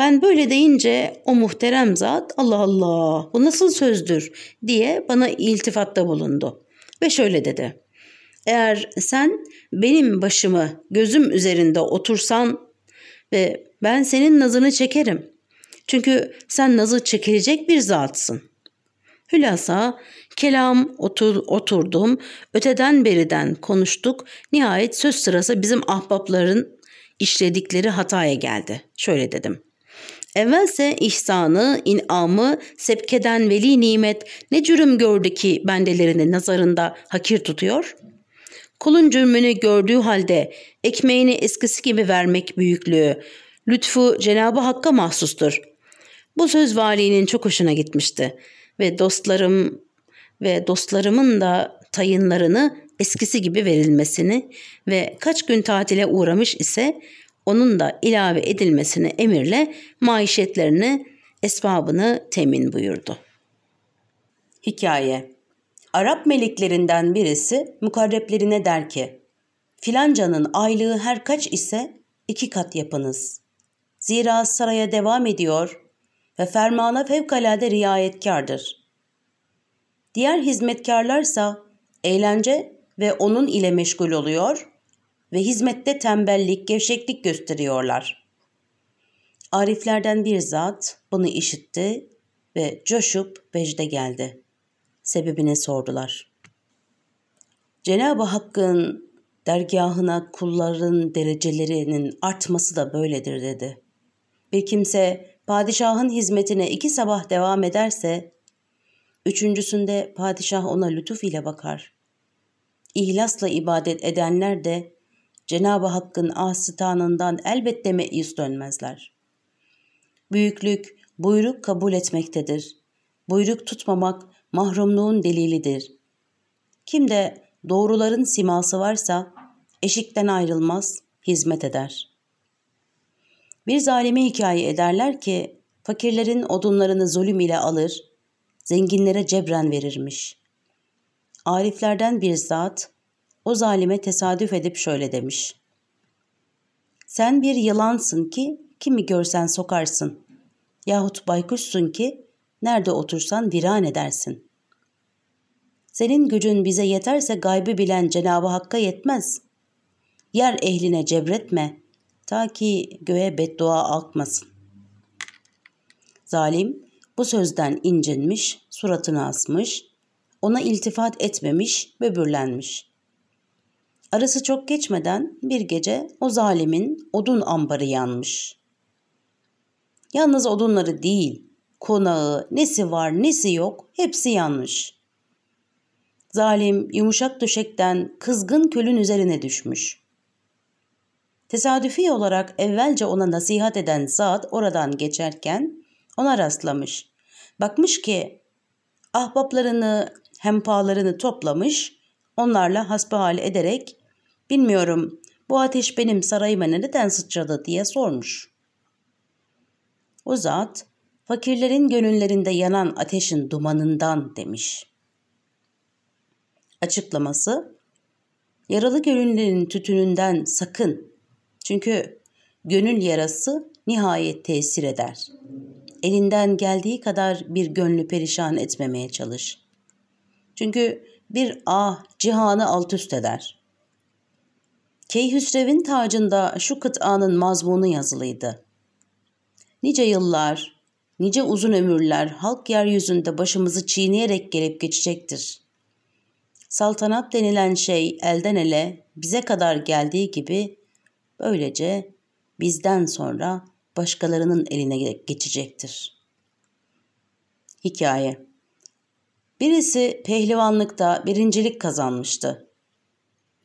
Ben böyle deyince o muhterem zat Allah Allah bu nasıl sözdür diye bana iltifatta bulundu. Ve şöyle dedi. Eğer sen benim başımı gözüm üzerinde otursan ve ben senin nazını çekerim. Çünkü sen nazı çekilecek bir zatsın. Hülasa kelam otur, oturdum, öteden beriden konuştuk. Nihayet söz sırası bizim ahbapların işledikleri hataya geldi. Şöyle dedim. Evvelse ihsanı, inamı, sepkeden veli nimet ne cürüm gördü ki bendelerini nazarında hakir tutuyor? Kulun cürmünü gördüğü halde ekmeğini eskisi gibi vermek büyüklüğü, lütfu Cenabı Hakk'a mahsustur. Bu söz valinin çok hoşuna gitmişti ve dostlarım ve dostlarımın da tayınlarını eskisi gibi verilmesini ve kaç gün tatile uğramış ise onun da ilave edilmesini emirle maişetlerini, esbabını temin buyurdu. Hikaye Arap meliklerinden birisi mukarreplerine der ki, filancanın aylığı her kaç ise iki kat yapınız. Zira saraya devam ediyor ve fermana fevkalade riayetkardır. Diğer hizmetkarlarsa eğlence ve onun ile meşgul oluyor ve hizmette tembellik, gevşeklik gösteriyorlar. Ariflerden bir zat bunu işitti ve coşup vecde geldi. Sebebini sordular. Cenab-ı Hakk'ın dergahına kulların derecelerinin artması da böyledir dedi. Bir kimse padişahın hizmetine iki sabah devam ederse, üçüncüsünde padişah ona lütuf ile bakar. İhlasla ibadet edenler de Cenab-ı Hakk'ın asıtanından elbette meis dönmezler. Büyüklük, buyruk kabul etmektedir. Buyruk tutmamak mahrumluğun delilidir. Kimde doğruların siması varsa eşikten ayrılmaz, hizmet eder. Bir zalime hikaye ederler ki fakirlerin odunlarını zulüm ile alır, zenginlere cebren verirmiş. Ariflerden bir zat o zalime tesadüf edip şöyle demiş. Sen bir yılansın ki kimi görsen sokarsın. Yahut baykuşsun ki nerede otursan viran edersin. Senin gücün bize yeterse gaybı bilen Cenab-ı Hakk'a yetmez. Yer ehline cebretme ta ki göğe beddua akmasın. Zalim bu sözden incinmiş, suratını asmış, ona iltifat etmemiş, böbürlenmiş. Arası çok geçmeden bir gece o zalimin odun ambarı yanmış. Yalnız odunları değil, konağı, nesi var nesi yok hepsi yanmış. Zalim yumuşak döşekten kızgın kölün üzerine düşmüş. Tesadüfi olarak evvelce ona nasihat eden zat oradan geçerken ona rastlamış. Bakmış ki ahbaplarını, hempalarını toplamış, onlarla hasbihal ederek Bilmiyorum bu ateş benim sarayıma neden sıçradı diye sormuş. O zat fakirlerin gönüllerinde yanan ateşin dumanından demiş. Açıklaması Yaralı gönüllerin tütününden sakın. Çünkü gönül yarası nihayet tesir eder. Elinden geldiği kadar bir gönlü perişan etmemeye çalış. Çünkü bir ah cihanı alt üst eder. Keyhüsrev'in tacında şu kıtanın mazmunu yazılıydı. Nice yıllar, nice uzun ömürler halk yeryüzünde başımızı çiğneyerek gelip geçecektir. Saltanat denilen şey elden ele bize kadar geldiği gibi böylece bizden sonra başkalarının eline geçecektir. Hikaye Birisi pehlivanlıkta birincilik kazanmıştı.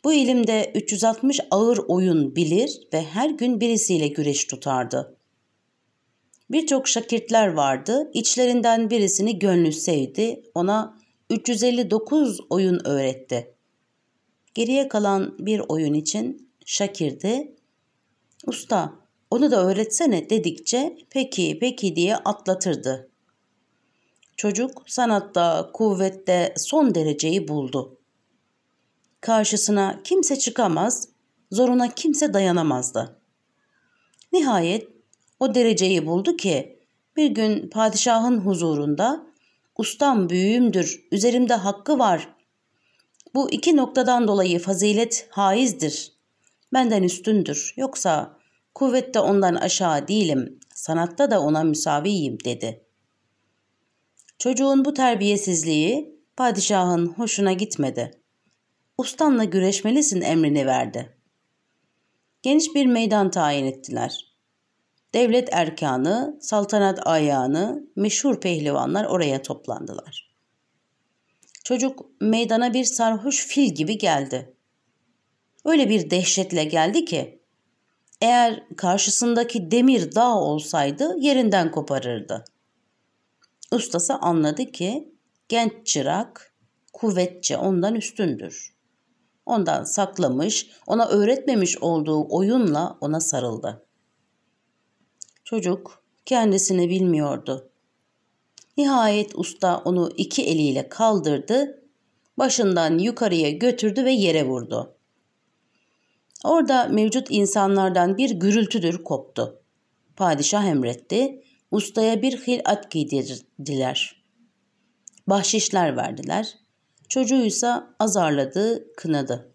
Bu ilimde 360 ağır oyun bilir ve her gün birisiyle güreş tutardı. Birçok şakirtler vardı. İçlerinden birisini gönlü sevdi. Ona 359 oyun öğretti. Geriye kalan bir oyun için Şakir'di. Usta onu da öğretsene dedikçe peki peki diye atlatırdı. Çocuk sanatta, kuvvette son dereceyi buldu. Karşısına kimse çıkamaz, zoruna kimse dayanamazdı. Nihayet O dereceyi buldu ki bir gün padişahın huzurunda ustam büyüğümdür, üzerimde hakkı var. Bu iki noktadan dolayı fazilet haizdir. Benden üstündür. Yoksa kuvvette ondan aşağı değilim, sanatta da ona müsaviyim dedi. Çocuğun bu terbiyesizliği padişahın hoşuna gitmedi. Ustanla güreşmelisin emrini verdi. Geniş bir meydan tayin ettiler. Devlet erkanı, saltanat ayağını, meşhur pehlivanlar oraya toplandılar. Çocuk meydana bir sarhoş fil gibi geldi. Öyle bir dehşetle geldi ki eğer karşısındaki demir dağ olsaydı yerinden koparırdı. Ustası anladı ki genç çırak kuvvetçe ondan üstündür. Ondan saklamış, ona öğretmemiş olduğu oyunla ona sarıldı. Çocuk kendisini bilmiyordu. Nihayet usta onu iki eliyle kaldırdı, başından yukarıya götürdü ve yere vurdu. Orada mevcut insanlardan bir gürültüdür koptu. Padişah emretti, ustaya bir hilat giydirdiler. Bahşişler verdiler. Çocuğuysa azarladı, kınadı.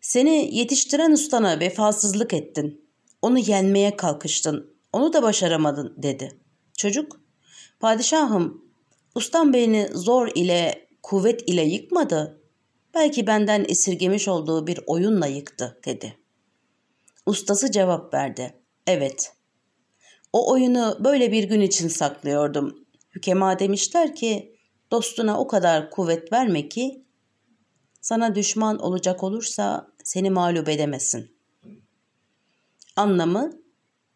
Seni yetiştiren ustana vefasızlık ettin. Onu yenmeye kalkıştın. Onu da başaramadın dedi. Çocuk, padişahım, ustam beni zor ile, kuvvet ile yıkmadı. Belki benden esirgemiş olduğu bir oyunla yıktı dedi. Ustası cevap verdi. Evet. O oyunu böyle bir gün için saklıyordum. Hükema demişler ki dostuna o kadar kuvvet verme ki sana düşman olacak olursa seni mağlup edemesin. Anlamı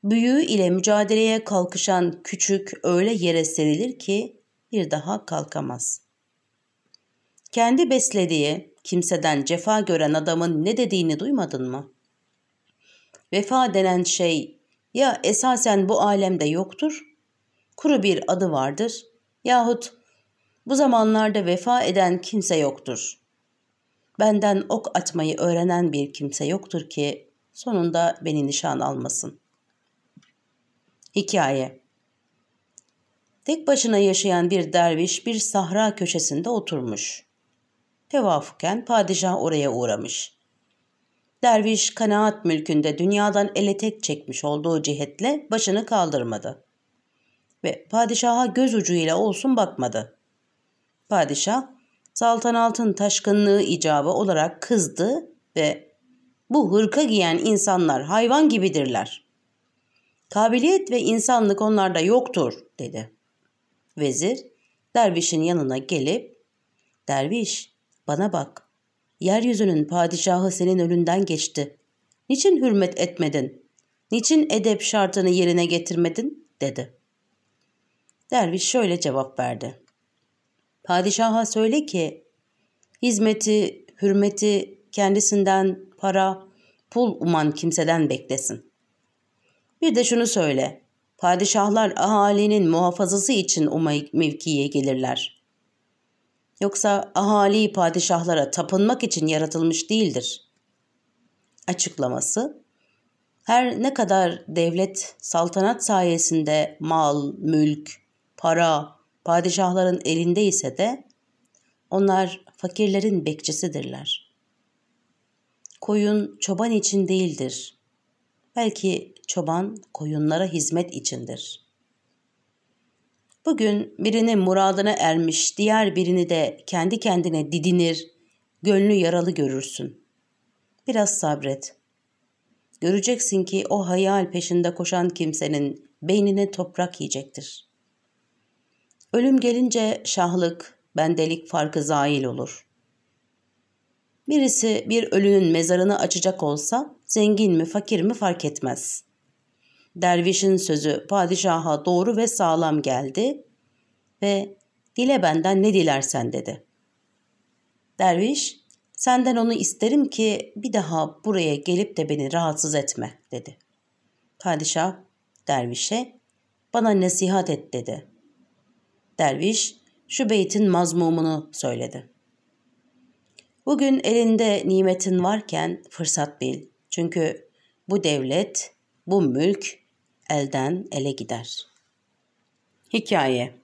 büyüğü ile mücadeleye kalkışan küçük öyle yere serilir ki bir daha kalkamaz. Kendi beslediği kimseden cefa gören adamın ne dediğini duymadın mı? Vefa denen şey ya esasen bu alemde yoktur, kuru bir adı vardır yahut bu zamanlarda vefa eden kimse yoktur. Benden ok atmayı öğrenen bir kimse yoktur ki sonunda beni nişan almasın. Hikaye Tek başına yaşayan bir derviş bir sahra köşesinde oturmuş. Tevafuken padişah oraya uğramış. Derviş kanaat mülkünde dünyadan ele tek çekmiş olduğu cihetle başını kaldırmadı. Ve padişaha göz ucuyla olsun bakmadı. Padişah saltanatın taşkınlığı icabı olarak kızdı ve bu hırka giyen insanlar hayvan gibidirler. Kabiliyet ve insanlık onlarda yoktur dedi. Vezir dervişin yanına gelip derviş bana bak yeryüzünün padişahı senin önünden geçti. Niçin hürmet etmedin? Niçin edep şartını yerine getirmedin? dedi. Derviş şöyle cevap verdi. Padişaha söyle ki hizmeti, hürmeti kendisinden para, pul uman kimseden beklesin. Bir de şunu söyle. Padişahlar ahalinin muhafazası için o mevkiye gelirler. Yoksa ahali padişahlara tapınmak için yaratılmış değildir. Açıklaması her ne kadar devlet saltanat sayesinde mal, mülk, para, padişahların elinde ise de onlar fakirlerin bekçisidirler. Koyun çoban için değildir. Belki çoban koyunlara hizmet içindir. Bugün birinin muradına ermiş, diğer birini de kendi kendine didinir, gönlü yaralı görürsün. Biraz sabret. Göreceksin ki o hayal peşinde koşan kimsenin beynine toprak yiyecektir.'' Ölüm gelince şahlık, bendelik farkı zail olur. Birisi bir ölünün mezarını açacak olsa zengin mi fakir mi fark etmez. Dervişin sözü padişaha doğru ve sağlam geldi ve dile benden ne dilersen dedi. Derviş senden onu isterim ki bir daha buraya gelip de beni rahatsız etme dedi. Padişah dervişe bana nasihat et dedi. Derviş şu beytin mazmumunu söyledi. Bugün elinde nimetin varken fırsat bil. Çünkü bu devlet, bu mülk elden ele gider. Hikaye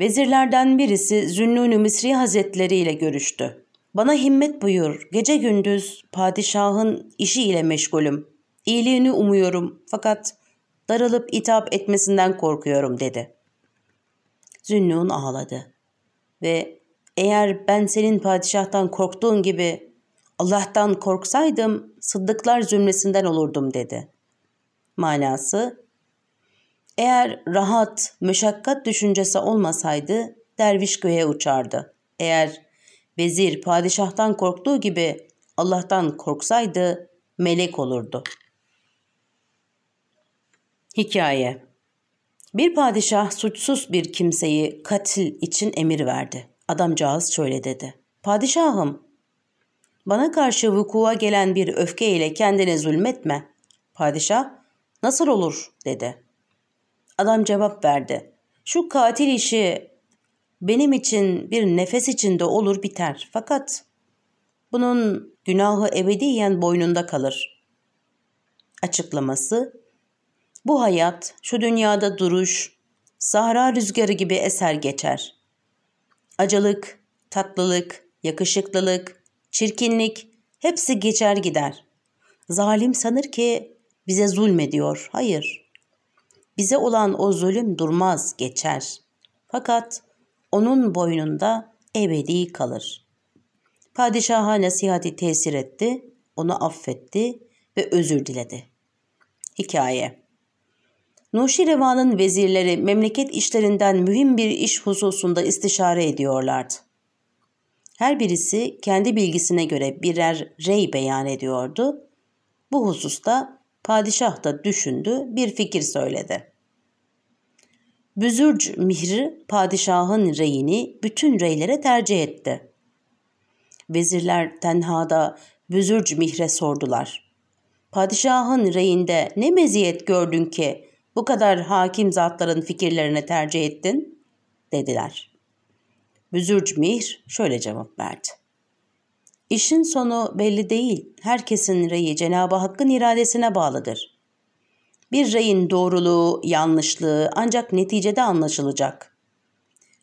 Vezirlerden birisi Zünnun-ü Misri Hazretleri ile görüştü. Bana himmet buyur, gece gündüz padişahın işi ile meşgulüm. İyiliğini umuyorum fakat darılıp itap etmesinden korkuyorum dedi. Zünnun ağladı ve eğer ben senin padişahtan korktuğun gibi Allah'tan korksaydım sıddıklar zümresinden olurdum dedi. Manası eğer rahat, meşakkat düşüncesi olmasaydı derviş göğe uçardı. Eğer vezir padişahtan korktuğu gibi Allah'tan korksaydı melek olurdu. Hikaye Bir padişah suçsuz bir kimseyi katil için emir verdi. Adamcağız şöyle dedi. Padişahım, bana karşı vuku'a gelen bir öfke ile kendine zulmetme. Padişah, nasıl olur dedi. Adam cevap verdi. Şu katil işi benim için bir nefes içinde olur biter. Fakat bunun günahı ebediyen boynunda kalır. Açıklaması Bu hayat şu dünyada duruş, sahra rüzgarı gibi eser geçer. Acılık, tatlılık, yakışıklılık, çirkinlik hepsi geçer gider. Zalim sanır ki bize zulmediyor. Hayır. Bize olan o zulüm durmaz, geçer. Fakat onun boynunda ebedi kalır. Padişaha nasihati tesir etti, onu affetti ve özür diledi. Hikaye Nuşirevan'ın vezirleri memleket işlerinden mühim bir iş hususunda istişare ediyorlardı. Her birisi kendi bilgisine göre birer rey beyan ediyordu. Bu hususta padişah da düşündü, bir fikir söyledi. Büzürc Mihri padişahın reyini bütün reylere tercih etti. Vezirler tenhada Büzürc Mihre sordular. Padişahın reyinde ne meziyet gördün ki bu kadar hakim zatların fikirlerine tercih ettin? dediler. Büzürc Mihr şöyle cevap verdi. İşin sonu belli değil. Herkesin reyi Cenab-ı Hakk'ın iradesine bağlıdır. Bir reyin doğruluğu, yanlışlığı ancak neticede anlaşılacak.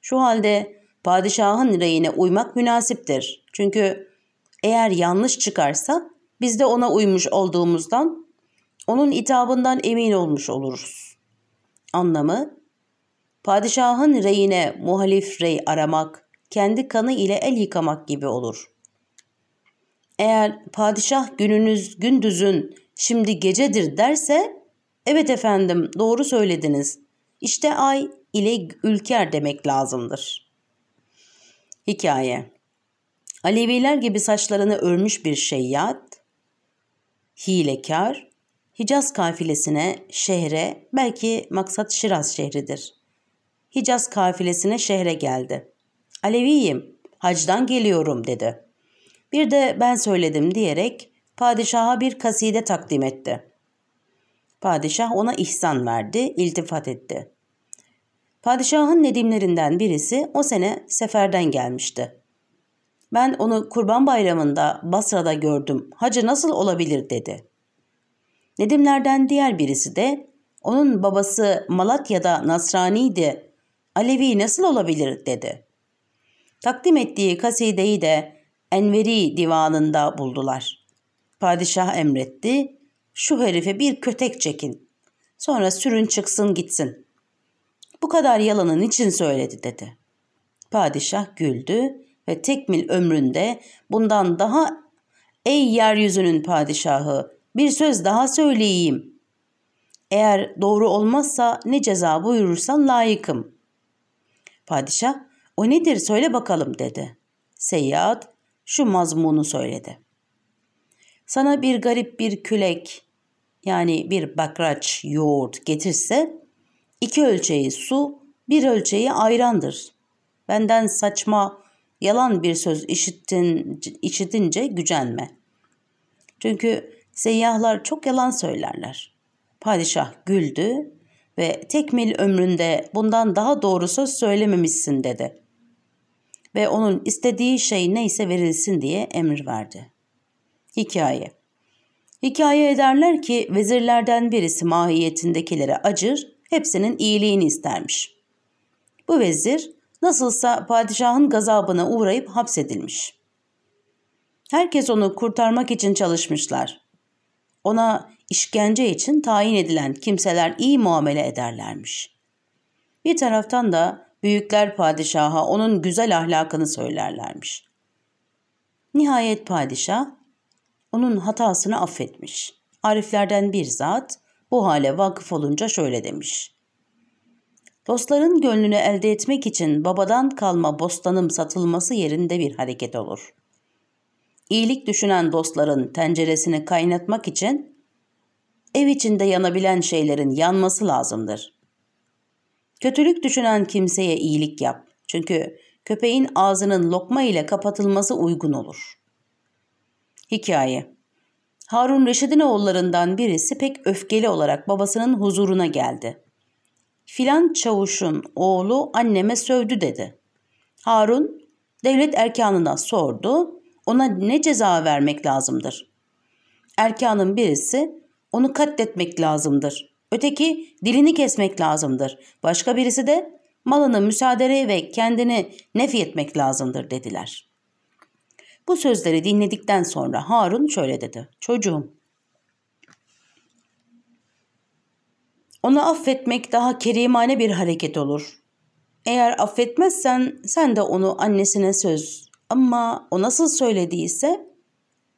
Şu halde padişahın reyine uymak münasiptir. Çünkü eğer yanlış çıkarsa biz de ona uymuş olduğumuzdan onun itabından emin olmuş oluruz. Anlamı Padişahın reyine muhalif rey aramak, kendi kanı ile el yıkamak gibi olur. Eğer padişah gününüz gündüzün şimdi gecedir derse, evet efendim doğru söylediniz. İşte ay ile ülker demek lazımdır. Hikaye Aleviler gibi saçlarını örmüş bir şeyyat, hilekar, Hicaz kafilesine, şehre, belki maksat Şiraz şehridir. Hicaz kafilesine şehre geldi. Aleviyim, hacdan geliyorum dedi. Bir de ben söyledim diyerek padişaha bir kaside takdim etti. Padişah ona ihsan verdi, iltifat etti. Padişahın nedimlerinden birisi o sene seferden gelmişti. Ben onu kurban bayramında Basra'da gördüm. Hacı nasıl olabilir dedi. Nedimlerden diğer birisi de onun babası Malatya'da Nasrani'ydi. Alevi nasıl olabilir dedi. Takdim ettiği kasideyi de Enveri divanında buldular. Padişah emretti, şu herife bir kötek çekin. Sonra sürün çıksın gitsin. Bu kadar yalanın için söyledi dedi. Padişah güldü ve tekmil ömründe bundan daha ey yeryüzünün padişahı bir söz daha söyleyeyim. Eğer doğru olmazsa ne ceza buyurursan layıkım. Padişah o nedir söyle bakalım dedi. Seyyad şu mazmunu söyledi. Sana bir garip bir külek yani bir bakraç yoğurt getirse iki ölçeği su bir ölçeği ayrandır. Benden saçma yalan bir söz işittin, işitince gücenme. Çünkü seyyahlar çok yalan söylerler. Padişah güldü ve tekmil ömründe bundan daha doğru söz söylememişsin dedi. Ve onun istediği şey neyse verilsin diye emir verdi. Hikaye Hikaye ederler ki vezirlerden birisi mahiyetindekilere acır, hepsinin iyiliğini istermiş. Bu vezir nasılsa padişahın gazabına uğrayıp hapsedilmiş. Herkes onu kurtarmak için çalışmışlar. Ona işkence için tayin edilen kimseler iyi muamele ederlermiş. Bir taraftan da büyükler padişaha onun güzel ahlakını söylerlermiş. Nihayet padişah onun hatasını affetmiş. Ariflerden bir zat bu hale vakıf olunca şöyle demiş. Dostların gönlünü elde etmek için babadan kalma bostanım satılması yerinde bir hareket olur. İyilik düşünen dostların tenceresini kaynatmak için ev içinde yanabilen şeylerin yanması lazımdır. Kötülük düşünen kimseye iyilik yap. Çünkü köpeğin ağzının lokma ile kapatılması uygun olur. Hikaye Harun Reşid'in oğullarından birisi pek öfkeli olarak babasının huzuruna geldi. Filan çavuşun oğlu anneme sövdü dedi. Harun devlet erkanına sordu. Ona ne ceza vermek lazımdır? Erkanın birisi onu katletmek lazımdır. Öteki dilini kesmek lazımdır. Başka birisi de malını müsaade ve kendini nefi etmek lazımdır dediler. Bu sözleri dinledikten sonra Harun şöyle dedi. Çocuğum, onu affetmek daha kerimane bir hareket olur. Eğer affetmezsen sen de onu annesine söz ama o nasıl söylediyse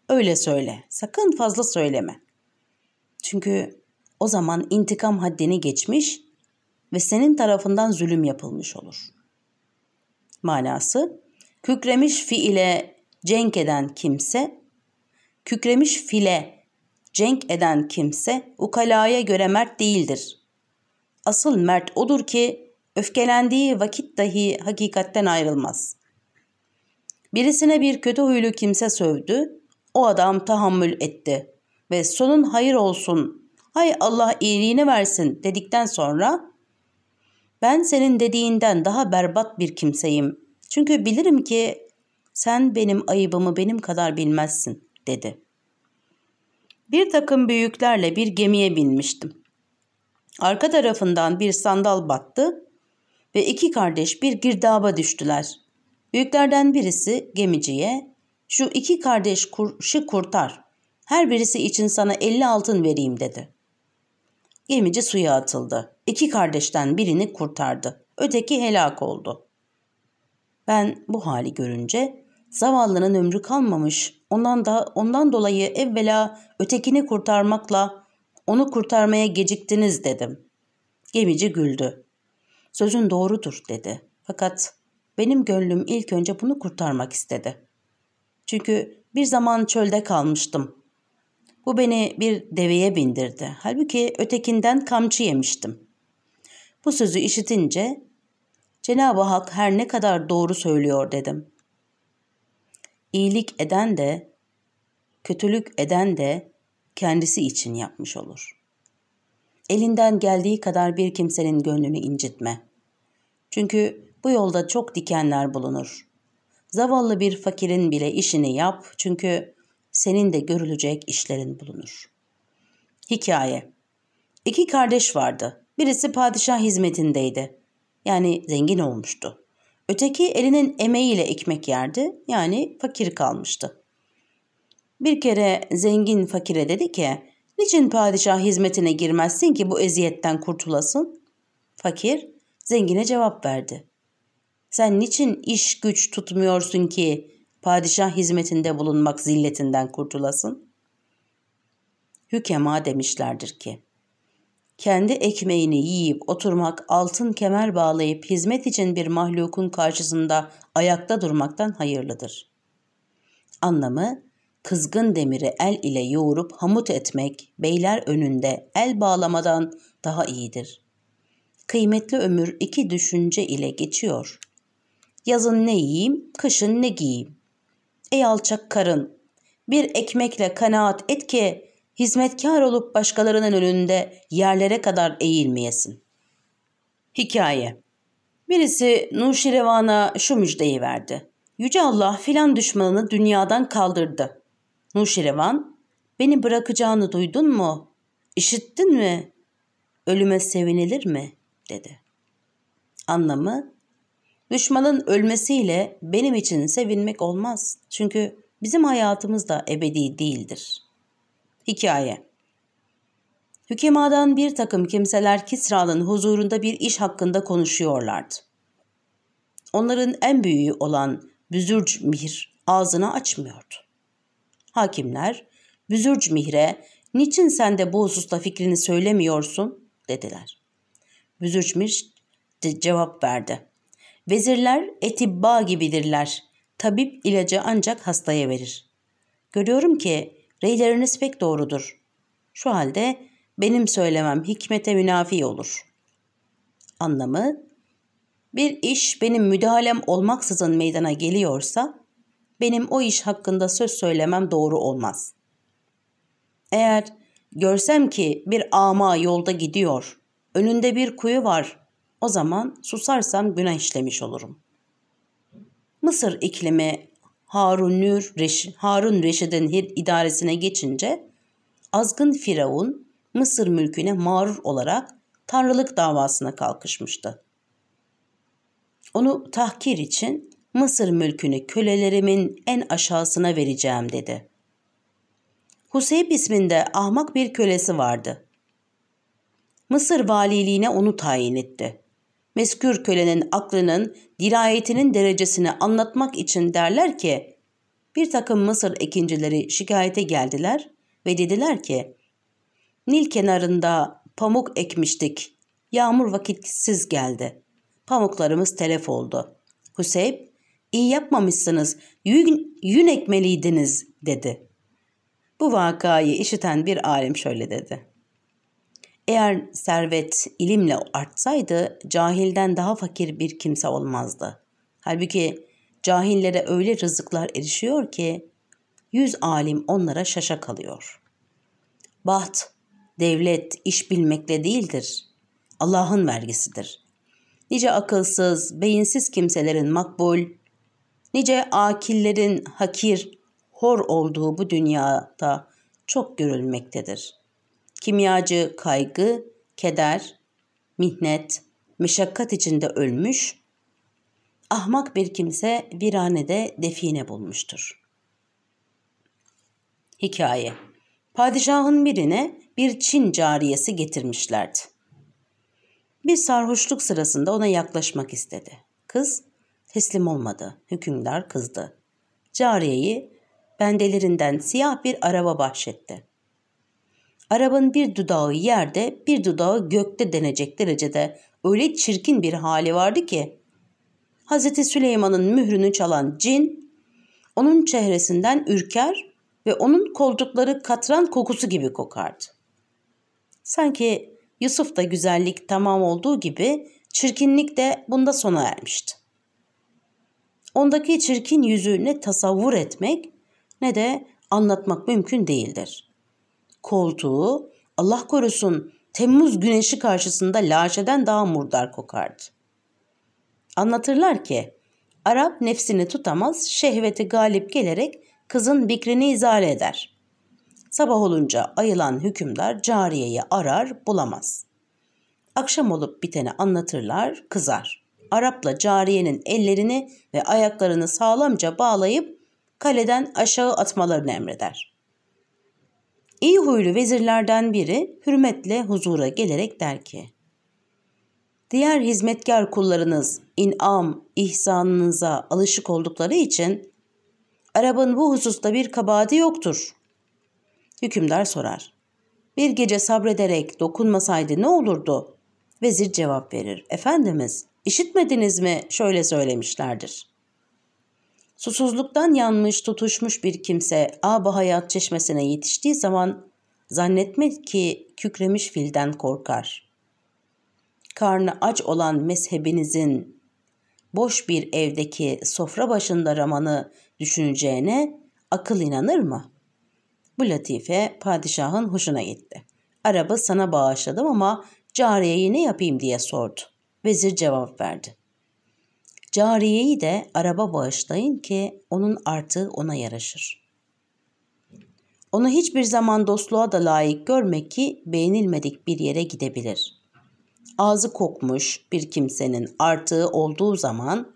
öyle söyle. Sakın fazla söyleme. Çünkü o zaman intikam haddini geçmiş ve senin tarafından zulüm yapılmış olur. Manası, kükremiş fiile cenk eden kimse, kükremiş file cenk eden kimse ukalaya göre mert değildir. Asıl mert odur ki öfkelendiği vakit dahi hakikatten ayrılmaz. Birisine bir kötü huylu kimse sövdü, o adam tahammül etti ve sonun hayır olsun, hay Allah iyiliğini versin dedikten sonra ben senin dediğinden daha berbat bir kimseyim. Çünkü bilirim ki sen benim ayıbımı benim kadar bilmezsin dedi. Bir takım büyüklerle bir gemiye binmiştim. Arka tarafından bir sandal battı ve iki kardeş bir girdaba düştüler. Büyüklerden birisi gemiciye şu iki kardeş kurşu kurtar. Her birisi için sana elli altın vereyim dedi. Gemici suya atıldı. İki kardeşten birini kurtardı. Öteki helak oldu. Ben bu hali görünce zavallının ömrü kalmamış. Ondan da ondan dolayı evvela ötekini kurtarmakla onu kurtarmaya geciktiniz dedim. Gemici güldü. Sözün doğrudur dedi. Fakat benim gönlüm ilk önce bunu kurtarmak istedi. Çünkü bir zaman çölde kalmıştım. Bu beni bir deveye bindirdi. Halbuki ötekinden kamçı yemiştim. Bu sözü işitince Cenab-ı Hak her ne kadar doğru söylüyor dedim. İyilik eden de, kötülük eden de kendisi için yapmış olur. Elinden geldiği kadar bir kimsenin gönlünü incitme. Çünkü bu yolda çok dikenler bulunur. Zavallı bir fakirin bile işini yap çünkü senin de görülecek işlerin bulunur. Hikaye İki kardeş vardı. Birisi padişah hizmetindeydi. Yani zengin olmuştu. Öteki elinin emeğiyle ekmek yerdi. Yani fakir kalmıştı. Bir kere zengin fakire dedi ki, niçin padişah hizmetine girmezsin ki bu eziyetten kurtulasın? Fakir, zengine cevap verdi. Sen niçin iş güç tutmuyorsun ki padişah hizmetinde bulunmak zilletinden kurtulasın? Hükema demişlerdir ki, kendi ekmeğini yiyip oturmak, altın kemer bağlayıp hizmet için bir mahlukun karşısında ayakta durmaktan hayırlıdır. Anlamı, kızgın demiri el ile yoğurup hamut etmek, beyler önünde el bağlamadan daha iyidir. Kıymetli ömür iki düşünce ile geçiyor. Yazın ne yiyeyim, kışın ne giyeyim. Ey alçak karın, bir ekmekle kanaat et ki hizmetkar olup başkalarının önünde yerlere kadar eğilmeyesin. Hikaye Birisi Nuşirevan'a şu müjdeyi verdi. Yüce Allah filan düşmanını dünyadan kaldırdı. Nuşirevan, Beni bırakacağını duydun mu? İşittin mi? Ölüme sevinilir mi? dedi. Anlamı, düşmanın ölmesiyle benim için sevinmek olmaz. Çünkü bizim hayatımız da ebedi değildir. Hikaye Hükemadan bir takım kimseler Kisra'nın huzurunda bir iş hakkında konuşuyorlardı. Onların en büyüğü olan Büzürc Mihir ağzını açmıyordu. Hakimler Büzürc Mihre niçin sen de bu hususta fikrini söylemiyorsun dediler. Büzürc Mihir cevap verdi. Vezirler etibba gibidirler. Tabip ilacı ancak hastaya verir. Görüyorum ki reyleriniz pek doğrudur. Şu halde benim söylemem hikmete münafi olur. Anlamı, bir iş benim müdahalem olmaksızın meydana geliyorsa, benim o iş hakkında söz söylemem doğru olmaz. Eğer görsem ki bir ama yolda gidiyor, önünde bir kuyu var, o zaman susarsam günah işlemiş olurum. Mısır iklimi Harun, Reş Harun Reşid'in idaresine geçince azgın Firavun Mısır mülküne mağrur olarak tanrılık davasına kalkışmıştı. Onu tahkir için Mısır mülkünü kölelerimin en aşağısına vereceğim dedi. Huseyb isminde ahmak bir kölesi vardı. Mısır valiliğine onu tayin etti. Meskür kölenin aklının, dirayetinin derecesini anlatmak için derler ki, bir takım Mısır ekincileri şikayete geldiler ve dediler ki, Nil kenarında pamuk ekmiştik. Yağmur vakitsiz geldi. Pamuklarımız telef oldu. Hüseyb, iyi yapmamışsınız, yün, yün ekmeliydiniz dedi. Bu vakayı işiten bir alim şöyle dedi. Eğer servet ilimle artsaydı cahilden daha fakir bir kimse olmazdı. Halbuki cahillere öyle rızıklar erişiyor ki yüz alim onlara şaşa kalıyor. Baht devlet iş bilmekle değildir. Allah'ın vergisidir. Nice akılsız, beyinsiz kimselerin makbul, nice akillerin hakir, hor olduğu bu dünyada çok görülmektedir. Kimyacı kaygı, keder, mihnet, meşakkat içinde ölmüş, ahmak bir kimse viranede define bulmuştur. Hikaye Padişahın birine bir Çin cariyesi getirmişlerdi. Bir sarhoşluk sırasında ona yaklaşmak istedi. Kız teslim olmadı. Hükümdar kızdı. Cariyeyi bendelerinden siyah bir araba bahşetti. Arabanın bir dudağı yerde, bir dudağı gökte denecek derecede öyle çirkin bir hali vardı ki Hz. Süleyman'ın mührünü çalan cin onun çehresinden ürker ve onun koltukları katran kokusu gibi kokardı. Sanki Yusuf'ta güzellik tamam olduğu gibi çirkinlik de bunda sona ermişti. Ondaki çirkin yüzü tasavvur etmek ne de anlatmak mümkün değildir. Koltuğu Allah korusun Temmuz güneşi karşısında laşeden daha murdar kokardı. Anlatırlar ki Arap nefsini tutamaz, şehveti galip gelerek kızın bikrini izale eder. Sabah olunca ayılan hükümdar cariyeyi arar bulamaz. Akşam olup biteni anlatırlar kızar. Arap'la cariyenin ellerini ve ayaklarını sağlamca bağlayıp kaleden aşağı atmalarını emreder. İyi huylu vezirlerden biri hürmetle huzura gelerek der ki, Diğer hizmetkar kullarınız inam, ihsanınıza alışık oldukları için Arap'ın bu hususta bir kabahati yoktur. Hükümdar sorar. Bir gece sabrederek dokunmasaydı ne olurdu? Vezir cevap verir. Efendimiz, işitmediniz mi? Şöyle söylemişlerdir. Susuzluktan yanmış, tutuşmuş bir kimse ab hayat çeşmesine yetiştiği zaman zannetme ki kükremiş filden korkar. Karnı aç olan mezhebinizin boş bir evdeki sofra başında ramanı düşüneceğine akıl inanır mı? Bu latife padişahın hoşuna gitti. Arabı sana bağışladım ama cariyeyi ne yapayım diye sordu. Vezir cevap verdi. Cariyeyi de araba bağışlayın ki onun artığı ona yaraşır. Onu hiçbir zaman dostluğa da layık görmek ki beğenilmedik bir yere gidebilir. Ağzı kokmuş bir kimsenin artığı olduğu zaman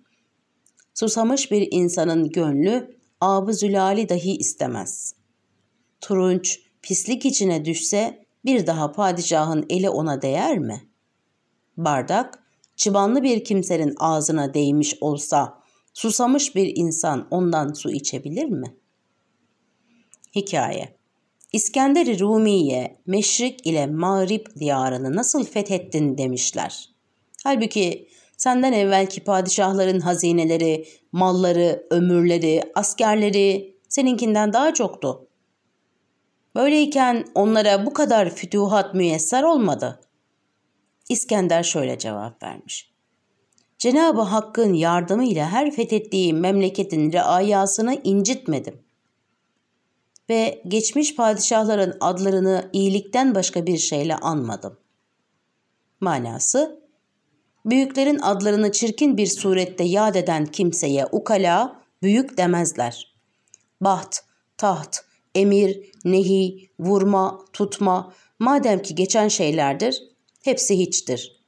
susamış bir insanın gönlü abı zülali dahi istemez. Turunç pislik içine düşse bir daha padişahın eli ona değer mi? Bardak çıbanlı bir kimsenin ağzına değmiş olsa susamış bir insan ondan su içebilir mi? Hikaye İskender-i Rumi'ye meşrik ile mağrip diyarını nasıl fethettin demişler. Halbuki senden evvelki padişahların hazineleri, malları, ömürleri, askerleri seninkinden daha çoktu. Böyleyken onlara bu kadar fütuhat müyesser olmadı. İskender şöyle cevap vermiş. Cenab-ı Hakk'ın yardımıyla her fethettiğim memleketin reayasını incitmedim. Ve geçmiş padişahların adlarını iyilikten başka bir şeyle anmadım. Manası, büyüklerin adlarını çirkin bir surette yad eden kimseye ukala, büyük demezler. Baht, taht, emir, nehi, vurma, tutma, madem ki geçen şeylerdir, hepsi hiçtir.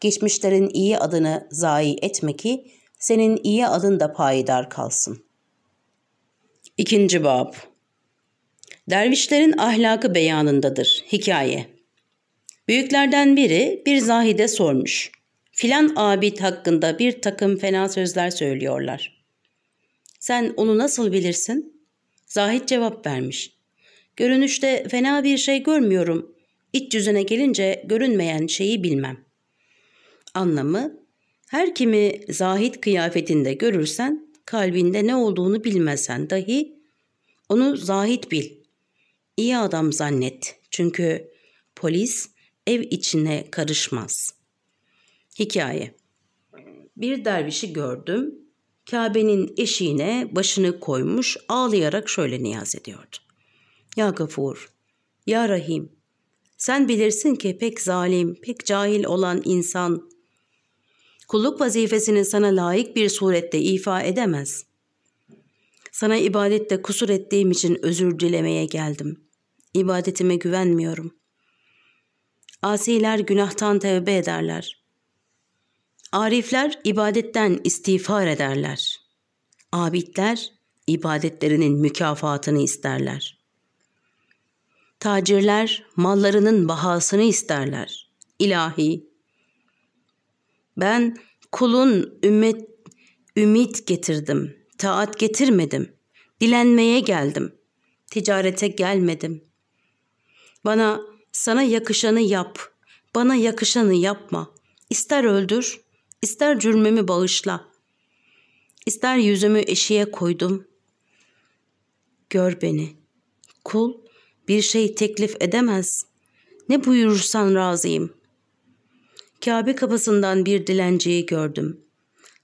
Geçmişlerin iyi adını zayi etme ki, senin iyi adın da payidar kalsın. İkinci Bab Dervişlerin ahlakı beyanındadır. Hikaye Büyüklerden biri bir zahide sormuş. Filan abid hakkında bir takım fena sözler söylüyorlar. Sen onu nasıl bilirsin? Zahid cevap vermiş. Görünüşte fena bir şey görmüyorum. İç yüzüne gelince görünmeyen şeyi bilmem. Anlamı, her kimi zahid kıyafetinde görürsen, kalbinde ne olduğunu bilmesen dahi onu zahid bil. İyi adam zannet. Çünkü polis ev içine karışmaz.'' Hikaye Bir dervişi gördüm. Kabe'nin eşiğine başını koymuş ağlayarak şöyle niyaz ediyordu. Ya Gafur, Ya Rahim, sen bilirsin ki pek zalim, pek cahil olan insan kulluk vazifesini sana layık bir surette ifa edemez. Sana ibadette kusur ettiğim için özür dilemeye geldim. İbadetime güvenmiyorum. Asiler günahtan tevbe ederler. Arifler ibadetten istiğfar ederler. Abidler ibadetlerinin mükafatını isterler. Tacirler mallarının bahasını isterler. İlahi, ben kulun ümmet, ümit getirdim, taat getirmedim, dilenmeye geldim, ticarete gelmedim. Bana, sana yakışanı yap, bana yakışanı yapma. İster öldür, İster cürmümü bağışla. İster yüzümü eşiğe koydum. Gör beni. Kul bir şey teklif edemez. Ne buyurursan razıyım. Kabe kapısından bir dilenciyi gördüm.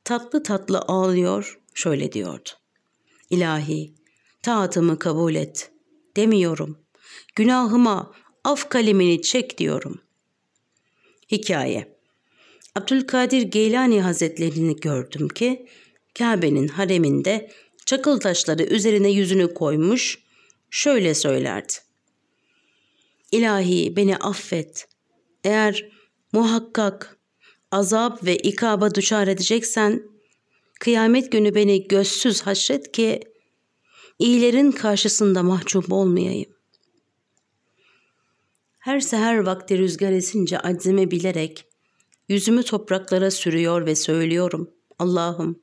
Tatlı tatlı ağlıyor, şöyle diyordu. İlahi, taatımı kabul et. Demiyorum. Günahıma af kalemini çek diyorum. Hikaye Abdülkadir Geylani Hazretlerini gördüm ki Kabe'nin hareminde çakıl taşları üzerine yüzünü koymuş şöyle söylerdi. İlahi beni affet. Eğer muhakkak azap ve ikaba düşar edeceksen kıyamet günü beni gözsüz haşret ki iyilerin karşısında mahcup olmayayım. Her seher vakti rüzgar esince aczimi bilerek Yüzümü topraklara sürüyor ve söylüyorum. Allah'ım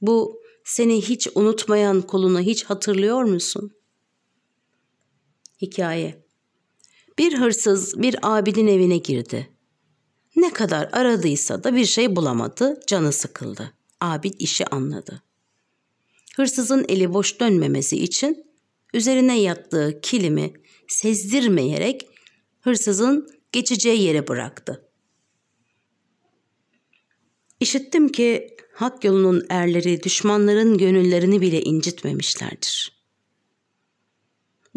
bu seni hiç unutmayan kulunu hiç hatırlıyor musun? Hikaye Bir hırsız bir abidin evine girdi. Ne kadar aradıysa da bir şey bulamadı, canı sıkıldı. Abid işi anladı. Hırsızın eli boş dönmemesi için üzerine yattığı kilimi sezdirmeyerek hırsızın geçeceği yere bıraktı. İşittim ki hak yolunun erleri düşmanların gönüllerini bile incitmemişlerdir.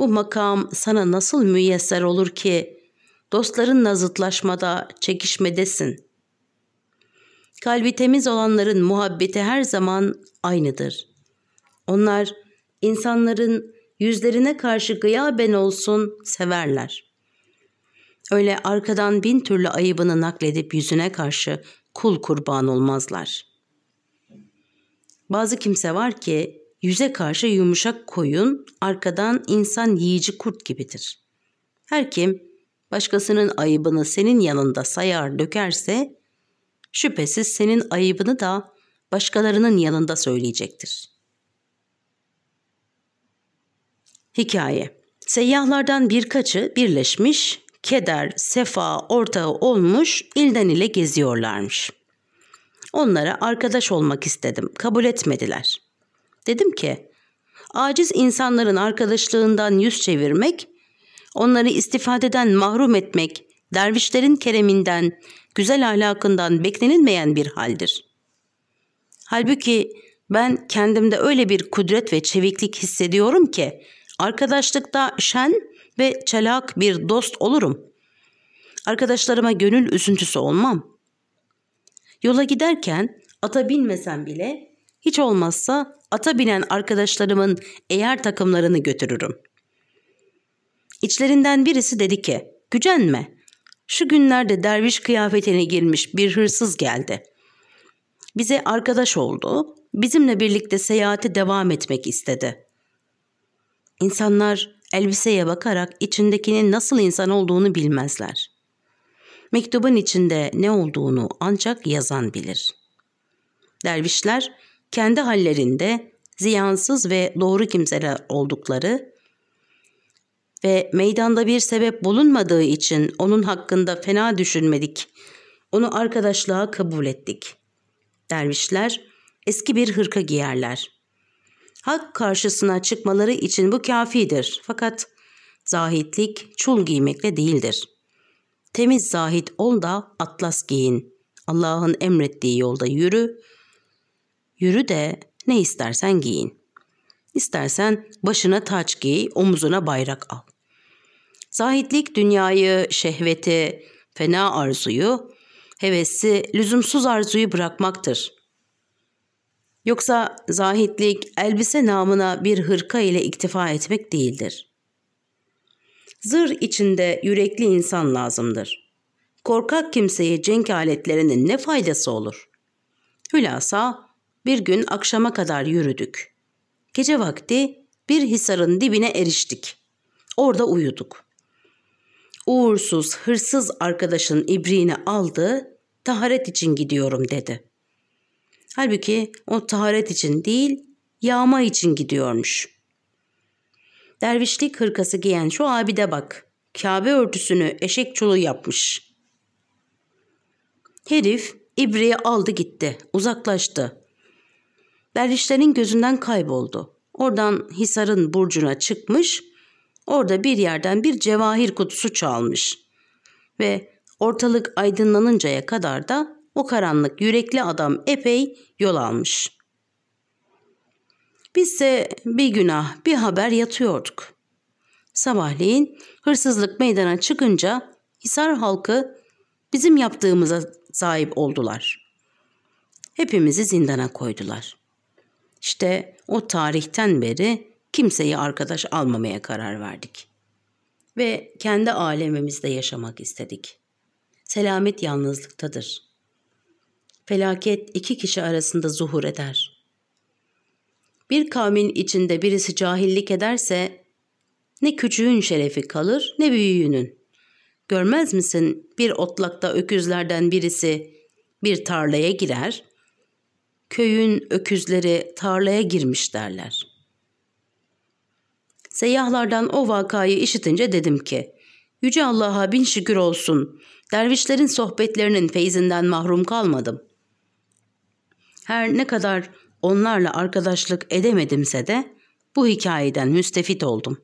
Bu makam sana nasıl müyesser olur ki dostlarınla zıtlaşmada, çekişmedesin. Kalbi temiz olanların muhabbeti her zaman aynıdır. Onlar insanların yüzlerine karşı gıyaben olsun severler. Öyle arkadan bin türlü ayıbını nakledip yüzüne karşı kul kurban olmazlar. Bazı kimse var ki yüze karşı yumuşak koyun, arkadan insan yiyici kurt gibidir. Her kim başkasının ayıbını senin yanında sayar dökerse, şüphesiz senin ayıbını da başkalarının yanında söyleyecektir. Hikaye Seyyahlardan birkaçı birleşmiş, keder, sefa ortağı olmuş, ilden ile geziyorlarmış. Onlara arkadaş olmak istedim, kabul etmediler. Dedim ki, aciz insanların arkadaşlığından yüz çevirmek, onları istifadeden mahrum etmek, dervişlerin kereminden, güzel ahlakından beklenilmeyen bir haldir. Halbuki ben kendimde öyle bir kudret ve çeviklik hissediyorum ki, arkadaşlıkta şen ve çelak bir dost olurum. Arkadaşlarıma gönül üzüntüsü olmam. Yola giderken ata binmesem bile hiç olmazsa ata binen arkadaşlarımın eğer takımlarını götürürüm. İçlerinden birisi dedi ki, gücenme. Şu günlerde derviş kıyafetine girmiş bir hırsız geldi. Bize arkadaş oldu, bizimle birlikte seyahate devam etmek istedi. İnsanlar elbiseye bakarak içindekinin nasıl insan olduğunu bilmezler. Mektubun içinde ne olduğunu ancak yazan bilir. Dervişler kendi hallerinde ziyansız ve doğru kimseler oldukları ve meydanda bir sebep bulunmadığı için onun hakkında fena düşünmedik. Onu arkadaşlığa kabul ettik. Dervişler eski bir hırka giyerler. Hak karşısına çıkmaları için bu kafidir. Fakat zahitlik çul giymekle değildir. Temiz zahit ol da atlas giyin. Allah'ın emrettiği yolda yürü. Yürü de ne istersen giyin. İstersen başına taç giy, omuzuna bayrak al. Zahitlik dünyayı, şehveti, fena arzuyu, hevesi, lüzumsuz arzuyu bırakmaktır. Yoksa zahitlik elbise namına bir hırka ile iktifa etmek değildir. Zır içinde yürekli insan lazımdır. Korkak kimseye cenk aletlerinin ne faydası olur? Hülasa bir gün akşama kadar yürüdük. Gece vakti bir hisarın dibine eriştik. Orada uyuduk. Uğursuz, hırsız arkadaşın ibriğini aldı, taharet için gidiyorum dedi. Halbuki o taharet için değil, yağma için gidiyormuş. Dervişlik hırkası giyen şu abide bak. Kabe örtüsünü eşek çulu yapmış. Herif ibriği aldı gitti, uzaklaştı. Dervişlerin gözünden kayboldu. Oradan Hisar'ın burcuna çıkmış, orada bir yerden bir cevahir kutusu çalmış. Ve ortalık aydınlanıncaya kadar da o karanlık yürekli adam epey yol almış. Bizse bir günah bir haber yatıyorduk. Sabahleyin hırsızlık meydana çıkınca Hisar halkı bizim yaptığımıza sahip oldular. Hepimizi zindana koydular. İşte o tarihten beri kimseyi arkadaş almamaya karar verdik. Ve kendi alemimizde yaşamak istedik. Selamet yalnızlıktadır. Felaket iki kişi arasında zuhur eder. Bir kavmin içinde birisi cahillik ederse ne küçüğün şerefi kalır ne büyüğünün. Görmez misin bir otlakta öküzlerden birisi bir tarlaya girer, köyün öküzleri tarlaya girmiş derler. Seyyahlardan o vakayı işitince dedim ki, Yüce Allah'a bin şükür olsun, dervişlerin sohbetlerinin feyzinden mahrum kalmadım. Her ne kadar onlarla arkadaşlık edemedimse de bu hikayeden müstefit oldum.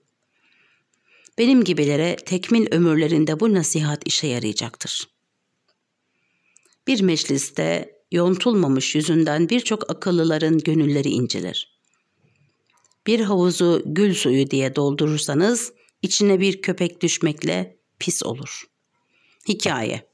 Benim gibilere tekmil ömürlerinde bu nasihat işe yarayacaktır. Bir mecliste yontulmamış yüzünden birçok akıllıların gönülleri incilir. Bir havuzu gül suyu diye doldurursanız içine bir köpek düşmekle pis olur. Hikaye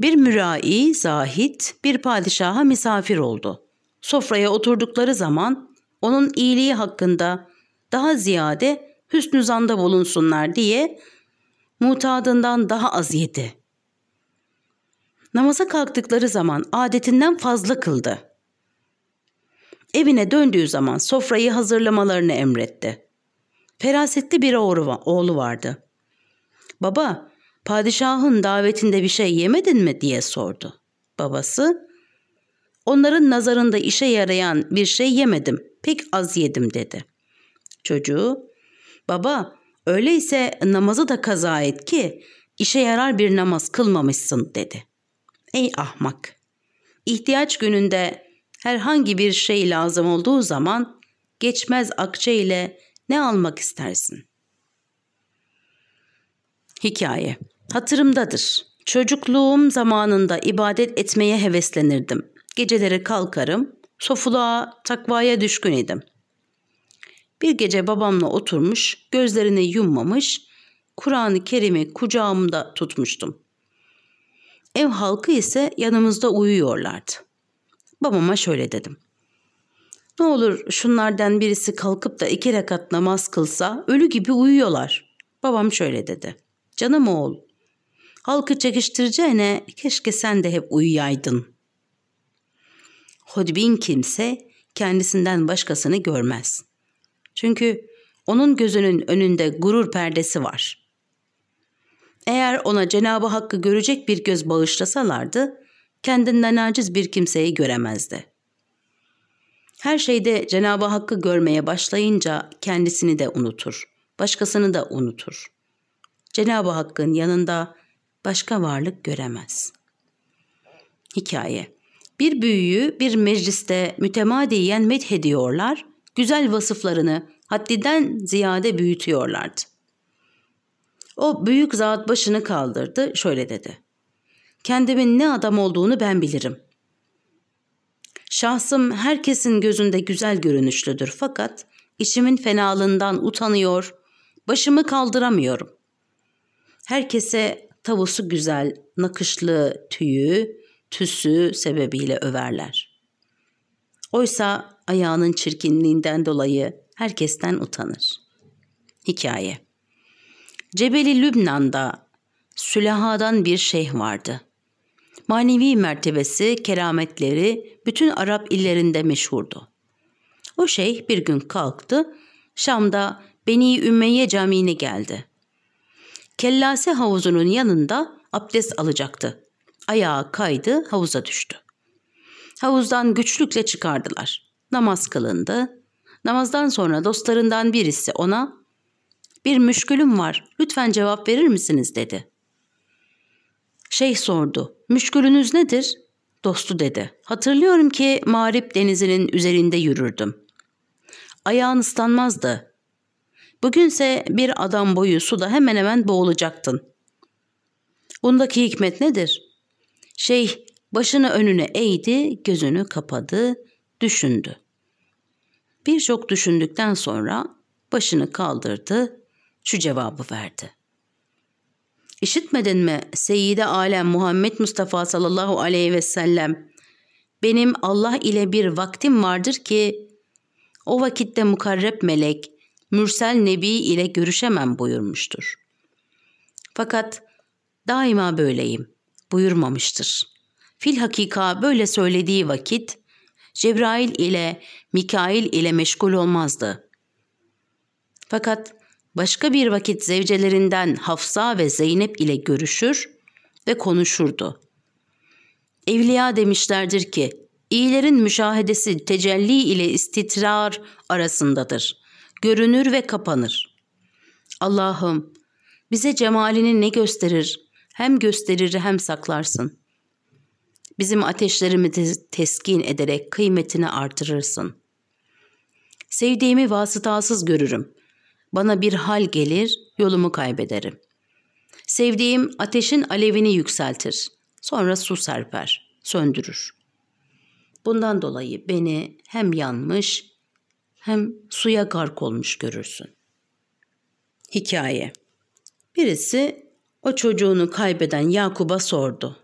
Bir mürai, zahit, bir padişaha misafir oldu. Sofraya oturdukları zaman onun iyiliği hakkında daha ziyade hüsnü zanda bulunsunlar diye mutadından daha az yedi. Namaza kalktıkları zaman adetinden fazla kıldı. Evine döndüğü zaman sofrayı hazırlamalarını emretti. Ferasetli bir oğlu vardı. Baba, padişahın davetinde bir şey yemedin mi diye sordu. Babası, onların nazarında işe yarayan bir şey yemedim, pek az yedim dedi. Çocuğu, baba öyleyse namazı da kaza et ki işe yarar bir namaz kılmamışsın dedi. Ey ahmak! İhtiyaç gününde herhangi bir şey lazım olduğu zaman geçmez akçe ile ne almak istersin? Hikaye Hatırımdadır. Çocukluğum zamanında ibadet etmeye heveslenirdim. Geceleri kalkarım, sofuluğa, takvaya düşkün idim. Bir gece babamla oturmuş, gözlerini yummamış, Kur'an-ı Kerim'i kucağımda tutmuştum. Ev halkı ise yanımızda uyuyorlardı. Babama şöyle dedim. Ne olur şunlardan birisi kalkıp da iki rekat namaz kılsa ölü gibi uyuyorlar. Babam şöyle dedi. Canım oğul, halkı çekiştireceğine keşke sen de hep uyuyaydın. Hodbin kimse kendisinden başkasını görmez. Çünkü onun gözünün önünde gurur perdesi var. Eğer ona Cenabı Hakk'ı görecek bir göz bağışlasalardı, kendinden aciz bir kimseyi göremezdi. Her şeyde Cenabı Hakk'ı görmeye başlayınca kendisini de unutur, başkasını da unutur. Cenabı Hakk'ın yanında başka varlık göremez. Hikaye Bir büyüğü bir mecliste mütemadiyen methediyorlar, güzel vasıflarını haddinden ziyade büyütüyorlardı. O büyük zat başını kaldırdı, şöyle dedi. Kendimin ne adam olduğunu ben bilirim. Şahsım herkesin gözünde güzel görünüşlüdür fakat işimin fenalığından utanıyor, başımı kaldıramıyorum. Herkese tavusu güzel, nakışlı tüyü, tüsü sebebiyle överler. Oysa ayağının çirkinliğinden dolayı herkesten utanır. Hikaye Cebeli Lübnan'da Sülahadan bir şeyh vardı. Manevi mertebesi, kerametleri bütün Arap illerinde meşhurdu. O şeyh bir gün kalktı, Şam'da Beni Ümeyye Camii'ne geldi. Kellase havuzunun yanında abdest alacaktı. Ayağı kaydı, havuza düştü. Havuzdan güçlükle çıkardılar. Namaz kılındı. Namazdan sonra dostlarından birisi ona ''Bir müşkülüm var, lütfen cevap verir misiniz?'' dedi. Şeyh sordu. Müşkülünüz nedir? Dostu dedi. Hatırlıyorum ki Mağrip denizinin üzerinde yürürdüm. Ayağın ıslanmazdı. Bugünse bir adam boyu suda hemen hemen boğulacaktın. Bundaki hikmet nedir? Şeyh başını önüne eğdi, gözünü kapadı, düşündü. Birçok düşündükten sonra başını kaldırdı, şu cevabı verdi. İşitmedin mi Seyyide Alem Muhammed Mustafa sallallahu aleyhi ve sellem benim Allah ile bir vaktim vardır ki o vakitte mukarreb melek mürsel nebi ile görüşemem buyurmuştur. Fakat daima böyleyim buyurmamıştır. Fil hakika böyle söylediği vakit Cebrail ile Mikail ile meşgul olmazdı. Fakat başka bir vakit zevcelerinden Hafsa ve Zeynep ile görüşür ve konuşurdu. Evliya demişlerdir ki, iyilerin müşahedesi tecelli ile istitrar arasındadır. Görünür ve kapanır. Allah'ım bize cemalini ne gösterir, hem gösterir hem saklarsın. Bizim ateşlerimizi teskin ederek kıymetini artırırsın. Sevdiğimi vasıtasız görürüm. Bana bir hal gelir, yolumu kaybederim. Sevdiğim ateşin alevini yükseltir. Sonra su serper, söndürür. Bundan dolayı beni hem yanmış hem suya gark olmuş görürsün. Hikaye Birisi o çocuğunu kaybeden Yakub'a sordu.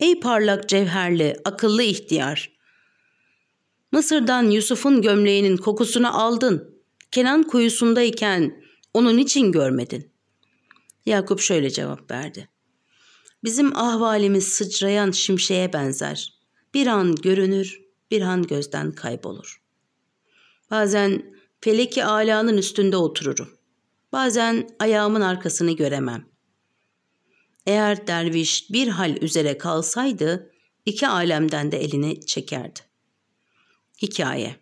Ey parlak cevherli, akıllı ihtiyar! Mısır'dan Yusuf'un gömleğinin kokusunu aldın. Kenan kuyusundayken onun için görmedin? Yakup şöyle cevap verdi. Bizim ahvalimiz sıçrayan şimşeğe benzer. Bir an görünür, bir an gözden kaybolur. Bazen feleki alanın üstünde otururum. Bazen ayağımın arkasını göremem. Eğer derviş bir hal üzere kalsaydı iki alemden de elini çekerdi. Hikaye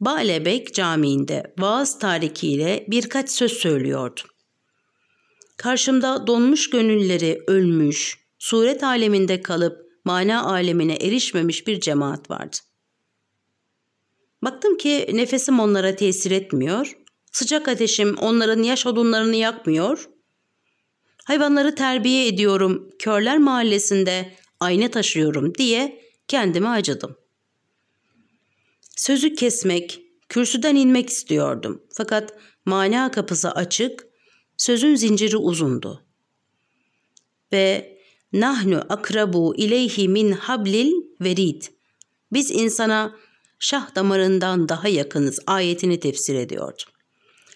Balebek Camii'nde vaaz tarikiyle birkaç söz söylüyordu. Karşımda donmuş gönülleri ölmüş, suret aleminde kalıp mana alemine erişmemiş bir cemaat vardı. Baktım ki nefesim onlara tesir etmiyor, sıcak ateşim onların yaş odunlarını yakmıyor. Hayvanları terbiye ediyorum, körler mahallesinde ayna taşıyorum diye kendime acıdım. Sözü kesmek, kürsüden inmek istiyordum. Fakat mana kapısı açık, sözün zinciri uzundu. Ve nahnu akrabu ileyhi min hablil verid. Biz insana şah damarından daha yakınız ayetini tefsir ediyordum.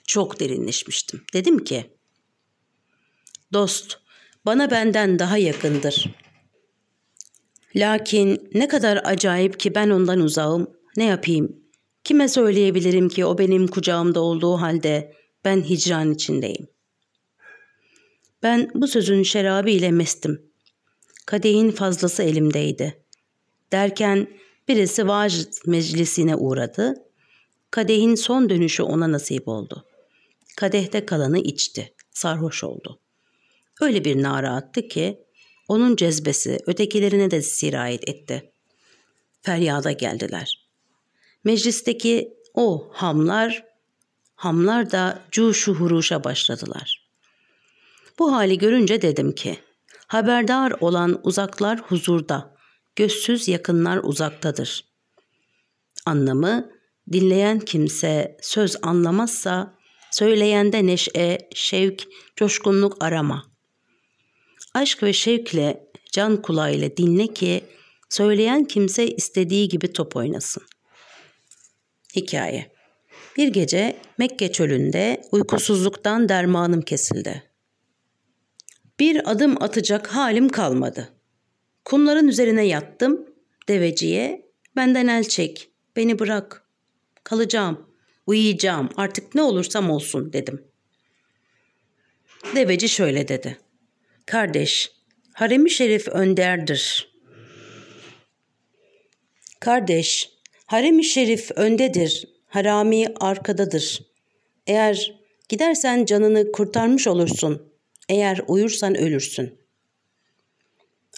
Çok derinleşmiştim. Dedim ki, dost bana benden daha yakındır. Lakin ne kadar acayip ki ben ondan uzağım, ne yapayım? Kime söyleyebilirim ki o benim kucağımda olduğu halde ben hicran içindeyim. Ben bu sözün şerabı ile mestim. Kadehin fazlası elimdeydi. Derken birisi vaaz meclisine uğradı. Kadehin son dönüşü ona nasip oldu. Kadehte kalanı içti. Sarhoş oldu. Öyle bir nara attı ki onun cezbesi ötekilerine de sirayet etti. Feryada geldiler. Meclisteki o hamlar, hamlar da cuşu huruşa başladılar. Bu hali görünce dedim ki, haberdar olan uzaklar huzurda, gözsüz yakınlar uzaktadır. Anlamı, dinleyen kimse söz anlamazsa, söyleyende neşe, şevk, coşkunluk arama. Aşk ve şevkle, can kulağıyla dinle ki, söyleyen kimse istediği gibi top oynasın. Hikaye Bir gece Mekke çölünde uykusuzluktan dermanım kesildi. Bir adım atacak halim kalmadı. Kumların üzerine yattım, deveciye, benden el çek, beni bırak, kalacağım, uyuyacağım, artık ne olursam olsun dedim. Deveci şöyle dedi. Kardeş, haremi şerif önderdir. Kardeş, harem-i şerif öndedir, harami arkadadır. Eğer gidersen canını kurtarmış olursun, eğer uyursan ölürsün.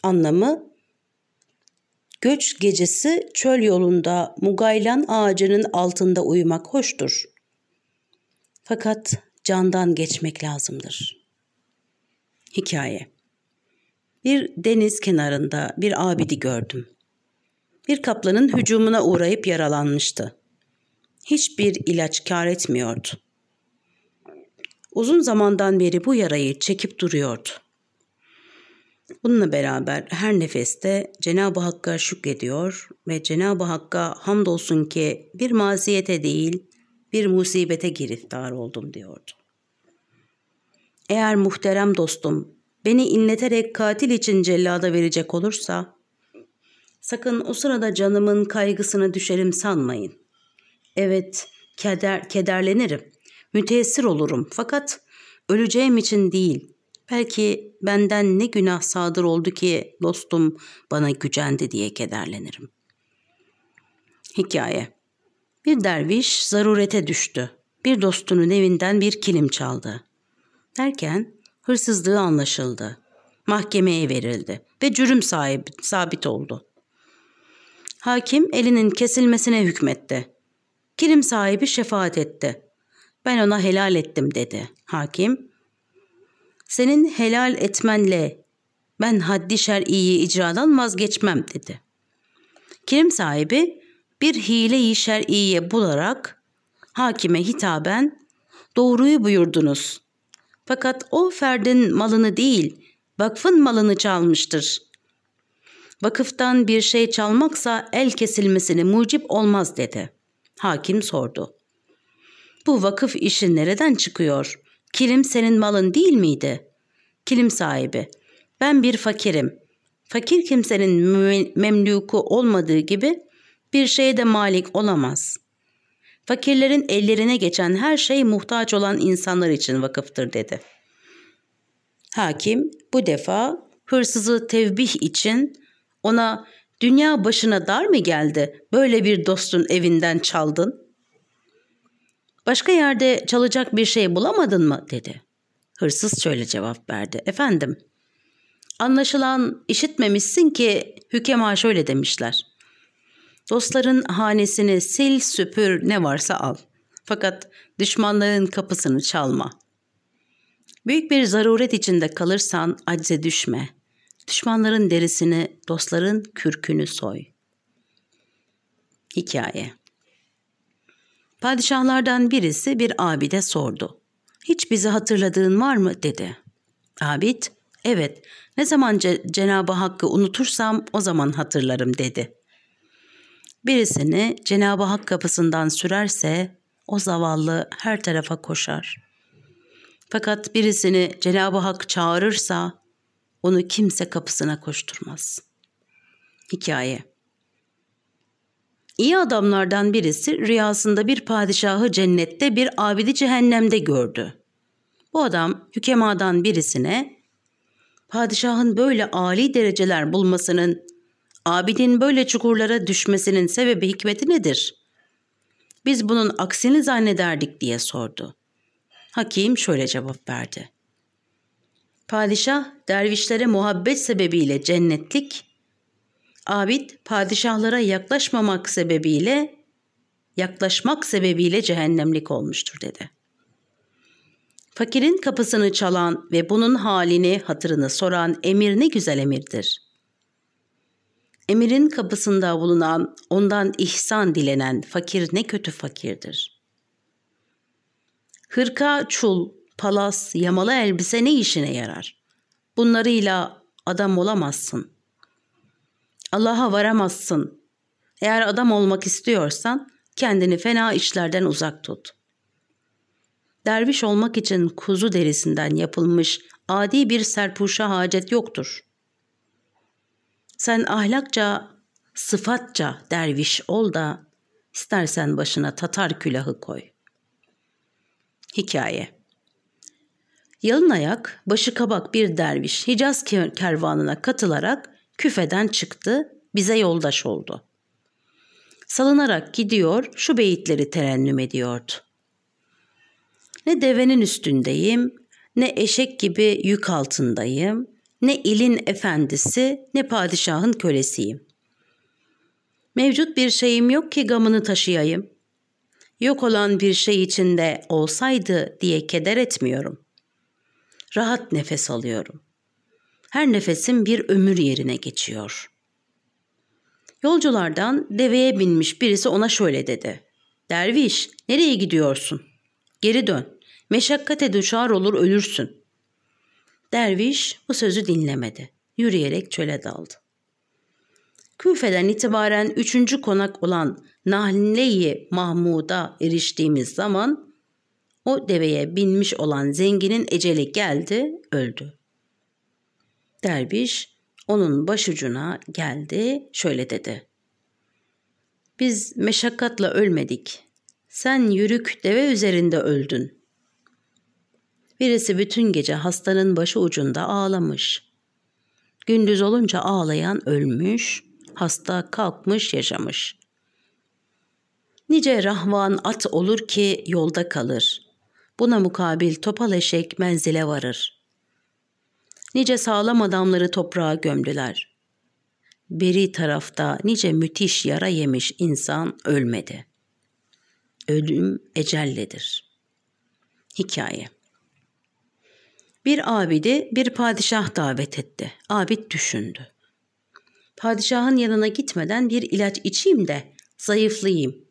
Anlamı Göç gecesi çöl yolunda mugaylan ağacının altında uyumak hoştur. Fakat candan geçmek lazımdır. Hikaye Bir deniz kenarında bir abidi gördüm. Bir kaplanın hücumuna uğrayıp yaralanmıştı. Hiçbir ilaç kar etmiyordu. Uzun zamandan beri bu yarayı çekip duruyordu. Bununla beraber her nefeste Cenab-ı Hakk'a şükrediyor ve Cenab-ı Hakk'a hamdolsun ki bir maziyete değil bir musibete giriftar oldum diyordu. Eğer muhterem dostum beni inleterek katil için cellada verecek olursa sakın o sırada canımın kaygısını düşerim sanmayın. Evet keder, kederlenirim, müteessir olurum fakat öleceğim için değil.'' Belki benden ne günah sadır oldu ki dostum bana gücendi diye kederlenirim. Hikaye Bir derviş zarurete düştü. Bir dostunun evinden bir kilim çaldı. Derken hırsızlığı anlaşıldı. Mahkemeye verildi ve cürüm sahibi, sabit oldu. Hakim elinin kesilmesine hükmetti. Kilim sahibi şefaat etti. Ben ona helal ettim dedi. Hakim senin helal etmenle ben haddi şer'iyi icradan vazgeçmem dedi. Kirim sahibi bir hile-i şer'iye bularak hakime hitaben doğruyu buyurdunuz. Fakat o ferdin malını değil, vakfın malını çalmıştır. Vakıftan bir şey çalmaksa el kesilmesini mucip olmaz dedi. Hakim sordu. Bu vakıf işi nereden çıkıyor? Kilim senin malın değil miydi? Kilim sahibi. Ben bir fakirim. Fakir kimsenin memluku olmadığı gibi bir şeye de malik olamaz. Fakirlerin ellerine geçen her şey muhtaç olan insanlar için vakıftır dedi. Hakim bu defa hırsızı tevbih için ona dünya başına dar mı geldi böyle bir dostun evinden çaldın? Başka yerde çalacak bir şey bulamadın mı dedi. Hırsız şöyle cevap verdi. Efendim anlaşılan işitmemişsin ki hükema şöyle demişler. Dostların hanesini sil süpür ne varsa al. Fakat düşmanların kapısını çalma. Büyük bir zaruret içinde kalırsan acze düşme. Düşmanların derisini, dostların kürkünü soy. Hikaye Padişahlardan birisi bir abide sordu. Hiç bizi hatırladığın var mı dedi. Abid, evet ne zaman Cenab-ı Hakk'ı unutursam o zaman hatırlarım dedi. Birisini Cenab-ı Hak kapısından sürerse o zavallı her tarafa koşar. Fakat birisini Cenab-ı Hak çağırırsa onu kimse kapısına koşturmaz. Hikaye İyi adamlardan birisi rüyasında bir padişahı cennette bir abidi cehennemde gördü. Bu adam hükemadan birisine padişahın böyle âli dereceler bulmasının abidin böyle çukurlara düşmesinin sebebi hikmeti nedir? Biz bunun aksini zannederdik diye sordu. Hakim şöyle cevap verdi. Padişah dervişlere muhabbet sebebiyle cennetlik, abid padişahlara yaklaşmamak sebebiyle yaklaşmak sebebiyle cehennemlik olmuştur dedi. Fakirin kapısını çalan ve bunun halini hatırını soran emir ne güzel emirdir. Emirin kapısında bulunan, ondan ihsan dilenen fakir ne kötü fakirdir. Hırka, çul, palas, yamalı elbise ne işine yarar? Bunlarıyla adam olamazsın. Allah'a varamazsın. Eğer adam olmak istiyorsan kendini fena işlerden uzak tut. Derviş olmak için kuzu derisinden yapılmış adi bir serpuşa hacet yoktur. Sen ahlakça, sıfatça derviş ol da istersen başına tatar külahı koy. Hikaye Yalın ayak, başı kabak bir derviş Hicaz kervanına katılarak küfeden çıktı, bize yoldaş oldu. Salınarak gidiyor, şu beyitleri terennüm ediyordu. Ne devenin üstündeyim, ne eşek gibi yük altındayım, ne ilin efendisi, ne padişahın kölesiyim. Mevcut bir şeyim yok ki gamını taşıyayım. Yok olan bir şey içinde olsaydı diye keder etmiyorum. Rahat nefes alıyorum. Her nefesim bir ömür yerine geçiyor. Yolculardan deveye binmiş birisi ona şöyle dedi. Derviş, nereye gidiyorsun? Geri dön. Meşakkate düşar olur ölürsün. Derviş bu sözü dinlemedi. Yürüyerek çöle daldı. Küfe'den itibaren üçüncü konak olan Nahle-i Mahmud'a eriştiğimiz zaman o deveye binmiş olan zenginin eceli geldi, öldü. Derviş onun başucuna geldi, şöyle dedi. Biz meşakkatla ölmedik. Sen yürük deve üzerinde öldün. Birisi bütün gece hastanın başı ucunda ağlamış. Gündüz olunca ağlayan ölmüş, hasta kalkmış yaşamış. Nice rahvan at olur ki yolda kalır. Buna mukabil topal eşek menzile varır. Nice sağlam adamları toprağa gömdüler. Beri tarafta nice müthiş yara yemiş insan ölmedi. Ölüm ecelledir. Hikaye bir abidi bir padişah davet etti. Abid düşündü. Padişahın yanına gitmeden bir ilaç içeyim de zayıflayayım.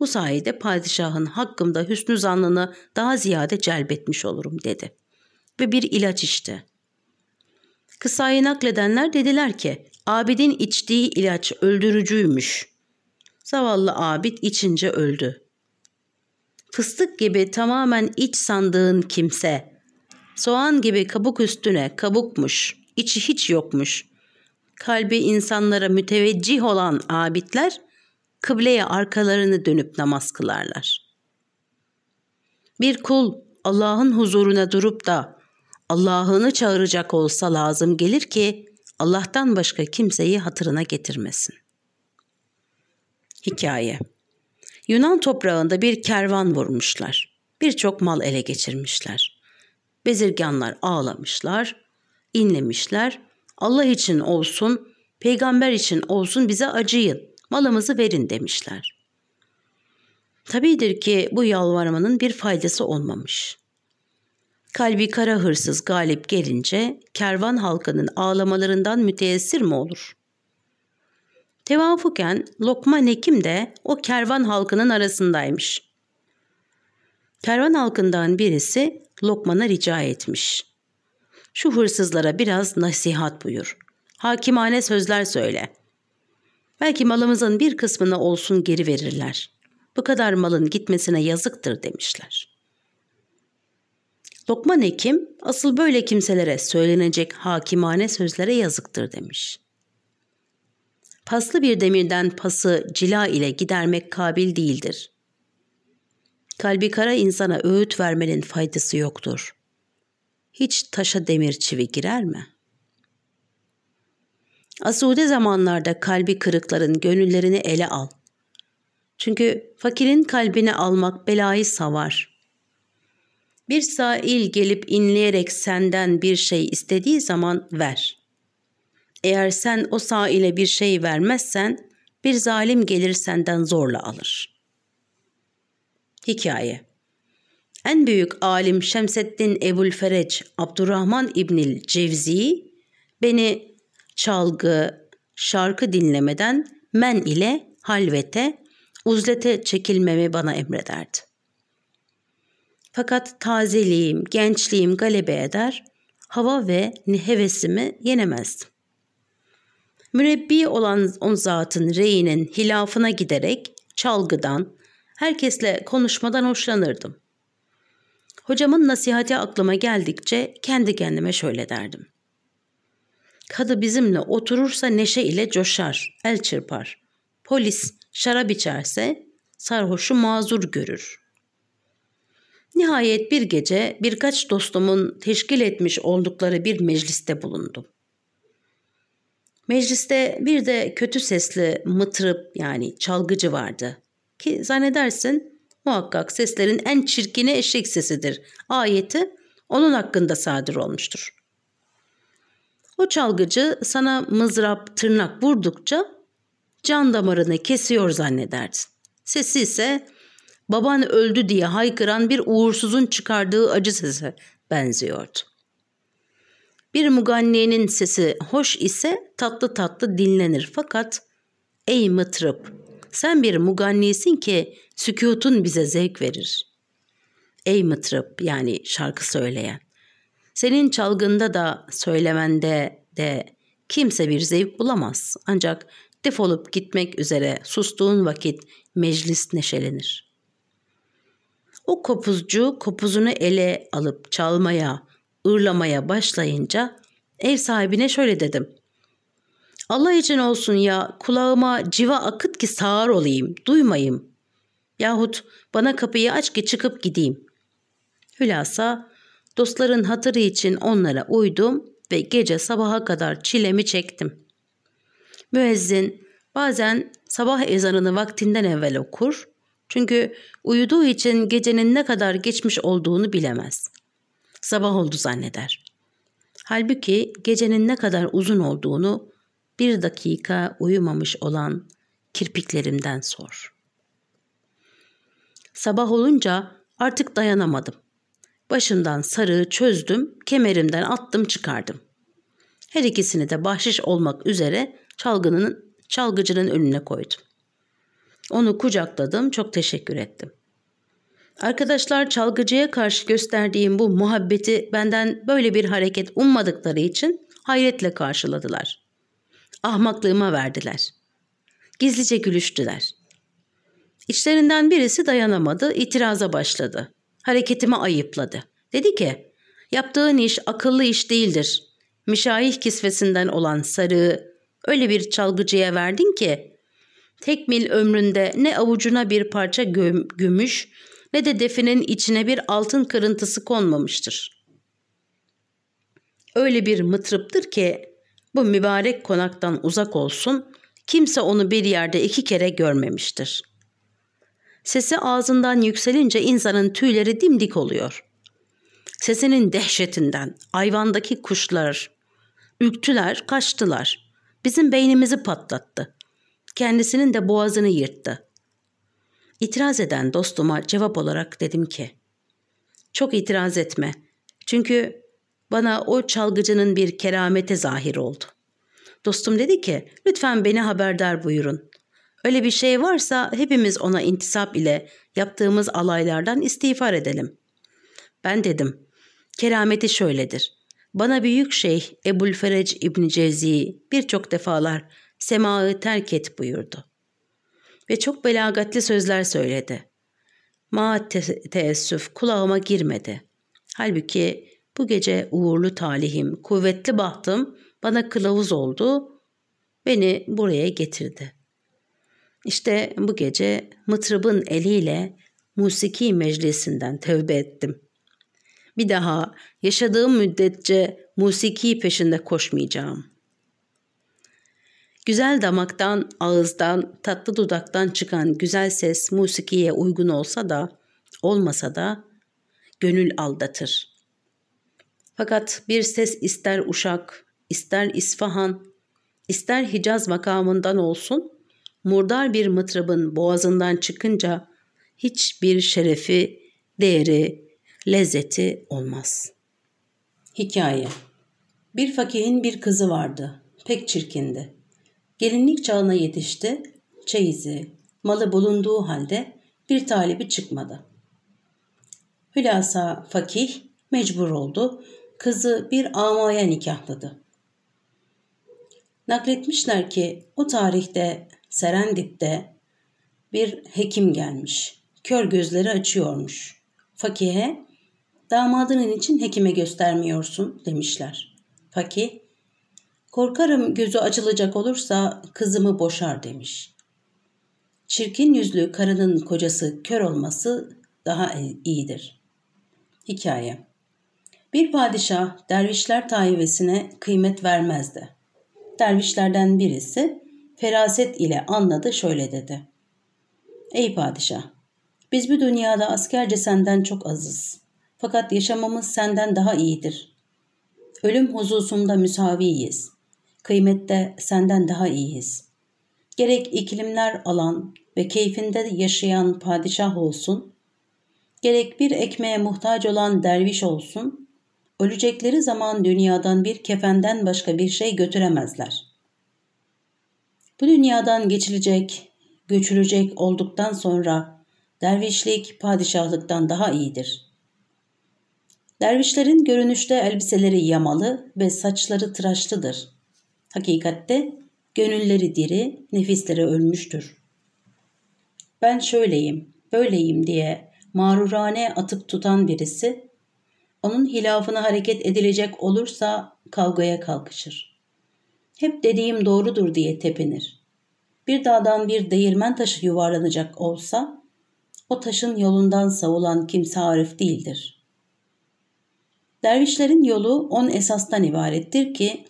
Bu sayede padişahın hakkımda hüsnü zannını daha ziyade celbetmiş olurum dedi. Ve bir ilaç içti. Kısayı nakledenler dediler ki abidin içtiği ilaç öldürücüymüş. Zavallı abid içince öldü. Fıstık gibi tamamen iç sandığın kimse, soğan gibi kabuk üstüne kabukmuş, içi hiç yokmuş. Kalbi insanlara müteveccih olan abidler, kıbleye arkalarını dönüp namaz kılarlar. Bir kul Allah'ın huzuruna durup da Allah'ını çağıracak olsa lazım gelir ki Allah'tan başka kimseyi hatırına getirmesin. Hikaye Yunan toprağında bir kervan vurmuşlar. Birçok mal ele geçirmişler. Bezirganlar ağlamışlar, inlemişler. Allah için olsun, peygamber için olsun bize acıyın, malımızı verin demişler. Tabidir ki bu yalvarmanın bir faydası olmamış. Kalbi kara hırsız galip gelince kervan halkının ağlamalarından müteessir mi olur? Tevafuken Lokman Hekim de o kervan halkının arasındaymış. Kervan halkından birisi Lokman'a rica etmiş. Şu hırsızlara biraz nasihat buyur. Hakimane sözler söyle. Belki malımızın bir kısmını olsun geri verirler. Bu kadar malın gitmesine yazıktır demişler. Lokman Hekim asıl böyle kimselere söylenecek hakimane sözlere yazıktır demiş. Paslı bir demirden pası cila ile gidermek kabil değildir. Kalbi kara insana öğüt vermenin faydası yoktur. Hiç taşa demir çivi girer mi? Asude zamanlarda kalbi kırıkların gönüllerini ele al. Çünkü fakirin kalbini almak belayı savar. Bir sail gelip inleyerek senden bir şey istediği zaman ver. Eğer sen o saile bir şey vermezsen bir zalim gelir senden zorla alır. Hikaye En büyük alim Şemseddin Ebu'l-Fereç Abdurrahman İbnil Cevzi beni çalgı, şarkı dinlemeden men ile halvete, uzlete çekilmemi bana emrederdi. Fakat tazeliğim, gençliğim galebe eder, hava ve hevesimi yenemezdim. Mürebbi olan on zatın reyinin hilafına giderek çalgıdan, herkesle konuşmadan hoşlanırdım. Hocamın nasihati aklıma geldikçe kendi kendime şöyle derdim. Kadı bizimle oturursa neşe ile coşar, el çırpar. Polis şarap içerse sarhoşu mazur görür. Nihayet bir gece birkaç dostumun teşkil etmiş oldukları bir mecliste bulundum. Mecliste bir de kötü sesli mıtırıp yani çalgıcı vardı. Ki zannedersin muhakkak seslerin en çirkini eşek sesidir. Ayeti onun hakkında sadır olmuştur. O çalgıcı sana mızrap, tırnak vurdukça can damarını kesiyor zannederdin. Sesi ise baban öldü diye haykıran bir uğursuzun çıkardığı acı sese benziyordu. Bir muganniyenin sesi hoş ise tatlı tatlı dinlenir fakat ey mıtrıp sen bir mugannisin ki sükutun bize zevk verir. Ey mıtrıp yani şarkı söyleyen senin çalgında da söylemende de kimse bir zevk bulamaz ancak defolup gitmek üzere sustuğun vakit meclis neşelenir. O kopuzcu kopuzunu ele alıp çalmaya, ırlamaya başlayınca ev sahibine şöyle dedim. Allah için olsun ya kulağıma civa akıt ki sağır olayım, duymayayım. Yahut bana kapıyı aç ki çıkıp gideyim. Hülasa dostların hatırı için onlara uydum ve gece sabaha kadar çilemi çektim. Müezzin bazen sabah ezanını vaktinden evvel okur çünkü uyuduğu için gecenin ne kadar geçmiş olduğunu bilemez sabah oldu zanneder. Halbuki gecenin ne kadar uzun olduğunu bir dakika uyumamış olan kirpiklerimden sor. Sabah olunca artık dayanamadım. Başından sarığı çözdüm, kemerimden attım çıkardım. Her ikisini de bahşiş olmak üzere çalgının, çalgıcının önüne koydum. Onu kucakladım, çok teşekkür ettim. Arkadaşlar çalgıcıya karşı gösterdiğim bu muhabbeti benden böyle bir hareket ummadıkları için hayretle karşıladılar. Ahmaklığıma verdiler. Gizlice gülüştüler. İçlerinden birisi dayanamadı, itiraza başladı. Hareketimi ayıpladı. Dedi ki, yaptığın iş akıllı iş değildir. Mişayih kisvesinden olan sarığı öyle bir çalgıcıya verdin ki, tek mil ömründe ne avucuna bir parça göm gümüş ne de definin içine bir altın kırıntısı konmamıştır. Öyle bir mıtrıptır ki bu mübarek konaktan uzak olsun, kimse onu bir yerde iki kere görmemiştir. Sesi ağzından yükselince insanın tüyleri dimdik oluyor. Sesinin dehşetinden ayvandaki kuşlar ürktüler, kaçtılar. Bizim beynimizi patlattı. Kendisinin de boğazını yırttı. İtiraz eden dostuma cevap olarak dedim ki, çok itiraz etme. Çünkü bana o çalgıcının bir keramete zahir oldu. Dostum dedi ki, lütfen beni haberdar buyurun. Öyle bir şey varsa hepimiz ona intisap ile yaptığımız alaylardan istiğfar edelim. Ben dedim, kerameti şöyledir. Bana büyük şeyh Ebulferec İbni Cevzi birçok defalar semağı terk et buyurdu. Ve çok belagatli sözler söyledi. Ma te teessüf kulağıma girmedi. Halbuki bu gece uğurlu talihim, kuvvetli bahtım bana kılavuz oldu, beni buraya getirdi. İşte bu gece mıtrıbın eliyle musiki meclisinden tövbe ettim. Bir daha yaşadığım müddetçe musiki peşinde koşmayacağım. Güzel damaktan, ağızdan, tatlı dudaktan çıkan güzel ses musikiye uygun olsa da, olmasa da gönül aldatır. Fakat bir ses ister Uşak, ister İsfahan, ister Hicaz makamından olsun, murdar bir mıtrabın boğazından çıkınca hiçbir şerefi, değeri, lezzeti olmaz. Hikaye Bir fakihin bir kızı vardı. Pek çirkindi. Gelinlik çağına yetişti. Çeyizi, malı bulunduğu halde bir talibi çıkmadı. Hülasa fakih mecbur oldu. Kızı bir amaya nikahladı. Nakletmişler ki o tarihte Serendip'te bir hekim gelmiş. Kör gözleri açıyormuş. Fakih'e damadının için hekime göstermiyorsun demişler. Fakih korkarım gözü açılacak olursa kızımı boşar demiş. Çirkin yüzlü karının kocası kör olması daha iyidir. Hikaye Bir padişah dervişler taivesine kıymet vermezdi. Dervişlerden birisi feraset ile anladı şöyle dedi. Ey padişah, biz bu dünyada askerce senden çok azız. Fakat yaşamamız senden daha iyidir. Ölüm huzusunda müsaviyiz. Kıymette senden daha iyiyiz. Gerek iklimler alan ve keyfinde yaşayan padişah olsun, gerek bir ekmeğe muhtaç olan derviş olsun, ölecekleri zaman dünyadan bir kefenden başka bir şey götüremezler. Bu dünyadan geçilecek, göçülecek olduktan sonra dervişlik padişahlıktan daha iyidir. Dervişlerin görünüşte elbiseleri yamalı ve saçları tıraşlıdır. Hakikatte gönülleri diri, nefisleri ölmüştür. Ben şöyleyim, böyleyim diye mağrurane atıp tutan birisi, onun hilafına hareket edilecek olursa kavgaya kalkışır hep dediğim doğrudur diye tepinir. Bir dağdan bir değirmen taşı yuvarlanacak olsa, o taşın yolundan savulan kimse arif değildir. Dervişlerin yolu on esastan ibarettir ki,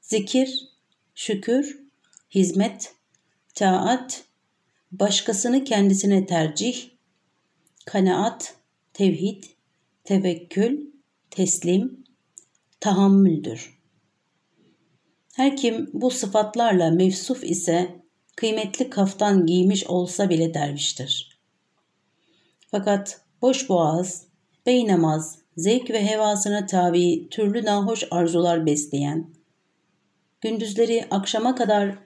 zikir, şükür, hizmet, taat, başkasını kendisine tercih, kanaat, tevhid, tevekkül, teslim, tahammüldür.'' Her kim bu sıfatlarla mevsuf ise kıymetli kaftan giymiş olsa bile derviştir. Fakat boş boğaz, beynamaz, zevk ve hevasına tabi türlü nahoş arzular besleyen, gündüzleri akşama kadar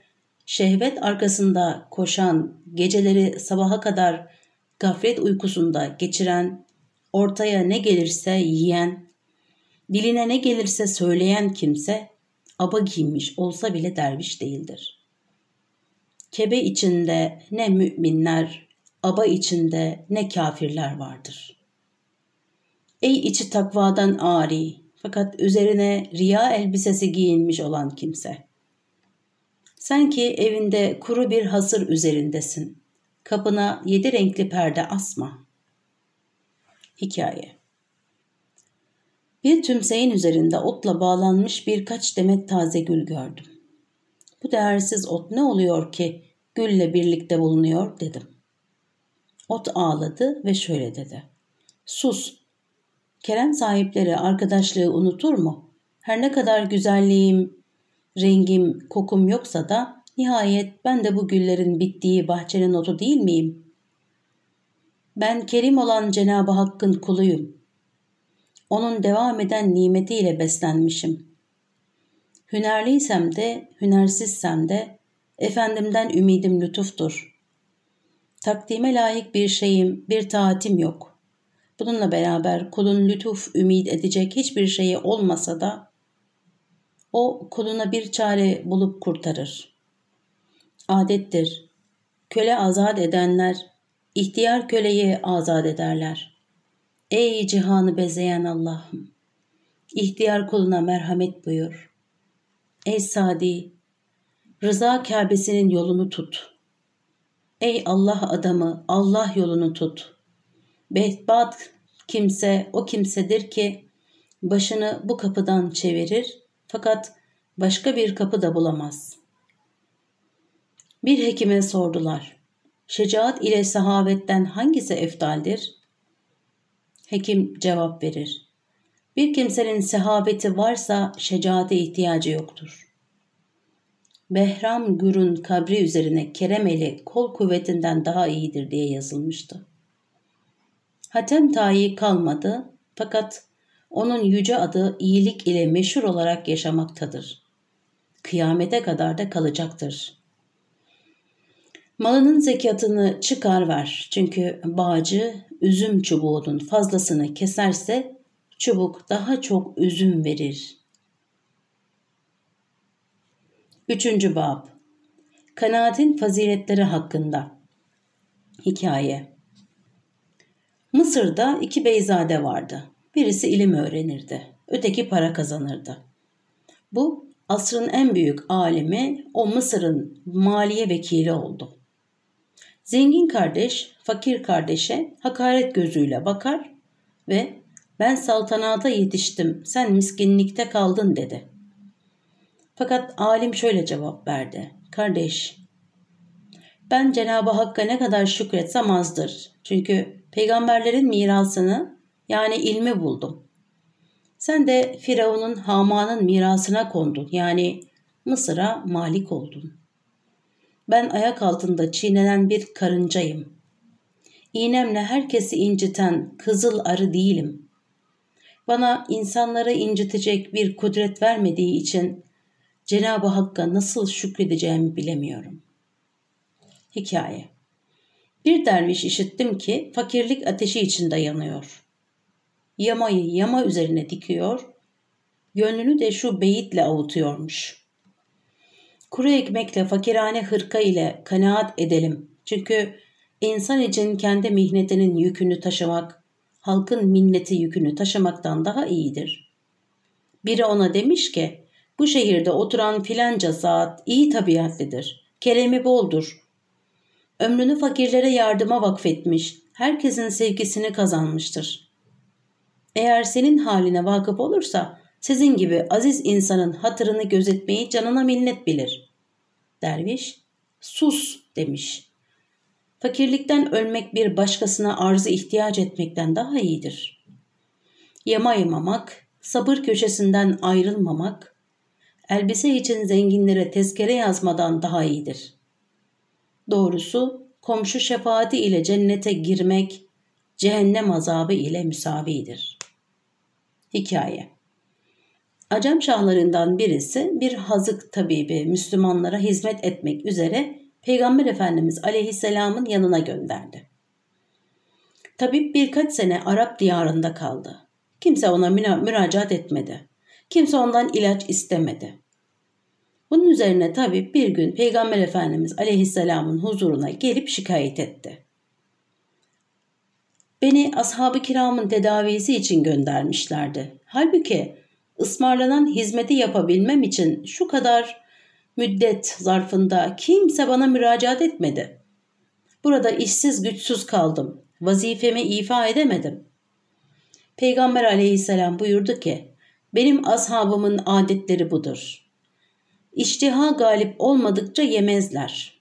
şehvet arkasında koşan, geceleri sabaha kadar gaflet uykusunda geçiren, ortaya ne gelirse yiyen, diline ne gelirse söyleyen kimse aba giymiş olsa bile derviş değildir. Kebe içinde ne müminler aba içinde ne kafirler vardır. Ey içi takvadan ari fakat üzerine riya elbisesi giyinmiş olan kimse. Sen ki evinde kuru bir hasır üzerindesin. Kapına yedi renkli perde asma. Hikaye Bir tümseyin üzerinde otla bağlanmış birkaç demet taze gül gördüm. Bu değersiz ot ne oluyor ki gülle birlikte bulunuyor dedim. Ot ağladı ve şöyle dedi. Sus. Kerem sahipleri arkadaşlığı unutur mu? Her ne kadar güzelliğim, rengim, kokum yoksa da nihayet ben de bu güllerin bittiği bahçenin otu değil miyim? Ben kerim olan Cenab-ı Hakk'ın kuluyum. Onun devam eden nimetiyle beslenmişim. Hünerliysem de, hünersizsem de Efendimden ümidim lütuftur. Takdime layık bir şeyim, bir taatim yok. Bununla beraber kulun lütuf ümit edecek hiçbir şeyi olmasa da o kuluna bir çare bulup kurtarır. Adettir. Köle azat edenler, ihtiyar köleyi azat ederler. Ey cihanı bezeyen Allah'ım! İhtiyar kuluna merhamet buyur. Ey Sadi, rıza Kabe'sinin yolunu tut. Ey Allah adamı, Allah yolunu tut. Behbat kimse o kimsedir ki başını bu kapıdan çevirir fakat başka bir kapı da bulamaz. Bir hekime sordular. Şecaat ile sahabetten hangisi eftaldir? Hekim cevap verir. Bir kimsenin sehabeti varsa şecaate ihtiyacı yoktur. Behram Gür'ün kabri üzerine Keremeli kol kuvvetinden daha iyidir diye yazılmıştı. Hatem Tayi kalmadı fakat onun yüce adı iyilik ile meşhur olarak yaşamaktadır. Kıyamete kadar da kalacaktır. Malının zekatını çıkar ver. Çünkü bağcı üzüm çubuğunun fazlasını keserse çubuk daha çok üzüm verir. Üçüncü bab Kanaatin faziletleri hakkında Hikaye Mısır'da iki beyzade vardı. Birisi ilim öğrenirdi, öteki para kazanırdı. Bu asrın en büyük alimi o Mısır'ın maliye vekili oldu. Zengin kardeş fakir kardeşe hakaret gözüyle bakar ve ben saltanata yetiştim sen miskinlikte kaldın dedi. Fakat alim şöyle cevap verdi. Kardeş ben Cenab-ı Hakk'a ne kadar şükretsem azdır. Çünkü peygamberlerin mirasını yani ilmi buldum. Sen de Firavun'un Haman'ın mirasına kondun yani Mısır'a malik oldun. Ben ayak altında çiğnenen bir karıncayım. İğnemle herkesi inciten kızıl arı değilim. Bana insanları incitecek bir kudret vermediği için Cenab-ı Hakk'a nasıl şükredeceğimi bilemiyorum. Hikaye Bir derviş işittim ki fakirlik ateşi içinde yanıyor. Yamayı yama üzerine dikiyor, gönlünü de şu beyitle avutuyormuş. Kuru ekmekle fakirane hırka ile kanaat edelim. Çünkü insan için kendi mihnetinin yükünü taşımak, halkın minneti yükünü taşımaktan daha iyidir. Biri ona demiş ki, bu şehirde oturan filanca zat iyi tabiatlidir, keremi boldur. Ömrünü fakirlere yardıma vakfetmiş, herkesin sevgisini kazanmıştır. Eğer senin haline vakıf olursa, sizin gibi aziz insanın hatırını gözetmeyi canına minnet bilir. Derviş, sus demiş. Fakirlikten ölmek bir başkasına arzı ihtiyaç etmekten daha iyidir. Yamaymamak, sabır köşesinden ayrılmamak, elbise için zenginlere tezkere yazmadan daha iyidir. Doğrusu komşu şefaati ile cennete girmek, cehennem azabı ile müsavidir. Hikaye Acem şahlarından birisi bir hazık tabibi Müslümanlara hizmet etmek üzere Peygamber Efendimiz aleyhisselamın yanına gönderdi. Tabip birkaç sene Arap diyarında kaldı. Kimse ona müracaat etmedi. Kimse ondan ilaç istemedi. Bunun üzerine tabi bir gün Peygamber Efendimiz Aleyhisselam'ın huzuruna gelip şikayet etti. Beni ashab-ı kiramın tedavisi için göndermişlerdi. Halbuki ısmarlanan hizmeti yapabilmem için şu kadar müddet zarfında kimse bana müracaat etmedi. Burada işsiz güçsüz kaldım. Vazifemi ifa edemedim. Peygamber aleyhisselam buyurdu ki, benim ashabımın adetleri budur. İştiha galip olmadıkça yemezler.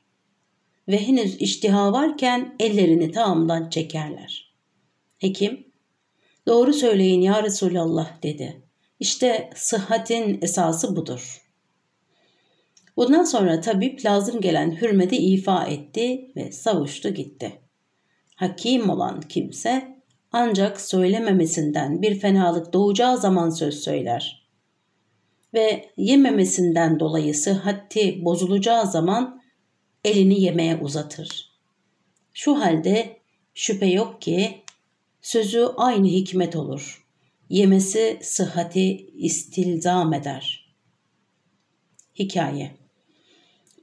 Ve henüz iştiha varken ellerini tamamdan çekerler. Hekim, doğru söyleyin ya Resulallah dedi. İşte sıhhatin esası budur. Bundan sonra tabip lazım gelen hürmeti ifa etti ve savuştu gitti. Hakim olan kimse ancak söylememesinden bir fenalık doğacağı zaman söz söyler. Ve yememesinden dolayı sıhhati bozulacağı zaman elini yemeye uzatır. Şu halde şüphe yok ki sözü aynı hikmet olur. Yemesi sıhhati istilzam eder. Hikaye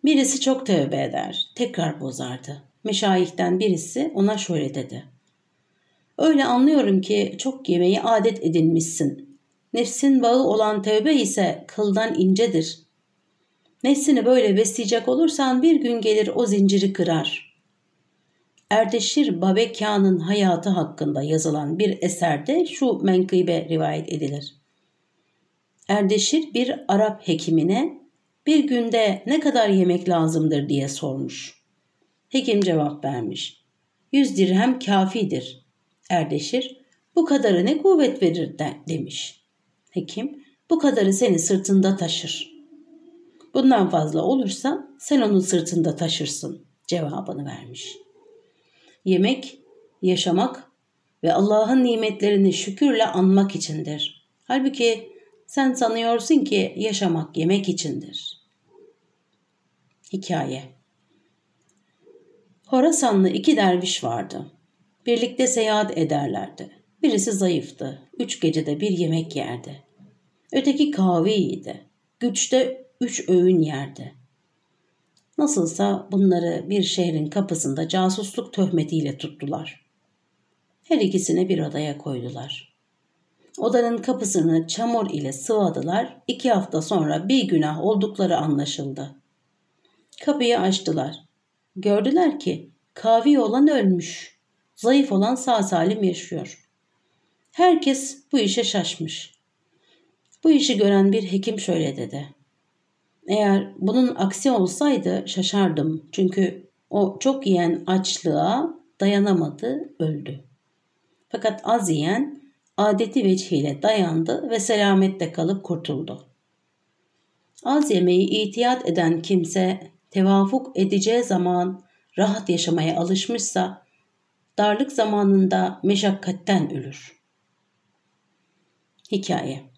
Birisi çok tövbe eder, tekrar bozardı. Meşayihten birisi ona şöyle dedi. Öyle anlıyorum ki çok yemeği adet edinmişsin. Nefsin bağı olan tövbe ise kıldan incedir. Nefsini böyle besleyecek olursan bir gün gelir o zinciri kırar. Erdeşir Babekâ'nın hayatı hakkında yazılan bir eserde şu menkıbe rivayet edilir. Erdeşir bir Arap hekimine bir günde ne kadar yemek lazımdır diye sormuş. Hekim cevap vermiş. Yüz dirhem kafidir. Erdeşir, bu kadarı ne kuvvet verir de, demiş. Hekim, bu kadarı seni sırtında taşır. Bundan fazla olursa sen onu sırtında taşırsın cevabını vermiş. Yemek, yaşamak ve Allah'ın nimetlerini şükürle anmak içindir. Halbuki sen sanıyorsun ki yaşamak yemek içindir. Hikaye Horasanlı iki derviş vardı. Birlikte seyahat ederlerdi. Birisi zayıftı. Üç gecede bir yemek yerdi. Öteki kahveydi. Güçte üç öğün yerdi. Nasılsa bunları bir şehrin kapısında casusluk töhmetiyle tuttular. Her ikisini bir odaya koydular. Odanın kapısını çamur ile sıvadılar. İki hafta sonra bir günah oldukları anlaşıldı. Kapıyı açtılar. Gördüler ki kavi olan ölmüş. Zayıf olan sağ salim yaşıyor. Herkes bu işe şaşmış. Bu işi gören bir hekim şöyle dedi. Eğer bunun aksi olsaydı şaşardım. Çünkü o çok yiyen açlığa dayanamadı, öldü. Fakat az yiyen adeti vecihiyle dayandı ve selametle kalıp kurtuldu. Az yemeği itiyat eden kimse tevafuk edeceği zaman rahat yaşamaya alışmışsa darlık zamanında meşakkatten ölür. Hikaye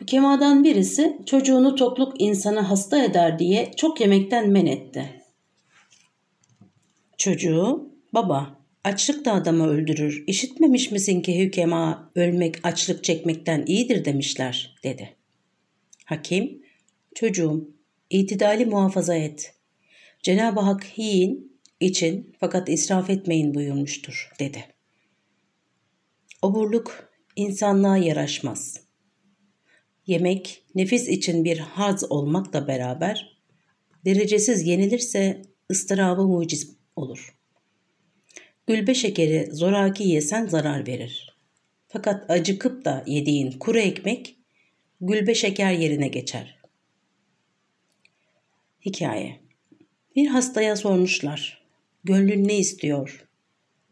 Hükemadan birisi çocuğunu tokluk insanı hasta eder diye çok yemekten men etti. Çocuğu, baba Açlık da adamı öldürür. İşitmemiş misin ki hükema ölmek açlık çekmekten iyidir demişler dedi. Hakim, çocuğum itidali muhafaza et. Cenab-ı Hak yiyin, için fakat israf etmeyin buyurmuştur dedi. Oburluk insanlığa yaraşmaz. Yemek nefis için bir haz olmakla beraber derecesiz yenilirse ıstırabı muciz olur.'' Gülbe şekeri zoraki yesen zarar verir. Fakat acıkıp da yediğin kuru ekmek gülbe şeker yerine geçer. Hikaye Bir hastaya sormuşlar. Gönlün ne istiyor?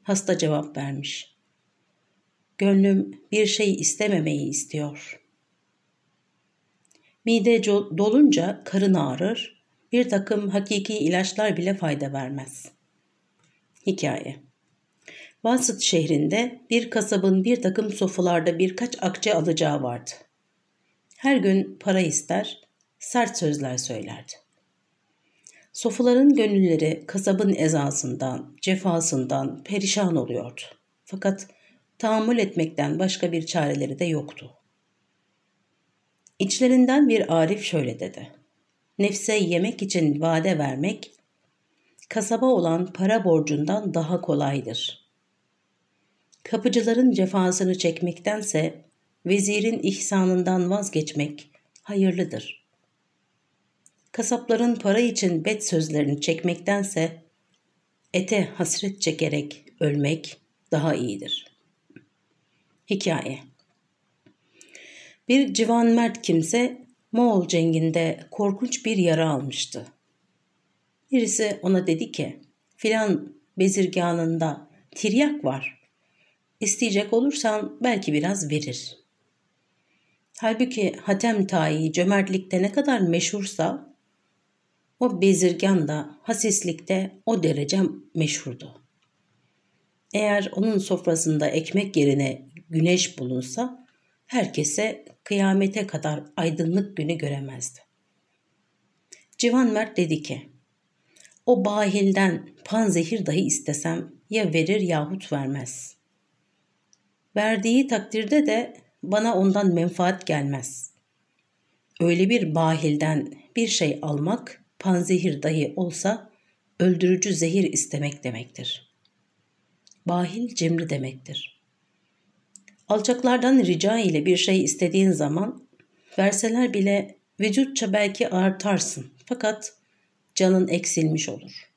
Hasta cevap vermiş. Gönlüm bir şey istememeyi istiyor. Mide dolunca karın ağrır, bir takım hakiki ilaçlar bile fayda vermez. Hikaye Vasıt şehrinde bir kasabın bir takım sofularda birkaç akçe alacağı vardı. Her gün para ister, sert sözler söylerdi. Sofuların gönülleri kasabın ezasından, cefasından perişan oluyordu. Fakat tahammül etmekten başka bir çareleri de yoktu. İçlerinden bir arif şöyle dedi. Nefse yemek için vade vermek, kasaba olan para borcundan daha kolaydır. Kapıcıların cefasını çekmektense vezirin ihsanından vazgeçmek hayırlıdır. Kasapların para için bet sözlerini çekmektense ete hasret çekerek ölmek daha iyidir. Hikaye Bir civan mert kimse Moğol cenginde korkunç bir yara almıştı. Birisi ona dedi ki filan bezirganında tiryak var. İsteyecek olursan belki biraz verir. Halbuki Hatem Tayi cömertlikte ne kadar meşhursa o bezirgan da hasislikte o derece meşhurdu. Eğer onun sofrasında ekmek yerine güneş bulunsa herkese kıyamete kadar aydınlık günü göremezdi. Civan Mert dedi ki, o bahilden panzehir dahi istesem ya verir yahut vermez. Verdiği takdirde de bana ondan menfaat gelmez. Öyle bir bahilden bir şey almak panzehir dahi olsa öldürücü zehir istemek demektir. Bahil cimri demektir. Alçaklardan rica ile bir şey istediğin zaman verseler bile vücutça belki artarsın fakat canın eksilmiş olur.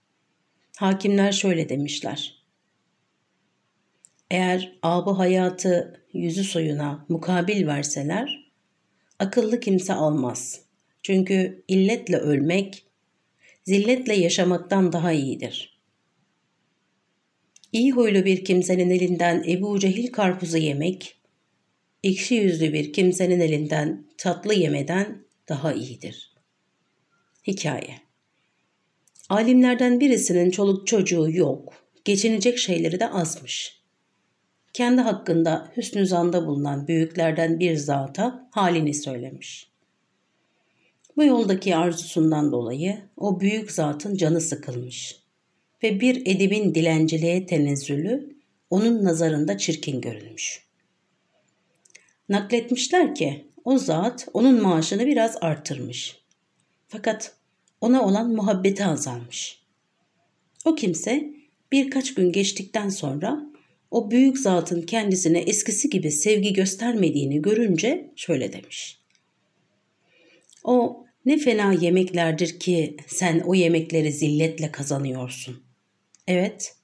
Hakimler şöyle demişler. Eğer abı hayatı yüzü soyuna mukabil verseler, akıllı kimse almaz. Çünkü illetle ölmek, zilletle yaşamaktan daha iyidir. İyi huylu bir kimsenin elinden Ebu Cehil karpuzu yemek, ekşi yüzlü bir kimsenin elinden tatlı yemeden daha iyidir. Hikaye Alimlerden birisinin çoluk çocuğu yok, geçinecek şeyleri de azmış. Kendi hakkında hüsnü zanda bulunan büyüklerden bir zata halini söylemiş. Bu yoldaki arzusundan dolayı o büyük zatın canı sıkılmış ve bir edibin dilenciliğe tenezzülü onun nazarında çirkin görülmüş. Nakletmişler ki o zat onun maaşını biraz artırmış. Fakat ona olan muhabbeti azalmış. O kimse birkaç gün geçtikten sonra o büyük zatın kendisine eskisi gibi sevgi göstermediğini görünce şöyle demiş. O ne fena yemeklerdir ki sen o yemekleri zilletle kazanıyorsun. Evet,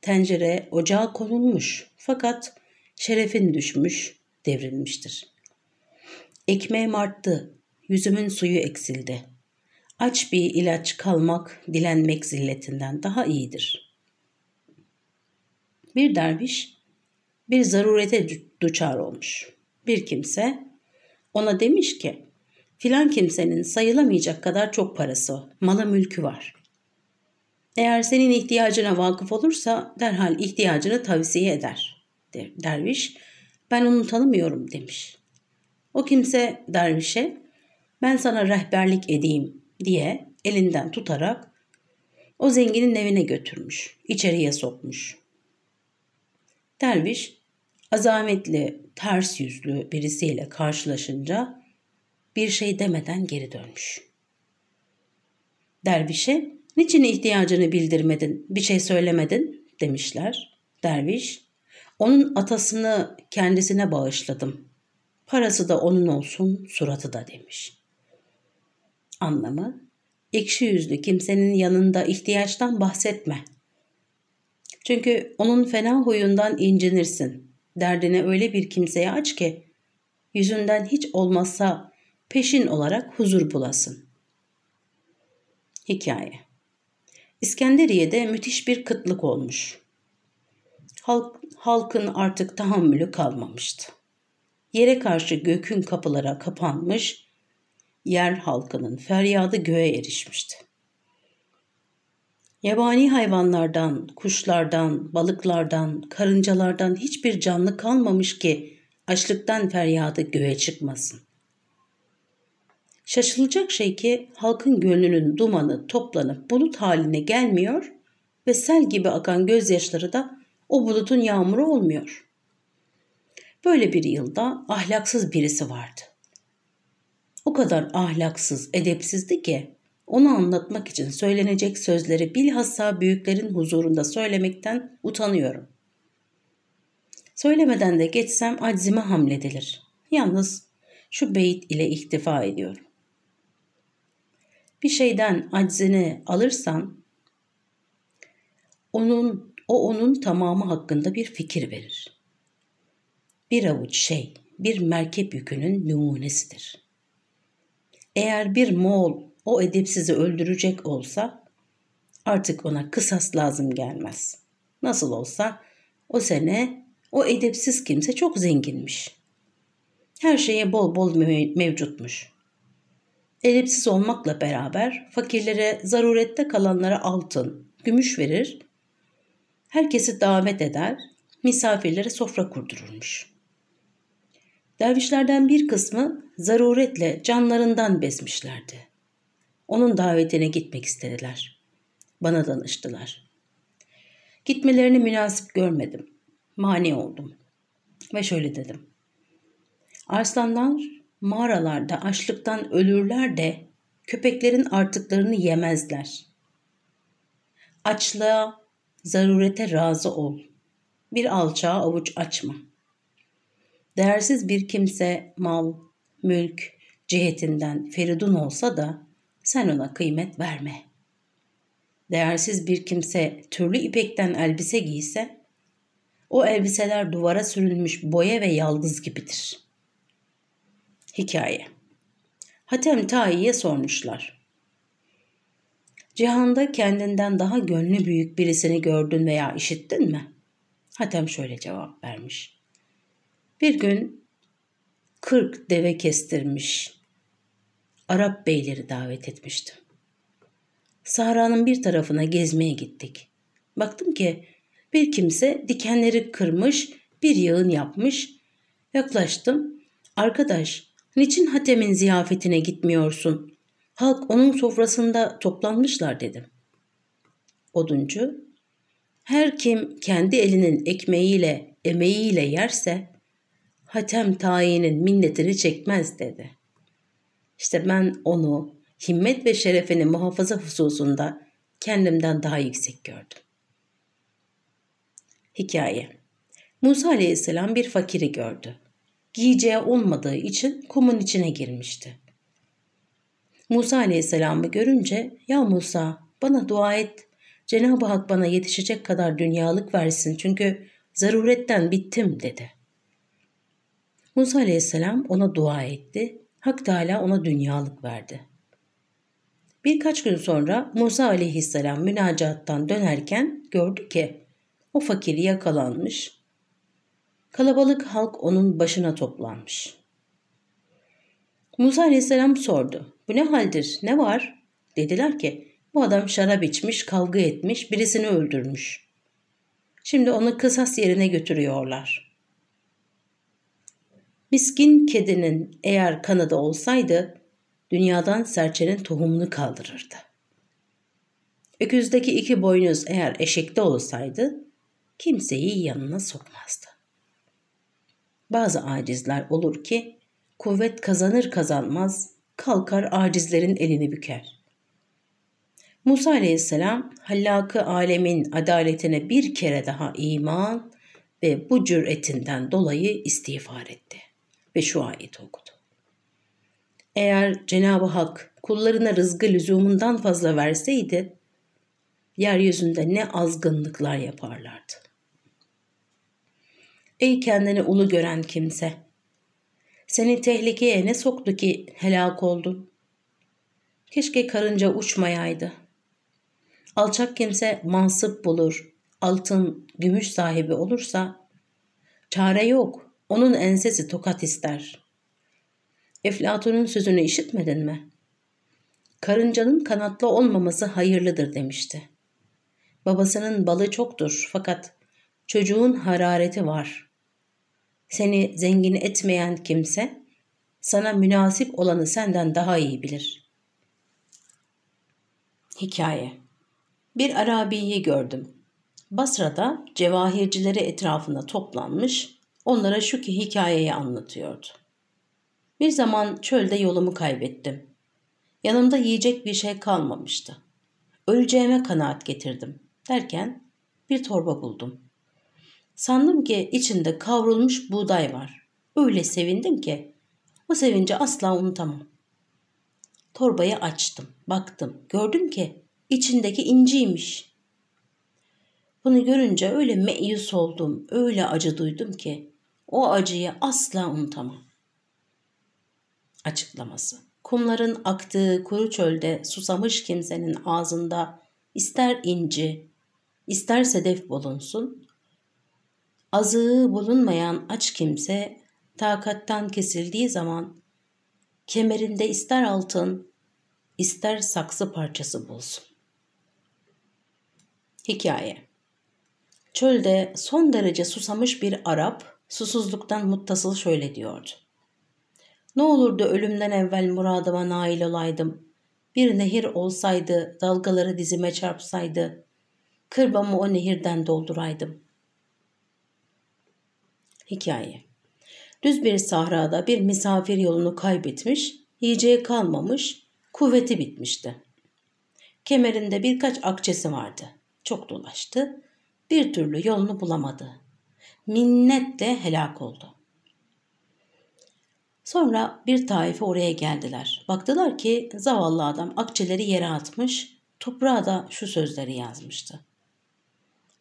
tencere ocağa konulmuş fakat şerefin düşmüş, devrilmiştir. Ekmeğim arttı, yüzümün suyu eksildi. Aç bir ilaç kalmak, dilenmek zilletinden daha iyidir. Bir derviş bir zarurete duçar olmuş. Bir kimse ona demiş ki filan kimsenin sayılamayacak kadar çok parası, malı mülkü var. Eğer senin ihtiyacına vakıf olursa derhal ihtiyacını tavsiye eder. Derviş, ben onu tanımıyorum demiş. O kimse dervişe, ben sana rehberlik edeyim diye elinden tutarak o zenginin evine götürmüş, içeriye sokmuş. Derviş, azametli, ters yüzlü birisiyle karşılaşınca bir şey demeden geri dönmüş. Dervişe niçin ihtiyacını bildirmedin, bir şey söylemedin demişler. Derviş, onun atasını kendisine bağışladım. Parası da onun olsun, suratı da demiş. Anlamı, ekşi yüzlü kimsenin yanında ihtiyaçtan bahsetme. Çünkü onun fena huyundan incinirsin. Derdine öyle bir kimseye aç ki, yüzünden hiç olmazsa peşin olarak huzur bulasın. Hikaye İskenderiye'de müthiş bir kıtlık olmuş. Halk, halkın artık tahammülü kalmamıştı. Yere karşı gökün kapılara kapanmış, yer halkının feryadı göğe erişmişti. Yabani hayvanlardan, kuşlardan, balıklardan, karıncalardan hiçbir canlı kalmamış ki açlıktan feryadı göğe çıkmasın. Şaşılacak şey ki halkın gönlünün dumanı toplanıp bulut haline gelmiyor ve sel gibi akan gözyaşları da o bulutun yağmuru olmuyor. Böyle bir yılda ahlaksız birisi vardı. O kadar ahlaksız, edepsizdi ki onu anlatmak için söylenecek sözleri bilhassa büyüklerin huzurunda söylemekten utanıyorum. Söylemeden de geçsem aczime hamledilir. Yalnız şu beyit ile iktifa ediyorum. Bir şeyden aczini alırsan onun o onun tamamı hakkında bir fikir verir. Bir avuç şey bir merkep yükünün numunesidir. Eğer bir Moğol o edepsizi öldürecek olsa artık ona kısas lazım gelmez. Nasıl olsa o sene o edepsiz kimse çok zenginmiş. Her şeye bol bol mevcutmuş. Edepsiz olmakla beraber fakirlere zarurette kalanlara altın, gümüş verir, herkesi davet eder, misafirlere sofra kurdururmuş. Dervişlerden bir kısmı zaruretle canlarından bezmişlerdi. Onun davetine gitmek istediler. Bana danıştılar. Gitmelerini münasip görmedim. Mani oldum. Ve şöyle dedim. Arslanlar mağaralarda açlıktan ölürler de köpeklerin artıklarını yemezler. Açlığa, zarurete razı ol. Bir alçağa avuç açma. Değersiz bir kimse mal, mülk cihetinden feridun olsa da sen ona kıymet verme. Değersiz bir kimse türlü ipekten elbise giyse, o elbiseler duvara sürülmüş boya ve yaldız gibidir. Hikaye Hatem Tayi'ye sormuşlar. Cihanda kendinden daha gönlü büyük birisini gördün veya işittin mi? Hatem şöyle cevap vermiş. Bir gün kırk deve kestirmiş Arap beyleri davet etmiştim. Sahra'nın bir tarafına gezmeye gittik. Baktım ki bir kimse dikenleri kırmış, bir yağın yapmış. Yaklaştım. Arkadaş, niçin Hatem'in ziyafetine gitmiyorsun? Halk onun sofrasında toplanmışlar dedim. Oduncu, her kim kendi elinin ekmeğiyle, emeğiyle yerse, Hatem tayinin minnetini çekmez dedi. İşte ben onu himmet ve şerefini muhafaza hususunda kendimden daha yüksek gördüm. Hikaye Musa aleyhisselam bir fakiri gördü. Giyeceği olmadığı için kumun içine girmişti. Musa aleyhisselamı görünce ya Musa bana dua et Cenab-ı Hak bana yetişecek kadar dünyalık versin çünkü zaruretten bittim dedi. Musa aleyhisselam ona dua etti. Hak Teala ona dünyalık verdi. Birkaç gün sonra Musa aleyhisselam münacattan dönerken gördü ki o fakiri yakalanmış. Kalabalık halk onun başına toplanmış. Musa aleyhisselam sordu. Bu ne haldir, ne var? Dediler ki bu adam şarap içmiş, kavga etmiş, birisini öldürmüş. Şimdi onu kısas yerine götürüyorlar. Miskin kedinin eğer kanadı olsaydı dünyadan serçenin tohumunu kaldırırdı. Öküzdeki iki boynuz eğer eşekte olsaydı kimseyi yanına sokmazdı. Bazı acizler olur ki kuvvet kazanır kazanmaz kalkar acizlerin elini büker. Musa aleyhisselam hallakı alemin adaletine bir kere daha iman ve bu cüretinden dolayı istiğfar etti ve şu ayeti okudu. Eğer Cenab-ı Hak kullarına rızgı lüzumundan fazla verseydi, yeryüzünde ne azgınlıklar yaparlardı. Ey kendini ulu gören kimse! Seni tehlikeye ne soktu ki helak oldun? Keşke karınca uçmayaydı. Alçak kimse mansıp bulur, altın, gümüş sahibi olursa, çare yok, onun ensesi tokat ister. Eflatun'un sözünü işitmedin mi? Karıncanın kanatlı olmaması hayırlıdır demişti. Babasının balı çoktur fakat çocuğun harareti var. Seni zengin etmeyen kimse sana münasip olanı senden daha iyi bilir. Hikaye Bir Arabi'yi gördüm. Basra'da cevahircileri etrafında toplanmış onlara şu ki hikayeyi anlatıyordu. Bir zaman çölde yolumu kaybettim. Yanımda yiyecek bir şey kalmamıştı. Öleceğime kanaat getirdim. Derken bir torba buldum. Sandım ki içinde kavrulmuş buğday var. Öyle sevindim ki o sevinci asla unutamam. Torbayı açtım, baktım, gördüm ki içindeki inciymiş. Bunu görünce öyle meyus oldum, öyle acı duydum ki o acıyı asla unutamam. Açıklaması Kumların aktığı kuru çölde susamış kimsenin ağzında ister inci, ister sedef bulunsun, azığı bulunmayan aç kimse takattan kesildiği zaman kemerinde ister altın, ister saksı parçası bulsun. Hikaye Çölde son derece susamış bir Arap susuzluktan muttasıl şöyle diyordu. Ne olurdu ölümden evvel muradıma nail olaydım. Bir nehir olsaydı, dalgaları dizime çarpsaydı, kırbamı o nehirden dolduraydım. Hikaye Düz bir sahrada bir misafir yolunu kaybetmiş, yiyeceği kalmamış, kuvveti bitmişti. Kemerinde birkaç akçesi vardı. Çok dolaştı, bir türlü yolunu bulamadı. Minnetle helak oldu. Sonra bir taife oraya geldiler. Baktılar ki zavallı adam akçeleri yere atmış, toprağa da şu sözleri yazmıştı.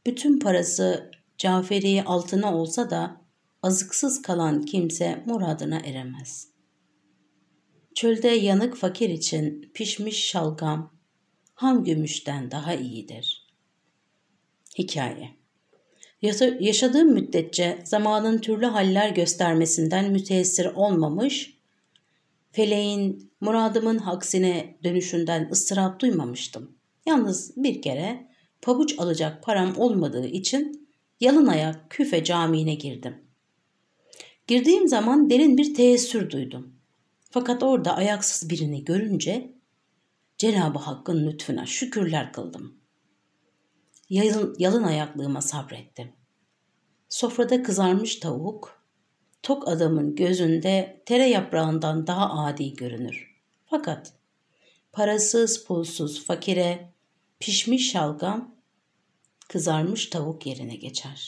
Bütün parası Caferi altına olsa da azıksız kalan kimse muradına eremez. Çölde yanık fakir için pişmiş şalgam ham gümüşten daha iyidir. Hikaye Yaşadığım müddetçe zamanın türlü haller göstermesinden müteessir olmamış, feleğin muradımın haksine dönüşünden ıstırap duymamıştım. Yalnız bir kere pabuç alacak param olmadığı için yalın ayak küfe camiine girdim. Girdiğim zaman derin bir teessür duydum. Fakat orada ayaksız birini görünce Cenab-ı Hakk'ın lütfuna şükürler kıldım. Yalın, yalın ayaklığıma sabrettim. Sofrada kızarmış tavuk, tok adamın gözünde tere yaprağından daha adi görünür. Fakat parasız pulsuz fakire pişmiş şalgam kızarmış tavuk yerine geçer.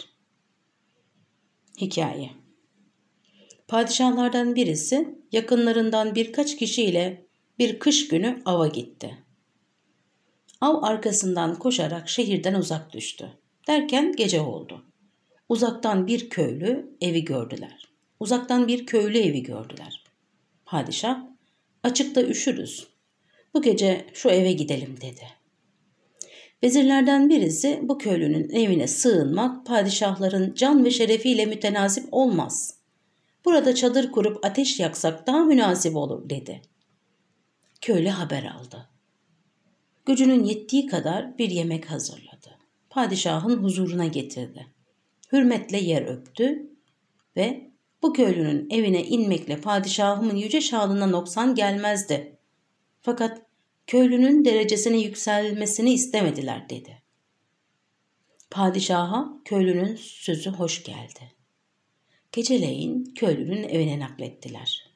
Hikaye Padişahlardan birisi yakınlarından birkaç kişiyle bir kış günü ava gitti. Av arkasından koşarak şehirden uzak düştü. Derken gece oldu. Uzaktan bir köylü evi gördüler. Uzaktan bir köylü evi gördüler. Padişah, açıkta üşürüz. Bu gece şu eve gidelim dedi. Vezirlerden birisi bu köylünün evine sığınmak padişahların can ve şerefiyle mütenasip olmaz. Burada çadır kurup ateş yaksak daha münasip olur dedi. Köylü haber aldı. Gücünün yettiği kadar bir yemek hazırladı. Padişahın huzuruna getirdi. Hürmetle yer öptü ve bu köylünün evine inmekle padişahımın yüce şalına noksan gelmezdi. Fakat köylünün derecesine yükselmesini istemediler dedi. Padişaha köylünün sözü hoş geldi. Geceleyin köylünün evine naklettiler.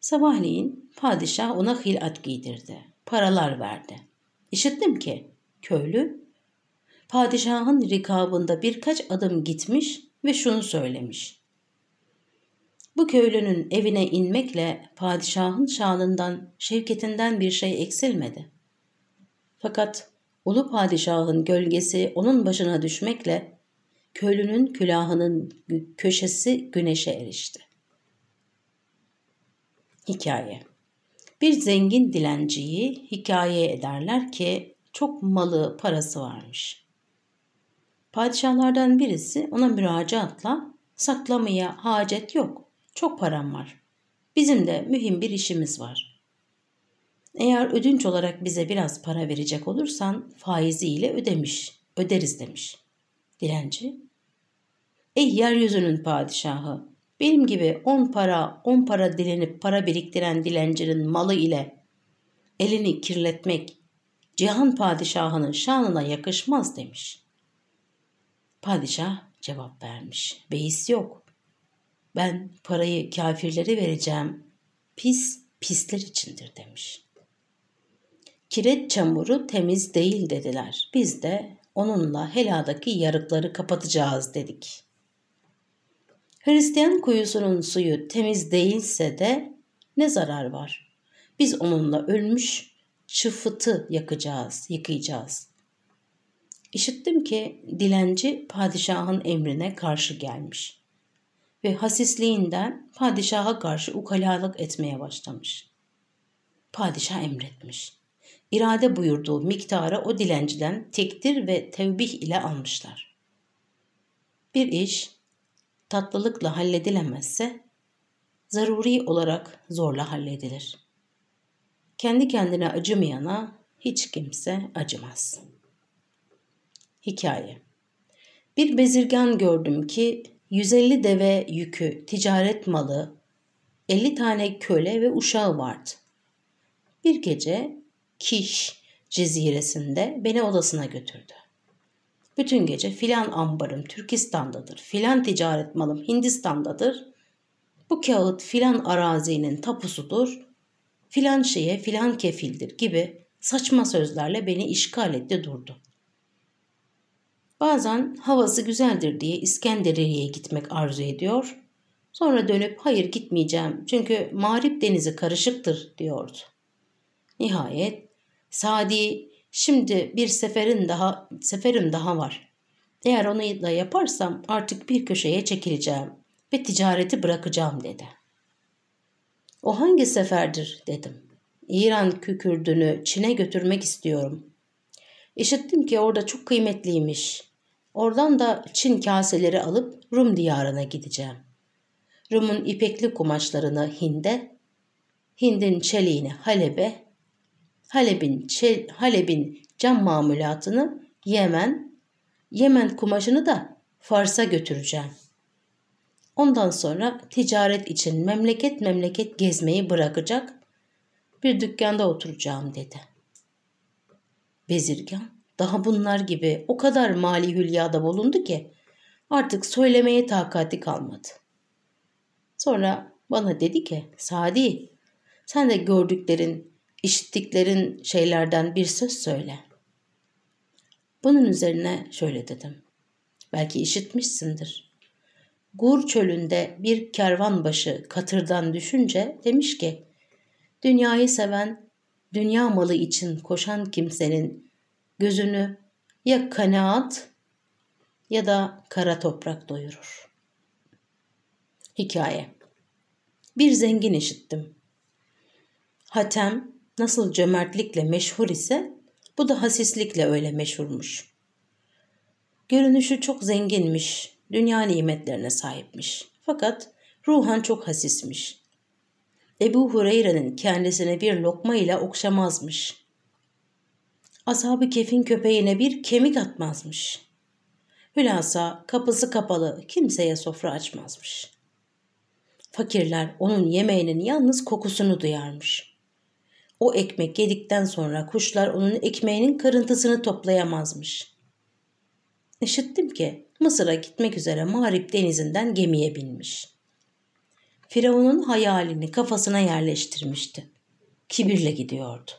Sabahleyin padişah ona hilat giydirdi. Paralar verdi. İşittim ki köylü padişahın rikabında birkaç adım gitmiş ve şunu söylemiş. Bu köylünün evine inmekle padişahın şanından, şevketinden bir şey eksilmedi. Fakat ulu padişahın gölgesi onun başına düşmekle köylünün külahının köşesi güneşe erişti. Hikaye Bir zengin dilenciyi hikaye ederler ki çok malı parası varmış. Padişahlardan birisi ona müracaatla saklamaya hacet yok. Çok param var. Bizim de mühim bir işimiz var. Eğer ödünç olarak bize biraz para verecek olursan faiziyle ödemiş, öderiz demiş. Dilenci, Ey yeryüzünün padişahı! Benim gibi on para, on para dilenip para biriktiren dilencinin malı ile elini kirletmek cihan padişahının şanına yakışmaz demiş. Padişah cevap vermiş. Beis yok. Ben parayı kafirlere vereceğim. Pis, pisler içindir demiş. Kireç çamuru temiz değil dediler. Biz de onunla heladaki yarıkları kapatacağız dedik. Hristiyan kuyusunun suyu temiz değilse de ne zarar var? Biz onunla ölmüş çıfıtı yakacağız, yıkayacağız. İşittim ki dilenci padişahın emrine karşı gelmiş ve hasisliğinden padişaha karşı ukalalık etmeye başlamış. Padişah emretmiş. İrade buyurduğu miktarı o dilenciden tektir ve tevbih ile almışlar. Bir iş tatlılıkla halledilemezse zaruri olarak zorla halledilir. Kendi kendine acımayana hiç kimse acımaz. Hikaye Bir bezirgan gördüm ki 150 deve yükü, ticaret malı, 50 tane köle ve uşağı vardı. Bir gece Kiş ceziresinde beni odasına götürdü. Bütün gece filan ambarım Türkistan'dadır, filan ticaret malım Hindistan'dadır. Bu kağıt filan arazinin tapusudur, filan şeye filan kefildir gibi saçma sözlerle beni işgal etti durdu. Bazen havası güzeldir diye İskenderiye'ye gitmek arzu ediyor. Sonra dönüp hayır gitmeyeceğim çünkü mağrip denizi karışıktır diyordu. Nihayet Sadi şimdi bir seferin daha seferim daha var. Eğer onu da yaparsam artık bir köşeye çekileceğim ve ticareti bırakacağım dedi. O hangi seferdir dedim. İran kükürdünü Çin'e götürmek istiyorum. İşittim ki orada çok kıymetliymiş. Oradan da Çin kaseleri alıp Rum diyarına gideceğim. Rum'un ipekli kumaşlarını Hind'e, Hind'in çeliğini Halep'e, Halep'in Halep'in cam mamulatını Yemen, Yemen kumaşını da Fars'a götüreceğim. Ondan sonra ticaret için memleket memleket gezmeyi bırakacak, bir dükkanda oturacağım dedi. Bezirgan daha bunlar gibi o kadar mali hülyada bulundu ki artık söylemeye takati kalmadı. Sonra bana dedi ki Sadi sen de gördüklerin, işittiklerin şeylerden bir söz söyle. Bunun üzerine şöyle dedim. Belki işitmişsindir. Gur çölünde bir kervan başı katırdan düşünce demiş ki dünyayı seven, dünya malı için koşan kimsenin gözünü ya kanaat ya da kara toprak doyurur. Hikaye Bir zengin işittim. Hatem nasıl cömertlikle meşhur ise bu da hasislikle öyle meşhurmuş. Görünüşü çok zenginmiş, dünya nimetlerine sahipmiş. Fakat ruhan çok hasismiş. Ebu Hureyre'nin kendisine bir lokma ile okşamazmış. Ashab-ı Kef'in köpeğine bir kemik atmazmış. Hülasa kapısı kapalı kimseye sofra açmazmış. Fakirler onun yemeğinin yalnız kokusunu duyarmış. O ekmek yedikten sonra kuşlar onun ekmeğinin kırıntısını toplayamazmış. İşittim ki Mısır'a gitmek üzere Mağrip denizinden gemiye binmiş. Firavun'un hayalini kafasına yerleştirmişti. Kibirle gidiyordu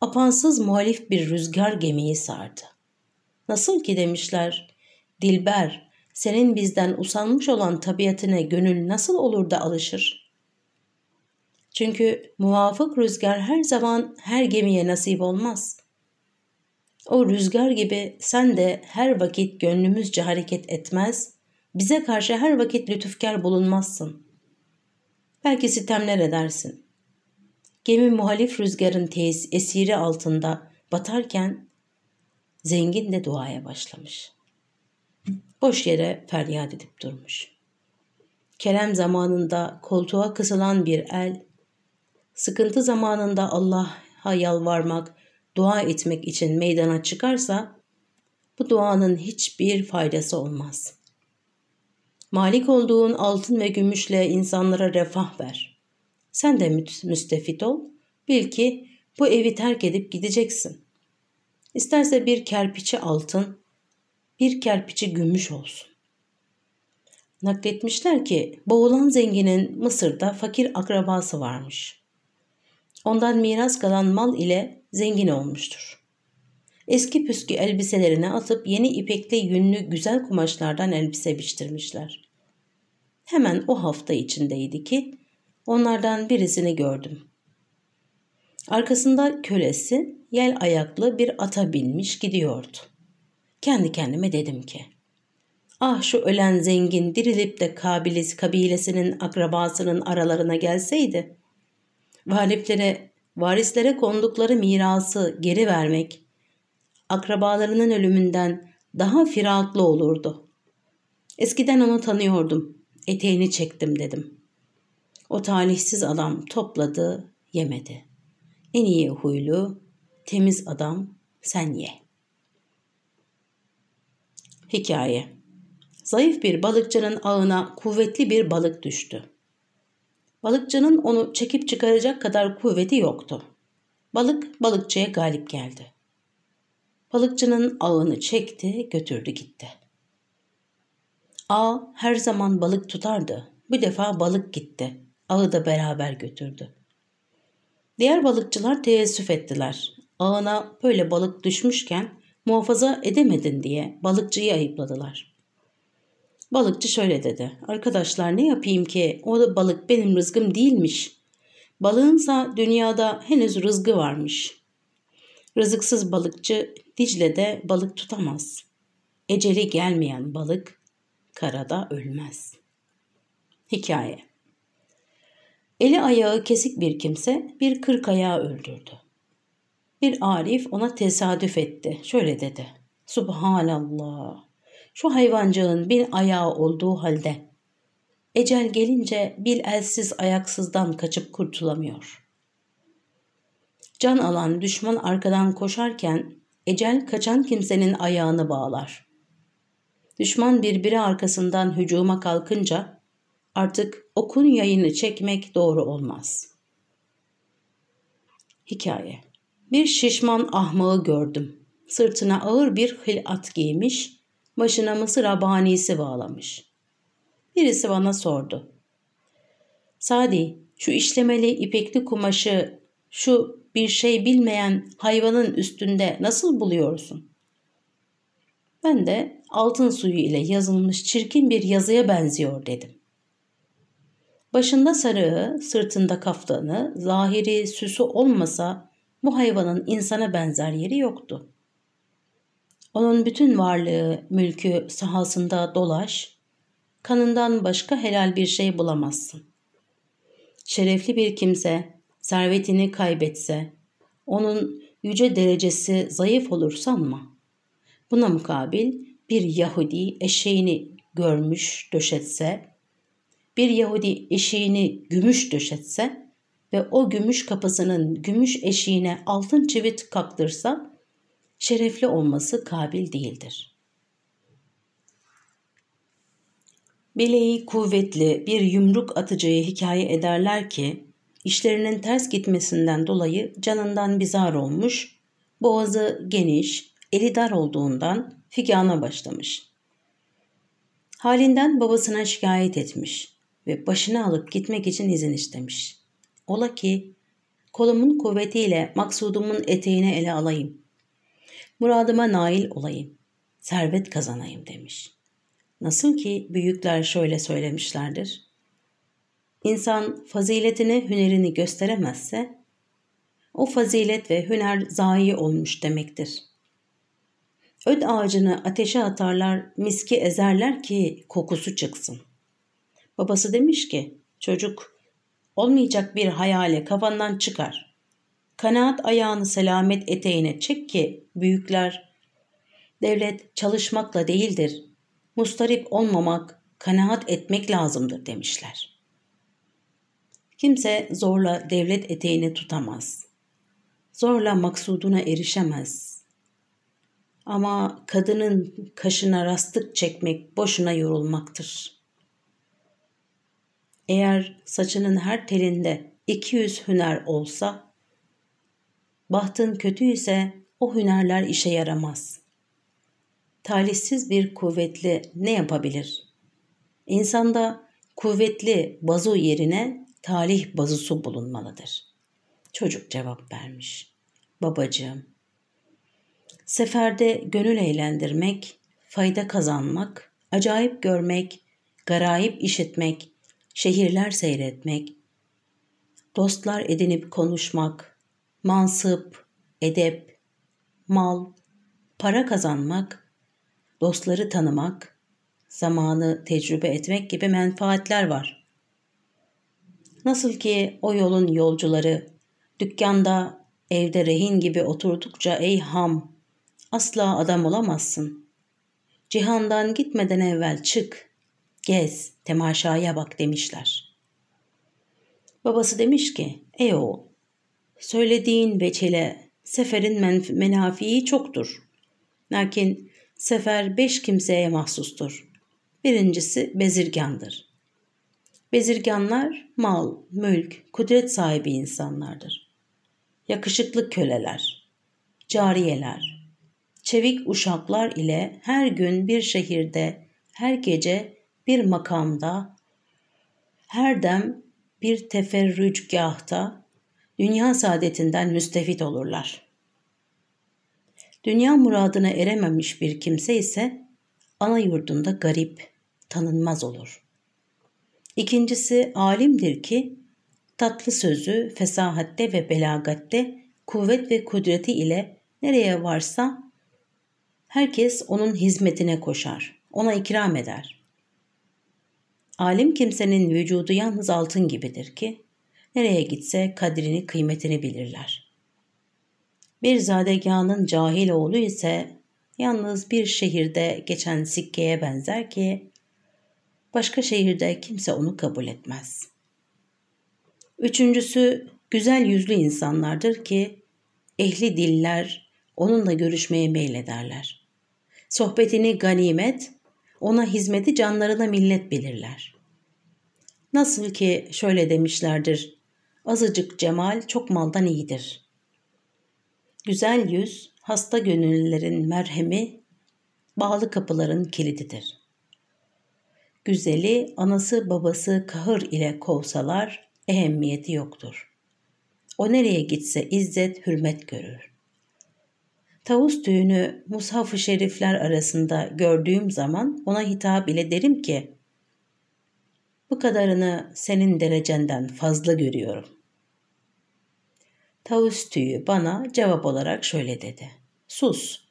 apansız muhalif bir rüzgar gemiyi sardı. Nasıl ki demişler, Dilber, senin bizden usanmış olan tabiatine gönül nasıl olur da alışır? Çünkü muvafık rüzgar her zaman her gemiye nasip olmaz. O rüzgar gibi sen de her vakit gönlümüzce hareket etmez, bize karşı her vakit lütufkar bulunmazsın. Belki sitemler edersin. Gemi muhalif rüzgarın tesis esiri altında batarken zengin de duaya başlamış. Boş yere feryat edip durmuş. Kerem zamanında koltuğa kısılan bir el, sıkıntı zamanında Allah'a yalvarmak, dua etmek için meydana çıkarsa bu duanın hiçbir faydası olmaz. Malik olduğun altın ve gümüşle insanlara refah ver. Sen de müstefit ol. Bil ki bu evi terk edip gideceksin. İsterse bir kerpiçi altın, bir kerpiçi gümüş olsun. Nakletmişler ki boğulan zenginin Mısır'da fakir akrabası varmış. Ondan miras kalan mal ile zengin olmuştur. Eski püskü elbiselerine atıp yeni ipekli yünlü güzel kumaşlardan elbise biçtirmişler. Hemen o hafta içindeydi ki onlardan birisini gördüm. Arkasında kölesi yel ayaklı bir ata binmiş gidiyordu. Kendi kendime dedim ki, ah şu ölen zengin dirilip de kabilesi, kabilesinin akrabasının aralarına gelseydi, varislere, varislere kondukları mirası geri vermek, akrabalarının ölümünden daha firaklı olurdu. Eskiden onu tanıyordum, eteğini çektim dedim. O talihsiz adam topladı, yemedi. En iyi huylu, temiz adam sen ye. Hikaye Zayıf bir balıkçının ağına kuvvetli bir balık düştü. Balıkçının onu çekip çıkaracak kadar kuvveti yoktu. Balık balıkçıya galip geldi. Balıkçının ağını çekti, götürdü gitti. Ağ her bu balık tutardı. Bu defa balık gitti. Ağı da beraber götürdü. Diğer balıkçılar teessüf ettiler. Ağına böyle balık düşmüşken muhafaza edemedin diye balıkçıyı ayıpladılar. Balıkçı şöyle dedi. Arkadaşlar ne yapayım ki o da balık benim rızgım değilmiş. Balığınsa dünyada henüz rızgı varmış. Rızıksız balıkçı Dicle'de balık tutamaz. Eceli gelmeyen balık karada ölmez. Hikaye Eli ayağı kesik bir kimse bir kırk ayağı öldürdü. Bir arif ona tesadüf etti. Şöyle dedi. Subhanallah. Şu hayvancağın bin ayağı olduğu halde ecel gelince bil elsiz ayaksızdan kaçıp kurtulamıyor. Can alan düşman arkadan koşarken ecel kaçan kimsenin ayağını bağlar. Düşman birbiri arkasından hücuma kalkınca artık okun yayını çekmek doğru olmaz. Hikaye Bir şişman ahmağı gördüm. Sırtına ağır bir hilat giymiş, başına mısır abanisi bağlamış. Birisi bana sordu. Sadi, şu işlemeli ipekli kumaşı, şu bir şey bilmeyen hayvanın üstünde nasıl buluyorsun? Ben de altın suyu ile yazılmış çirkin bir yazıya benziyor dedim. Başında sarığı, sırtında kaftanı, zahiri süsü olmasa bu hayvanın insana benzer yeri yoktu. Onun bütün varlığı, mülkü sahasında dolaş, kanından başka helal bir şey bulamazsın. Şerefli bir kimse servetini kaybetse, onun yüce derecesi zayıf olur sanma. Buna mukabil bir Yahudi eşeğini görmüş döşetse, bir Yahudi eşeğini gümüş döşetse ve o gümüş kapısının gümüş eşiğine altın çivit kaktırsa, şerefli olması kabil değildir. Bileği kuvvetli bir yumruk atıcıyı hikaye ederler ki, işlerinin ters gitmesinden dolayı canından bizar olmuş, boğazı geniş, eli dar olduğundan figana başlamış. Halinden babasına şikayet etmiş ve başını alıp gitmek için izin istemiş. Ola ki kolumun kuvvetiyle maksudumun eteğine ele alayım. Muradıma nail olayım. Servet kazanayım demiş. Nasıl ki büyükler şöyle söylemişlerdir. İnsan faziletini, hünerini gösteremezse o fazilet ve hüner zayi olmuş demektir. Öd ağacını ateşe atarlar, miski ezerler ki kokusu çıksın. Babası demiş ki, çocuk olmayacak bir hayale kafandan çıkar. Kanaat ayağını selamet eteğine çek ki büyükler, devlet çalışmakla değildir, mustarip olmamak, kanaat etmek lazımdır demişler. Kimse zorla devlet eteğini tutamaz. Zorla maksuduna erişemez. Ama kadının kaşına rastlık çekmek boşuna yorulmaktır. Eğer saçının her telinde 200 hüner olsa, bahtın kötü ise o hünerler işe yaramaz. Talihsiz bir kuvvetli ne yapabilir? İnsanda kuvvetli bazu yerine talih bazusu bulunmalıdır. Çocuk cevap vermiş. Babacığım, Seferde gönül eğlendirmek, fayda kazanmak, acayip görmek, garayip işitmek, şehirler seyretmek, dostlar edinip konuşmak, mansıp, edep, mal, para kazanmak, dostları tanımak, zamanı tecrübe etmek gibi menfaatler var. Nasıl ki o yolun yolcuları dükkanda, evde rehin gibi oturdukça ey ham, asla adam olamazsın. Cihandan gitmeden evvel çık, gez, temaşaya bak demişler. Babası demiş ki, ey oğul, söylediğin veçile seferin men- menafii çoktur. Lakin sefer beş kimseye mahsustur. Birincisi bezirgandır. Bezirganlar mal, mülk, kudret sahibi insanlardır. Yakışıklı köleler, cariyeler, çevik uşaklar ile her gün bir şehirde, her gece bir makamda, her dem bir teferrücgahta dünya saadetinden müstefit olurlar. Dünya muradına erememiş bir kimse ise ana yurdunda garip, tanınmaz olur. İkincisi alimdir ki tatlı sözü, fesahatte ve belagatte kuvvet ve kudreti ile nereye varsa herkes onun hizmetine koşar, ona ikram eder. Alim kimsenin vücudu yalnız altın gibidir ki nereye gitse kadrini kıymetini bilirler. Bir zadeganın cahil oğlu ise yalnız bir şehirde geçen sikkeye benzer ki başka şehirde kimse onu kabul etmez. Üçüncüsü güzel yüzlü insanlardır ki ehli diller onunla görüşmeye meylederler. Sohbetini ganimet, ona hizmeti canlarına millet bilirler. Nasıl ki şöyle demişlerdir, azıcık cemal çok maldan iyidir. Güzel yüz, hasta gönüllülerin merhemi, bağlı kapıların kilididir. Güzeli anası babası kahır ile kovsalar ehemmiyeti yoktur. O nereye gitse izzet hürmet görür. Tavus düğünü mushaf-ı şerifler arasında gördüğüm zaman ona hitap ile derim ki bu kadarını senin derecenden fazla görüyorum. Tavus tüyü bana cevap olarak şöyle dedi. Sus,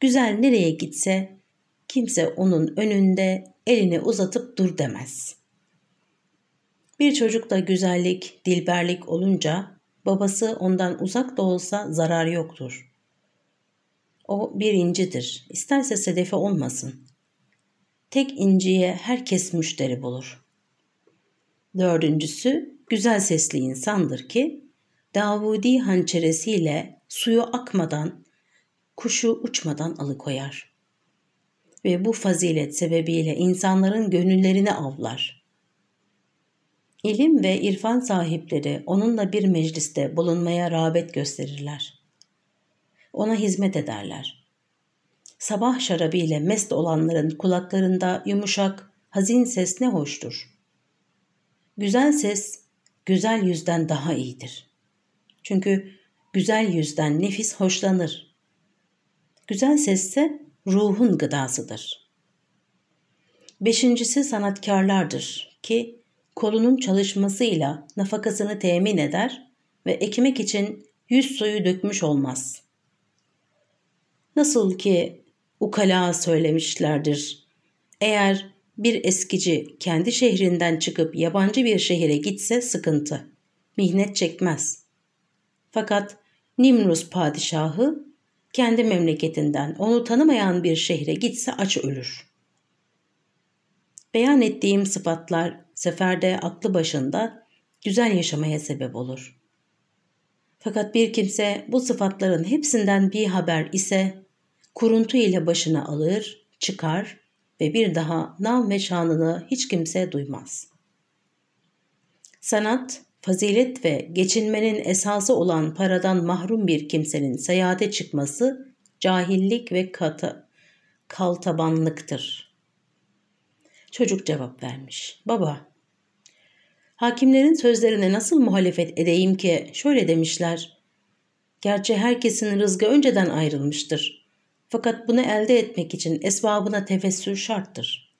güzel nereye gitse kimse onun önünde elini uzatıp dur demez. Bir çocukta güzellik, dilberlik olunca babası ondan uzak da olsa zarar yoktur. O bir incidir. İsterse sedefe olmasın. Tek inciye herkes müşteri bulur. Dördüncüsü güzel sesli insandır ki Davudi hançeresiyle suyu akmadan, kuşu uçmadan alıkoyar. Ve bu fazilet sebebiyle insanların gönüllerini avlar. İlim ve irfan sahipleri onunla bir mecliste bulunmaya rağbet gösterirler. Ona hizmet ederler. Sabah şarabıyla mest olanların kulaklarında yumuşak, hazin ses ne hoştur. Güzel ses, güzel yüzden daha iyidir. Çünkü güzel yüzden nefis hoşlanır. Güzel sesse ruhun gıdasıdır. Beşincisi sanatkarlardır ki kolunun çalışmasıyla nafakasını temin eder ve ekmek için yüz suyu dökmüş olmaz. Nasıl ki ukala söylemişlerdir. Eğer bir eskici kendi şehrinden çıkıp yabancı bir şehire gitse sıkıntı. Mihnet çekmez. Fakat Nimrus padişahı kendi memleketinden onu tanımayan bir şehre gitse aç ölür. Beyan ettiğim sıfatlar seferde aklı başında güzel yaşamaya sebep olur. Fakat bir kimse bu sıfatların hepsinden bir haber ise kuruntu ile başına alır, çıkar ve bir daha nam ve şanını hiç kimse duymaz. Sanat, fazilet ve geçinmenin esası olan paradan mahrum bir kimsenin seyahate çıkması cahillik ve kata, kaltabanlıktır. Çocuk cevap vermiş. Baba, hakimlerin sözlerine nasıl muhalefet edeyim ki şöyle demişler. Gerçi herkesin rızgı önceden ayrılmıştır. Fakat bunu elde etmek için esbabına tefessür şarttır.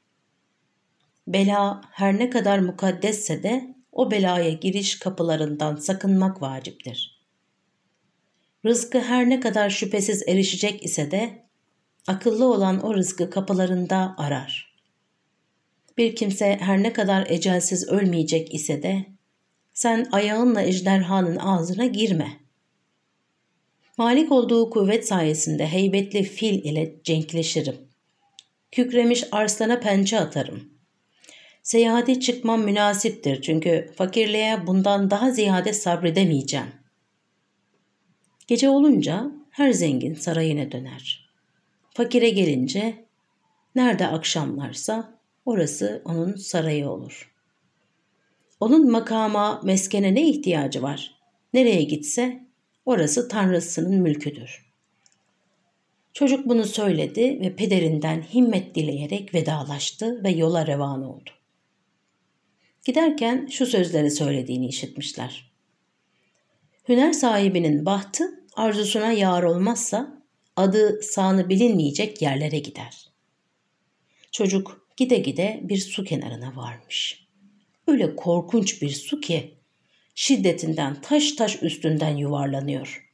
Bela her ne kadar mukaddesse de o belaya giriş kapılarından sakınmak vaciptir. Rızkı her ne kadar şüphesiz erişecek ise de akıllı olan o rızkı kapılarında arar. Bir kimse her ne kadar ecelsiz ölmeyecek ise de sen ayağınla ejderhanın ağzına girme. Malik olduğu kuvvet sayesinde heybetli fil ile cenkleşirim. Kükremiş arslana pençe atarım. Seyahate çıkmam münasiptir çünkü fakirliğe bundan daha ziyade sabredemeyeceğim. Gece olunca her zengin sarayına döner. Fakire gelince nerede akşamlarsa orası onun sarayı olur. Onun makama, meskene ne ihtiyacı var? Nereye gitse orası tanrısının mülküdür. Çocuk bunu söyledi ve pederinden himmet dileyerek vedalaştı ve yola revan oldu. Giderken şu sözleri söylediğini işitmişler. Hüner sahibinin bahtı arzusuna yar olmazsa adı sanı bilinmeyecek yerlere gider. Çocuk gide gide bir su kenarına varmış. Öyle korkunç bir su ki şiddetinden taş taş üstünden yuvarlanıyor.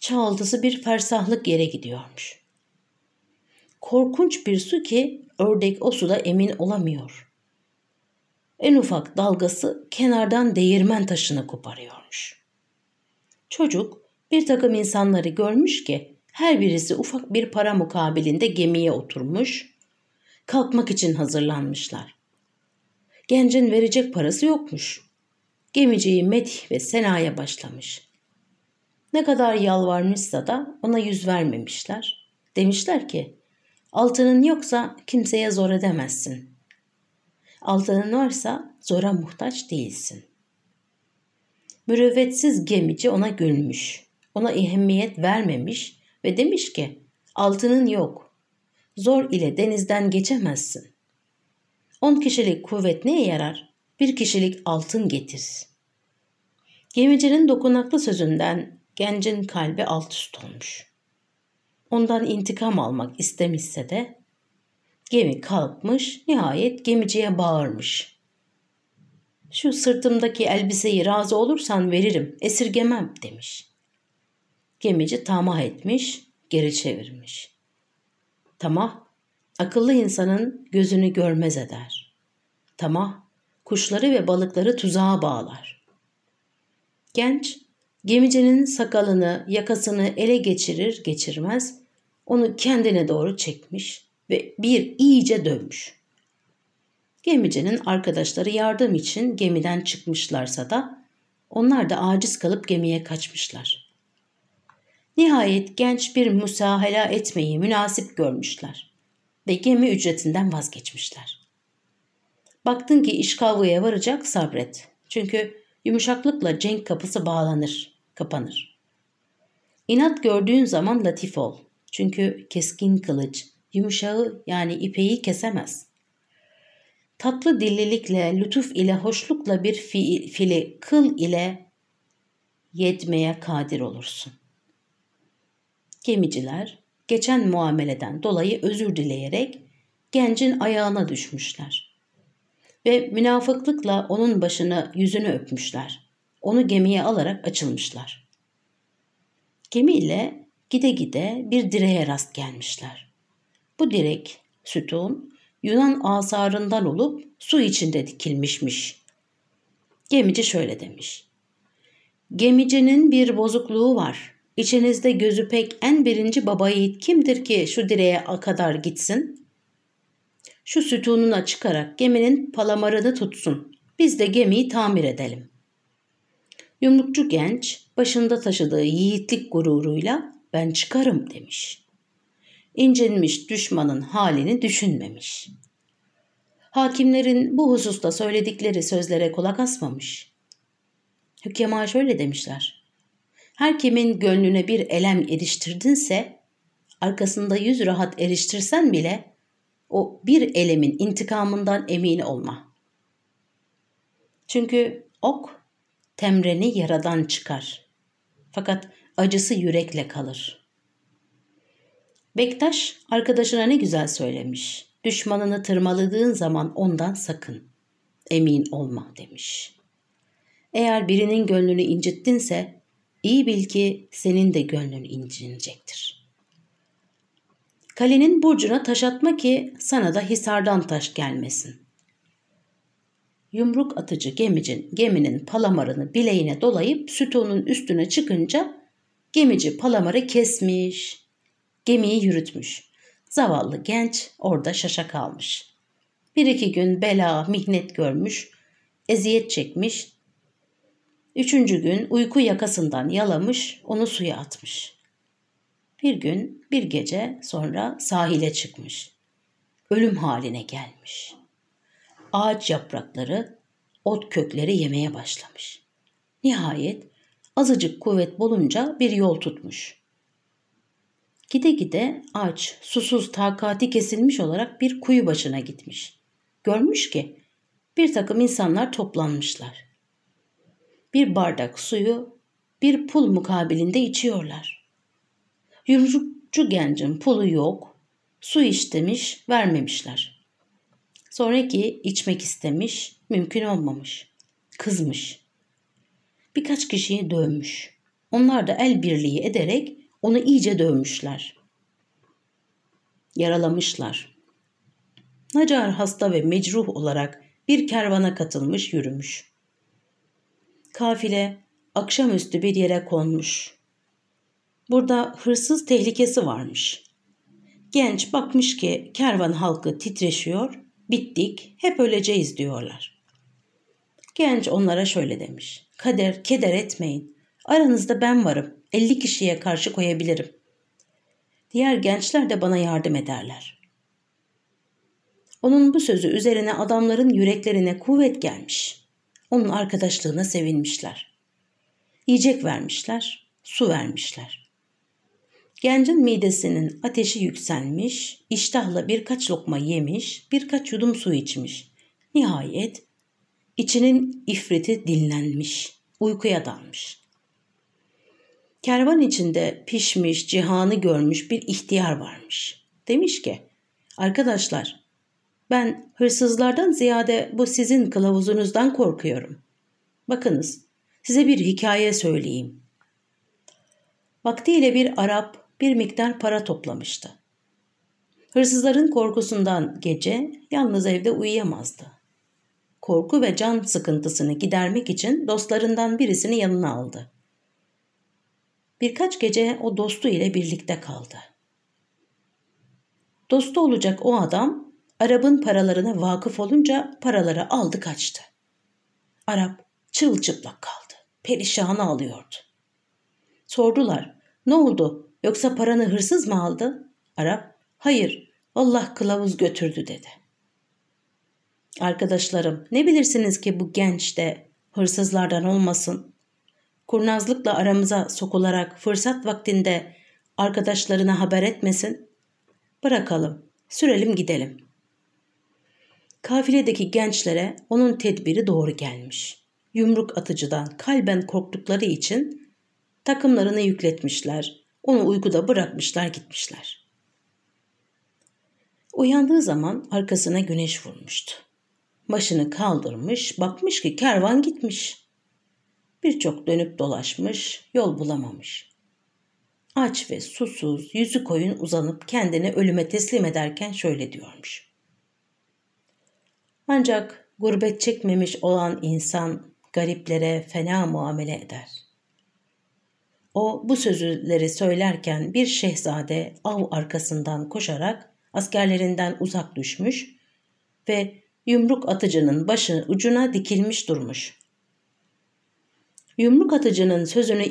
Çağıltısı bir fersahlık yere gidiyormuş. Korkunç bir su ki ördek o suda emin olamıyor. En ufak dalgası kenardan değirmen taşını koparıyormuş. Çocuk bir takım insanları görmüş ki her birisi ufak bir para mukabilinde gemiye oturmuş, kalkmak için hazırlanmışlar. Gencin verecek parası yokmuş. Gemiciyi medih ve senaya başlamış. Ne kadar yalvarmışsa da ona yüz vermemişler. Demişler ki, altının yoksa kimseye zor edemezsin. Altının varsa zora muhtaç değilsin. Mürüvvetsiz gemici ona gülmüş. Ona ehemmiyet vermemiş ve demiş ki, altının yok. Zor ile denizden geçemezsin. On kişilik kuvvet neye yarar? Bir kişilik altın getir. Gemicinin dokunaklı sözünden gencin kalbi alt üst olmuş. Ondan intikam almak istemişse de gemi kalkmış nihayet gemiciye bağırmış. Şu sırtımdaki elbiseyi razı olursan veririm esirgemem demiş. Gemici tamah etmiş geri çevirmiş. Tamah akıllı insanın gözünü görmez eder. Tamah kuşları ve balıkları tuzağa bağlar. Genç gemicinin sakalını, yakasını ele geçirir geçirmez onu kendine doğru çekmiş ve bir iyice dövmüş. Gemicinin arkadaşları yardım için gemiden çıkmışlarsa da onlar da aciz kalıp gemiye kaçmışlar. Nihayet genç bir müsahala etmeyi münasip görmüşler ve gemi ücretinden vazgeçmişler. Baktın ki iş kavgaya varacak sabret. Çünkü yumuşaklıkla cenk kapısı bağlanır, kapanır. İnat gördüğün zaman latif ol. Çünkü keskin kılıç, yumuşağı yani ipeyi kesemez. Tatlı dillilikle, lütuf ile, hoşlukla bir fiil, fili kıl ile yetmeye kadir olursun. Gemiciler geçen muameleden dolayı özür dileyerek gencin ayağına düşmüşler. Ve münafıklıkla onun başını yüzünü öpmüşler. Onu gemiye alarak açılmışlar. Gemiyle gide gide bir direğe rast gelmişler. Bu direk, sütun, Yunan asarından olup su içinde dikilmişmiş. Gemici şöyle demiş. Gemicinin bir bozukluğu var. İçinizde gözü pek en birinci baba yiğit kimdir ki şu direğe kadar gitsin? Şu sütununa çıkarak geminin palamarını tutsun. Biz de gemiyi tamir edelim. Yumrukçu genç başında taşıdığı yiğitlik gururuyla ben çıkarım demiş. İncinmiş düşmanın halini düşünmemiş. Hakimlerin bu hususta söyledikleri sözlere kulak asmamış. Hükema şöyle demişler. Her kimin gönlüne bir elem eriştirdinse, arkasında yüz rahat eriştirsen bile o bir elemin intikamından emin olma. Çünkü ok temreni yaradan çıkar. Fakat acısı yürekle kalır. Bektaş arkadaşına ne güzel söylemiş. Düşmanını tırmaladığın zaman ondan sakın. Emin olma demiş. Eğer birinin gönlünü incittinse iyi bil ki senin de gönlün incinecektir. Kalenin burcuna taş atma ki sana da hisardan taş gelmesin. Yumruk atıcı gemicin geminin palamarını bileğine dolayıp sütunun üstüne çıkınca gemici palamarı kesmiş. Gemiyi yürütmüş. Zavallı genç orada şaşa kalmış. Bir iki gün bela, mihnet görmüş, eziyet çekmiş. Üçüncü gün uyku yakasından yalamış, onu suya atmış. Bir gün, bir gece sonra sahile çıkmış. Ölüm haline gelmiş. Ağaç yaprakları, ot kökleri yemeye başlamış. Nihayet azıcık kuvvet bulunca bir yol tutmuş. Gide gide aç, susuz, takati kesilmiş olarak bir kuyu başına gitmiş. Görmüş ki bir takım insanlar toplanmışlar. Bir bardak suyu bir pul mukabilinde içiyorlar. Yumrukçu gencin pulu yok, su istemiş, vermemişler. Sonraki içmek istemiş, mümkün olmamış. Kızmış. Birkaç kişiyi dövmüş. Onlar da el birliği ederek onu iyice dövmüşler. Yaralamışlar. Nacar hasta ve mecruh olarak bir kervana katılmış yürümüş. Kafile akşamüstü bir yere konmuş. Burada hırsız tehlikesi varmış. Genç bakmış ki kervan halkı titreşiyor, bittik, hep öleceğiz diyorlar. Genç onlara şöyle demiş. Kader, keder etmeyin. Aranızda ben varım. 50 kişiye karşı koyabilirim. Diğer gençler de bana yardım ederler. Onun bu sözü üzerine adamların yüreklerine kuvvet gelmiş. Onun arkadaşlığına sevinmişler. Yiyecek vermişler, su vermişler. Gencin midesinin ateşi yükselmiş, iştahla birkaç lokma yemiş, birkaç yudum su içmiş. Nihayet içinin ifriti dinlenmiş, uykuya dalmış. Kervan içinde pişmiş, cihanı görmüş bir ihtiyar varmış. Demiş ki, arkadaşlar ben hırsızlardan ziyade bu sizin kılavuzunuzdan korkuyorum. Bakınız, size bir hikaye söyleyeyim. Vaktiyle bir Arap bir miktar para toplamıştı. Hırsızların korkusundan gece yalnız evde uyuyamazdı. Korku ve can sıkıntısını gidermek için dostlarından birisini yanına aldı. Birkaç gece o dostu ile birlikte kaldı. Dostu olacak o adam Arap'ın paralarına vakıf olunca paraları aldı kaçtı. Arap çılçıplak kaldı. Perişan ağlıyordu. Sordular. Ne oldu? Yoksa paranı hırsız mı aldı? Arap, hayır, Allah kılavuz götürdü dedi. Arkadaşlarım, ne bilirsiniz ki bu genç de hırsızlardan olmasın? Kurnazlıkla aramıza sokularak fırsat vaktinde arkadaşlarına haber etmesin. Bırakalım, sürelim gidelim. Kafiledeki gençlere onun tedbiri doğru gelmiş. Yumruk atıcıdan kalben korktukları için takımlarını yükletmişler, onu uykuda bırakmışlar gitmişler. Uyandığı zaman arkasına güneş vurmuştu. Başını kaldırmış, bakmış ki kervan gitmiş. Birçok dönüp dolaşmış, yol bulamamış. Aç ve susuz, yüzü koyun uzanıp kendini ölüme teslim ederken şöyle diyormuş. Ancak gurbet çekmemiş olan insan gariplere fena muamele eder. O bu sözleri söylerken bir şehzade av arkasından koşarak askerlerinden uzak düşmüş ve yumruk atıcının başı ucuna dikilmiş durmuş. Yumruk atıcının sözünü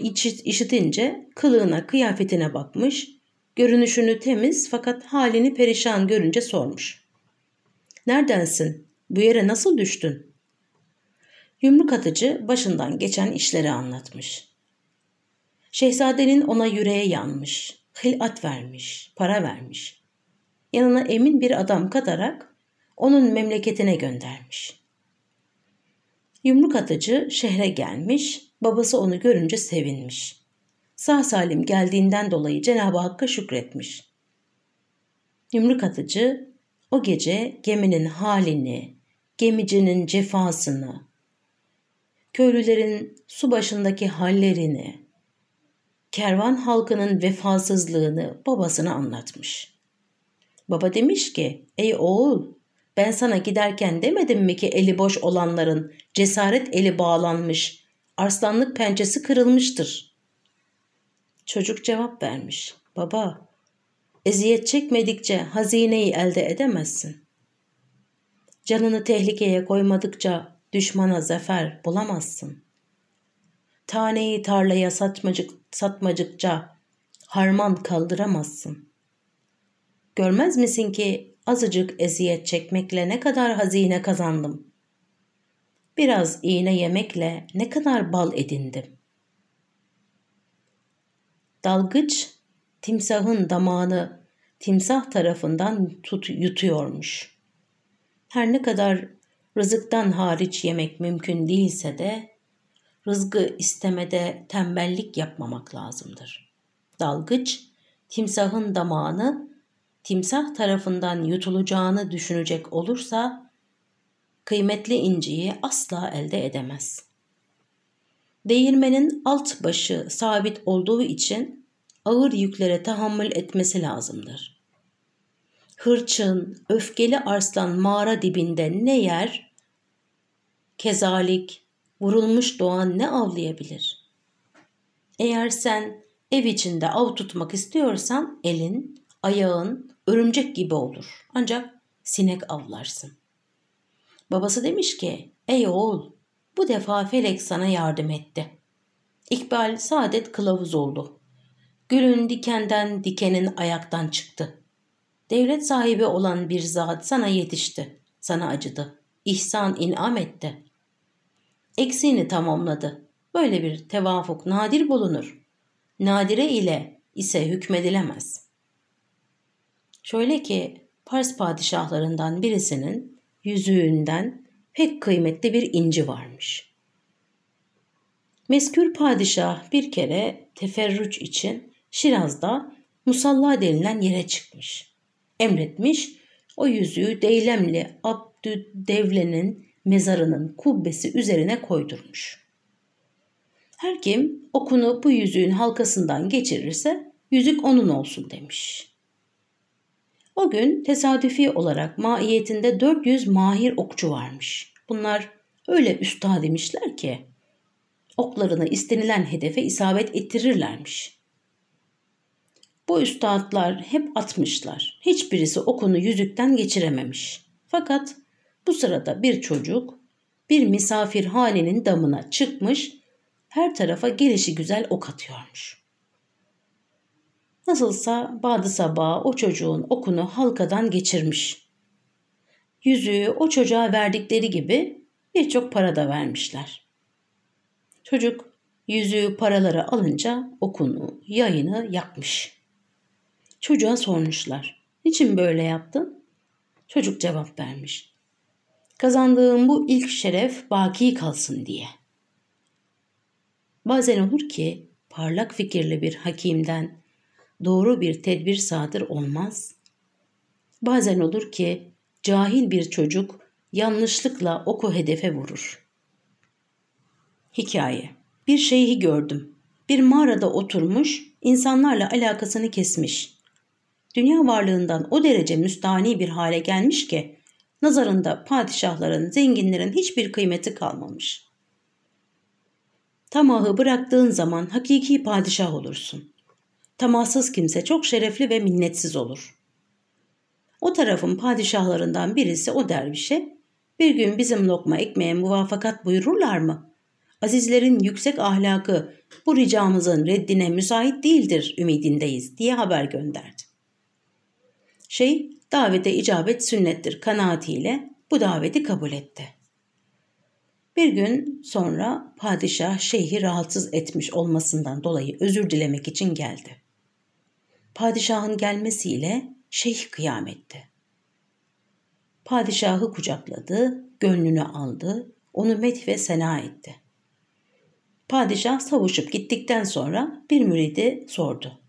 işitince kılığına kıyafetine bakmış, görünüşünü temiz fakat halini perişan görünce sormuş. Neredensin? Bu yere nasıl düştün? Yumruk atıcı başından geçen işleri anlatmış. Şehzadenin ona yüreğe yanmış, hilat vermiş, para vermiş. Yanına emin bir adam katarak onun memleketine göndermiş. Yumruk atıcı şehre gelmiş, Babası onu görünce sevinmiş. Sağ salim geldiğinden dolayı Cenab-ı Hakk'a şükretmiş. Yumruk atıcı o gece geminin halini, gemicinin cefasını, köylülerin su başındaki hallerini, kervan halkının vefasızlığını babasına anlatmış. Baba demiş ki, ey oğul ben sana giderken demedim mi ki eli boş olanların cesaret eli bağlanmış, arslanlık pençesi kırılmıştır. Çocuk cevap vermiş. Baba, eziyet çekmedikçe hazineyi elde edemezsin. Canını tehlikeye koymadıkça düşmana zafer bulamazsın. Taneyi tarlaya satmacık, satmacıkça harman kaldıramazsın. Görmez misin ki azıcık eziyet çekmekle ne kadar hazine kazandım. Biraz iğne yemekle ne kadar bal edindim. Dalgıç timsahın damağını timsah tarafından tut, yutuyormuş. Her ne kadar rızıktan hariç yemek mümkün değilse de rızgı istemede tembellik yapmamak lazımdır. Dalgıç timsahın damağını timsah tarafından yutulacağını düşünecek olursa kıymetli inciyi asla elde edemez. Değirmenin alt başı sabit olduğu için ağır yüklere tahammül etmesi lazımdır. Hırçın, öfkeli arslan mağara dibinde ne yer? Kezalik, vurulmuş doğan ne avlayabilir? Eğer sen ev içinde av tutmak istiyorsan elin, ayağın örümcek gibi olur. Ancak sinek avlarsın. Babası demiş ki, ey oğul bu defa felek sana yardım etti. İkbal saadet kılavuz oldu. Gülün dikenden dikenin ayaktan çıktı. Devlet sahibi olan bir zat sana yetişti, sana acıdı. İhsan inam etti. Eksiğini tamamladı. Böyle bir tevafuk nadir bulunur. Nadire ile ise hükmedilemez. Şöyle ki Pars padişahlarından birisinin yüzüğünden pek kıymetli bir inci varmış. Meskür padişah bir kere teferruç için Şiraz'da Musalla denilen yere çıkmış. Emretmiş o yüzüğü Deylemli Abdüdevle'nin mezarının kubbesi üzerine koydurmuş. Her kim okunu bu yüzüğün halkasından geçirirse yüzük onun olsun demiş. O gün tesadüfi olarak maiyetinde 400 mahir okçu varmış. Bunlar öyle üstad demişler ki oklarını istenilen hedefe isabet ettirirlermiş. Bu üstadlar hep atmışlar. Hiçbirisi okunu yüzükten geçirememiş. Fakat bu sırada bir çocuk bir misafir halinin damına çıkmış her tarafa gelişi güzel ok atıyormuş. Nasılsa Badı Sabah o çocuğun okunu halkadan geçirmiş. Yüzüğü o çocuğa verdikleri gibi birçok para da vermişler. Çocuk yüzüğü paraları alınca okunu, yayını yakmış. Çocuğa sormuşlar. Niçin böyle yaptın? Çocuk cevap vermiş. Kazandığım bu ilk şeref baki kalsın diye. Bazen olur ki parlak fikirli bir hakimden doğru bir tedbir sadır olmaz. Bazen olur ki cahil bir çocuk yanlışlıkla oku hedefe vurur. Hikaye Bir şeyhi gördüm. Bir mağarada oturmuş, insanlarla alakasını kesmiş. Dünya varlığından o derece müstani bir hale gelmiş ki, nazarında padişahların, zenginlerin hiçbir kıymeti kalmamış. Tamahı bıraktığın zaman hakiki padişah olursun. Tamassız kimse çok şerefli ve minnetsiz olur. O tarafın padişahlarından birisi o dervişe bir gün bizim lokma ekmeğe muvafakat buyururlar mı? Azizlerin yüksek ahlakı bu ricamızın reddine müsait değildir ümidindeyiz diye haber gönderdi. Şey davete icabet sünnettir kanaatiyle bu daveti kabul etti. Bir gün sonra padişah şeyhi rahatsız etmiş olmasından dolayı özür dilemek için geldi. Padişahın gelmesiyle şeyh kıyametti. Padişahı kucakladı, gönlünü aldı, onu met ve sena etti. Padişah savuşup gittikten sonra bir müridi sordu.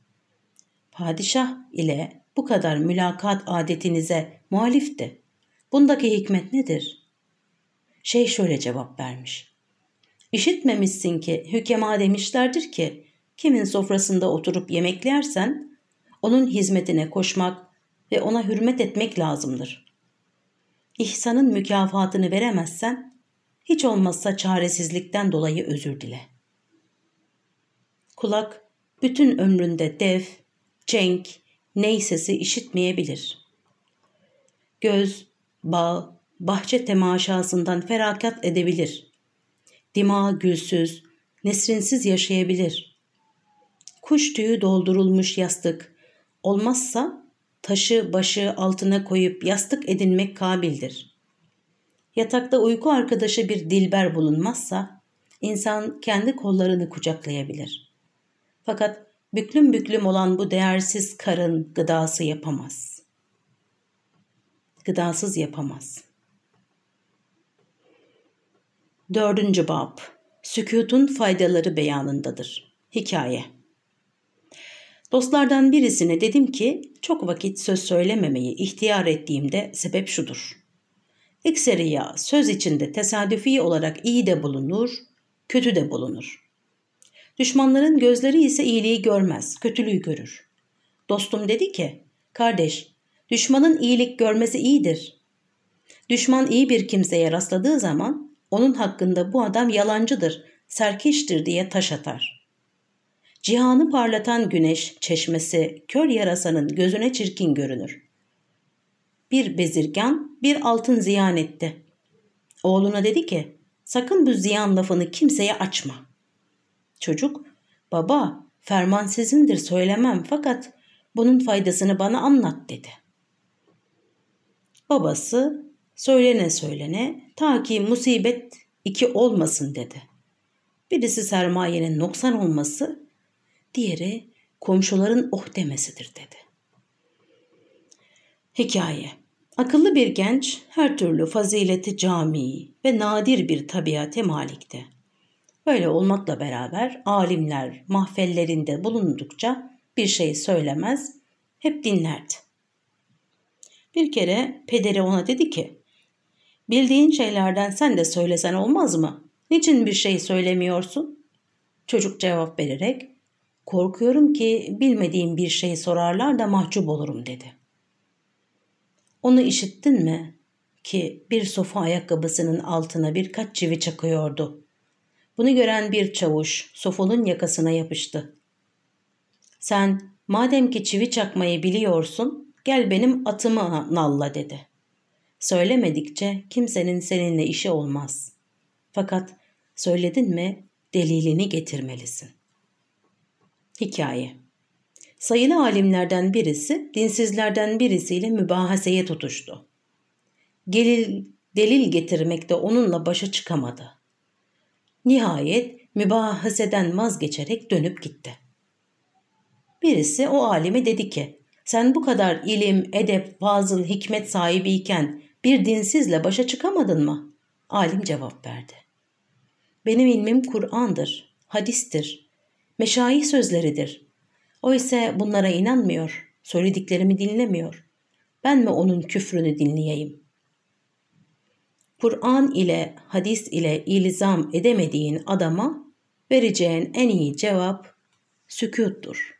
Padişah ile bu kadar mülakat adetinize muhalifti. Bundaki hikmet nedir? Şey şöyle cevap vermiş. İşitmemişsin ki hükema demişlerdir ki kimin sofrasında oturup yemek yersen onun hizmetine koşmak ve ona hürmet etmek lazımdır. İhsanın mükafatını veremezsen hiç olmazsa çaresizlikten dolayı özür dile. Kulak bütün ömründe dev, cenk, ney sesi işitmeyebilir. Göz, bağ, bahçe temaşasından ferakat edebilir. Dima gülsüz, nesrinsiz yaşayabilir. Kuş tüyü doldurulmuş yastık, olmazsa taşı başı altına koyup yastık edinmek kabildir. Yatakta uyku arkadaşı bir dilber bulunmazsa, insan kendi kollarını kucaklayabilir. Fakat büklüm büklüm olan bu değersiz karın gıdası yapamaz. Gıdasız yapamaz. Dördüncü bab Sükutun faydaları beyanındadır. Hikaye Dostlardan birisine dedim ki çok vakit söz söylememeyi ihtiyar ettiğimde sebep şudur. İkseriya söz içinde tesadüfi olarak iyi de bulunur, kötü de bulunur. Düşmanların gözleri ise iyiliği görmez, kötülüğü görür. Dostum dedi ki, kardeş, düşmanın iyilik görmesi iyidir. Düşman iyi bir kimseye rastladığı zaman onun hakkında bu adam yalancıdır, serkeştir diye taş atar. Cihanı parlatan güneş çeşmesi kör yarasanın gözüne çirkin görünür. Bir bezirgan bir altın ziyan etti. Oğluna dedi ki sakın bu ziyan lafını kimseye açma. Çocuk baba ferman sizindir söylemem fakat bunun faydasını bana anlat dedi. Babası söylene söylene ta ki musibet iki olmasın dedi. Birisi sermayenin noksan olması, diğeri komşuların oh demesidir dedi. Hikaye Akıllı bir genç her türlü fazileti cami ve nadir bir tabiate malikti. Böyle olmakla beraber alimler mahfellerinde bulundukça bir şey söylemez, hep dinlerdi. Bir kere pederi ona dedi ki, bildiğin şeylerden sen de söylesen olmaz mı? Niçin bir şey söylemiyorsun? Çocuk cevap vererek, korkuyorum ki bilmediğim bir şey sorarlar da mahcup olurum dedi. Onu işittin mi? Ki bir sofa ayakkabısının altına birkaç çivi çakıyordu. Bunu gören bir çavuş sofunun yakasına yapıştı. Sen madem ki çivi çakmayı biliyorsun gel benim atımı nalla dedi. Söylemedikçe kimsenin seninle işi olmaz. Fakat söyledin mi delilini getirmelisin. Hikaye Sayılı alimlerden birisi dinsizlerden birisiyle mübahaseye tutuştu. Gelil, delil getirmekte onunla başa çıkamadı. Nihayet mübahaseden vazgeçerek dönüp gitti. Birisi o alime dedi ki, sen bu kadar ilim, edep, fazıl, hikmet sahibiyken bir dinsizle başa çıkamadın mı? Alim cevap verdi. Benim ilmim Kur'an'dır, hadistir, meşayih sözleridir. O ise bunlara inanmıyor, söylediklerimi dinlemiyor. Ben mi onun küfrünü dinleyeyim? Kur'an ile hadis ile ilzam edemediğin adama vereceğin en iyi cevap sükuttur.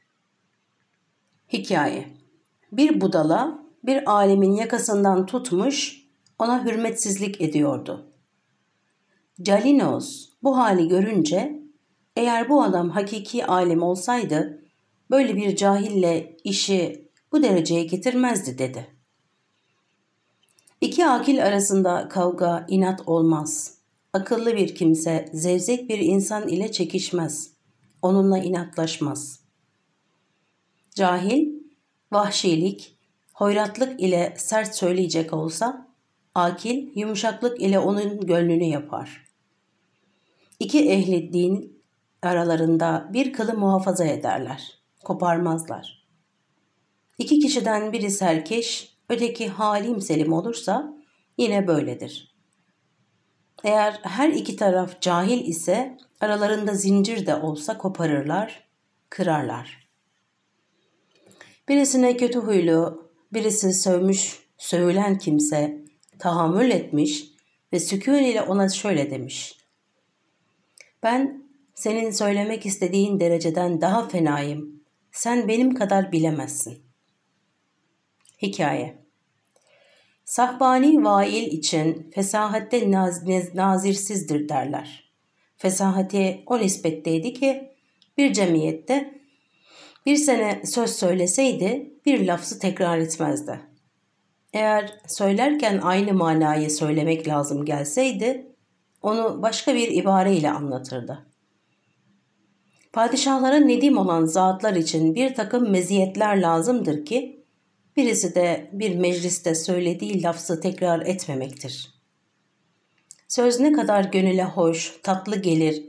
Hikaye Bir budala bir alemin yakasından tutmuş ona hürmetsizlik ediyordu. Calinos bu hali görünce eğer bu adam hakiki alim olsaydı böyle bir cahille işi bu dereceye getirmezdi dedi. İki akil arasında kavga, inat olmaz. Akıllı bir kimse zevzek bir insan ile çekişmez. Onunla inatlaşmaz. Cahil, vahşilik, hoyratlık ile sert söyleyecek olsa, akil yumuşaklık ile onun gönlünü yapar. İki ehli din aralarında bir kılı muhafaza ederler koparmazlar. İki kişiden biri serkeş, öteki halim selim olursa yine böyledir. Eğer her iki taraf cahil ise aralarında zincir de olsa koparırlar, kırarlar. Birisine kötü huylu, birisi sövmüş, sövülen kimse tahammül etmiş ve sükun ile ona şöyle demiş. Ben senin söylemek istediğin dereceden daha fenayım. Sen benim kadar bilemezsin. Hikaye Sahbani vail için fesahatte naz nazirsizdir derler. Fesahati o nispetteydi ki bir cemiyette bir sene söz söyleseydi bir lafzı tekrar etmezdi. Eğer söylerken aynı manayı söylemek lazım gelseydi onu başka bir ibareyle anlatırdı. Padişahlara nedim olan zatlar için bir takım meziyetler lazımdır ki birisi de bir mecliste söylediği lafzı tekrar etmemektir. Söz ne kadar gönüle hoş, tatlı gelir,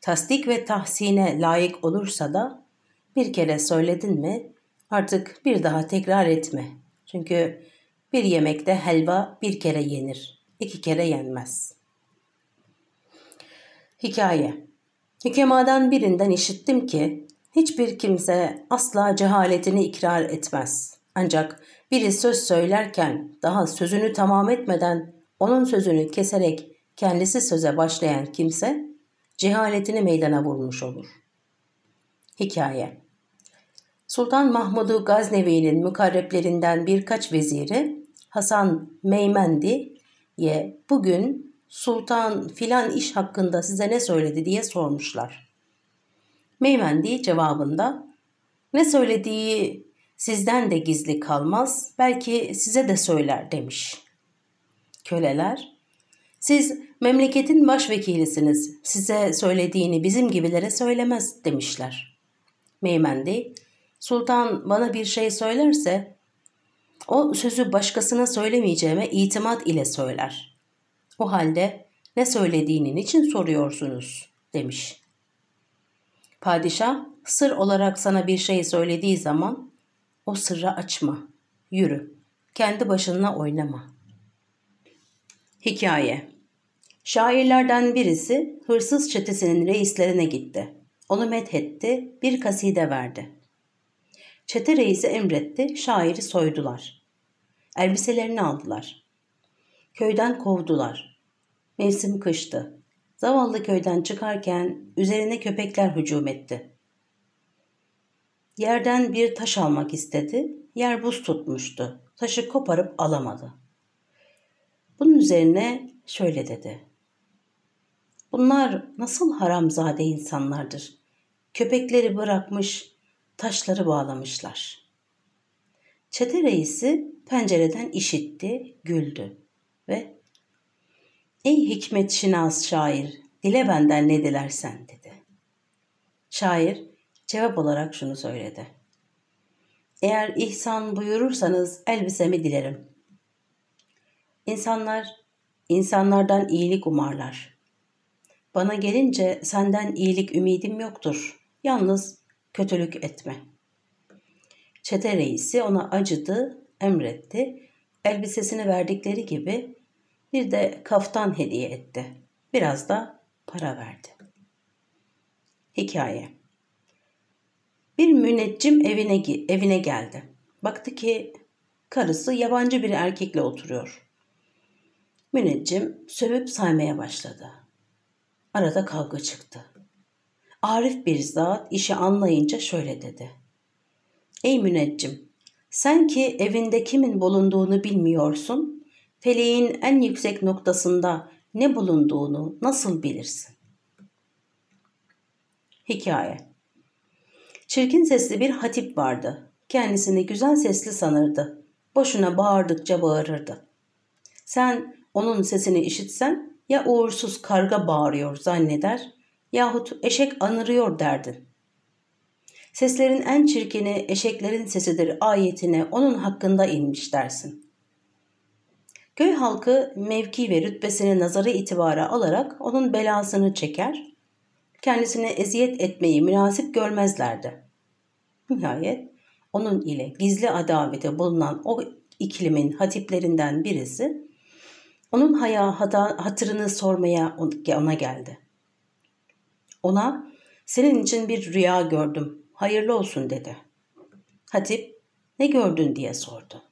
tasdik ve tahsine layık olursa da bir kere söyledin mi artık bir daha tekrar etme. Çünkü bir yemekte helva bir kere yenir, iki kere yenmez. Hikaye Hükemadan birinden işittim ki hiçbir kimse asla cehaletini ikrar etmez. Ancak biri söz söylerken daha sözünü tamam etmeden onun sözünü keserek kendisi söze başlayan kimse cehaletini meydana vurmuş olur. Hikaye Sultan Mahmudu Gaznevi'nin mükarreplerinden birkaç veziri Hasan Meymendi'ye bugün sultan filan iş hakkında size ne söyledi diye sormuşlar. Meymendi cevabında ne söylediği sizden de gizli kalmaz belki size de söyler demiş. Köleler siz memleketin başvekilisiniz size söylediğini bizim gibilere söylemez demişler. Meymendi sultan bana bir şey söylerse o sözü başkasına söylemeyeceğime itimat ile söyler. O halde ne söylediğinin için soruyorsunuz demiş. Padişah sır olarak sana bir şey söylediği zaman o sırrı açma, yürü, kendi başına oynama. Hikaye Şairlerden birisi hırsız çetesinin reislerine gitti. Onu methetti, bir kaside verdi. Çete reisi emretti, şairi soydular. Elbiselerini aldılar. Köyden kovdular. Mevsim kıştı. Zavallı köyden çıkarken üzerine köpekler hücum etti. Yerden bir taş almak istedi. Yer buz tutmuştu. Taşı koparıp alamadı. Bunun üzerine şöyle dedi. Bunlar nasıl haramzade insanlardır. Köpekleri bırakmış, taşları bağlamışlar. Çete reisi pencereden işitti, güldü ve ''Ey hikmet şinas şair, dile benden ne dilersen.'' dedi. Şair cevap olarak şunu söyledi. Eğer ihsan buyurursanız elbisemi dilerim. İnsanlar, insanlardan iyilik umarlar. Bana gelince senden iyilik ümidim yoktur. Yalnız kötülük etme. Çete reisi ona acıdı, emretti elbisesini verdikleri gibi bir de kaftan hediye etti. Biraz da para verdi. Hikaye Bir müneccim evine, evine geldi. Baktı ki karısı yabancı bir erkekle oturuyor. Müneccim sövüp saymaya başladı. Arada kavga çıktı. Arif bir zat işi anlayınca şöyle dedi. Ey müneccim sen ki evinde kimin bulunduğunu bilmiyorsun, feleğin en yüksek noktasında ne bulunduğunu nasıl bilirsin? Hikaye Çirkin sesli bir hatip vardı. Kendisini güzel sesli sanırdı. Boşuna bağırdıkça bağırırdı. Sen onun sesini işitsen ya uğursuz karga bağırıyor zanneder yahut eşek anırıyor derdin. Seslerin en çirkini eşeklerin sesidir ayetine onun hakkında inmiş dersin. Köy halkı mevki ve rütbesini nazarı itibara alarak onun belasını çeker, kendisine eziyet etmeyi münasip görmezlerdi. Nihayet onun ile gizli adavete bulunan o iklimin hatiplerinden birisi onun haya hatırını sormaya ona geldi. Ona senin için bir rüya gördüm hayırlı olsun dedi. Hatip, Ne gördün diye sordu.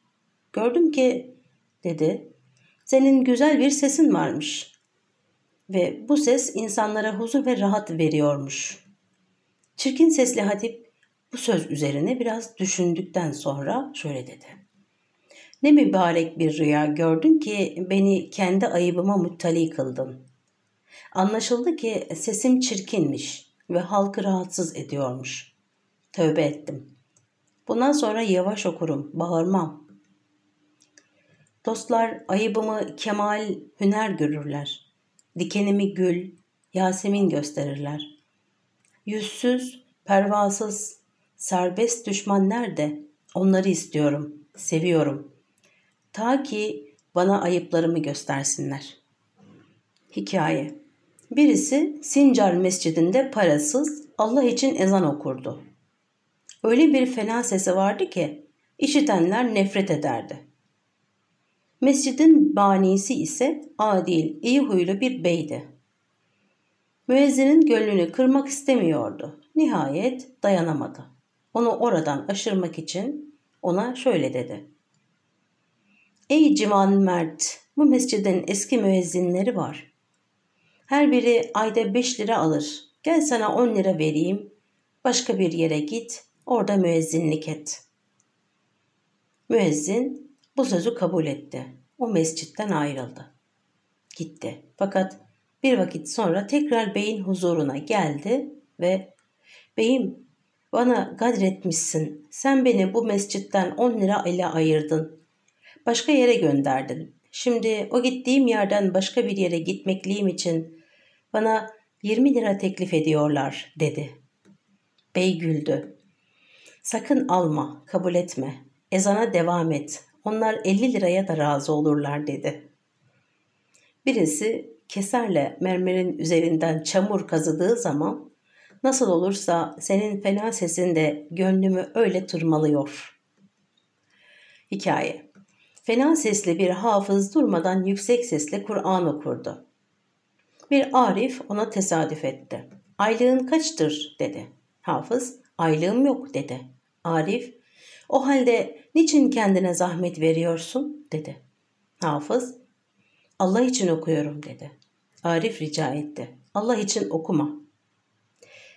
Gördüm ki dedi senin güzel bir sesin varmış. Ve bu ses insanlara huzur ve rahat veriyormuş. Çirkin sesli hatip bu söz üzerine biraz düşündükten sonra şöyle dedi. Ne mübarek bir rüya gördün ki beni kendi ayıbıma muttali kıldın. Anlaşıldı ki sesim çirkinmiş ve halkı rahatsız ediyormuş. Tövbe ettim. Bundan sonra yavaş okurum, bağırmam. Dostlar ayıbımı kemal, hüner görürler. Dikenimi gül, Yasemin gösterirler. Yüzsüz, pervasız, serbest düşman nerede? Onları istiyorum, seviyorum. Ta ki bana ayıplarımı göstersinler. Hikaye Birisi Sincar Mescidinde parasız Allah için ezan okurdu. Öyle bir fena sesi vardı ki işitenler nefret ederdi. Mescidin banisi ise adil, iyi huylu bir beydi. Müezzinin gönlünü kırmak istemiyordu. Nihayet dayanamadı. Onu oradan aşırmak için ona şöyle dedi. Ey civan mert, bu mescidin eski müezzinleri var. Her biri ayda 5 lira alır. Gel sana 10 lira vereyim. Başka bir yere git, orada müezzinlik et. Müezzin bu sözü kabul etti. O mescitten ayrıldı. Gitti. Fakat bir vakit sonra tekrar beyin huzuruna geldi ve Beyim bana gadretmişsin. Sen beni bu mescitten 10 lira ile ayırdın. Başka yere gönderdin. Şimdi o gittiğim yerden başka bir yere gitmekliğim için bana 20 lira teklif ediyorlar dedi. Bey güldü. Sakın alma, kabul etme. Ezana devam et. Onlar 50 liraya da razı olurlar dedi. Birisi keserle mermerin üzerinden çamur kazıdığı zaman nasıl olursa senin fena sesin de gönlümü öyle tırmalıyor. Hikaye Fena sesli bir hafız durmadan yüksek sesle Kur'an okurdu. Bir arif ona tesadüf etti. Aylığın kaçtır dedi. Hafız aylığım yok dedi. Arif o halde niçin kendine zahmet veriyorsun dedi. Hafız Allah için okuyorum dedi. Arif rica etti. Allah için okuma.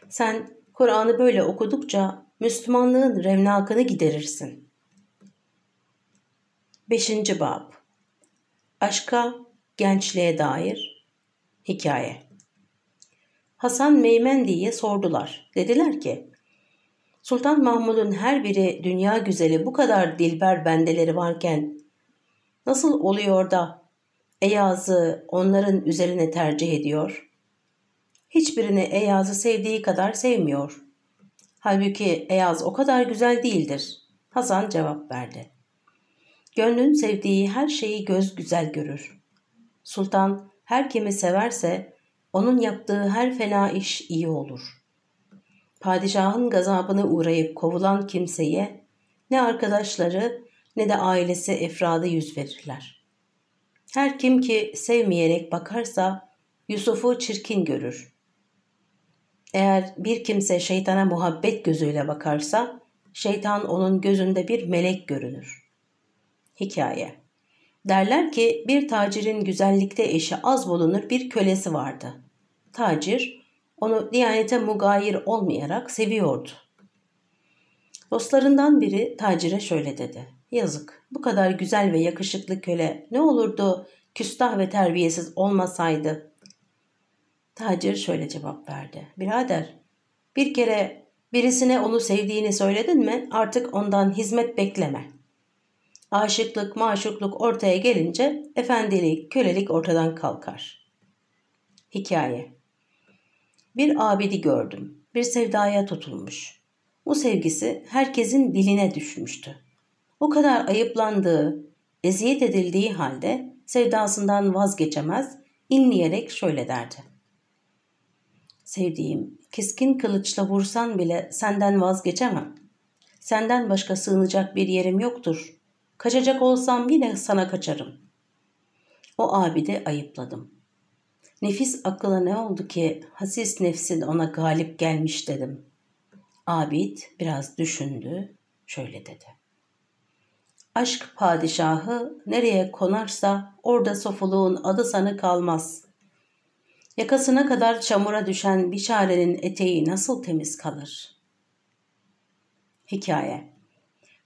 Sen Kur'an'ı böyle okudukça Müslümanlığın revnakını giderirsin. 5. Bab Aşka, gençliğe dair hikaye. Hasan Meymendi'ye sordular. Dediler ki, Sultan Mahmud'un her biri dünya güzeli bu kadar dilber bendeleri varken nasıl oluyor da Eyaz'ı onların üzerine tercih ediyor? Hiçbirini Eyaz'ı sevdiği kadar sevmiyor. Halbuki Eyaz o kadar güzel değildir. Hasan cevap verdi. Gönlün sevdiği her şeyi göz güzel görür. Sultan her kimi severse onun yaptığı her fena iş iyi olur. Padişahın gazabını uğrayıp kovulan kimseye ne arkadaşları ne de ailesi efradı yüz verirler. Her kim ki sevmeyerek bakarsa Yusuf'u çirkin görür. Eğer bir kimse şeytana muhabbet gözüyle bakarsa şeytan onun gözünde bir melek görünür. Hikaye Derler ki bir tacirin güzellikte eşi az bulunur bir kölesi vardı. Tacir onu diyanete mugayir olmayarak seviyordu. Dostlarından biri tacire şöyle dedi. Yazık bu kadar güzel ve yakışıklı köle ne olurdu küstah ve terbiyesiz olmasaydı. Tacir şöyle cevap verdi. Birader bir kere birisine onu sevdiğini söyledin mi artık ondan hizmet bekleme. Aşıklık maşukluk ortaya gelince efendilik kölelik ortadan kalkar. Hikaye Bir abidi gördüm. Bir sevdaya tutulmuş. Bu sevgisi herkesin diline düşmüştü. O kadar ayıplandığı, eziyet edildiği halde sevdasından vazgeçemez, inleyerek şöyle derdi. Sevdiğim, keskin kılıçla vursan bile senden vazgeçemem. Senden başka sığınacak bir yerim yoktur. Kaçacak olsam yine sana kaçarım. O abide ayıpladım. Nefis akıla ne oldu ki hasis nefsin ona galip gelmiş dedim. Abid biraz düşündü, şöyle dedi. Aşk padişahı nereye konarsa orada sofuluğun adı sanı kalmaz. Yakasına kadar çamura düşen bir çarenin eteği nasıl temiz kalır? Hikaye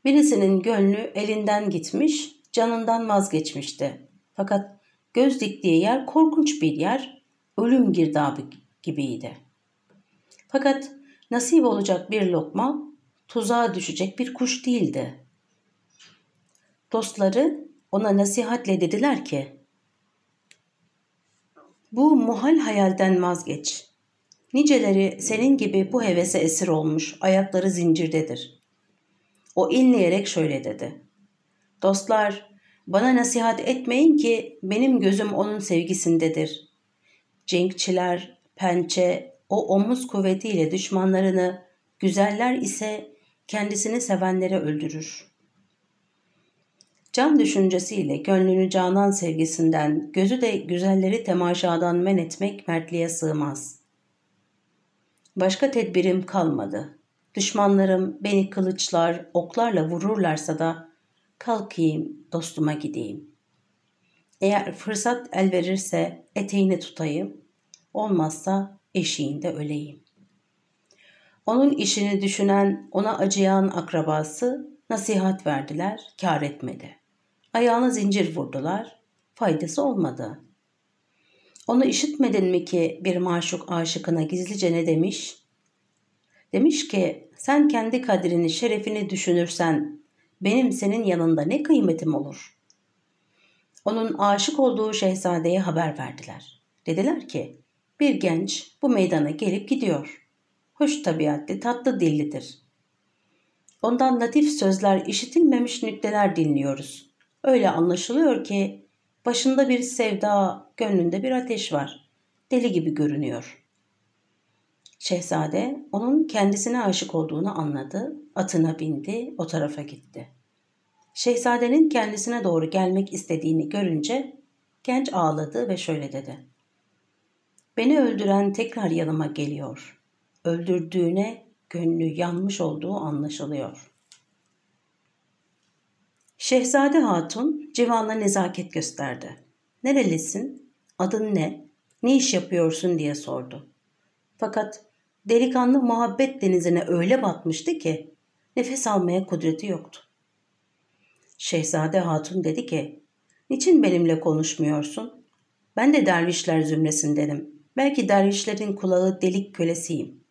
Birisinin gönlü elinden gitmiş, canından vazgeçmişti. Fakat göz diktiği yer korkunç bir yer, ölüm girdabı gibiydi. Fakat nasip olacak bir lokma, tuzağa düşecek bir kuş değildi. Dostları ona nasihatle dediler ki, bu muhal hayalden vazgeç. Niceleri senin gibi bu hevese esir olmuş, ayakları zincirdedir. O inleyerek şöyle dedi. Dostlar, bana nasihat etmeyin ki benim gözüm onun sevgisindedir. Cenkçiler, pençe, o omuz kuvvetiyle düşmanlarını, güzeller ise kendisini sevenleri öldürür. Can düşüncesiyle gönlünü canan sevgisinden, gözü de güzelleri temaşadan men etmek mertliğe sığmaz. Başka tedbirim kalmadı. Düşmanlarım beni kılıçlar, oklarla vururlarsa da kalkayım, dostuma gideyim. Eğer fırsat el verirse eteğini tutayım, olmazsa eşiğinde öleyim. Onun işini düşünen, ona acıyan akrabası nasihat verdiler, kar etmedi. Ayağına zincir vurdular, faydası olmadı. Onu işitmedin mi ki bir maşuk aşıkına gizlice ne demiş? Demiş ki sen kendi kadrini, şerefini düşünürsen benim senin yanında ne kıymetim olur? Onun aşık olduğu şehzadeye haber verdiler. Dediler ki bir genç bu meydana gelip gidiyor. Hoş tabiatlı, tatlı dillidir. Ondan latif sözler, işitilmemiş nükteler dinliyoruz. Öyle anlaşılıyor ki başında bir sevda, gönlünde bir ateş var. Deli gibi görünüyor. Şehzade onun kendisine aşık olduğunu anladı, atına bindi, o tarafa gitti. Şehzadenin kendisine doğru gelmek istediğini görünce genç ağladı ve şöyle dedi. Beni öldüren tekrar yanıma geliyor. Öldürdüğüne gönlü yanmış olduğu anlaşılıyor. Şehzade Hatun civanla nezaket gösterdi. Nerelisin? Adın ne? Ne iş yapıyorsun diye sordu. Fakat delikanlı muhabbet denizine öyle batmıştı ki nefes almaya kudreti yoktu. Şehzade Hatun dedi ki, niçin benimle konuşmuyorsun? Ben de dervişler zümresindenim. Belki dervişlerin kulağı delik kölesiyim.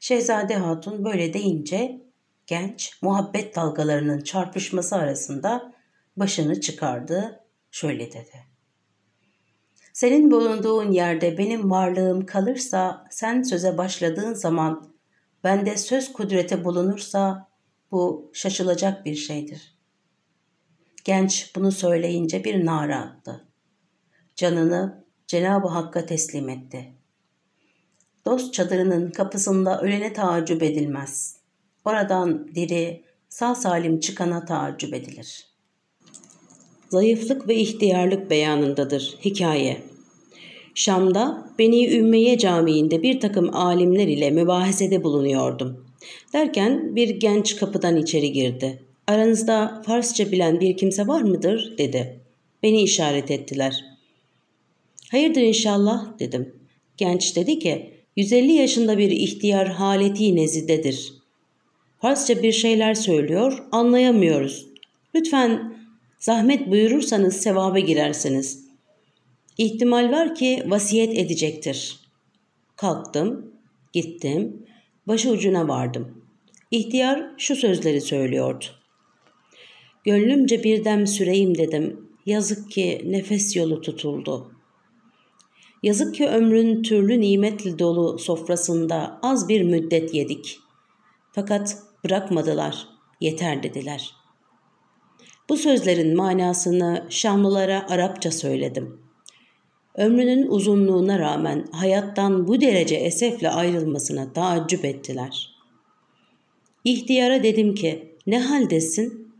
Şehzade Hatun böyle deyince genç muhabbet dalgalarının çarpışması arasında başını çıkardı, şöyle dedi. Senin bulunduğun yerde benim varlığım kalırsa, sen söze başladığın zaman bende söz kudrete bulunursa bu şaşılacak bir şeydir. Genç bunu söyleyince bir nara attı. Canını Cenab-ı Hakk'a teslim etti. Dost çadırının kapısında ölene taaccüp edilmez. Oradan diri, sağ salim çıkana taaccüp edilir. Zayıflık ve ihtiyarlık beyanındadır hikaye. Şam'da Beni Ümmeye Camii'nde bir takım alimler ile mübahesede bulunuyordum. Derken bir genç kapıdan içeri girdi. Aranızda Farsça bilen bir kimse var mıdır? dedi. Beni işaret ettiler. Hayırdır inşallah dedim. Genç dedi ki 150 yaşında bir ihtiyar haleti nezidedir. Farsça bir şeyler söylüyor anlayamıyoruz. Lütfen zahmet buyurursanız sevaba girersiniz. İhtimal var ki vasiyet edecektir. Kalktım, gittim, başı ucuna vardım. İhtiyar şu sözleri söylüyordu. Gönlümce bir dem süreyim dedim. Yazık ki nefes yolu tutuldu. Yazık ki ömrün türlü nimetli dolu sofrasında az bir müddet yedik. Fakat bırakmadılar, yeter dediler. Bu sözlerin manasını Şamlılara Arapça söyledim. Ömrünün uzunluğuna rağmen hayattan bu derece esefle ayrılmasına taaccüp ettiler. İhtiyara dedim ki, ne haldesin?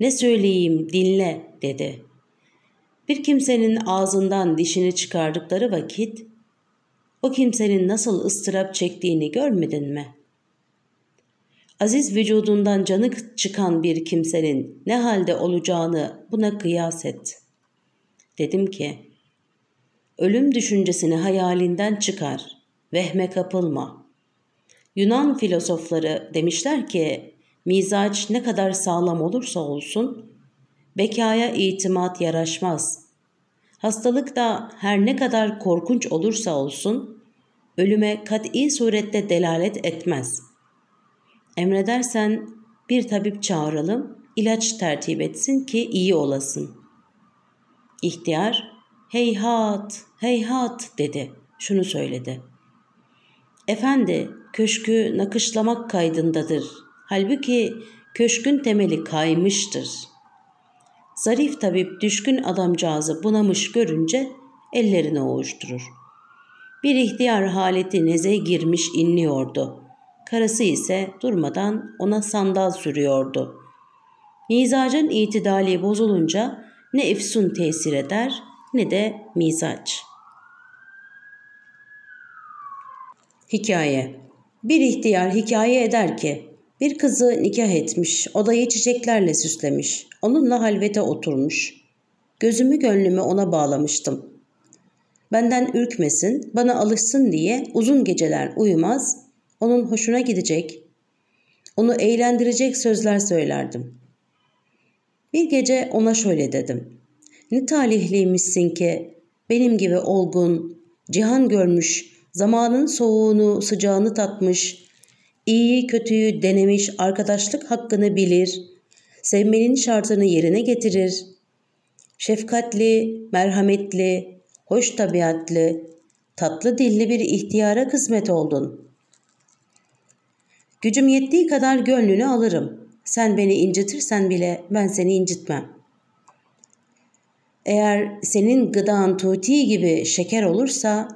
Ne söyleyeyim dinle dedi. Bir kimsenin ağzından dişini çıkardıkları vakit o kimsenin nasıl ıstırap çektiğini görmedin mi? Aziz vücudundan canı çıkan bir kimsenin ne halde olacağını buna kıyas et. Dedim ki, ölüm düşüncesini hayalinden çıkar, vehme kapılma. Yunan filozofları demişler ki, mizaç ne kadar sağlam olursa olsun, bekaya itimat yaraşmaz. Hastalık da her ne kadar korkunç olursa olsun, ölüme kat'i surette delalet etmez. Emredersen bir tabip çağıralım, ilaç tertip etsin ki iyi olasın. İhtiyar, heyhat, heyhat dedi. Şunu söyledi. Efendi, köşkü nakışlamak kaydındadır. Halbuki köşkün temeli kaymıştır. Zarif tabip düşkün adamcağızı bunamış görünce ellerini ovuşturur. Bir ihtiyar haleti neze girmiş inliyordu. Karısı ise durmadan ona sandal sürüyordu. Mizacın itidali bozulunca ne efsun tesir eder ne de mizaç. Hikaye Bir ihtiyar hikaye eder ki bir kızı nikah etmiş, odayı çiçeklerle süslemiş, onunla halvete oturmuş. Gözümü gönlümü ona bağlamıştım. Benden ürkmesin, bana alışsın diye uzun geceler uyumaz, onun hoşuna gidecek, onu eğlendirecek sözler söylerdim. Bir gece ona şöyle dedim. Ne talihliymişsin ki benim gibi olgun, cihan görmüş, zamanın soğuğunu, sıcağını tatmış, iyiyi kötüyü denemiş, arkadaşlık hakkını bilir, sevmenin şartını yerine getirir, şefkatli, merhametli, hoş tabiatlı, tatlı dilli bir ihtiyara kısmet oldun. Gücüm yettiği kadar gönlünü alırım. Sen beni incitirsen bile ben seni incitmem. Eğer senin gıdan tuti gibi şeker olursa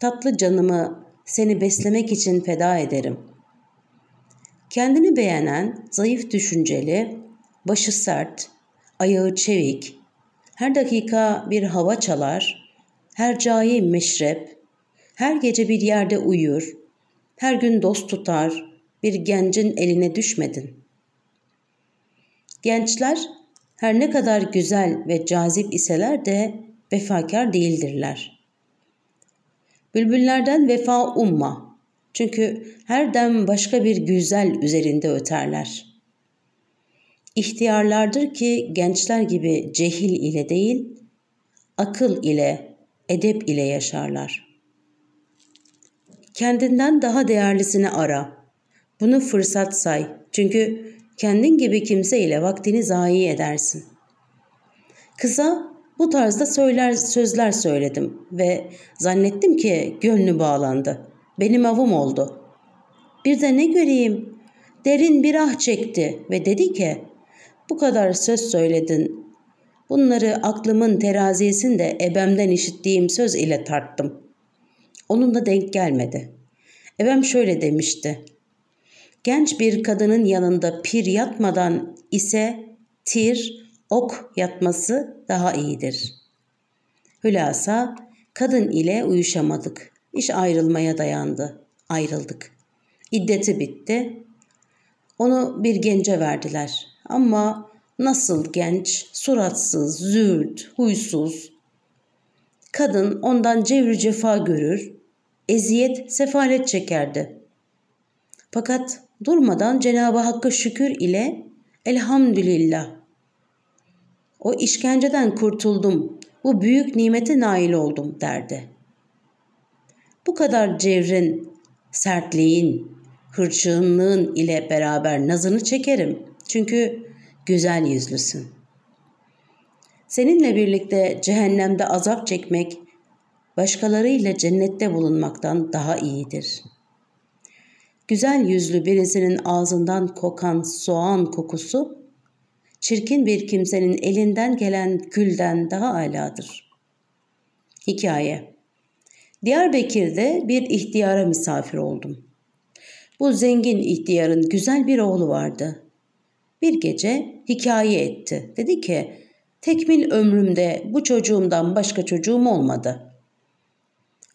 tatlı canımı seni beslemek için feda ederim. Kendini beğenen, zayıf düşünceli, başı sert, ayağı çevik, her dakika bir hava çalar, her cayi meşrep, her gece bir yerde uyur, her gün dost tutar, bir gencin eline düşmedin. Gençler her ne kadar güzel ve cazip iseler de vefakar değildirler. Bülbüllerden vefa umma. Çünkü her dem başka bir güzel üzerinde öterler. İhtiyarlardır ki gençler gibi cehil ile değil, akıl ile, edep ile yaşarlar. Kendinden daha değerlisini ara. Bunu fırsat say. Çünkü kendin gibi kimse ile vaktini zayi edersin. Kıza bu tarzda söyler, sözler söyledim ve zannettim ki gönlü bağlandı. Benim avım oldu. Bir de ne göreyim? Derin bir ah çekti ve dedi ki bu kadar söz söyledin. Bunları aklımın terazisinde ebemden işittiğim söz ile tarttım. Onunla denk gelmedi. Ebem şöyle demişti. Genç bir kadının yanında pir yatmadan ise tir, ok yatması daha iyidir. Hülasa kadın ile uyuşamadık. İş ayrılmaya dayandı. Ayrıldık. İddeti bitti. Onu bir gence verdiler. Ama nasıl genç, suratsız, züğürt, huysuz. Kadın ondan cevri cefa görür, eziyet, sefalet çekerdi. Fakat durmadan Cenab-ı Hakk'a şükür ile elhamdülillah. O işkenceden kurtuldum, bu büyük nimete nail oldum derdi. Bu kadar cevrin, sertliğin, hırçınlığın ile beraber nazını çekerim. Çünkü güzel yüzlüsün. Seninle birlikte cehennemde azap çekmek, başkalarıyla cennette bulunmaktan daha iyidir.'' Güzel yüzlü birisinin ağzından kokan soğan kokusu, çirkin bir kimsenin elinden gelen gülden daha aladır. Hikaye Diyarbakır'da bir ihtiyara misafir oldum. Bu zengin ihtiyarın güzel bir oğlu vardı. Bir gece hikaye etti. Dedi ki, tekmil ömrümde bu çocuğumdan başka çocuğum olmadı.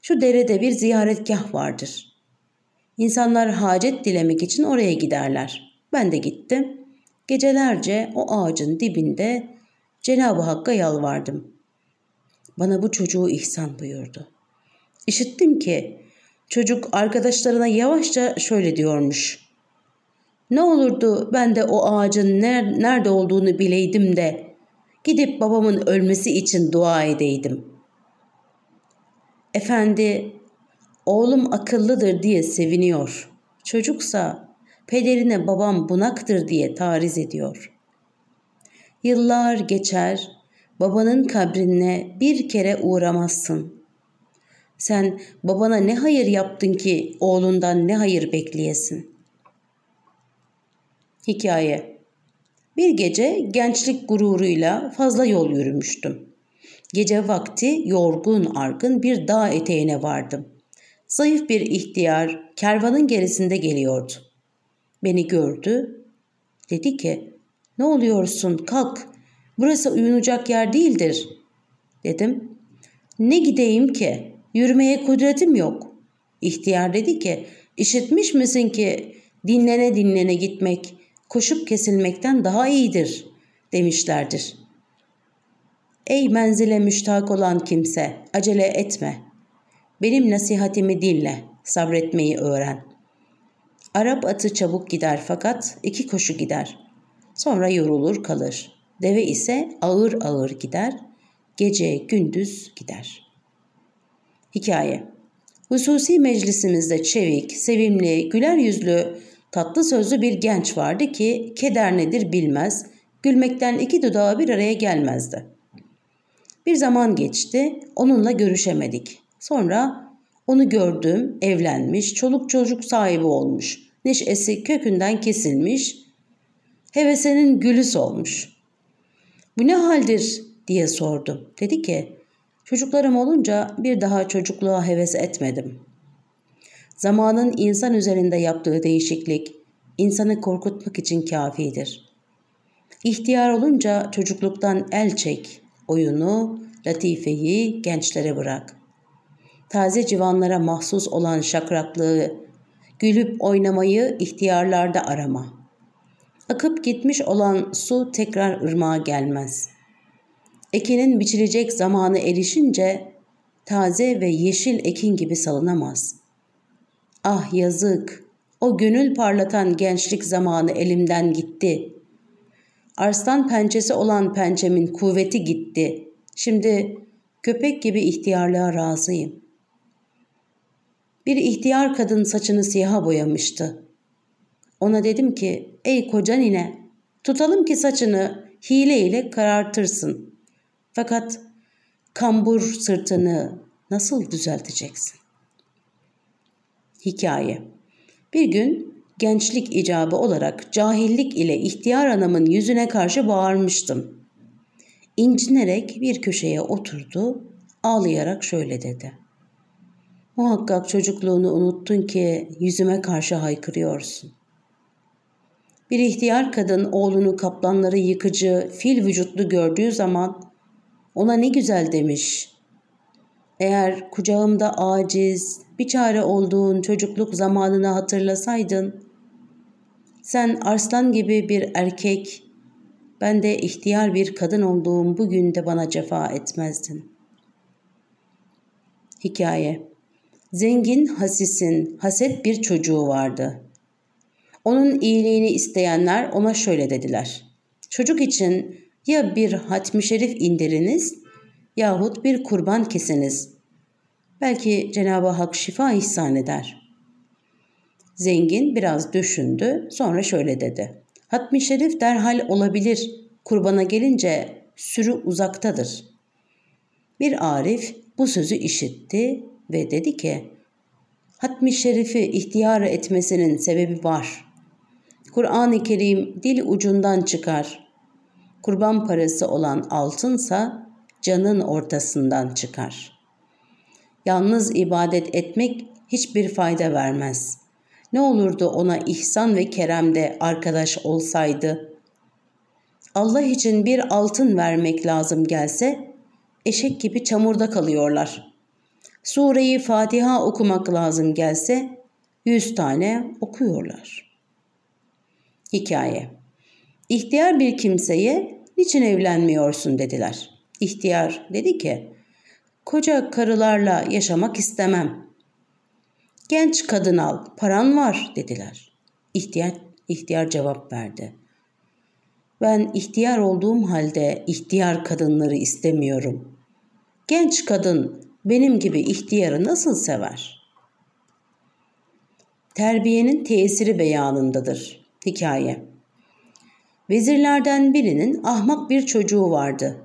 Şu derede bir ziyaretgah vardır. İnsanlar hacet dilemek için oraya giderler. Ben de gittim. Gecelerce o ağacın dibinde Cenab-ı Hakk'a yalvardım. Bana bu çocuğu ihsan buyurdu. İşittim ki çocuk arkadaşlarına yavaşça şöyle diyormuş. Ne olurdu ben de o ağacın nerede olduğunu bileydim de gidip babamın ölmesi için dua edeydim. Efendi oğlum akıllıdır diye seviniyor. Çocuksa pederine babam bunaktır diye tariz ediyor. Yıllar geçer, babanın kabrine bir kere uğramazsın. Sen babana ne hayır yaptın ki oğlundan ne hayır bekleyesin? Hikaye Bir gece gençlik gururuyla fazla yol yürümüştüm. Gece vakti yorgun argın bir dağ eteğine vardım. Zayıf bir ihtiyar kervanın gerisinde geliyordu. Beni gördü. Dedi ki ne oluyorsun kalk burası uyunacak yer değildir. Dedim ne gideyim ki yürümeye kudretim yok. İhtiyar dedi ki işitmiş misin ki dinlene dinlene gitmek koşup kesilmekten daha iyidir demişlerdir. Ey menzile müştak olan kimse acele etme. Benim nasihatimi dinle, sabretmeyi öğren. Arap atı çabuk gider fakat iki koşu gider. Sonra yorulur kalır. Deve ise ağır ağır gider, gece gündüz gider. Hikaye Hususi meclisimizde çevik, sevimli, güler yüzlü, tatlı sözlü bir genç vardı ki keder nedir bilmez, gülmekten iki dudağı bir araya gelmezdi. Bir zaman geçti, onunla görüşemedik. Sonra onu gördüm, evlenmiş, çoluk çocuk sahibi olmuş. Neşesi kökünden kesilmiş, hevesenin gülü solmuş. Bu ne haldir diye sordum. Dedi ki, çocuklarım olunca bir daha çocukluğa heves etmedim. Zamanın insan üzerinde yaptığı değişiklik, insanı korkutmak için kafidir. İhtiyar olunca çocukluktan el çek, oyunu, latifeyi gençlere bırak taze civanlara mahsus olan şakraklığı, gülüp oynamayı ihtiyarlarda arama. Akıp gitmiş olan su tekrar ırmağa gelmez. Ekinin biçilecek zamanı erişince taze ve yeşil ekin gibi salınamaz. Ah yazık, o gönül parlatan gençlik zamanı elimden gitti. Arslan pençesi olan pençemin kuvveti gitti. Şimdi köpek gibi ihtiyarlığa razıyım. Bir ihtiyar kadın saçını siyaha boyamıştı. Ona dedim ki, ey koca nine, tutalım ki saçını hile ile karartırsın. Fakat kambur sırtını nasıl düzelteceksin? Hikaye Bir gün gençlik icabı olarak cahillik ile ihtiyar anamın yüzüne karşı bağırmıştım. İncinerek bir köşeye oturdu, ağlayarak şöyle dedi. Muhakkak çocukluğunu unuttun ki yüzüme karşı haykırıyorsun. Bir ihtiyar kadın oğlunu kaplanları yıkıcı, fil vücutlu gördüğü zaman ona ne güzel demiş. Eğer kucağımda aciz, bir çare olduğun çocukluk zamanını hatırlasaydın, sen arslan gibi bir erkek, ben de ihtiyar bir kadın olduğum bugün de bana cefa etmezdin. Hikaye Zengin Hasis'in haset bir çocuğu vardı. Onun iyiliğini isteyenler ona şöyle dediler. Çocuk için ya bir hatmi şerif indiriniz yahut bir kurban kesiniz. Belki Cenab-ı Hak şifa ihsan eder. Zengin biraz düşündü sonra şöyle dedi. Hatmi şerif derhal olabilir. Kurbana gelince sürü uzaktadır. Bir arif bu sözü işitti ve dedi ki Hatmi Şerif'i ihtiyar etmesinin sebebi var. Kur'an-ı Kerim dil ucundan çıkar. Kurban parası olan altınsa canın ortasından çıkar. Yalnız ibadet etmek hiçbir fayda vermez. Ne olurdu ona ihsan ve keremde arkadaş olsaydı? Allah için bir altın vermek lazım gelse eşek gibi çamurda kalıyorlar.'' Sureyi Fatiha okumak lazım gelse yüz tane okuyorlar. Hikaye İhtiyar bir kimseye niçin evlenmiyorsun dediler. İhtiyar dedi ki koca karılarla yaşamak istemem. Genç kadın al paran var dediler. İhtiyar, ihtiyar cevap verdi. Ben ihtiyar olduğum halde ihtiyar kadınları istemiyorum. Genç kadın benim gibi ihtiyarı nasıl sever? Terbiyenin tesiri beyanındadır. Hikaye Vezirlerden birinin ahmak bir çocuğu vardı.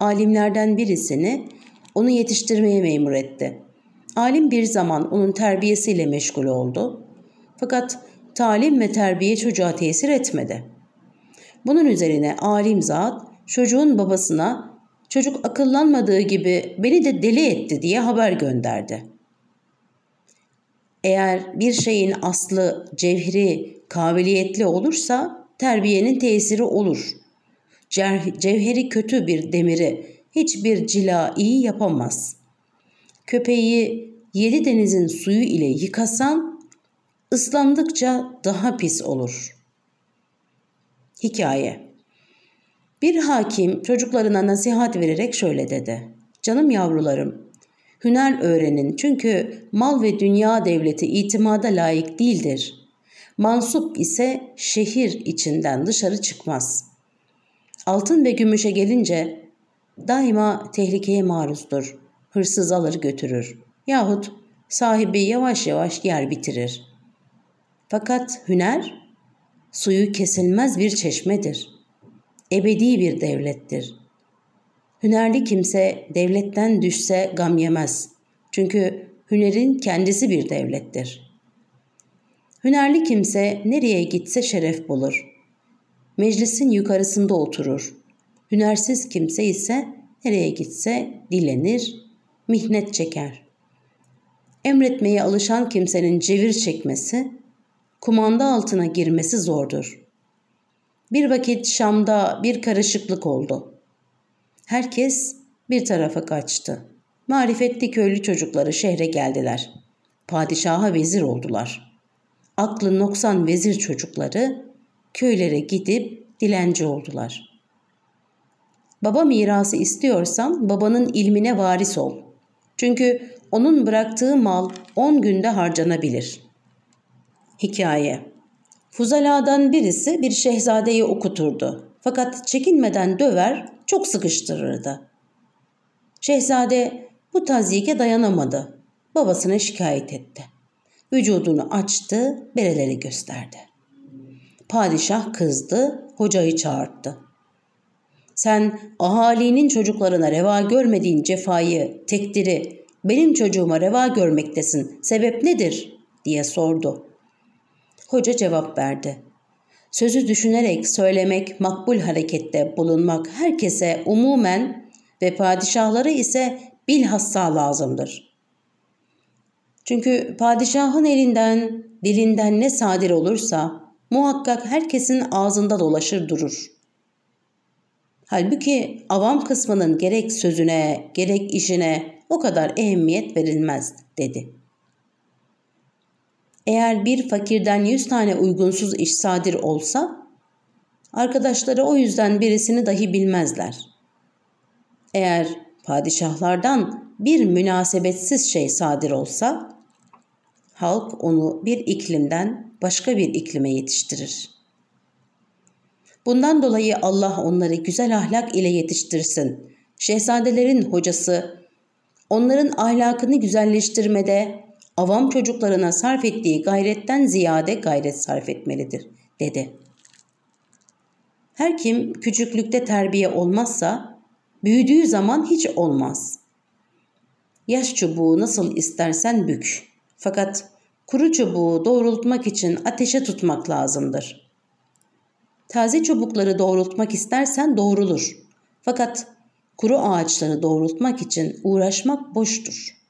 Alimlerden birisini onu yetiştirmeye memur etti. Alim bir zaman onun terbiyesiyle meşgul oldu. Fakat talim ve terbiye çocuğa tesir etmedi. Bunun üzerine alim zat çocuğun babasına çocuk akıllanmadığı gibi beni de deli etti diye haber gönderdi. Eğer bir şeyin aslı cevheri kabiliyetli olursa terbiyenin tesiri olur. Cevheri kötü bir demiri hiçbir cila iyi yapamaz. Köpeği yedi denizin suyu ile yıkasan ıslandıkça daha pis olur. Hikaye Bir hakim çocuklarına nasihat vererek şöyle dedi. Canım yavrularım, hüner öğrenin çünkü mal ve dünya devleti itimada layık değildir. Mansup ise şehir içinden dışarı çıkmaz. Altın ve gümüşe gelince daima tehlikeye maruzdur. Hırsız alır götürür. Yahut sahibi yavaş yavaş yer bitirir. Fakat hüner suyu kesilmez bir çeşmedir. Ebedi bir devlettir. Hünerli kimse devletten düşse gam yemez. Çünkü hünerin kendisi bir devlettir. Hünerli kimse nereye gitse şeref bulur. Meclisin yukarısında oturur. Hünersiz kimse ise nereye gitse dilenir, mihnet çeker. Emretmeye alışan kimsenin cevir çekmesi, kumanda altına girmesi zordur. Bir vakit Şam'da bir karışıklık oldu. Herkes bir tarafa kaçtı. Marifetli köylü çocukları şehre geldiler. Padişaha vezir oldular. Aklı noksan vezir çocukları köylere gidip dilenci oldular. Baba mirası istiyorsan babanın ilmine varis ol. Çünkü onun bıraktığı mal 10 günde harcanabilir. Hikaye Fuzaladan birisi bir şehzadeyi okuturdu. Fakat çekinmeden döver, çok sıkıştırırdı. Şehzade bu tazyike dayanamadı. Babasına şikayet etti. Vücudunu açtı, bereleri gösterdi. Padişah kızdı, hocayı çağırdı. Sen ahalinin çocuklarına reva görmediğin cefayı, tekdiri benim çocuğuma reva görmektesin. Sebep nedir? diye sordu. Hoca cevap verdi. Sözü düşünerek söylemek, makbul harekette bulunmak herkese umumen ve padişahları ise bilhassa lazımdır. Çünkü padişahın elinden, dilinden ne sadir olursa muhakkak herkesin ağzında dolaşır durur. Halbuki avam kısmının gerek sözüne gerek işine o kadar ehemmiyet verilmez dedi. Eğer bir fakirden yüz tane uygunsuz iş sadir olsa, arkadaşları o yüzden birisini dahi bilmezler. Eğer padişahlardan bir münasebetsiz şey sadir olsa, halk onu bir iklimden başka bir iklime yetiştirir. Bundan dolayı Allah onları güzel ahlak ile yetiştirsin. Şehzadelerin hocası onların ahlakını güzelleştirmede avam çocuklarına sarf ettiği gayretten ziyade gayret sarf etmelidir, dedi. Her kim küçüklükte terbiye olmazsa büyüdüğü zaman hiç olmaz. Yaş çubuğu nasıl istersen bük. Fakat kuru çubuğu doğrultmak için ateşe tutmak lazımdır. Taze çubukları doğrultmak istersen doğrulur. Fakat kuru ağaçları doğrultmak için uğraşmak boştur.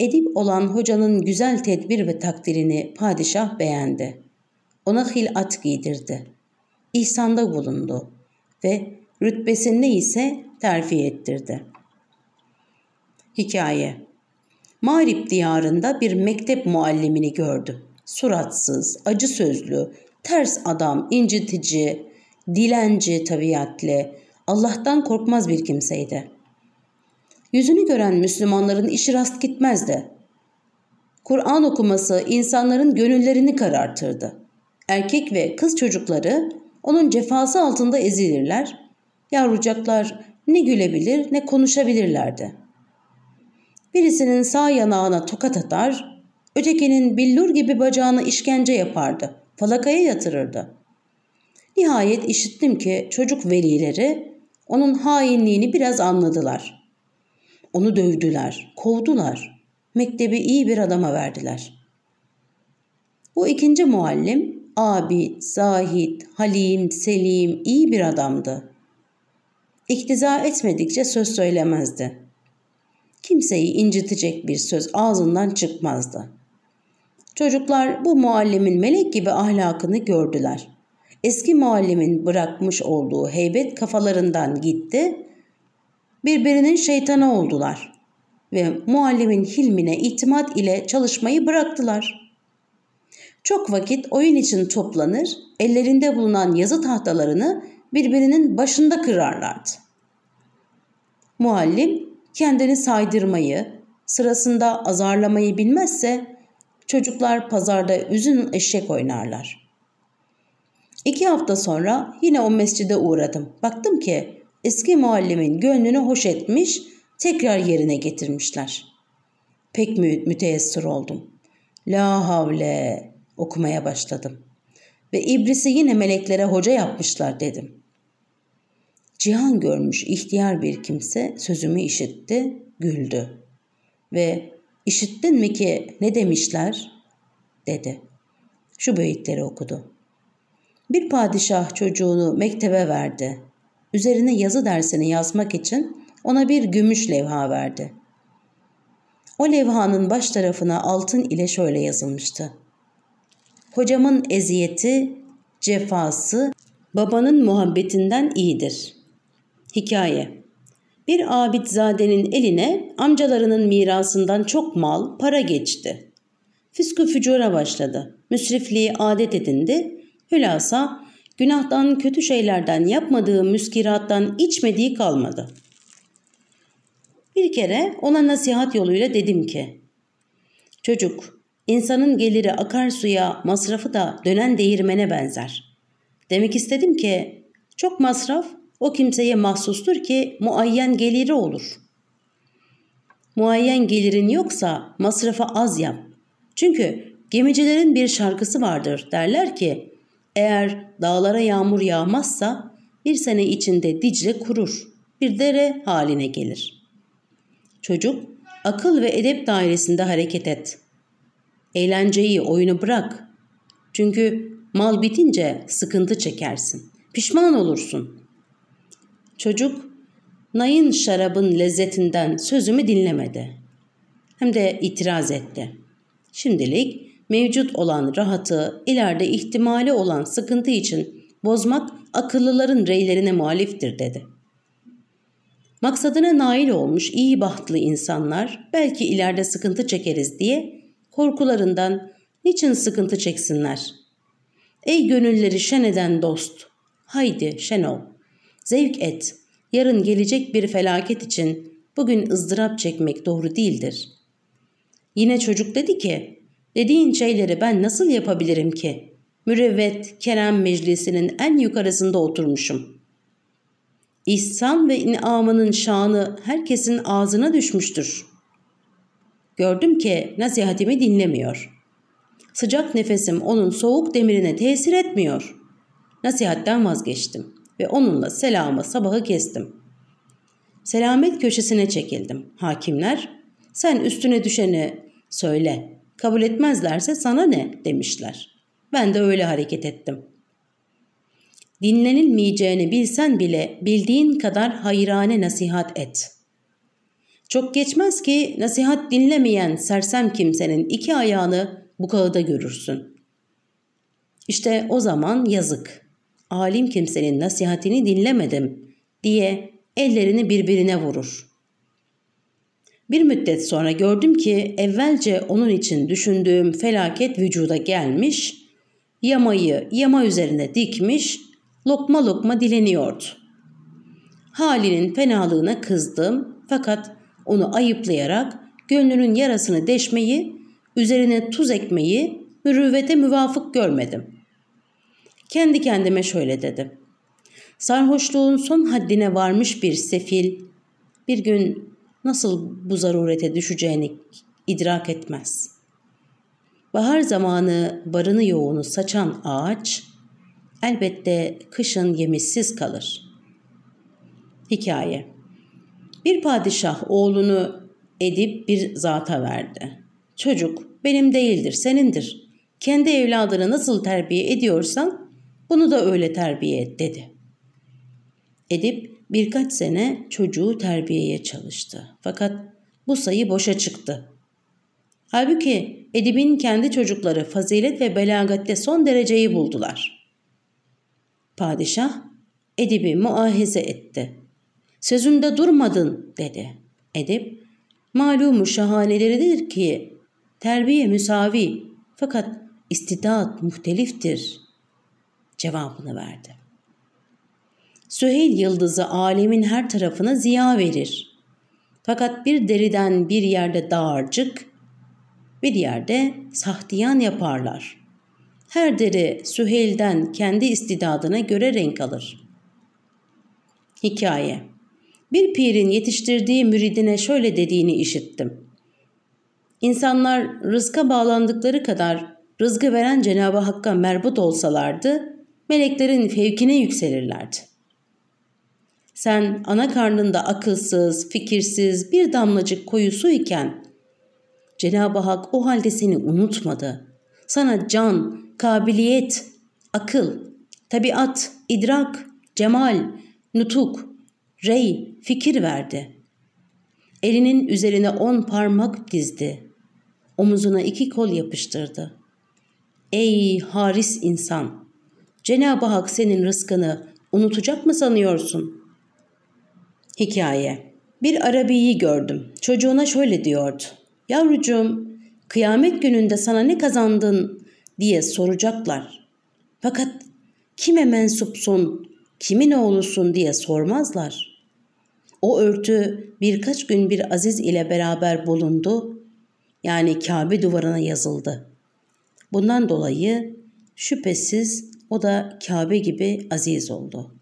Edip olan hocanın güzel tedbir ve takdirini padişah beğendi. Ona hilat giydirdi. İhsanda bulundu ve rütbesini ise terfi ettirdi. Hikaye Mağrip diyarında bir mektep muallimini gördü. Suratsız, acı sözlü, ters adam, incitici, dilenci tabiatlı, Allah'tan korkmaz bir kimseydi. Yüzünü gören Müslümanların işi rast gitmezdi. Kur'an okuması insanların gönüllerini karartırdı. Erkek ve kız çocukları onun cefası altında ezilirler. Yavrucaklar ne gülebilir ne konuşabilirlerdi. Birisinin sağ yanağına tokat atar, ötekinin billur gibi bacağına işkence yapardı. Falakaya yatırırdı. Nihayet işittim ki çocuk velileri onun hainliğini biraz anladılar. Onu dövdüler, kovdular. Mektebi iyi bir adama verdiler. Bu ikinci muallim abid, zahid, halim, selim, iyi bir adamdı. İktiza etmedikçe söz söylemezdi. Kimseyi incitecek bir söz ağzından çıkmazdı. Çocuklar bu muallimin melek gibi ahlakını gördüler. Eski muallimin bırakmış olduğu heybet kafalarından gitti, birbirinin şeytanı oldular ve muallimin hilmine itimat ile çalışmayı bıraktılar. Çok vakit oyun için toplanır, ellerinde bulunan yazı tahtalarını birbirinin başında kırarlardı. Muallim kendini saydırmayı, sırasında azarlamayı bilmezse çocuklar pazarda üzün eşek oynarlar. İki hafta sonra yine o mescide uğradım. Baktım ki eski muallimin gönlünü hoş etmiş, tekrar yerine getirmişler. Pek mü müteessir oldum. La havle okumaya başladım. Ve iblisi yine meleklere hoca yapmışlar dedim. Cihan görmüş ihtiyar bir kimse sözümü işitti, güldü. Ve işittin mi ki ne demişler? dedi. Şu beyitleri okudu. Bir padişah çocuğunu mektebe verdi. Üzerine yazı dersini yazmak için ona bir gümüş levha verdi. O levhanın baş tarafına altın ile şöyle yazılmıştı. Hocamın eziyeti, cefası babanın muhabbetinden iyidir. Hikaye Bir abidzadenin eline amcalarının mirasından çok mal, para geçti. Füskü fücura başladı. Müsrifliği adet edindi. Hülasa günahtan, kötü şeylerden yapmadığı müskirattan içmediği kalmadı. Bir kere ona nasihat yoluyla dedim ki, Çocuk, insanın geliri akarsuya, masrafı da dönen değirmene benzer. Demek istedim ki, çok masraf o kimseye mahsustur ki muayyen geliri olur. Muayyen gelirin yoksa masrafa az yap. Çünkü gemicilerin bir şarkısı vardır derler ki eğer dağlara yağmur yağmazsa bir sene içinde Dicle kurur, bir dere haline gelir. Çocuk, akıl ve edep dairesinde hareket et. Eğlenceyi, oyunu bırak. Çünkü mal bitince sıkıntı çekersin. Pişman olursun. Çocuk, Nay'ın şarabın lezzetinden sözümü dinlemedi. Hem de itiraz etti. Şimdilik mevcut olan rahatı, ileride ihtimali olan sıkıntı için bozmak akıllıların reylerine muhaliftir dedi. Maksadına nail olmuş iyi bahtlı insanlar belki ileride sıkıntı çekeriz diye korkularından niçin sıkıntı çeksinler? Ey gönülleri şen eden dost, haydi şen ol, zevk et, yarın gelecek bir felaket için bugün ızdırap çekmek doğru değildir. Yine çocuk dedi ki, dediğin şeyleri ben nasıl yapabilirim ki? Mürevvet, Kerem meclisinin en yukarısında oturmuşum. İhsan ve inamının şanı herkesin ağzına düşmüştür. Gördüm ki nasihatimi dinlemiyor. Sıcak nefesim onun soğuk demirine tesir etmiyor. Nasihatten vazgeçtim ve onunla selamı sabahı kestim. Selamet köşesine çekildim. Hakimler sen üstüne düşeni söyle. Kabul etmezlerse sana ne demişler. Ben de öyle hareket ettim. Dinlenilmeyeceğini bilsen bile bildiğin kadar hayrane nasihat et. Çok geçmez ki nasihat dinlemeyen sersem kimsenin iki ayağını bu kağıda görürsün. İşte o zaman yazık. Alim kimsenin nasihatini dinlemedim diye ellerini birbirine vurur. Bir müddet sonra gördüm ki evvelce onun için düşündüğüm felaket vücuda gelmiş, yamayı yama üzerine dikmiş, lokma lokma dileniyordu. Halinin fenalığına kızdım fakat onu ayıplayarak gönlünün yarasını deşmeyi, üzerine tuz ekmeyi mürüvvete müvafık görmedim. Kendi kendime şöyle dedim. Sarhoşluğun son haddine varmış bir sefil bir gün nasıl bu zarurete düşeceğini idrak etmez. Bahar zamanı barını yoğunu saçan ağaç elbette kışın yemişsiz kalır. Hikaye Bir padişah oğlunu edip bir zata verdi. Çocuk benim değildir, senindir. Kendi evladını nasıl terbiye ediyorsan bunu da öyle terbiye et dedi. Edip birkaç sene çocuğu terbiyeye çalıştı. Fakat bu sayı boşa çıktı. Halbuki Edip'in kendi çocukları fazilet ve belagatte son dereceyi buldular. Padişah Edip'i muahize etti. Sözünde durmadın dedi. Edip malumu şahaneleridir ki terbiye müsavi fakat istidat muhteliftir cevabını verdi. Süheyl yıldızı alemin her tarafına ziya verir. Fakat bir deriden bir yerde dağarcık, bir yerde sahtiyan yaparlar. Her deri Süheyl'den kendi istidadına göre renk alır. Hikaye Bir pirin yetiştirdiği müridine şöyle dediğini işittim. İnsanlar rızka bağlandıkları kadar rızkı veren Cenab-ı Hakk'a merbut olsalardı, meleklerin fevkine yükselirlerdi. Sen ana karnında akılsız, fikirsiz bir damlacık koyusu iken Cenab-ı Hak o halde seni unutmadı. Sana can, kabiliyet, akıl, tabiat, idrak, cemal, nutuk, rey, fikir verdi. Elinin üzerine on parmak dizdi. Omuzuna iki kol yapıştırdı. Ey haris insan! Cenab-ı Hak senin rızkını unutacak mı sanıyorsun? Hikaye Bir Arabi'yi gördüm. Çocuğuna şöyle diyordu. Yavrucuğum kıyamet gününde sana ne kazandın diye soracaklar. Fakat kime mensupsun, kimin oğlusun diye sormazlar. O örtü birkaç gün bir aziz ile beraber bulundu. Yani Kabe duvarına yazıldı. Bundan dolayı şüphesiz o da Kabe gibi aziz oldu.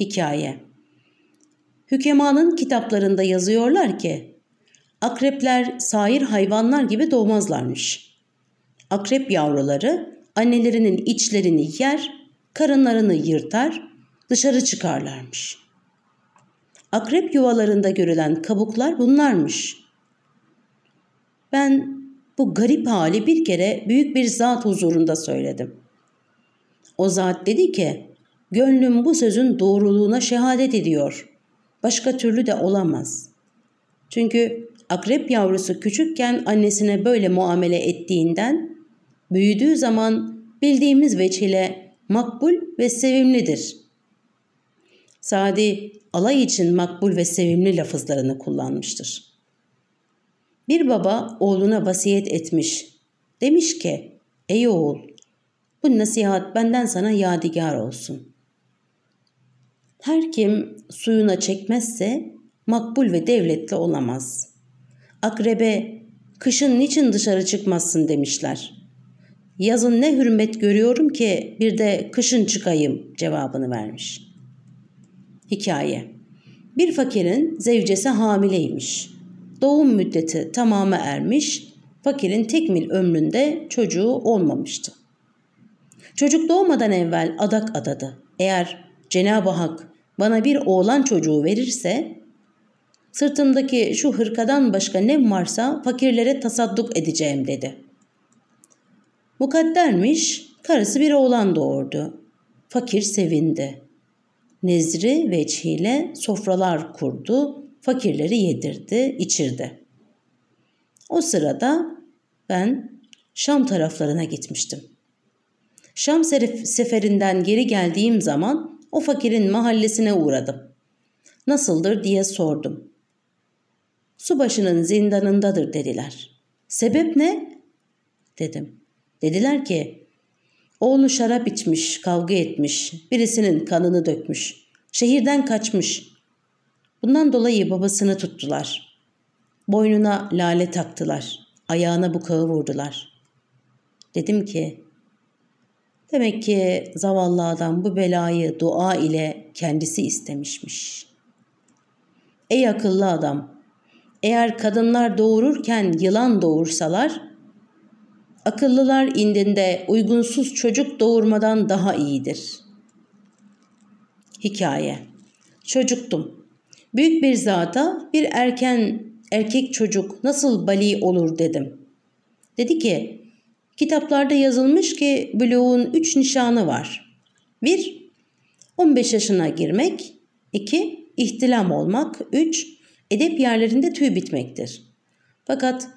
Hikaye Hükemanın kitaplarında yazıyorlar ki akrepler sair hayvanlar gibi doğmazlarmış. Akrep yavruları annelerinin içlerini yer, karınlarını yırtar, dışarı çıkarlarmış. Akrep yuvalarında görülen kabuklar bunlarmış. Ben bu garip hali bir kere büyük bir zat huzurunda söyledim. O zat dedi ki, gönlüm bu sözün doğruluğuna şehadet ediyor. Başka türlü de olamaz. Çünkü akrep yavrusu küçükken annesine böyle muamele ettiğinden büyüdüğü zaman bildiğimiz veçile makbul ve sevimlidir. Sadi alay için makbul ve sevimli lafızlarını kullanmıştır. Bir baba oğluna vasiyet etmiş. Demiş ki, ey oğul bu nasihat benden sana yadigar olsun. Her kim suyuna çekmezse makbul ve devletli olamaz. Akrebe kışın niçin dışarı çıkmazsın demişler. Yazın ne hürmet görüyorum ki bir de kışın çıkayım cevabını vermiş. Hikaye Bir fakirin zevcesi hamileymiş. Doğum müddeti tamamı ermiş, fakirin tekmil ömründe çocuğu olmamıştı. Çocuk doğmadan evvel adak adadı. Eğer Cenab-ı Hak bana bir oğlan çocuğu verirse sırtımdaki şu hırkadan başka ne varsa fakirlere tasadduk edeceğim dedi. Mukaddermiş karısı bir oğlan doğurdu. Fakir sevindi. Nezri veçhiyle sofralar kurdu, fakirleri yedirdi, içirdi. O sırada ben Şam taraflarına gitmiştim. Şam seferinden geri geldiğim zaman o fakirin mahallesine uğradım. Nasıldır diye sordum. Subaşının zindanındadır dediler. Sebep ne? Dedim. Dediler ki oğlu şarap içmiş, kavga etmiş, birisinin kanını dökmüş, şehirden kaçmış. Bundan dolayı babasını tuttular. Boynuna lale taktılar, ayağına bukağı vurdular. Dedim ki Demek ki zavallı adam bu belayı dua ile kendisi istemişmiş. Ey akıllı adam! Eğer kadınlar doğururken yılan doğursalar, akıllılar indinde uygunsuz çocuk doğurmadan daha iyidir. Hikaye Çocuktum. Büyük bir zata bir erken erkek çocuk nasıl bali olur dedim. Dedi ki Kitaplarda yazılmış ki bloğun üç nişanı var. 1. 15 yaşına girmek. 2. ihtilam olmak. 3. Edep yerlerinde tüy bitmektir. Fakat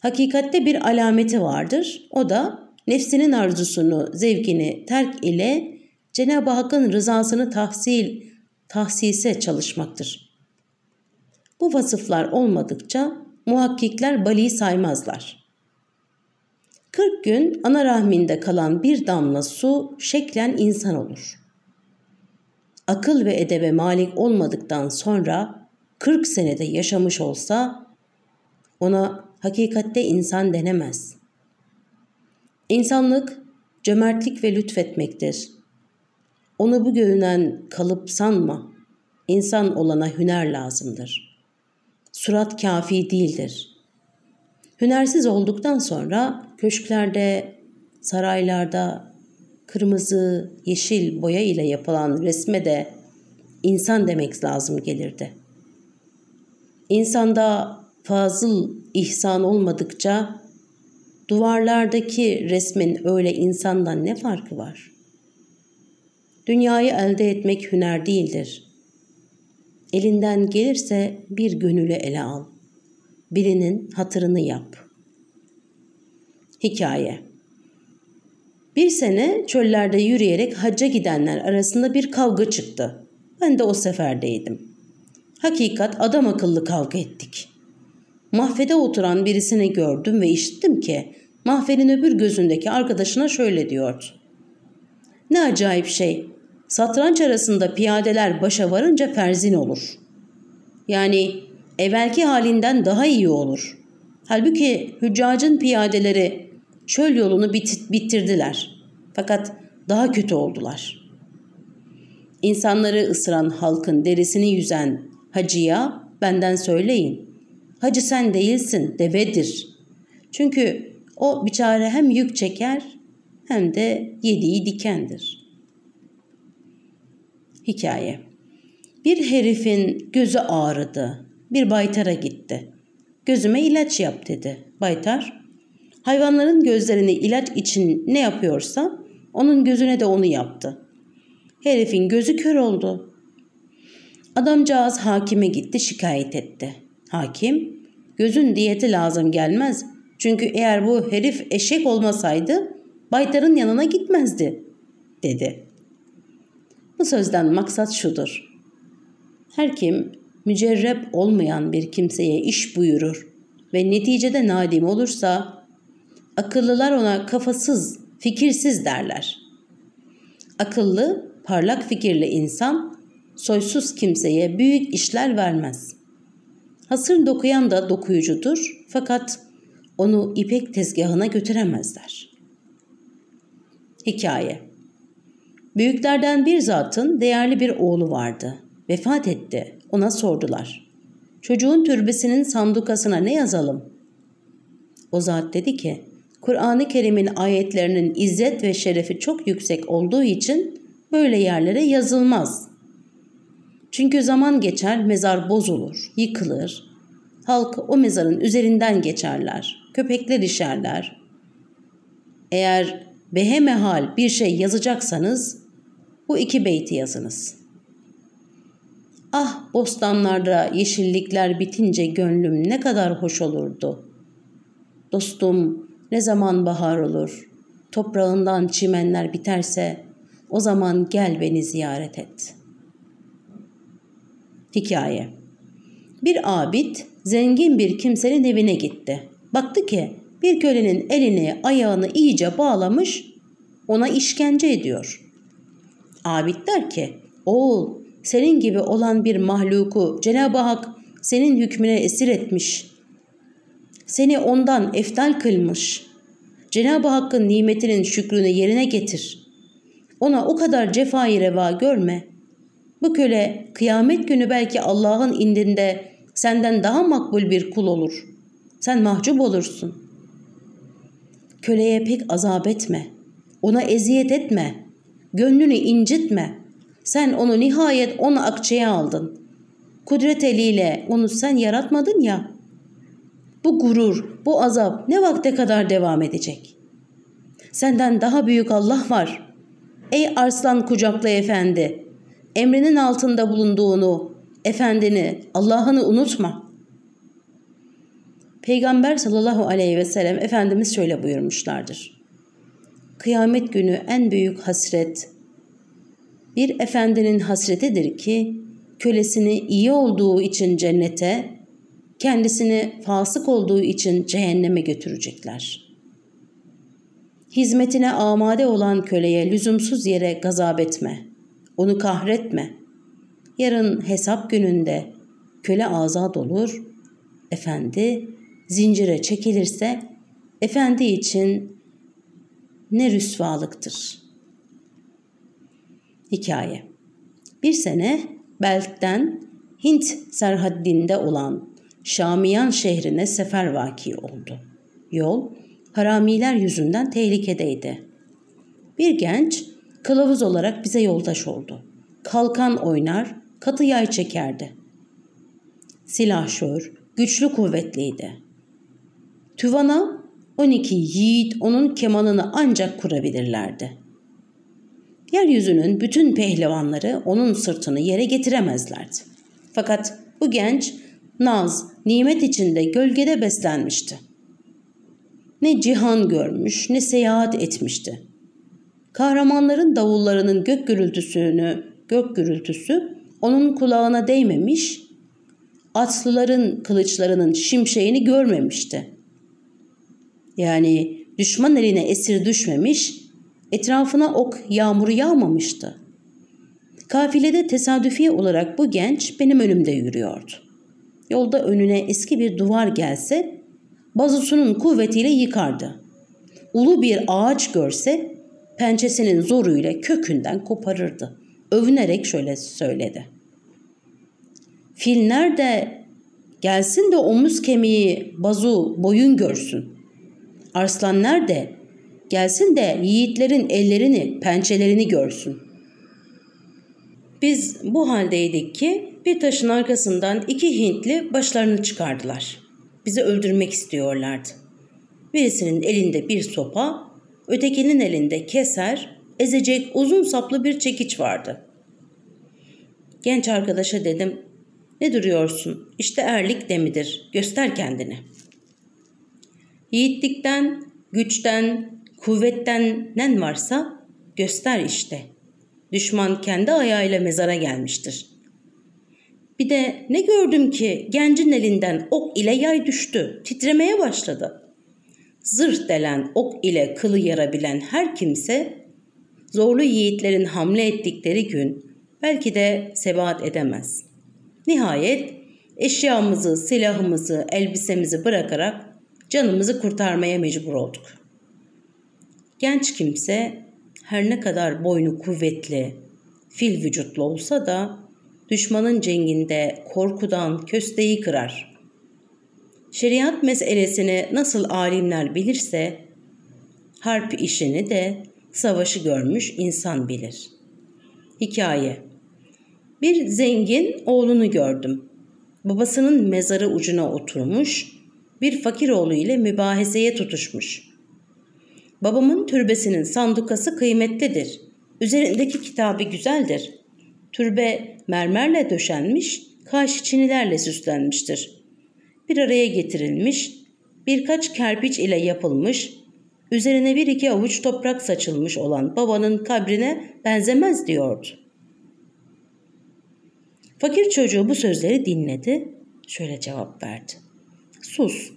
hakikatte bir alameti vardır. O da nefsinin arzusunu, zevkini terk ile Cenab-ı Hakk'ın rızasını tahsil, tahsise çalışmaktır. Bu vasıflar olmadıkça muhakkikler baliyi saymazlar. 40 gün ana rahminde kalan bir damla su şeklen insan olur. Akıl ve edebe malik olmadıktan sonra 40 senede yaşamış olsa ona hakikatte insan denemez. İnsanlık cömertlik ve lütfetmektir. Onu bu görünen kalıp sanma. İnsan olana hüner lazımdır. Surat kafi değildir. Hünersiz olduktan sonra köşklerde, saraylarda kırmızı, yeşil boya ile yapılan resme de insan demek lazım gelirdi. İnsanda fazıl ihsan olmadıkça duvarlardaki resmin öyle insandan ne farkı var? Dünyayı elde etmek hüner değildir. Elinden gelirse bir gönüle ele al birinin hatırını yap. Hikaye Bir sene çöllerde yürüyerek hacca gidenler arasında bir kavga çıktı. Ben de o seferdeydim. Hakikat adam akıllı kavga ettik. Mahfede oturan birisini gördüm ve işittim ki mahfenin öbür gözündeki arkadaşına şöyle diyordu. Ne acayip şey. Satranç arasında piyadeler başa varınca ferzin olur. Yani evvelki halinden daha iyi olur. Halbuki hüccacın piyadeleri çöl yolunu bit bitirdiler. Fakat daha kötü oldular. İnsanları ısıran halkın derisini yüzen hacıya benden söyleyin. Hacı sen değilsin, devedir. Çünkü o biçare hem yük çeker hem de yediği dikendir. Hikaye Bir herifin gözü ağrıdı bir baytara gitti. Gözüme ilaç yap dedi. Baytar, hayvanların gözlerini ilaç için ne yapıyorsa onun gözüne de onu yaptı. Herifin gözü kör oldu. Adamcağız hakime gitti şikayet etti. Hakim, gözün diyeti lazım gelmez. Çünkü eğer bu herif eşek olmasaydı baytarın yanına gitmezdi, dedi. Bu sözden maksat şudur. Her kim mücerrep olmayan bir kimseye iş buyurur ve neticede nadim olursa akıllılar ona kafasız, fikirsiz derler. Akıllı, parlak fikirli insan soysuz kimseye büyük işler vermez. Hasır dokuyan da dokuyucudur fakat onu ipek tezgahına götüremezler. Hikaye Büyüklerden bir zatın değerli bir oğlu vardı. Vefat etti. Ona sordular. Çocuğun türbesinin sandukasına ne yazalım? O zat dedi ki, Kur'an-ı Kerim'in ayetlerinin izzet ve şerefi çok yüksek olduğu için böyle yerlere yazılmaz. Çünkü zaman geçer, mezar bozulur, yıkılır. Halk o mezarın üzerinden geçerler, köpekler işerler. Eğer behemehal bir şey yazacaksanız bu iki beyti yazınız.'' Ah bostanlarda yeşillikler bitince gönlüm ne kadar hoş olurdu. Dostum ne zaman bahar olur, toprağından çimenler biterse o zaman gel beni ziyaret et. Hikaye Bir abid zengin bir kimsenin evine gitti. Baktı ki bir kölenin elini ayağını iyice bağlamış ona işkence ediyor. Abid der ki oğul senin gibi olan bir mahluku Cenab-ı Hak senin hükmüne esir etmiş. Seni ondan eftal kılmış. Cenab-ı Hakk'ın nimetinin şükrünü yerine getir. Ona o kadar cefayı reva görme. Bu köle kıyamet günü belki Allah'ın indinde senden daha makbul bir kul olur. Sen mahcup olursun. Köleye pek azap etme. Ona eziyet etme. Gönlünü incitme. Sen onu nihayet onu akçeye aldın. Kudret eliyle onu sen yaratmadın ya. Bu gurur, bu azap ne vakte kadar devam edecek? Senden daha büyük Allah var. Ey Arslan Kucaklı Efendi, emrinin altında bulunduğunu, efendini, Allah'ını unutma. Peygamber sallallahu aleyhi ve sellem Efendimiz şöyle buyurmuşlardır. Kıyamet günü en büyük hasret bir efendinin hasretidir ki kölesini iyi olduğu için cennete, kendisini fasık olduğu için cehenneme götürecekler. Hizmetine amade olan köleye lüzumsuz yere gazap etme, onu kahretme. Yarın hesap gününde köle azat olur, efendi zincire çekilirse efendi için ne rüsvalıktır. Hikaye Bir sene Belt'ten Hint serhaddinde olan Şamiyan şehrine sefer vaki oldu. Yol haramiler yüzünden tehlikedeydi. Bir genç kılavuz olarak bize yoldaş oldu. Kalkan oynar, katı yay çekerdi. Silahşör, güçlü kuvvetliydi. Tüvana 12 yiğit onun kemanını ancak kurabilirlerdi. Yeryüzünün bütün pehlivanları onun sırtını yere getiremezlerdi. Fakat bu genç naz, nimet içinde gölgede beslenmişti. Ne cihan görmüş ne seyahat etmişti. Kahramanların davullarının gök gürültüsünü, gök gürültüsü onun kulağına değmemiş, atlıların kılıçlarının şimşeğini görmemişti. Yani düşman eline esir düşmemiş, etrafına ok yağmuru yağmamıştı. Kafilede tesadüfi olarak bu genç benim önümde yürüyordu. Yolda önüne eski bir duvar gelse bazusunun kuvvetiyle yıkardı. Ulu bir ağaç görse pençesinin zoruyla kökünden koparırdı. Övünerek şöyle söyledi. Fil nerede? Gelsin de omuz kemiği, bazu, boyun görsün. Arslan nerede? Gelsin de yiğitlerin ellerini, pençelerini görsün. Biz bu haldeydik ki bir taşın arkasından iki Hintli başlarını çıkardılar. Bizi öldürmek istiyorlardı. Birisinin elinde bir sopa, ötekinin elinde keser, ezecek uzun saplı bir çekiç vardı. Genç arkadaşa dedim, ne duruyorsun? İşte erlik demidir, göster kendini. Yiğitlikten, güçten, kuvvetten nen varsa göster işte. Düşman kendi ayağıyla mezara gelmiştir. Bir de ne gördüm ki gencin elinden ok ile yay düştü, titremeye başladı. Zırh delen ok ile kılı yarabilen her kimse zorlu yiğitlerin hamle ettikleri gün belki de sebat edemez. Nihayet eşyamızı, silahımızı, elbisemizi bırakarak canımızı kurtarmaya mecbur olduk. Genç kimse her ne kadar boynu kuvvetli, fil vücutlu olsa da düşmanın cenginde korkudan kösteği kırar. Şeriat meselesini nasıl alimler bilirse, harp işini de savaşı görmüş insan bilir. Hikaye Bir zengin oğlunu gördüm. Babasının mezarı ucuna oturmuş, bir fakir oğlu ile mübaheseye tutuşmuş. Babamın türbesinin sandukası kıymetlidir. Üzerindeki kitabı güzeldir. Türbe mermerle döşenmiş, karşı çinilerle süslenmiştir. Bir araya getirilmiş, birkaç kerpiç ile yapılmış, üzerine bir iki avuç toprak saçılmış olan babanın kabrine benzemez diyordu. Fakir çocuğu bu sözleri dinledi, Şöyle cevap verdi. Sus.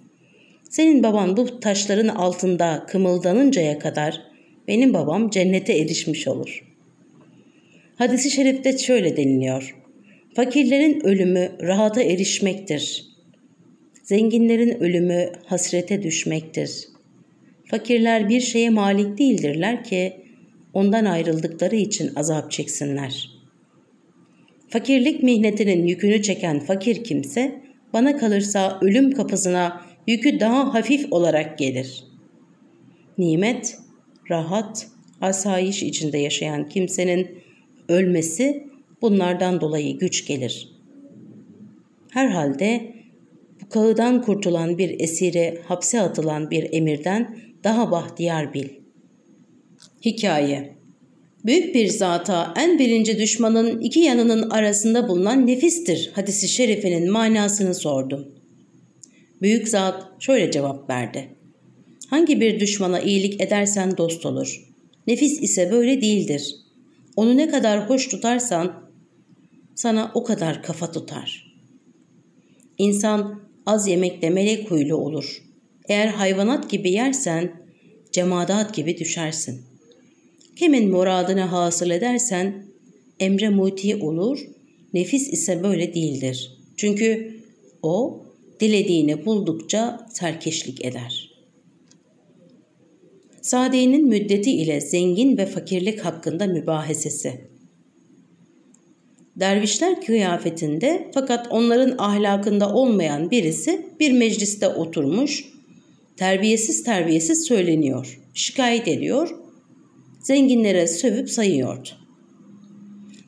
Senin baban bu taşların altında kımıldanıncaya kadar benim babam cennete erişmiş olur. Hadisi şerifte şöyle deniliyor. Fakirlerin ölümü rahata erişmektir. Zenginlerin ölümü hasrete düşmektir. Fakirler bir şeye malik değildirler ki ondan ayrıldıkları için azap çeksinler. Fakirlik mihnetinin yükünü çeken fakir kimse bana kalırsa ölüm kapısına yükü daha hafif olarak gelir. Nimet, rahat, asayiş içinde yaşayan kimsenin ölmesi bunlardan dolayı güç gelir. Herhalde bu kağıdan kurtulan bir esire hapse atılan bir emirden daha bahtiyar bil. Hikaye Büyük bir zata en birinci düşmanın iki yanının arasında bulunan nefistir hadisi şerifinin manasını sordum. Büyük zat şöyle cevap verdi. Hangi bir düşmana iyilik edersen dost olur. Nefis ise böyle değildir. Onu ne kadar hoş tutarsan sana o kadar kafa tutar. İnsan az yemekle melek huylu olur. Eğer hayvanat gibi yersen cemadat gibi düşersin. Kimin muradını hasıl edersen emre muti olur, nefis ise böyle değildir. Çünkü o dilediğini buldukça serkeşlik eder. Sade'nin müddeti ile zengin ve fakirlik hakkında mübahesesi. Dervişler kıyafetinde fakat onların ahlakında olmayan birisi bir mecliste oturmuş, terbiyesiz terbiyesiz söyleniyor, şikayet ediyor, zenginlere sövüp sayıyordu.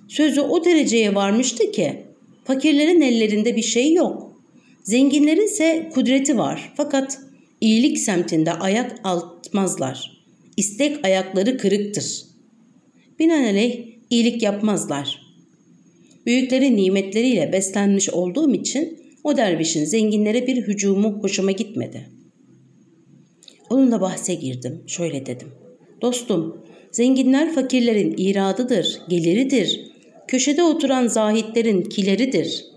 Sözü o dereceye varmıştı ki fakirlerin ellerinde bir şey yok. Zenginlerin ise kudreti var fakat iyilik semtinde ayak altmazlar. İstek ayakları kırıktır. Binaenaleyh iyilik yapmazlar. Büyüklerin nimetleriyle beslenmiş olduğum için o dervişin zenginlere bir hücumu hoşuma gitmedi. Onunla bahse girdim. Şöyle dedim. Dostum, zenginler fakirlerin iradıdır, geliridir. Köşede oturan zahitlerin kileridir.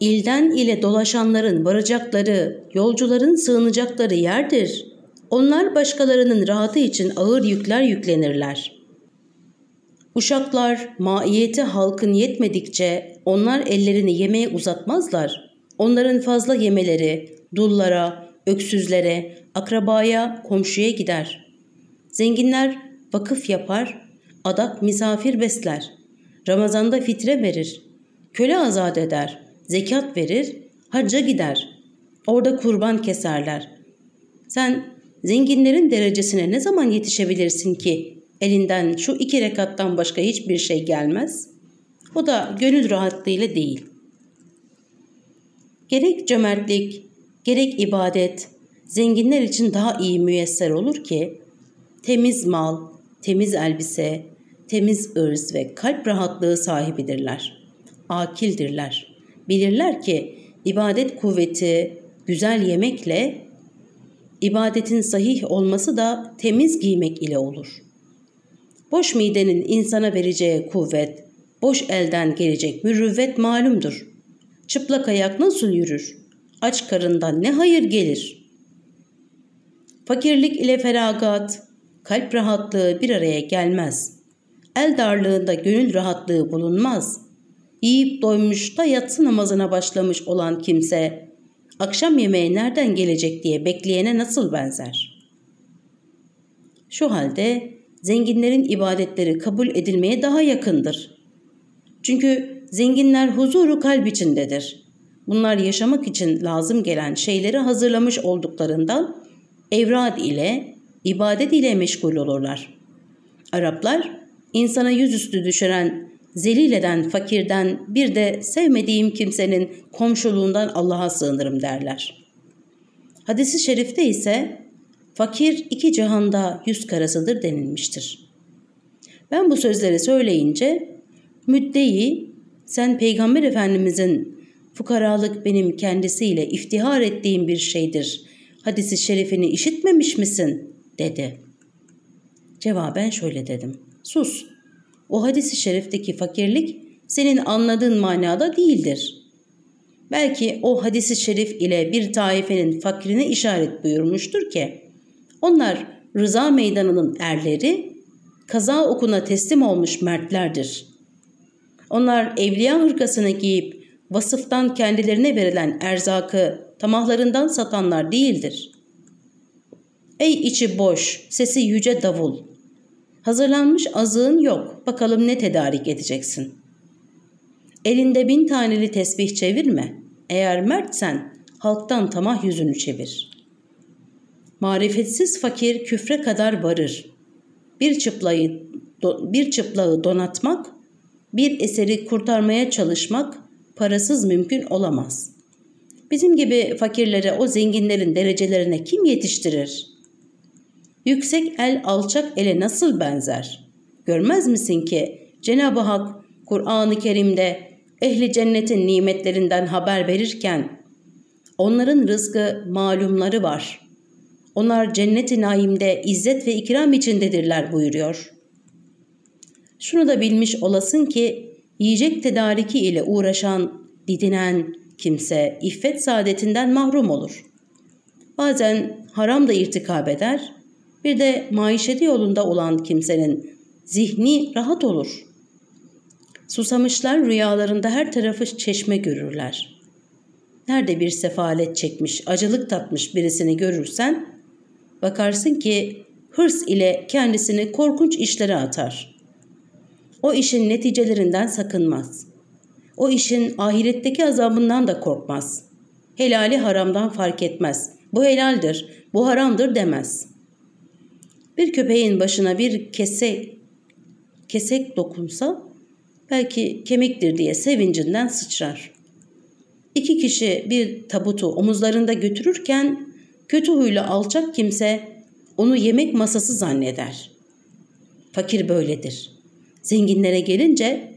İlden ile dolaşanların varacakları, yolcuların sığınacakları yerdir. Onlar başkalarının rahatı için ağır yükler yüklenirler. Uşaklar maiyeti halkın yetmedikçe onlar ellerini yemeğe uzatmazlar. Onların fazla yemeleri dullara, öksüzlere, akrabaya, komşuya gider. Zenginler vakıf yapar, adak misafir besler. Ramazanda fitre verir, köle azat eder, zekat verir, hacca gider. Orada kurban keserler. Sen zenginlerin derecesine ne zaman yetişebilirsin ki elinden şu iki rekattan başka hiçbir şey gelmez? O da gönül rahatlığıyla değil. Gerek cömertlik, gerek ibadet zenginler için daha iyi müyesser olur ki temiz mal, temiz elbise, temiz ırz ve kalp rahatlığı sahibidirler. Akildirler. Bilirler ki ibadet kuvveti güzel yemekle, ibadetin sahih olması da temiz giymek ile olur. Boş midenin insana vereceği kuvvet, boş elden gelecek mürüvvet malumdur. Çıplak ayak nasıl yürür? Aç karından ne hayır gelir? Fakirlik ile feragat, kalp rahatlığı bir araya gelmez. El darlığında gönül rahatlığı bulunmaz. Yiyip doymuş da yatsı namazına başlamış olan kimse, akşam yemeği nereden gelecek diye bekleyene nasıl benzer? Şu halde zenginlerin ibadetleri kabul edilmeye daha yakındır. Çünkü zenginler huzuru kalp içindedir. Bunlar yaşamak için lazım gelen şeyleri hazırlamış olduklarından evrad ile ibadet ile meşgul olurlar. Araplar insana yüzüstü düşüren zelil eden fakirden bir de sevmediğim kimsenin komşuluğundan Allah'a sığınırım derler. Hadisi şerifte ise fakir iki cihanda yüz karasıdır denilmiştir. Ben bu sözleri söyleyince müddeyi sen Peygamber Efendimizin fukaralık benim kendisiyle iftihar ettiğim bir şeydir. Hadisi şerifini işitmemiş misin? dedi. Cevaben şöyle dedim. Sus. O hadisi şerifteki fakirlik senin anladığın manada değildir. belki o hadisi şerif ile bir taifenin fakrine işaret buyurmuştur ki onlar rıza meydanının erleri kaza okuna teslim olmuş mertlerdir. Onlar evliya hırkasını giyip vasıftan kendilerine verilen erzakı tamahlarından satanlar değildir. Ey içi boş, sesi yüce davul. Hazırlanmış azığın yok, bakalım ne tedarik edeceksin. Elinde bin taneli tesbih çevirme. Eğer mertsen halktan tamah yüzünü çevir. Marifetsiz fakir küfre kadar varır. Bir çıplağı, bir çıplağı donatmak, bir eseri kurtarmaya çalışmak parasız mümkün olamaz. Bizim gibi fakirlere o zenginlerin derecelerine kim yetiştirir? Yüksek el alçak ele nasıl benzer? Görmez misin ki Cenab-ı Hak Kur'an-ı Kerim'de ehli cennetin nimetlerinden haber verirken onların rızkı malumları var. Onlar cennet-i naimde izzet ve ikram içindedirler buyuruyor. Şunu da bilmiş olasın ki yiyecek tedariki ile uğraşan, didinen kimse iffet saadetinden mahrum olur. Bazen haram da irtikab eder, bir de maişeti yolunda olan kimsenin zihni rahat olur. Susamışlar rüyalarında her tarafı çeşme görürler. Nerede bir sefalet çekmiş, acılık tatmış birisini görürsen, bakarsın ki hırs ile kendisini korkunç işlere atar. O işin neticelerinden sakınmaz. O işin ahiretteki azabından da korkmaz. Helali haramdan fark etmez. Bu helaldir, bu haramdır demez. Bir köpeğin başına bir kese, kesek dokunsa belki kemiktir diye sevincinden sıçrar. İki kişi bir tabutu omuzlarında götürürken kötü huylu alçak kimse onu yemek masası zanneder. Fakir böyledir. Zenginlere gelince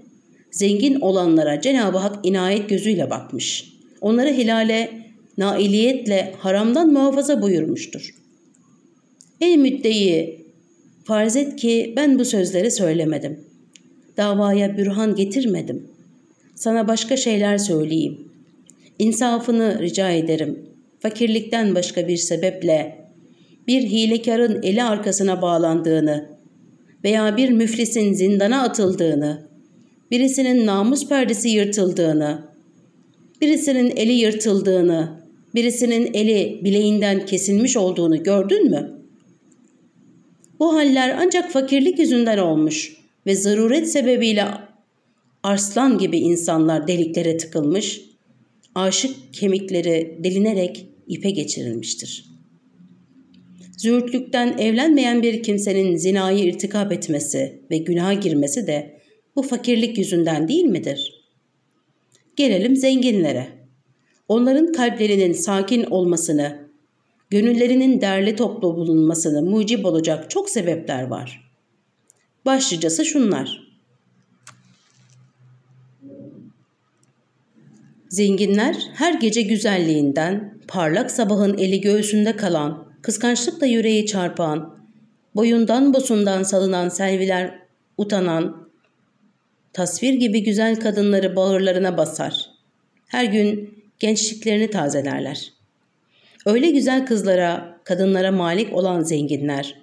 zengin olanlara Cenab-ı Hak inayet gözüyle bakmış. Onları helale, nailiyetle haramdan muhafaza buyurmuştur. Ey müddeyi, farz et ki ben bu sözleri söylemedim. Davaya bürhan getirmedim. Sana başka şeyler söyleyeyim. İnsafını rica ederim. Fakirlikten başka bir sebeple bir hilekarın eli arkasına bağlandığını veya bir müflisin zindana atıldığını, birisinin namus perdesi yırtıldığını, birisinin eli yırtıldığını, birisinin eli bileğinden kesilmiş olduğunu gördün mü? Bu haller ancak fakirlik yüzünden olmuş ve zaruret sebebiyle arslan gibi insanlar deliklere tıkılmış, aşık kemikleri delinerek ipe geçirilmiştir. Züğürtlükten evlenmeyen bir kimsenin zinayı irtikap etmesi ve günaha girmesi de bu fakirlik yüzünden değil midir? Gelelim zenginlere. Onların kalplerinin sakin olmasını, gönüllerinin derli toplu bulunmasını mucip olacak çok sebepler var. Başlıcası şunlar. Zenginler her gece güzelliğinden, parlak sabahın eli göğsünde kalan, kıskançlıkla yüreği çarpan, boyundan bosundan salınan selviler utanan, tasvir gibi güzel kadınları bağırlarına basar. Her gün gençliklerini tazelerler. Öyle güzel kızlara, kadınlara malik olan zenginler,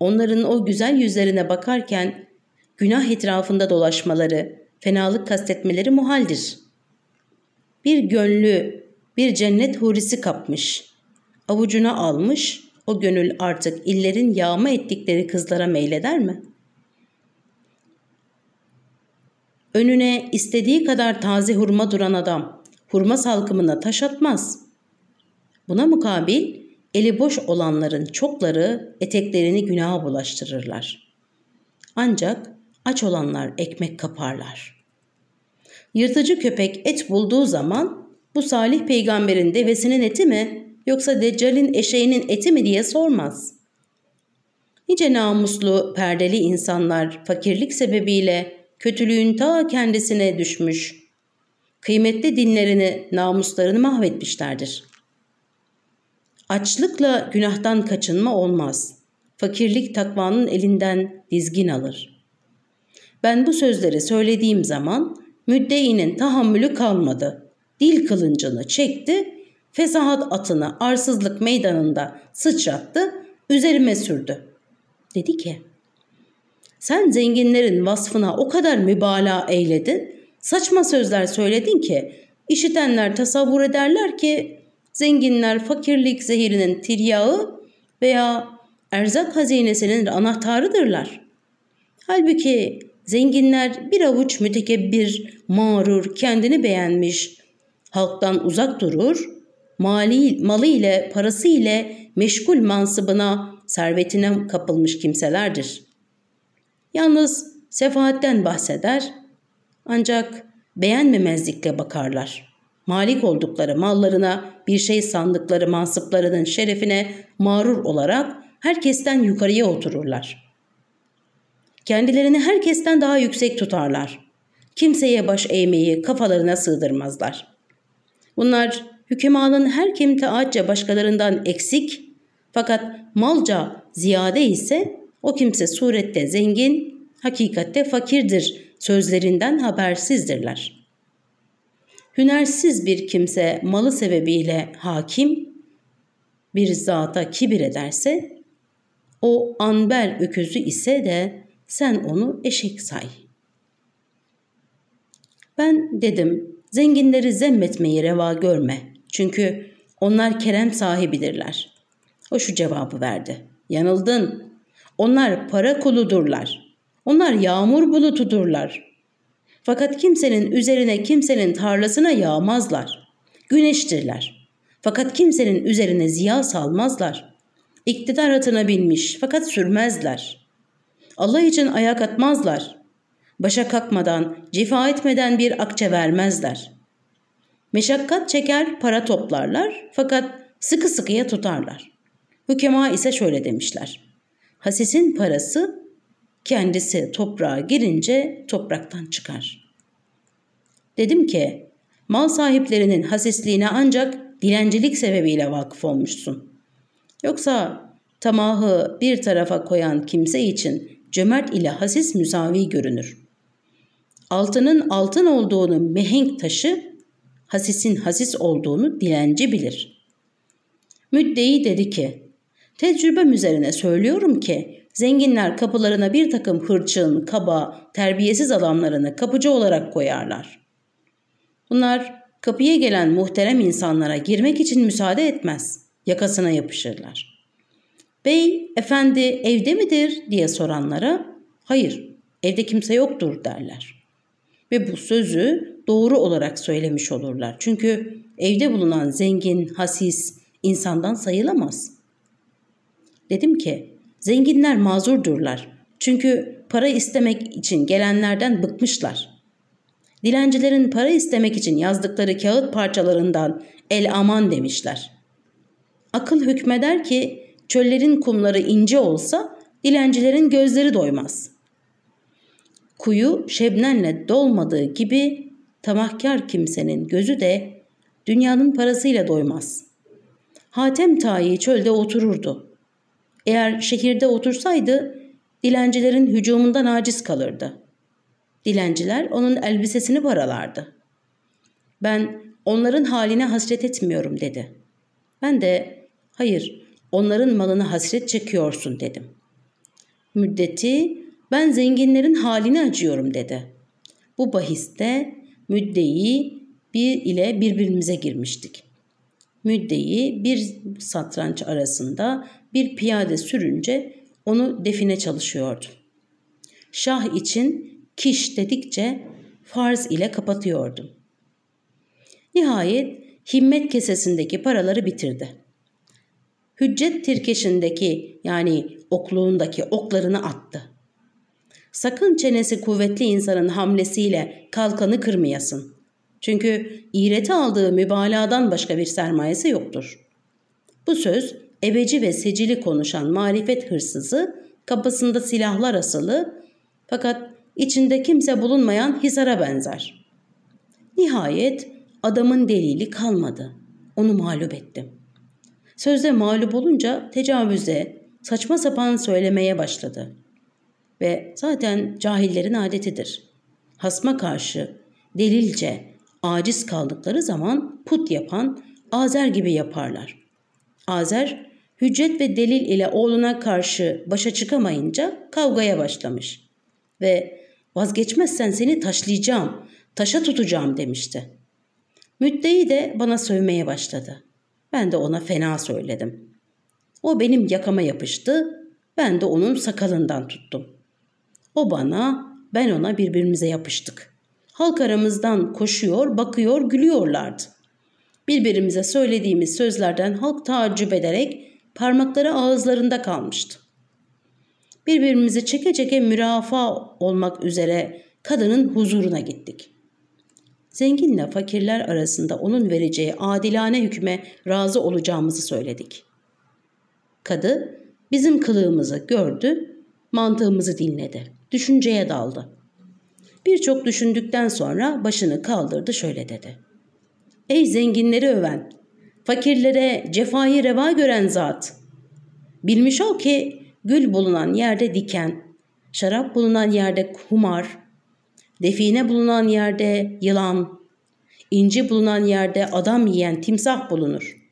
onların o güzel yüzlerine bakarken günah etrafında dolaşmaları, fenalık kastetmeleri muhaldir. Bir gönlü, bir cennet hurisi kapmış, avucuna almış, o gönül artık illerin yağma ettikleri kızlara meyleder mi? Önüne istediği kadar taze hurma duran adam, hurma salkımına taş atmaz. Buna mukabil eli boş olanların çokları eteklerini günaha bulaştırırlar. Ancak aç olanlar ekmek kaparlar. Yırtıcı köpek et bulduğu zaman bu salih peygamberin devesinin eti mi yoksa Deccal'in eşeğinin eti mi diye sormaz. Nice namuslu, perdeli insanlar fakirlik sebebiyle kötülüğün ta kendisine düşmüş, kıymetli dinlerini, namuslarını mahvetmişlerdir. Açlıkla günahtan kaçınma olmaz. Fakirlik takvanın elinden dizgin alır. Ben bu sözleri söylediğim zaman müddeinin tahammülü kalmadı. dil kılıncını çekti, fesahat atını arsızlık meydanında sıçrattı, üzerime sürdü. Dedi ki, sen zenginlerin vasfına o kadar mübalağa eyledin, saçma sözler söyledin ki, işitenler tasavvur ederler ki, zenginler fakirlik zehirinin tiryağı veya erzak hazinesinin anahtarıdırlar. Halbuki zenginler bir avuç mütekebbir, mağrur, kendini beğenmiş, halktan uzak durur, mali, malı ile parası ile meşgul mansıbına, servetine kapılmış kimselerdir. Yalnız sefaatten bahseder ancak beğenmemezlikle bakarlar. Malik oldukları mallarına bir şey sandıkları mansıplarının şerefine mağrur olarak herkesten yukarıya otururlar. Kendilerini herkesten daha yüksek tutarlar. Kimseye baş eğmeyi kafalarına sığdırmazlar. Bunlar hükümanın her kim taatça başkalarından eksik fakat malca ziyade ise o kimse surette zengin, hakikatte fakirdir sözlerinden habersizdirler. Hünersiz bir kimse malı sebebiyle hakim, bir zata kibir ederse, o anbel öküzü ise de sen onu eşek say. Ben dedim, zenginleri zemmetmeyi reva görme. Çünkü onlar kerem sahibidirler. O şu cevabı verdi. Yanıldın. Onlar para kuludurlar. Onlar yağmur bulutudurlar. Fakat kimsenin üzerine kimsenin tarlasına yağmazlar. Güneştirler. Fakat kimsenin üzerine ziya salmazlar. İktidar atına binmiş fakat sürmezler. Allah için ayak atmazlar. Başa kalkmadan, cifa etmeden bir akçe vermezler. Meşakkat çeker, para toplarlar fakat sıkı sıkıya tutarlar. Hükema ise şöyle demişler. Hasisin parası kendisi toprağa girince topraktan çıkar. Dedim ki mal sahiplerinin hasisliğine ancak dilencilik sebebiyle vakıf olmuşsun. Yoksa tamahı bir tarafa koyan kimse için cömert ile hasis müsavi görünür. Altının altın olduğunu mehenk taşı, hasisin hasis olduğunu dilenci bilir. Müddeyi dedi ki, tecrübem üzerine söylüyorum ki, zenginler kapılarına bir takım hırçın, kaba, terbiyesiz adamlarını kapıcı olarak koyarlar. Bunlar kapıya gelen muhterem insanlara girmek için müsaade etmez. Yakasına yapışırlar. Bey, efendi evde midir diye soranlara hayır evde kimse yoktur derler. Ve bu sözü doğru olarak söylemiş olurlar. Çünkü evde bulunan zengin, hasis insandan sayılamaz. Dedim ki zenginler mazurdurlar. Çünkü para istemek için gelenlerden bıkmışlar. Dilencilerin para istemek için yazdıkları kağıt parçalarından el aman demişler. Akıl hükmeder ki çöllerin kumları ince olsa dilencilerin gözleri doymaz. Kuyu şebnenle dolmadığı gibi tamahkar kimsenin gözü de dünyanın parasıyla doymaz. Hatem Tayi çölde otururdu. Eğer şehirde otursaydı dilencilerin hücumundan aciz kalırdı. Dilenciler onun elbisesini paralardı. Ben onların haline hasret etmiyorum dedi. Ben de hayır onların malını hasret çekiyorsun dedim. Müddeti ben zenginlerin haline acıyorum dedi. Bu bahiste müddeyi bir ile birbirimize girmiştik. Müddeyi bir satranç arasında bir piyade sürünce onu define çalışıyordu. Şah için kiş dedikçe farz ile kapatıyordum. Nihayet himmet kesesindeki paraları bitirdi. Hüccet tirkeşindeki yani okluğundaki oklarını attı. Sakın çenesi kuvvetli insanın hamlesiyle kalkanı kırmayasın. Çünkü iğreti aldığı mübalağadan başka bir sermayesi yoktur. Bu söz ebeci ve secili konuşan marifet hırsızı kapısında silahlar asılı fakat içinde kimse bulunmayan hisara benzer. Nihayet adamın delili kalmadı. Onu mağlup ettim. Sözde mağlup olunca tecavüze, saçma sapan söylemeye başladı ve zaten cahillerin adetidir. Hasma karşı delilce, Aciz kaldıkları zaman put yapan Azer gibi yaparlar. Azer hüccet ve delil ile oğluna karşı başa çıkamayınca kavgaya başlamış ve vazgeçmezsen seni taşlayacağım, taşa tutacağım demişti. Müddeyi de bana sövmeye başladı. Ben de ona fena söyledim. O benim yakama yapıştı, ben de onun sakalından tuttum. O bana, ben ona birbirimize yapıştık. Halk aramızdan koşuyor, bakıyor, gülüyorlardı. Birbirimize söylediğimiz sözlerden halk taaccüp ederek parmakları ağızlarında kalmıştı. Birbirimizi çeke çeke mürafaa olmak üzere kadının huzuruna gittik. Zenginle fakirler arasında onun vereceği adilane hükme razı olacağımızı söyledik. Kadı bizim kılığımızı gördü, mantığımızı dinledi, düşünceye daldı. Birçok düşündükten sonra başını kaldırdı şöyle dedi. Ey zenginleri öven, fakirlere cefayı reva gören zat. Bilmiş ol ki gül bulunan yerde diken, şarap bulunan yerde humar, define bulunan yerde yılan, inci bulunan yerde adam yiyen timsah bulunur.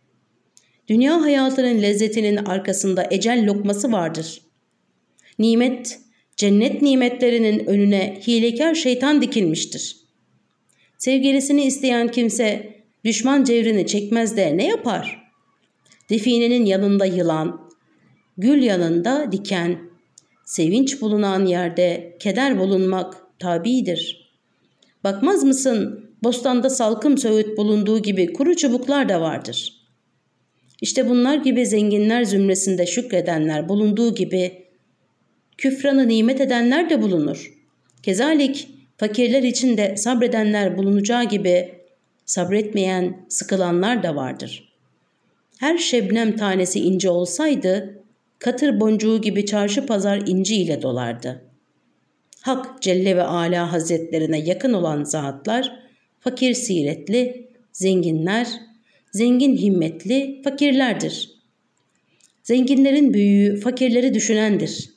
Dünya hayatının lezzetinin arkasında ecel lokması vardır. Nimet, cennet nimetlerinin önüne hilekar şeytan dikilmiştir. Sevgilisini isteyen kimse düşman cevrini çekmez de ne yapar? Definenin yanında yılan, gül yanında diken, sevinç bulunan yerde keder bulunmak tabidir. Bakmaz mısın bostanda salkım söğüt bulunduğu gibi kuru çubuklar da vardır. İşte bunlar gibi zenginler zümresinde şükredenler bulunduğu gibi küfranı nimet edenler de bulunur. Kezalik fakirler için de sabredenler bulunacağı gibi sabretmeyen, sıkılanlar da vardır. Her şebnem tanesi ince olsaydı, katır boncuğu gibi çarşı pazar inci ile dolardı. Hak Celle ve Ala Hazretlerine yakın olan zatlar, fakir siretli, zenginler, zengin himmetli fakirlerdir. Zenginlerin büyüğü fakirleri düşünendir.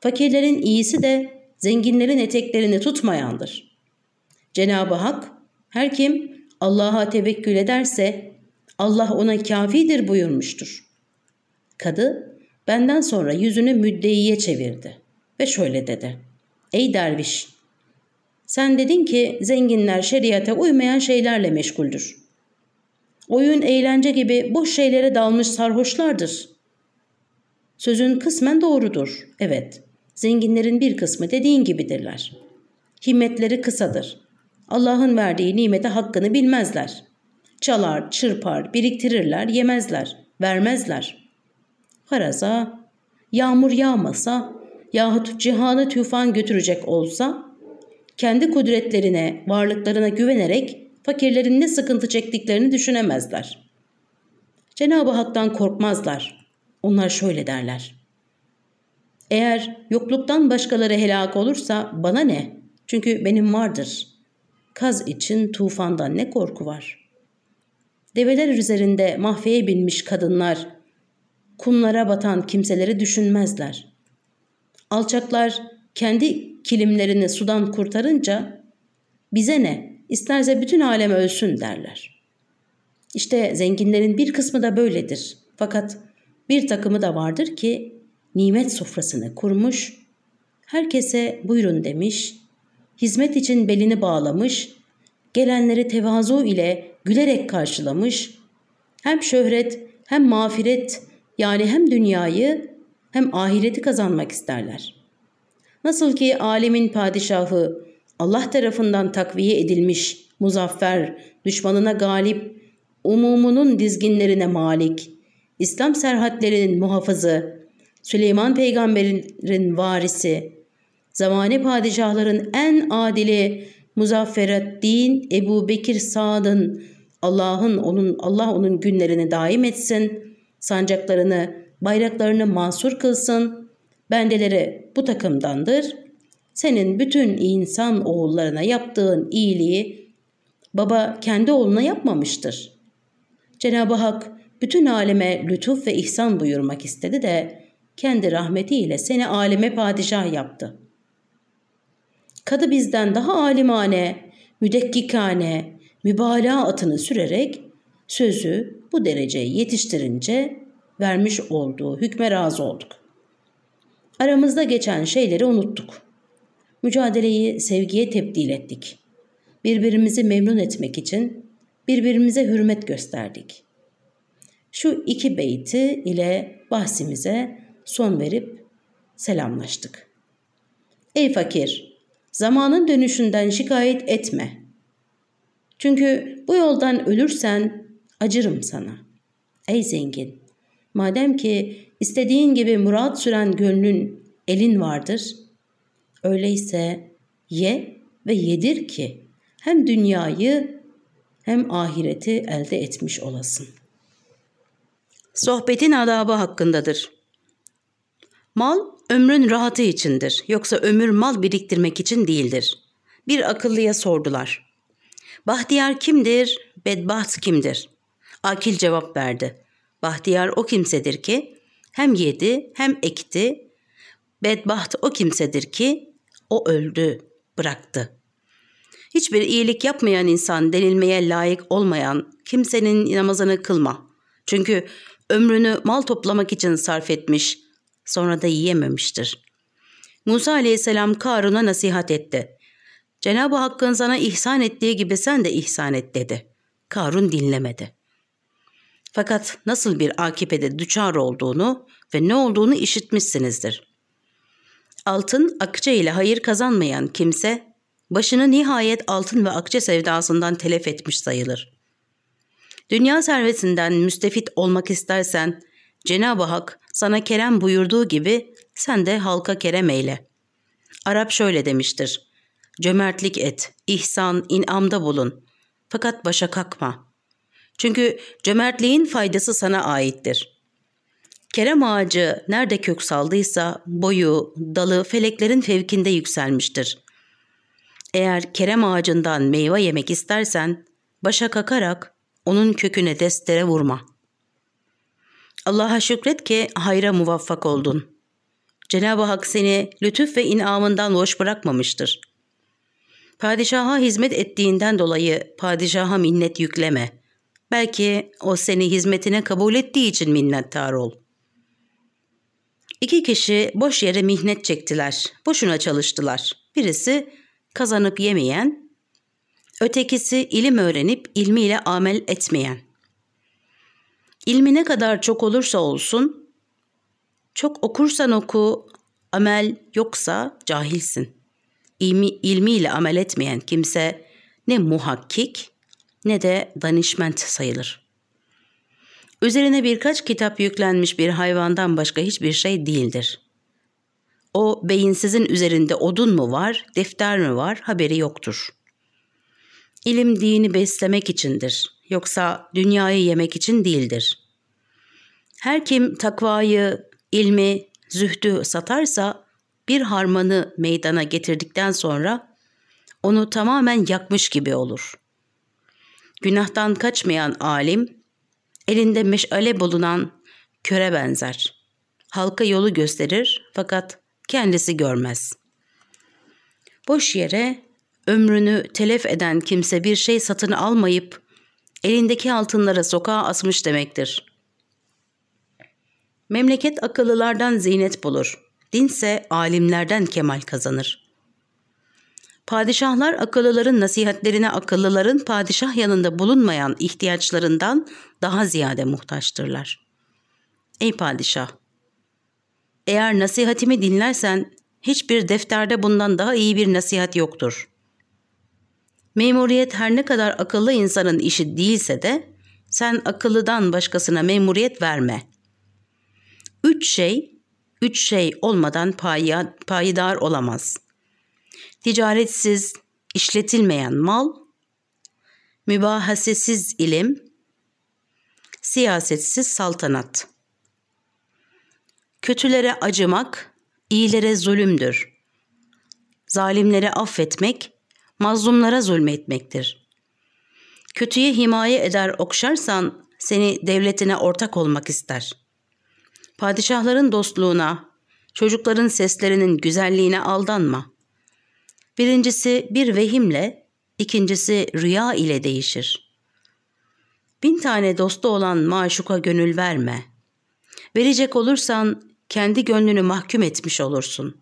Fakirlerin iyisi de zenginlerin eteklerini tutmayandır. Cenab-ı Hak her kim Allah'a tevekkül ederse Allah ona kafidir buyurmuştur. Kadı benden sonra yüzünü müddeiye çevirdi ve şöyle dedi. Ey derviş! Sen dedin ki zenginler şeriata uymayan şeylerle meşguldür. Oyun, eğlence gibi boş şeylere dalmış sarhoşlardır. Sözün kısmen doğrudur. Evet, zenginlerin bir kısmı dediğin gibidirler. Himmetleri kısadır. Allah'ın verdiği nimete hakkını bilmezler. Çalar, çırpar, biriktirirler, yemezler, vermezler. Faraza, yağmur yağmasa yahut cihanı tufan götürecek olsa, kendi kudretlerine, varlıklarına güvenerek fakirlerin ne sıkıntı çektiklerini düşünemezler. Cenab-ı Hak'tan korkmazlar. Onlar şöyle derler. Eğer yokluktan başkaları helak olursa bana ne? Çünkü benim vardır. Kaz için tufandan ne korku var? Develer üzerinde mahfeye binmiş kadınlar, kumlara batan kimseleri düşünmezler. Alçaklar kendi kilimlerini sudan kurtarınca bize ne, isterse bütün alem ölsün derler. İşte zenginlerin bir kısmı da böyledir. Fakat bir takımı da vardır ki nimet sofrasını kurmuş, herkese buyurun demiş, hizmet için belini bağlamış, gelenleri tevazu ile gülerek karşılamış, hem şöhret hem mağfiret yani hem dünyayı hem ahireti kazanmak isterler. Nasıl ki alemin padişahı Allah tarafından takviye edilmiş, muzaffer, düşmanına galip, umumunun dizginlerine malik, İslam serhatlerinin muhafızı, Süleyman peygamberin varisi, zamane padişahların en adili Muzaffereddin Ebu Bekir Sad'ın Allah'ın onun Allah onun günlerini daim etsin, sancaklarını, bayraklarını mansur kılsın. Bendeleri bu takımdandır. Senin bütün insan oğullarına yaptığın iyiliği baba kendi oğluna yapmamıştır. Cenab-ı Hak bütün aleme lütuf ve ihsan buyurmak istedi de kendi rahmetiyle seni aleme padişah yaptı.'' Kadı bizden daha alimane, müdekkikane, mübalağa atını sürerek sözü bu dereceye yetiştirince vermiş olduğu hükme razı olduk. Aramızda geçen şeyleri unuttuk. Mücadeleyi sevgiye tebdil ettik. Birbirimizi memnun etmek için birbirimize hürmet gösterdik. Şu iki beyti ile bahsimize son verip selamlaştık. Ey fakir, zamanın dönüşünden şikayet etme. Çünkü bu yoldan ölürsen acırım sana. Ey zengin, madem ki istediğin gibi murat süren gönlün elin vardır, öyleyse ye ve yedir ki hem dünyayı hem ahireti elde etmiş olasın. Sohbetin adabı hakkındadır. Mal ömrün rahatı içindir. Yoksa ömür mal biriktirmek için değildir. Bir akıllıya sordular. Bahtiyar kimdir, bedbaht kimdir? Akil cevap verdi. Bahtiyar o kimsedir ki hem yedi hem ekti. Bedbaht o kimsedir ki o öldü, bıraktı. Hiçbir iyilik yapmayan insan denilmeye layık olmayan kimsenin namazını kılma. Çünkü ömrünü mal toplamak için sarf etmiş, sonra da yiyememiştir. Musa aleyhisselam Karun'a nasihat etti. Cenab-ı Hakk'ın sana ihsan ettiği gibi sen de ihsan et dedi. Karun dinlemedi. Fakat nasıl bir akipede düçar olduğunu ve ne olduğunu işitmişsinizdir. Altın, akçe ile hayır kazanmayan kimse, başını nihayet altın ve akçe sevdasından telef etmiş sayılır. Dünya servetinden müstefit olmak istersen, Cenab-ı Hak sana kerem buyurduğu gibi sen de halka kerem eyle. Arap şöyle demiştir. Cömertlik et, ihsan, inamda bulun. Fakat başa kalkma. Çünkü cömertliğin faydası sana aittir. Kerem ağacı nerede kök saldıysa boyu, dalı feleklerin fevkinde yükselmiştir. Eğer kerem ağacından meyve yemek istersen başa kakarak onun köküne destere vurma. Allah'a şükret ki hayra muvaffak oldun. Cenab-ı Hak seni lütuf ve inamından boş bırakmamıştır. Padişaha hizmet ettiğinden dolayı padişaha minnet yükleme. Belki o seni hizmetine kabul ettiği için minnettar ol. İki kişi boş yere mihnet çektiler. Boşuna çalıştılar. Birisi kazanıp yemeyen, ötekisi ilim öğrenip ilmiyle amel etmeyen. İlmi ne kadar çok olursa olsun, çok okursan oku, amel yoksa cahilsin. İlmi, ilmiyle amel etmeyen kimse ne muhakkik ne de danışment sayılır. Üzerine birkaç kitap yüklenmiş bir hayvandan başka hiçbir şey değildir. O beyinsizin üzerinde odun mu var, defter mi var haberi yoktur. İlim dini beslemek içindir, yoksa dünyayı yemek için değildir. Her kim takvayı, ilmi, zühdü satarsa bir harmanı meydana getirdikten sonra onu tamamen yakmış gibi olur. Günahtan kaçmayan alim, elinde meşale bulunan köre benzer. Halka yolu gösterir fakat kendisi görmez. Boş yere ömrünü telef eden kimse bir şey satın almayıp elindeki altınları sokağa asmış demektir. Memleket akıllılardan zinet bulur. Dinse alimlerden kemal kazanır. Padişahlar akıllıların nasihatlerine akıllıların padişah yanında bulunmayan ihtiyaçlarından daha ziyade muhtaçtırlar. Ey padişah! Eğer nasihatimi dinlersen hiçbir defterde bundan daha iyi bir nasihat yoktur. Memuriyet her ne kadar akıllı insanın işi değilse de sen akıllıdan başkasına memuriyet verme. Üç şey, üç şey olmadan payidar olamaz. Ticaretsiz, işletilmeyen mal, mübahasesiz ilim, siyasetsiz saltanat. Kötülere acımak, iyilere zulümdür. Zalimlere affetmek, mazlumlara zulmetmektir. Kötüye himaye eder okşarsan seni devletine ortak olmak ister. Padişahların dostluğuna, çocukların seslerinin güzelliğine aldanma. Birincisi bir vehimle, İkincisi rüya ile değişir. Bin tane dostu olan maşuka gönül verme. Verecek olursan kendi gönlünü mahkum etmiş olursun.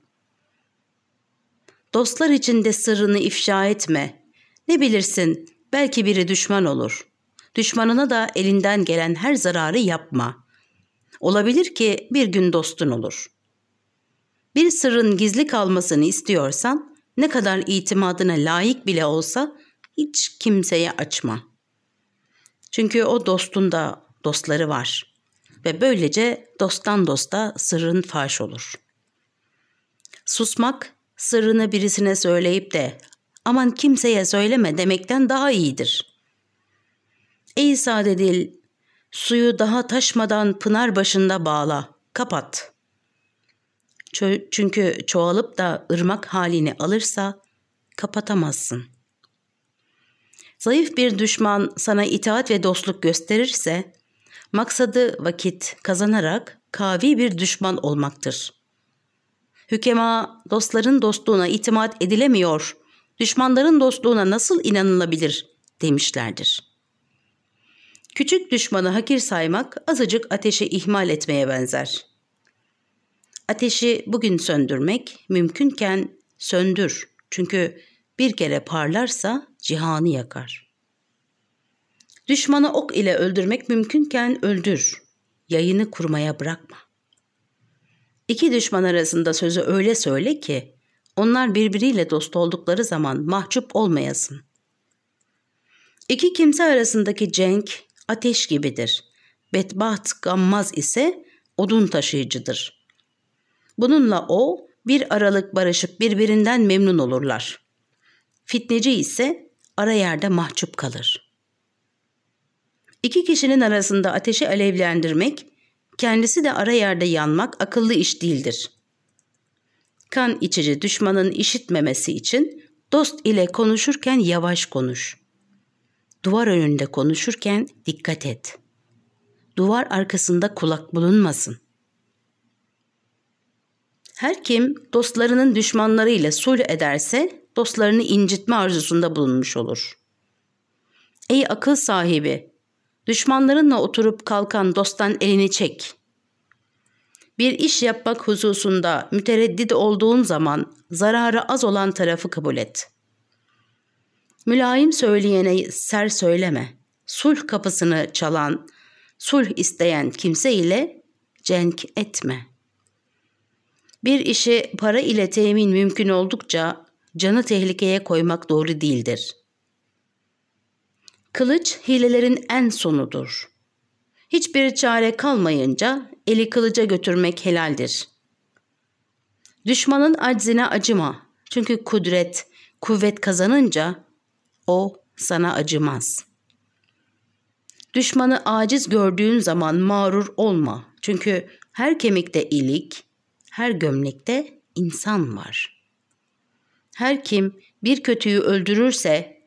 Dostlar içinde sırrını ifşa etme. Ne bilirsin belki biri düşman olur. Düşmanına da elinden gelen her zararı yapma. Olabilir ki bir gün dostun olur. Bir sırrın gizli kalmasını istiyorsan ne kadar itimadına layık bile olsa hiç kimseye açma. Çünkü o dostun da dostları var ve böylece dosttan dosta sırrın faş olur. Susmak sırrını birisine söyleyip de aman kimseye söyleme demekten daha iyidir. Ey sade dil, suyu daha taşmadan pınar başında bağla, kapat. Çünkü çoğalıp da ırmak halini alırsa kapatamazsın. Zayıf bir düşman sana itaat ve dostluk gösterirse, maksadı vakit kazanarak kavi bir düşman olmaktır. Hükema dostların dostluğuna itimat edilemiyor, düşmanların dostluğuna nasıl inanılabilir demişlerdir. Küçük düşmanı hakir saymak azıcık ateşi ihmal etmeye benzer. Ateşi bugün söndürmek mümkünken söndür. Çünkü bir kere parlarsa cihanı yakar. Düşmanı ok ile öldürmek mümkünken öldür. Yayını kurmaya bırakma. İki düşman arasında sözü öyle söyle ki onlar birbiriyle dost oldukları zaman mahcup olmayasın. İki kimse arasındaki cenk ateş gibidir. Bedbaht gammaz ise odun taşıyıcıdır. Bununla o bir aralık barışıp birbirinden memnun olurlar. Fitneci ise ara yerde mahcup kalır. İki kişinin arasında ateşi alevlendirmek, kendisi de ara yerde yanmak akıllı iş değildir. Kan içici düşmanın işitmemesi için dost ile konuşurken yavaş konuş. Duvar önünde konuşurken dikkat et. Duvar arkasında kulak bulunmasın. Her kim dostlarının düşmanlarıyla sulh ederse dostlarını incitme arzusunda bulunmuş olur. Ey akıl sahibi, düşmanlarınla oturup kalkan dosttan elini çek. Bir iş yapmak hususunda mütereddit olduğun zaman zararı az olan tarafı kabul et. Mülayim söyleyene ser söyleme. Sulh kapısını çalan, sulh isteyen kimse ile cenk etme. Bir işi para ile temin mümkün oldukça canı tehlikeye koymak doğru değildir. Kılıç hilelerin en sonudur. Hiçbir çare kalmayınca eli kılıca götürmek helaldir. Düşmanın aczine acıma. Çünkü kudret, kuvvet kazanınca o sana acımaz. Düşmanı aciz gördüğün zaman mağrur olma. Çünkü her kemikte ilik, her gömlekte insan var. Her kim bir kötüyü öldürürse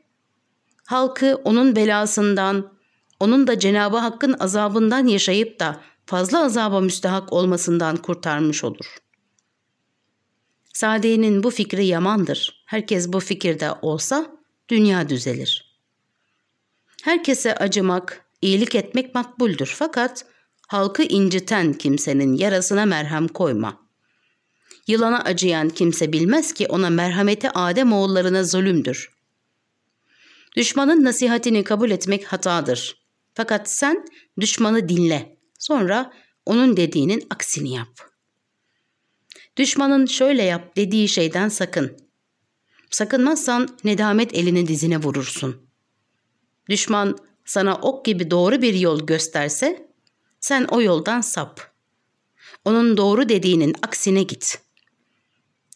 halkı onun belasından, onun da Cenabı Hakk'ın azabından yaşayıp da fazla azaba müstehak olmasından kurtarmış olur. Sade'nin bu fikri yamandır. Herkes bu fikirde olsa dünya düzelir. Herkese acımak, iyilik etmek makbuldür fakat halkı inciten kimsenin yarasına merhem koyma. Yılana acıyan kimse bilmez ki ona merhameti Adem oğullarına zulümdür. Düşmanın nasihatini kabul etmek hatadır. Fakat sen düşmanı dinle. Sonra onun dediğinin aksini yap. Düşmanın şöyle yap dediği şeyden sakın. Sakınmazsan nedamet elini dizine vurursun. Düşman sana ok gibi doğru bir yol gösterse sen o yoldan sap. Onun doğru dediğinin aksine git.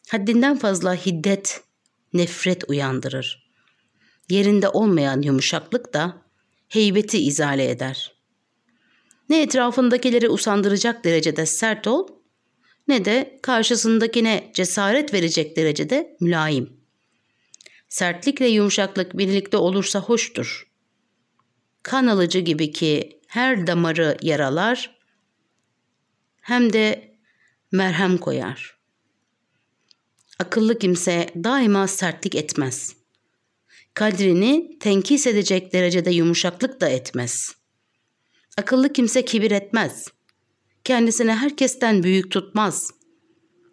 Haddinden fazla hiddet, nefret uyandırır. Yerinde olmayan yumuşaklık da heybeti izale eder. Ne etrafındakileri usandıracak derecede sert ol, ne de karşısındakine cesaret verecek derecede mülayim. Sertlikle yumuşaklık birlikte olursa hoştur. Kan alıcı gibi ki her damarı yaralar, hem de merhem koyar. Akıllı kimse daima sertlik etmez. Kadrini tenkis edecek derecede yumuşaklık da etmez. Akıllı kimse kibir etmez. Kendisini herkesten büyük tutmaz.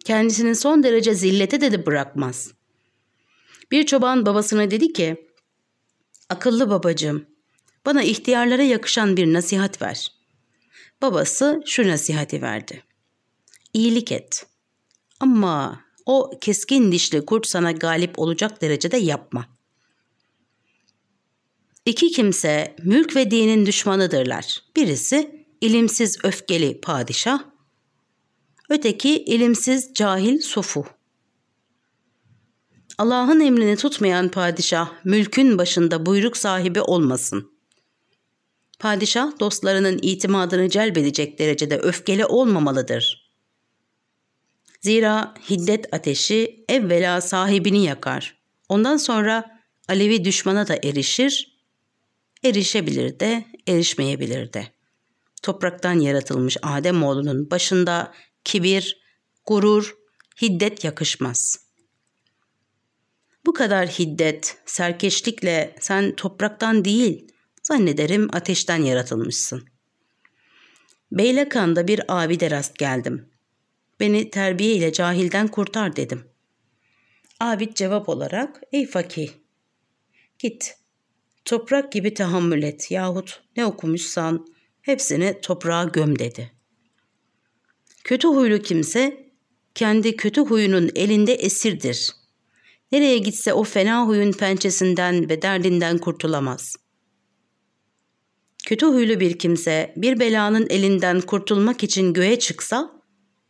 Kendisini son derece zillete de, de bırakmaz. Bir çoban babasına dedi ki, Akıllı babacığım, bana ihtiyarlara yakışan bir nasihat ver. Babası şu nasihati verdi. İyilik et. Ama o keskin dişli kurt sana galip olacak derecede yapma. İki kimse mülk ve dinin düşmanıdırlar. Birisi ilimsiz öfkeli padişah, öteki ilimsiz cahil sofu. Allah'ın emrini tutmayan padişah mülkün başında buyruk sahibi olmasın. Padişah dostlarının itimadını celbedecek derecede öfkeli olmamalıdır. Zira hiddet ateşi evvela sahibini yakar. Ondan sonra Alevi düşmana da erişir, erişebilir de, erişmeyebilir de. Topraktan yaratılmış Adem oğlunun başında kibir, gurur, hiddet yakışmaz. Bu kadar hiddet, serkeşlikle sen topraktan değil, zannederim ateşten yaratılmışsın. Beylakan'da bir abide rast geldim. Beni terbiye ile cahilden kurtar dedim. Abid cevap olarak, ey fakih, git, toprak gibi tahammül et yahut ne okumuşsan hepsini toprağa göm dedi. Kötü huylu kimse kendi kötü huyunun elinde esirdir. Nereye gitse o fena huyun pençesinden ve derdinden kurtulamaz. Kötü huylu bir kimse bir belanın elinden kurtulmak için göğe çıksa,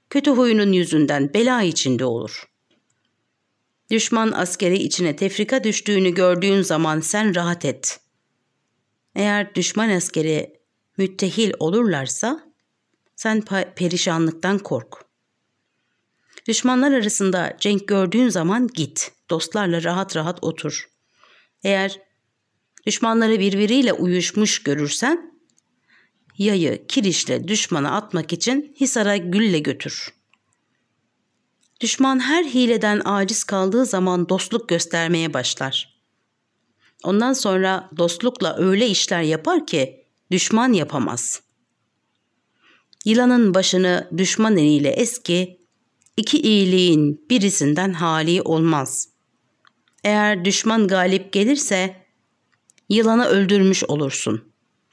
kötü huyunun yüzünden bela içinde olur. Düşman askeri içine tefrika düştüğünü gördüğün zaman sen rahat et. Eğer düşman askeri müttehil olurlarsa sen perişanlıktan kork. Düşmanlar arasında cenk gördüğün zaman git. Dostlarla rahat rahat otur. Eğer düşmanları birbiriyle uyuşmuş görürsen yayı kirişle düşmana atmak için Hisar'a gülle götür. Düşman her hileden aciz kaldığı zaman dostluk göstermeye başlar. Ondan sonra dostlukla öyle işler yapar ki düşman yapamaz. Yılanın başını düşman eliyle eski, iki iyiliğin birisinden hali olmaz. Eğer düşman galip gelirse yılanı öldürmüş olursun.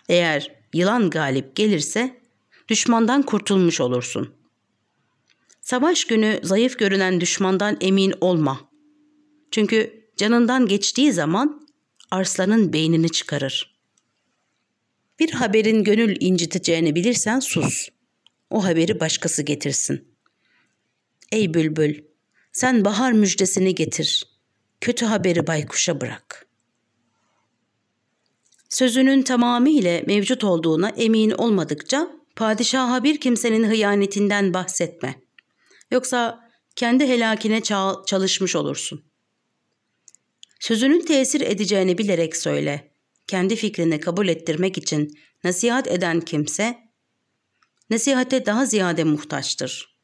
Eğer yılan galip gelirse düşmandan kurtulmuş olursun. Savaş günü zayıf görünen düşmandan emin olma. Çünkü canından geçtiği zaman arslanın beynini çıkarır. Bir haberin gönül inciteceğini bilirsen sus. O haberi başkası getirsin. Ey bülbül, sen bahar müjdesini getir. Kötü haberi baykuşa bırak. Sözünün tamamıyla mevcut olduğuna emin olmadıkça padişaha bir kimsenin hıyanetinden bahsetme. Yoksa kendi helakine çalışmış olursun. Sözünün tesir edeceğini bilerek söyle. Kendi fikrini kabul ettirmek için nasihat eden kimse, nasihate daha ziyade muhtaçtır.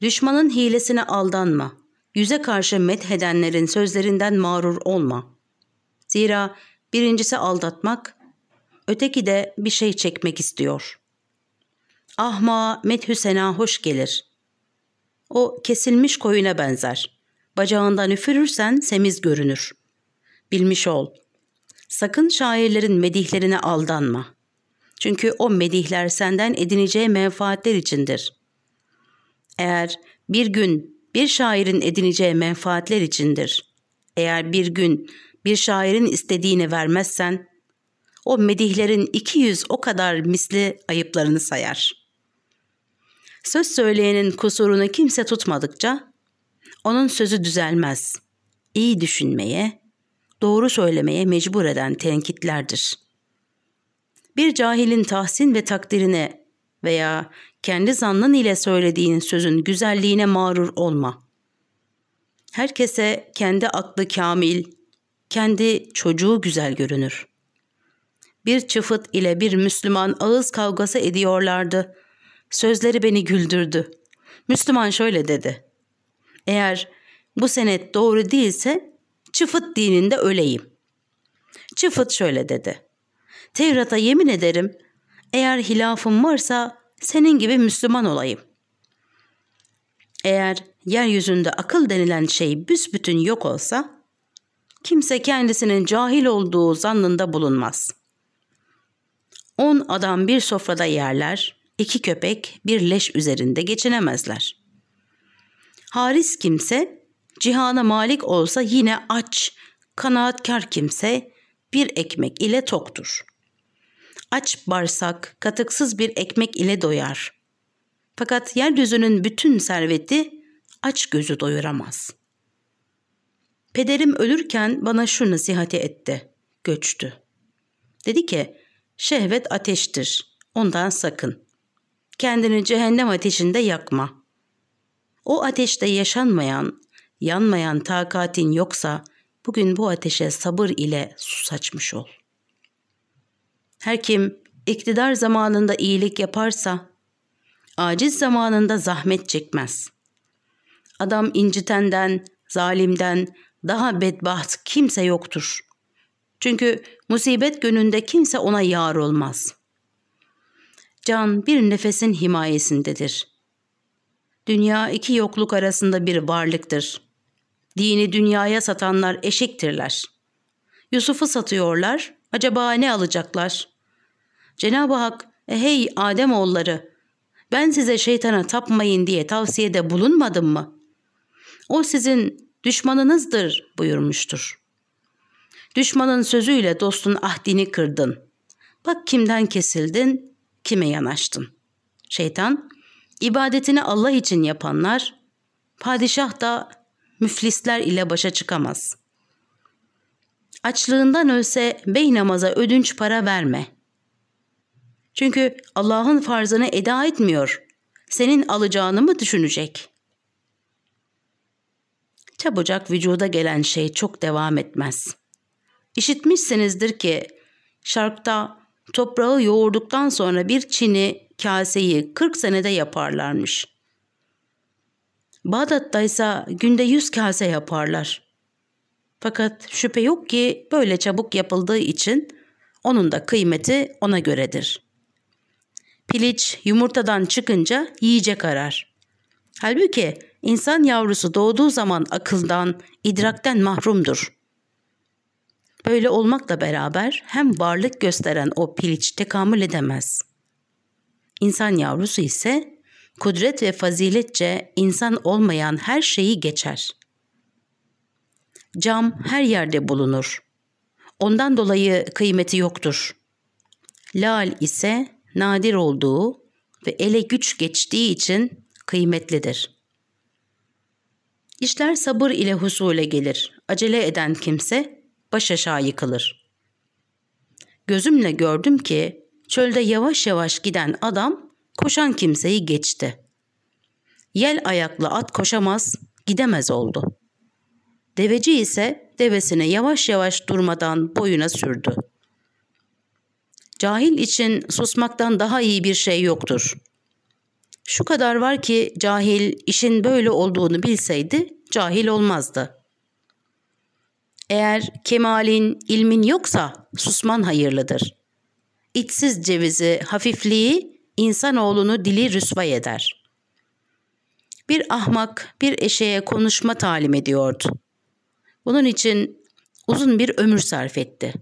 Düşmanın hilesine aldanma. Yüze karşı methedenlerin sözlerinden mağrur olma. Zira birincisi aldatmak, öteki de bir şey çekmek istiyor. Ahma methü sena hoş gelir. O kesilmiş koyuna benzer. Bacağından üfürürsen semiz görünür. Bilmiş ol. Sakın şairlerin medihlerine aldanma. Çünkü o medihler senden edineceği menfaatler içindir. Eğer bir gün bir şairin edineceği menfaatler içindir. Eğer bir gün bir şairin istediğini vermezsen, o medihlerin iki yüz o kadar misli ayıplarını sayar. Söz söyleyenin kusurunu kimse tutmadıkça, onun sözü düzelmez. İyi düşünmeye, doğru söylemeye mecbur eden tenkitlerdir. Bir cahilin tahsin ve takdirine veya kendi zannın ile söylediğin sözün güzelliğine mağrur olma. Herkese kendi aklı kamil, kendi çocuğu güzel görünür. Bir çıfıt ile bir Müslüman ağız kavgası ediyorlardı. Sözleri beni güldürdü. Müslüman şöyle dedi. Eğer bu senet doğru değilse çıfıt dininde öleyim. Çıfıt şöyle dedi. Tevrat'a yemin ederim eğer hilafım varsa senin gibi Müslüman olayım. Eğer yeryüzünde akıl denilen şey büsbütün yok olsa kimse kendisinin cahil olduğu zannında bulunmaz. On adam bir sofrada yerler, iki köpek bir leş üzerinde geçinemezler. Haris kimse cihana malik olsa yine aç, kanaatkar kimse bir ekmek ile toktur. Aç bağırsak katıksız bir ekmek ile doyar. Fakat yeryüzünün bütün serveti aç gözü doyuramaz. Pederim ölürken bana şu nasihati etti, göçtü. Dedi ki, şehvet ateştir, ondan sakın. Kendini cehennem ateşinde yakma. O ateşte yaşanmayan, yanmayan takatin yoksa bugün bu ateşe sabır ile su saçmış ol. Her kim iktidar zamanında iyilik yaparsa, aciz zamanında zahmet çekmez. Adam incitenden, zalimden daha bedbaht kimse yoktur. Çünkü musibet gününde kimse ona yar olmaz. Can bir nefesin himayesindedir. Dünya iki yokluk arasında bir varlıktır. Dini dünyaya satanlar eşiktirler. Yusuf'u satıyorlar, acaba ne alacaklar? Cenab-ı Hak, e hey Adem oğulları, ben size şeytana tapmayın diye tavsiyede bulunmadım mı? O sizin düşmanınızdır buyurmuştur. Düşmanın sözüyle dostun ahdini kırdın. Bak kimden kesildin, kime yanaştın. Şeytan, ibadetini Allah için yapanlar, padişah da müflisler ile başa çıkamaz. Açlığından ölse bey namaza ödünç para verme. Çünkü Allah'ın farzını eda etmiyor. Senin alacağını mı düşünecek? Çabucak vücuda gelen şey çok devam etmez. İşitmişsinizdir ki şarkta toprağı yoğurduktan sonra bir çini kaseyi 40 senede yaparlarmış. Bağdat'ta ise günde 100 kase yaparlar. Fakat şüphe yok ki böyle çabuk yapıldığı için onun da kıymeti ona göredir. Piliç yumurtadan çıkınca yiyecek arar. Halbuki insan yavrusu doğduğu zaman akıldan, idrakten mahrumdur. Böyle olmakla beraber hem varlık gösteren o piliç tekamül edemez. İnsan yavrusu ise kudret ve faziletçe insan olmayan her şeyi geçer. Cam her yerde bulunur. Ondan dolayı kıymeti yoktur. Lal ise nadir olduğu ve ele güç geçtiği için kıymetlidir. İşler sabır ile husule gelir. Acele eden kimse baş aşağı yıkılır. Gözümle gördüm ki çölde yavaş yavaş giden adam koşan kimseyi geçti. Yel ayaklı at koşamaz, gidemez oldu. Deveci ise devesine yavaş yavaş durmadan boyuna sürdü. Cahil için susmaktan daha iyi bir şey yoktur. Şu kadar var ki cahil işin böyle olduğunu bilseydi cahil olmazdı. Eğer kemalin, ilmin yoksa susman hayırlıdır. İçsiz cevizi, hafifliği insanoğlunu dili rüsvay eder. Bir ahmak bir eşeğe konuşma talim ediyordu. Bunun için uzun bir ömür sarf etti.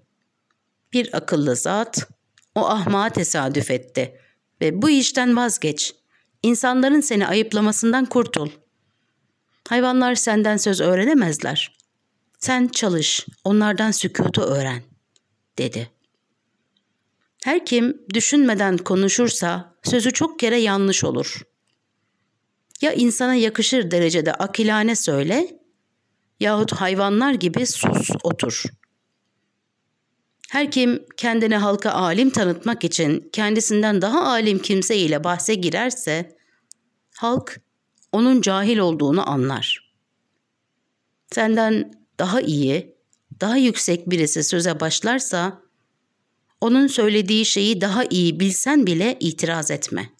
Bir akıllı zat o ahmağa tesadüf etti ve bu işten vazgeç. İnsanların seni ayıplamasından kurtul. Hayvanlar senden söz öğrenemezler. Sen çalış, onlardan sükutu öğren, dedi. Her kim düşünmeden konuşursa sözü çok kere yanlış olur. Ya insana yakışır derecede akilane söyle yahut hayvanlar gibi sus otur. Her kim kendini halka alim tanıtmak için kendisinden daha alim kimse ile bahse girerse halk onun cahil olduğunu anlar. Senden daha iyi, daha yüksek birisi söze başlarsa onun söylediği şeyi daha iyi bilsen bile itiraz etme.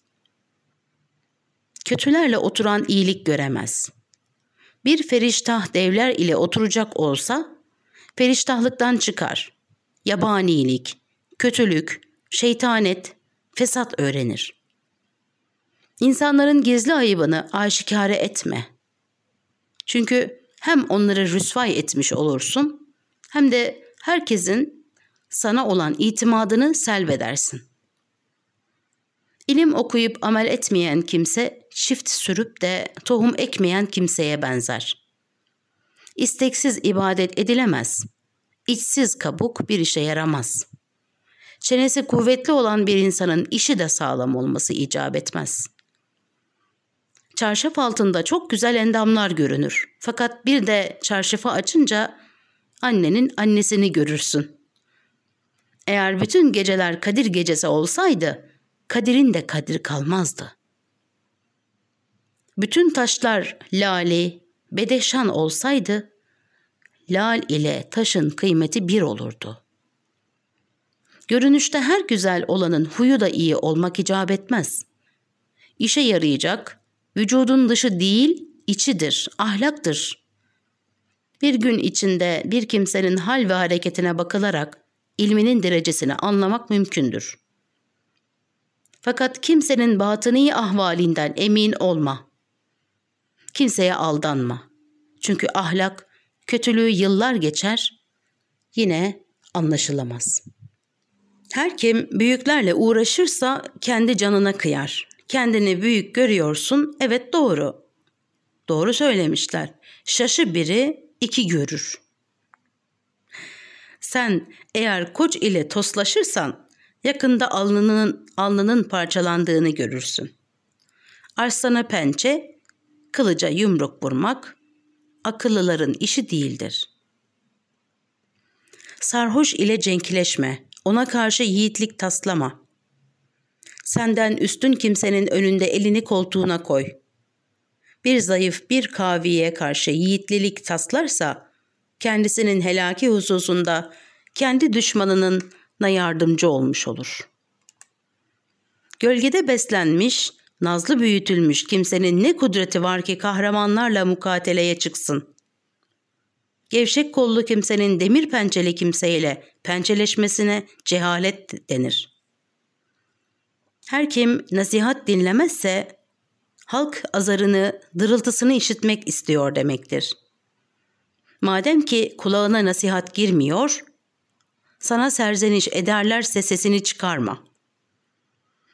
Kötülerle oturan iyilik göremez. Bir feriştah devler ile oturacak olsa periştahlıktan çıkar. Yabanilik, kötülük, şeytanet, fesat öğrenir. İnsanların gizli ayıbını aşikare etme. Çünkü hem onları rüsvay etmiş olursun hem de herkesin sana olan itimadını selbedersin. İlim okuyup amel etmeyen kimse çift sürüp de tohum ekmeyen kimseye benzer. İsteksiz ibadet edilemez. İçsiz kabuk bir işe yaramaz. Çenesi kuvvetli olan bir insanın işi de sağlam olması icap etmez. Çarşaf altında çok güzel endamlar görünür. Fakat bir de çarşafı açınca annenin annesini görürsün. Eğer bütün geceler Kadir gecesi olsaydı, Kadir'in de Kadir kalmazdı. Bütün taşlar lale, bedeşan olsaydı, lal ile taşın kıymeti bir olurdu. Görünüşte her güzel olanın huyu da iyi olmak icap etmez. İşe yarayacak, vücudun dışı değil, içidir, ahlaktır. Bir gün içinde bir kimsenin hal ve hareketine bakılarak ilminin derecesini anlamak mümkündür. Fakat kimsenin batıni ahvalinden emin olma. Kimseye aldanma. Çünkü ahlak kötülüğü yıllar geçer, yine anlaşılamaz. Her kim büyüklerle uğraşırsa kendi canına kıyar. Kendini büyük görüyorsun, evet doğru. Doğru söylemişler. Şaşı biri iki görür. Sen eğer koç ile toslaşırsan yakında alnının, alnının parçalandığını görürsün. Arslana pençe, kılıca yumruk vurmak akıllıların işi değildir. Sarhoş ile cenkleşme, ona karşı yiğitlik taslama. Senden üstün kimsenin önünde elini koltuğuna koy. Bir zayıf bir kaviye karşı yiğitlilik taslarsa, kendisinin helaki hususunda kendi düşmanının na yardımcı olmuş olur. Gölgede beslenmiş, nazlı büyütülmüş kimsenin ne kudreti var ki kahramanlarla mukateleye çıksın. Gevşek kollu kimsenin demir pençeli kimseyle pençeleşmesine cehalet denir. Her kim nasihat dinlemezse halk azarını, dırıltısını işitmek istiyor demektir. Madem ki kulağına nasihat girmiyor, sana serzeniş ederlerse sesini çıkarma.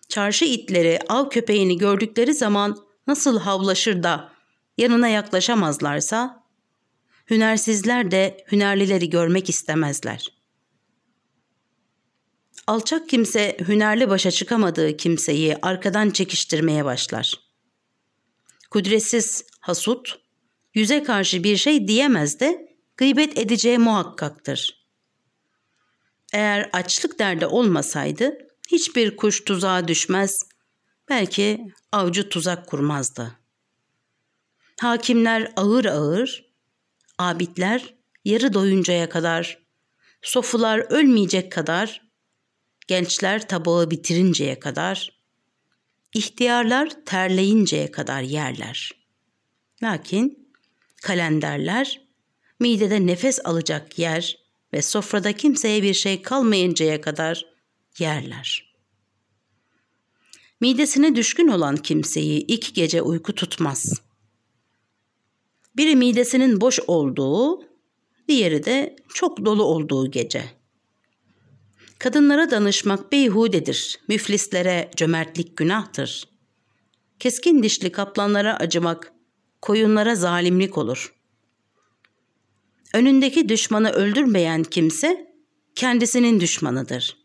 Çarşı itleri av köpeğini gördükleri zaman nasıl havlaşır da yanına yaklaşamazlarsa, hünersizler de hünerlileri görmek istemezler. Alçak kimse hünerli başa çıkamadığı kimseyi arkadan çekiştirmeye başlar. Kudretsiz hasut, yüze karşı bir şey diyemez de gıybet edeceği muhakkaktır. Eğer açlık derdi olmasaydı hiçbir kuş tuzağa düşmez, belki avcı tuzak kurmazdı. Hakimler ağır ağır, abidler yarı doyuncaya kadar, sofular ölmeyecek kadar, gençler tabağı bitirinceye kadar, ihtiyarlar terleyinceye kadar yerler. Lakin kalenderler midede nefes alacak yer ve sofrada kimseye bir şey kalmayıncaya kadar yerler. Midesine düşkün olan kimseyi iki gece uyku tutmaz. Biri midesinin boş olduğu, diğeri de çok dolu olduğu gece. Kadınlara danışmak beyhudedir, müflislere cömertlik günahtır. Keskin dişli kaplanlara acımak, koyunlara zalimlik olur. Önündeki düşmanı öldürmeyen kimse kendisinin düşmanıdır.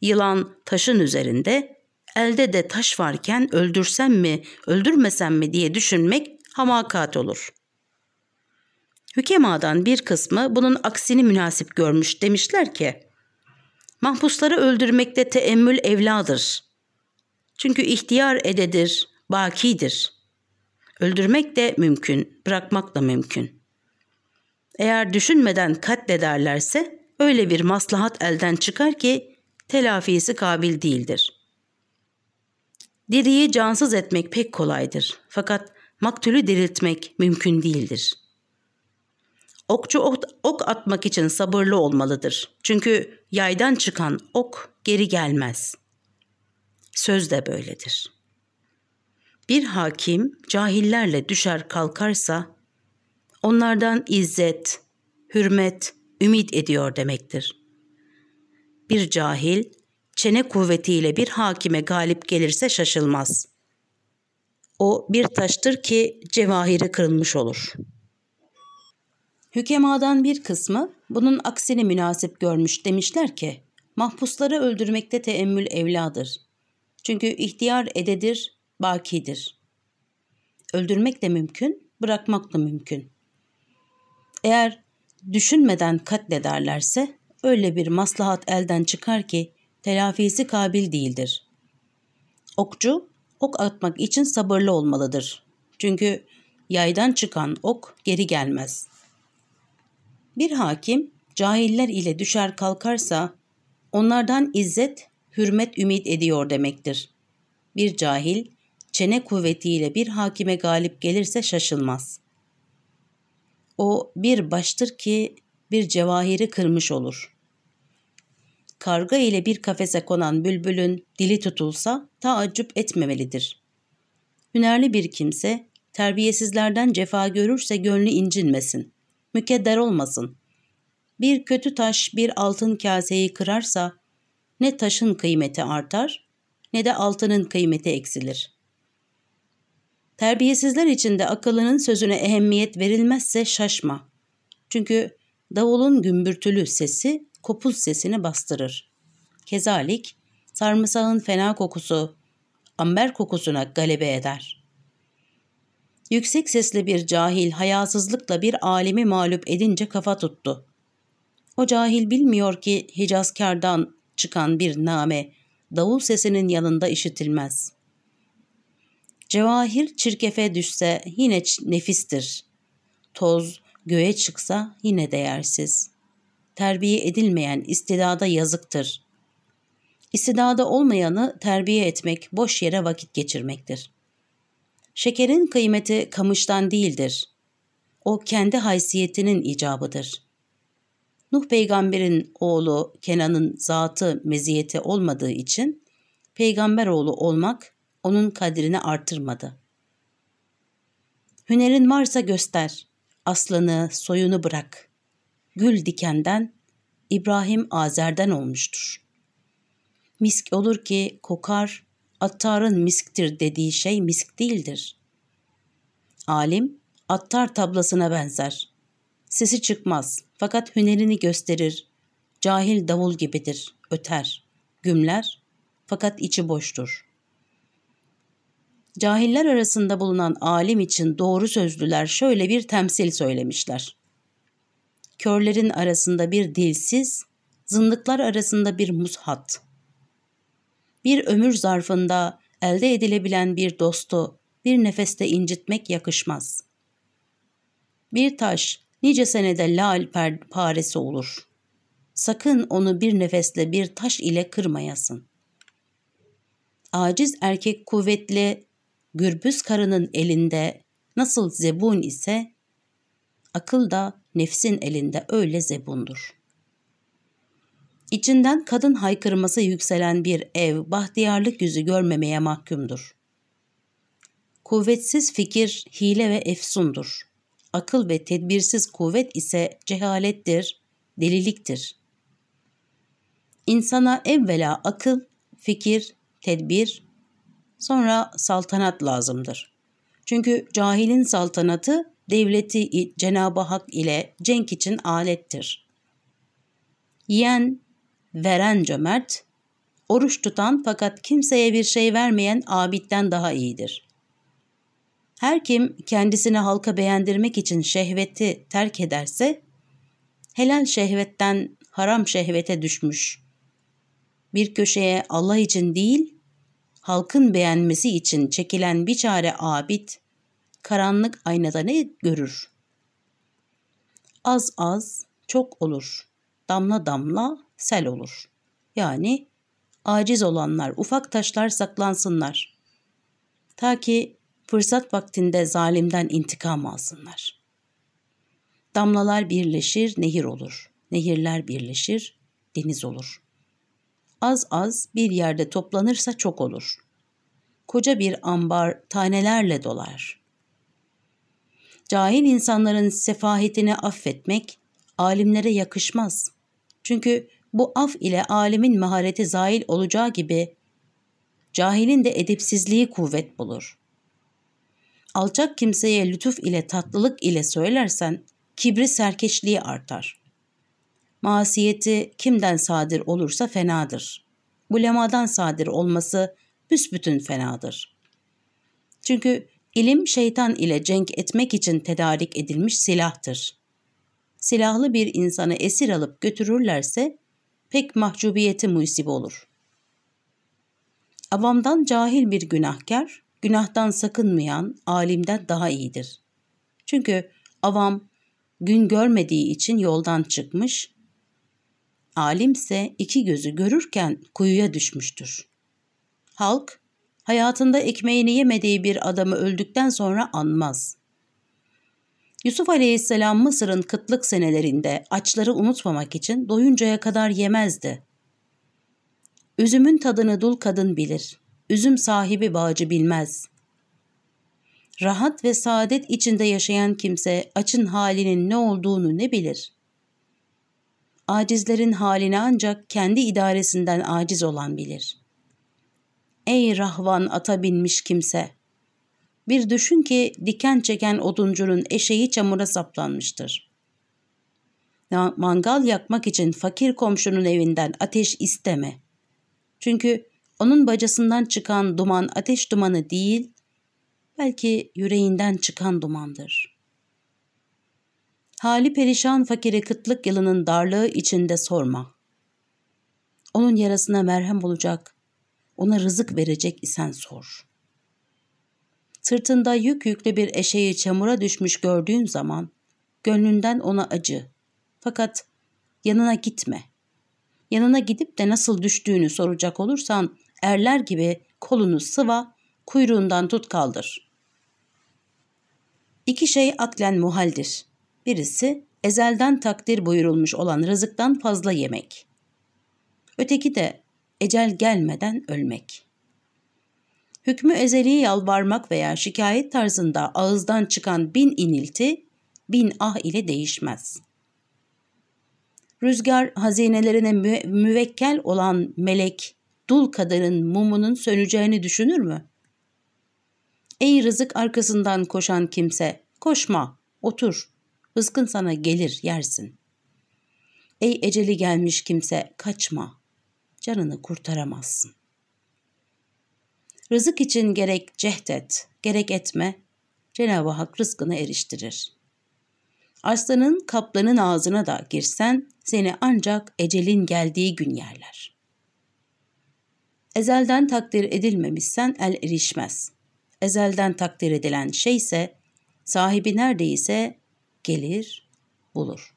Yılan taşın üzerinde, elde de taş varken öldürsem mi, öldürmesem mi diye düşünmek hamakat olur. Hükemadan bir kısmı bunun aksini münasip görmüş demişler ki, mahpusları öldürmekte teemmül evladır. Çünkü ihtiyar ededir, bakidir. Öldürmek de mümkün, bırakmak da mümkün. Eğer düşünmeden katlederlerse öyle bir maslahat elden çıkar ki telafisi kabil değildir. Diriyi cansız etmek pek kolaydır fakat maktulü diriltmek mümkün değildir. Okçu ok, atmak için sabırlı olmalıdır. Çünkü yaydan çıkan ok geri gelmez. Söz de böyledir. Bir hakim cahillerle düşer kalkarsa onlardan izzet, hürmet, ümit ediyor demektir. Bir cahil çene kuvvetiyle bir hakime galip gelirse şaşılmaz. O bir taştır ki cevahiri kırılmış olur. Hükemadan bir kısmı bunun aksini münasip görmüş demişler ki, mahpusları öldürmekte teemmül evladır. Çünkü ihtiyar ededir, bakidir. Öldürmek de mümkün, bırakmak da mümkün. Eğer düşünmeden katlederlerse öyle bir maslahat elden çıkar ki telafisi kabil değildir. Okçu ok atmak için sabırlı olmalıdır. Çünkü yaydan çıkan ok geri gelmez. Bir hakim cahiller ile düşer kalkarsa onlardan izzet, hürmet ümit ediyor demektir. Bir cahil çene kuvvetiyle bir hakime galip gelirse şaşılmaz. O bir baştır ki bir cevahiri kırmış olur. Karga ile bir kafese konan bülbülün dili tutulsa taaccüp etmemelidir. Hünerli bir kimse terbiyesizlerden cefa görürse gönlü incinmesin, mükedder olmasın. Bir kötü taş bir altın kaseyi kırarsa ne taşın kıymeti artar ne de altının kıymeti eksilir. Terbiyesizler içinde akıllının sözüne ehemmiyet verilmezse şaşma. Çünkü davulun gümbürtülü sesi kopuz sesini bastırır. Kezalik sarımsağın fena kokusu amber kokusuna galebe eder. Yüksek sesli bir cahil hayasızlıkla bir alimi mağlup edince kafa tuttu. O cahil bilmiyor ki Hicazkar'dan çıkan bir name davul sesinin yanında işitilmez. Cevahir çirkefe düşse yine nefistir. Toz göğe çıksa yine değersiz. Terbiye edilmeyen istidada yazıktır. İstidada olmayanı terbiye etmek boş yere vakit geçirmektir. Şekerin kıymeti kamıştan değildir. O kendi haysiyetinin icabıdır. Nuh peygamberin oğlu Kenan'ın zatı meziyeti olmadığı için peygamber oğlu olmak onun kadrini artırmadı. Hünerin varsa göster, aslanı, soyunu bırak. Gül dikenden, İbrahim Azer'den olmuştur. Misk olur ki kokar, attarın misktir dediği şey misk değildir. Alim, attar tablasına benzer. Sesi çıkmaz fakat hünerini gösterir. Cahil davul gibidir, öter, gümler fakat içi boştur. Cahiller arasında bulunan alim için doğru sözlüler şöyle bir temsil söylemişler. Körlerin arasında bir dilsiz, zındıklar arasında bir mushat. Bir ömür zarfında elde edilebilen bir dostu bir nefeste incitmek yakışmaz. Bir taş nice senede lal paresi olur. Sakın onu bir nefesle bir taş ile kırmayasın. Aciz erkek kuvvetli gürbüz karının elinde nasıl zebun ise akıl da nefsin elinde öyle zebundur. İçinden kadın haykırması yükselen bir ev bahtiyarlık yüzü görmemeye mahkumdur. Kuvvetsiz fikir hile ve efsundur. Akıl ve tedbirsiz kuvvet ise cehalettir, deliliktir. İnsana evvela akıl, fikir, tedbir, sonra saltanat lazımdır. Çünkü cahilin saltanatı devleti Cenab-ı Hak ile cenk için alettir. Yiyen, veren cömert, oruç tutan fakat kimseye bir şey vermeyen abitten daha iyidir. Her kim kendisini halka beğendirmek için şehveti terk ederse, helal şehvetten haram şehvete düşmüş. Bir köşeye Allah için değil, halkın beğenmesi için çekilen bir çare abid, karanlık aynada ne görür? Az az, çok olur. Damla damla, sel olur. Yani aciz olanlar ufak taşlar saklansınlar. Ta ki fırsat vaktinde zalimden intikam alsınlar. Damlalar birleşir, nehir olur. Nehirler birleşir, deniz olur. Az az bir yerde toplanırsa çok olur. Koca bir ambar tanelerle dolar. Cahil insanların sefahetini affetmek alimlere yakışmaz. Çünkü bu af ile alimin mahareti zail olacağı gibi cahilin de edepsizliği kuvvet bulur. Alçak kimseye lütuf ile tatlılık ile söylersen kibri serkeşliği artar. Masiyeti kimden sadir olursa fenadır. Bu lemadan sadir olması büsbütün fenadır. Çünkü ilim şeytan ile cenk etmek için tedarik edilmiş silahtır. Silahlı bir insanı esir alıp götürürlerse pek mahcubiyeti musib olur. Avamdan cahil bir günahkar, günahtan sakınmayan alimden daha iyidir. Çünkü avam gün görmediği için yoldan çıkmış, alimse iki gözü görürken kuyuya düşmüştür. Halk, hayatında ekmeğini yemediği bir adamı öldükten sonra anmaz. Yusuf Aleyhisselam Mısır'ın kıtlık senelerinde açları unutmamak için doyuncaya kadar yemezdi. Üzümün tadını dul kadın bilir. Üzüm sahibi bağcı bilmez. Rahat ve saadet içinde yaşayan kimse açın halinin ne olduğunu ne bilir? Acizlerin halini ancak kendi idaresinden aciz olan bilir. Ey rahvan ata binmiş kimse! Bir düşün ki diken çeken oduncunun eşeği çamura saplanmıştır. Mangal yakmak için fakir komşunun evinden ateş isteme. Çünkü onun bacasından çıkan duman ateş dumanı değil, belki yüreğinden çıkan dumandır. Hali perişan fakiri kıtlık yılının darlığı içinde sorma. Onun yarasına merhem olacak, ona rızık verecek isen sor. Sırtında yük yüklü bir eşeği çamura düşmüş gördüğün zaman gönlünden ona acı. Fakat yanına gitme. Yanına gidip de nasıl düştüğünü soracak olursan erler gibi kolunu sıva, kuyruğundan tut kaldır. İki şey aklen muhaldir. Birisi ezelden takdir buyurulmuş olan rızıktan fazla yemek. Öteki de ecel gelmeden ölmek. Hükmü ezeli yalvarmak veya şikayet tarzında ağızdan çıkan bin inilti, bin ah ile değişmez. Rüzgar hazinelerine mü- müvekkel olan melek, dul kadının mumunun söneceğini düşünür mü? Ey rızık arkasından koşan kimse, koşma, otur, rızkın sana gelir, yersin. Ey eceli gelmiş kimse, kaçma, canını kurtaramazsın. Rızık için gerek cehdet, gerek etme, Cenab-ı Hak rızkını eriştirir. Aslanın kaplanın ağzına da girsen seni ancak ecelin geldiği gün yerler. Ezelden takdir edilmemişsen el erişmez. Ezelden takdir edilen şeyse sahibi neredeyse gelir, bulur.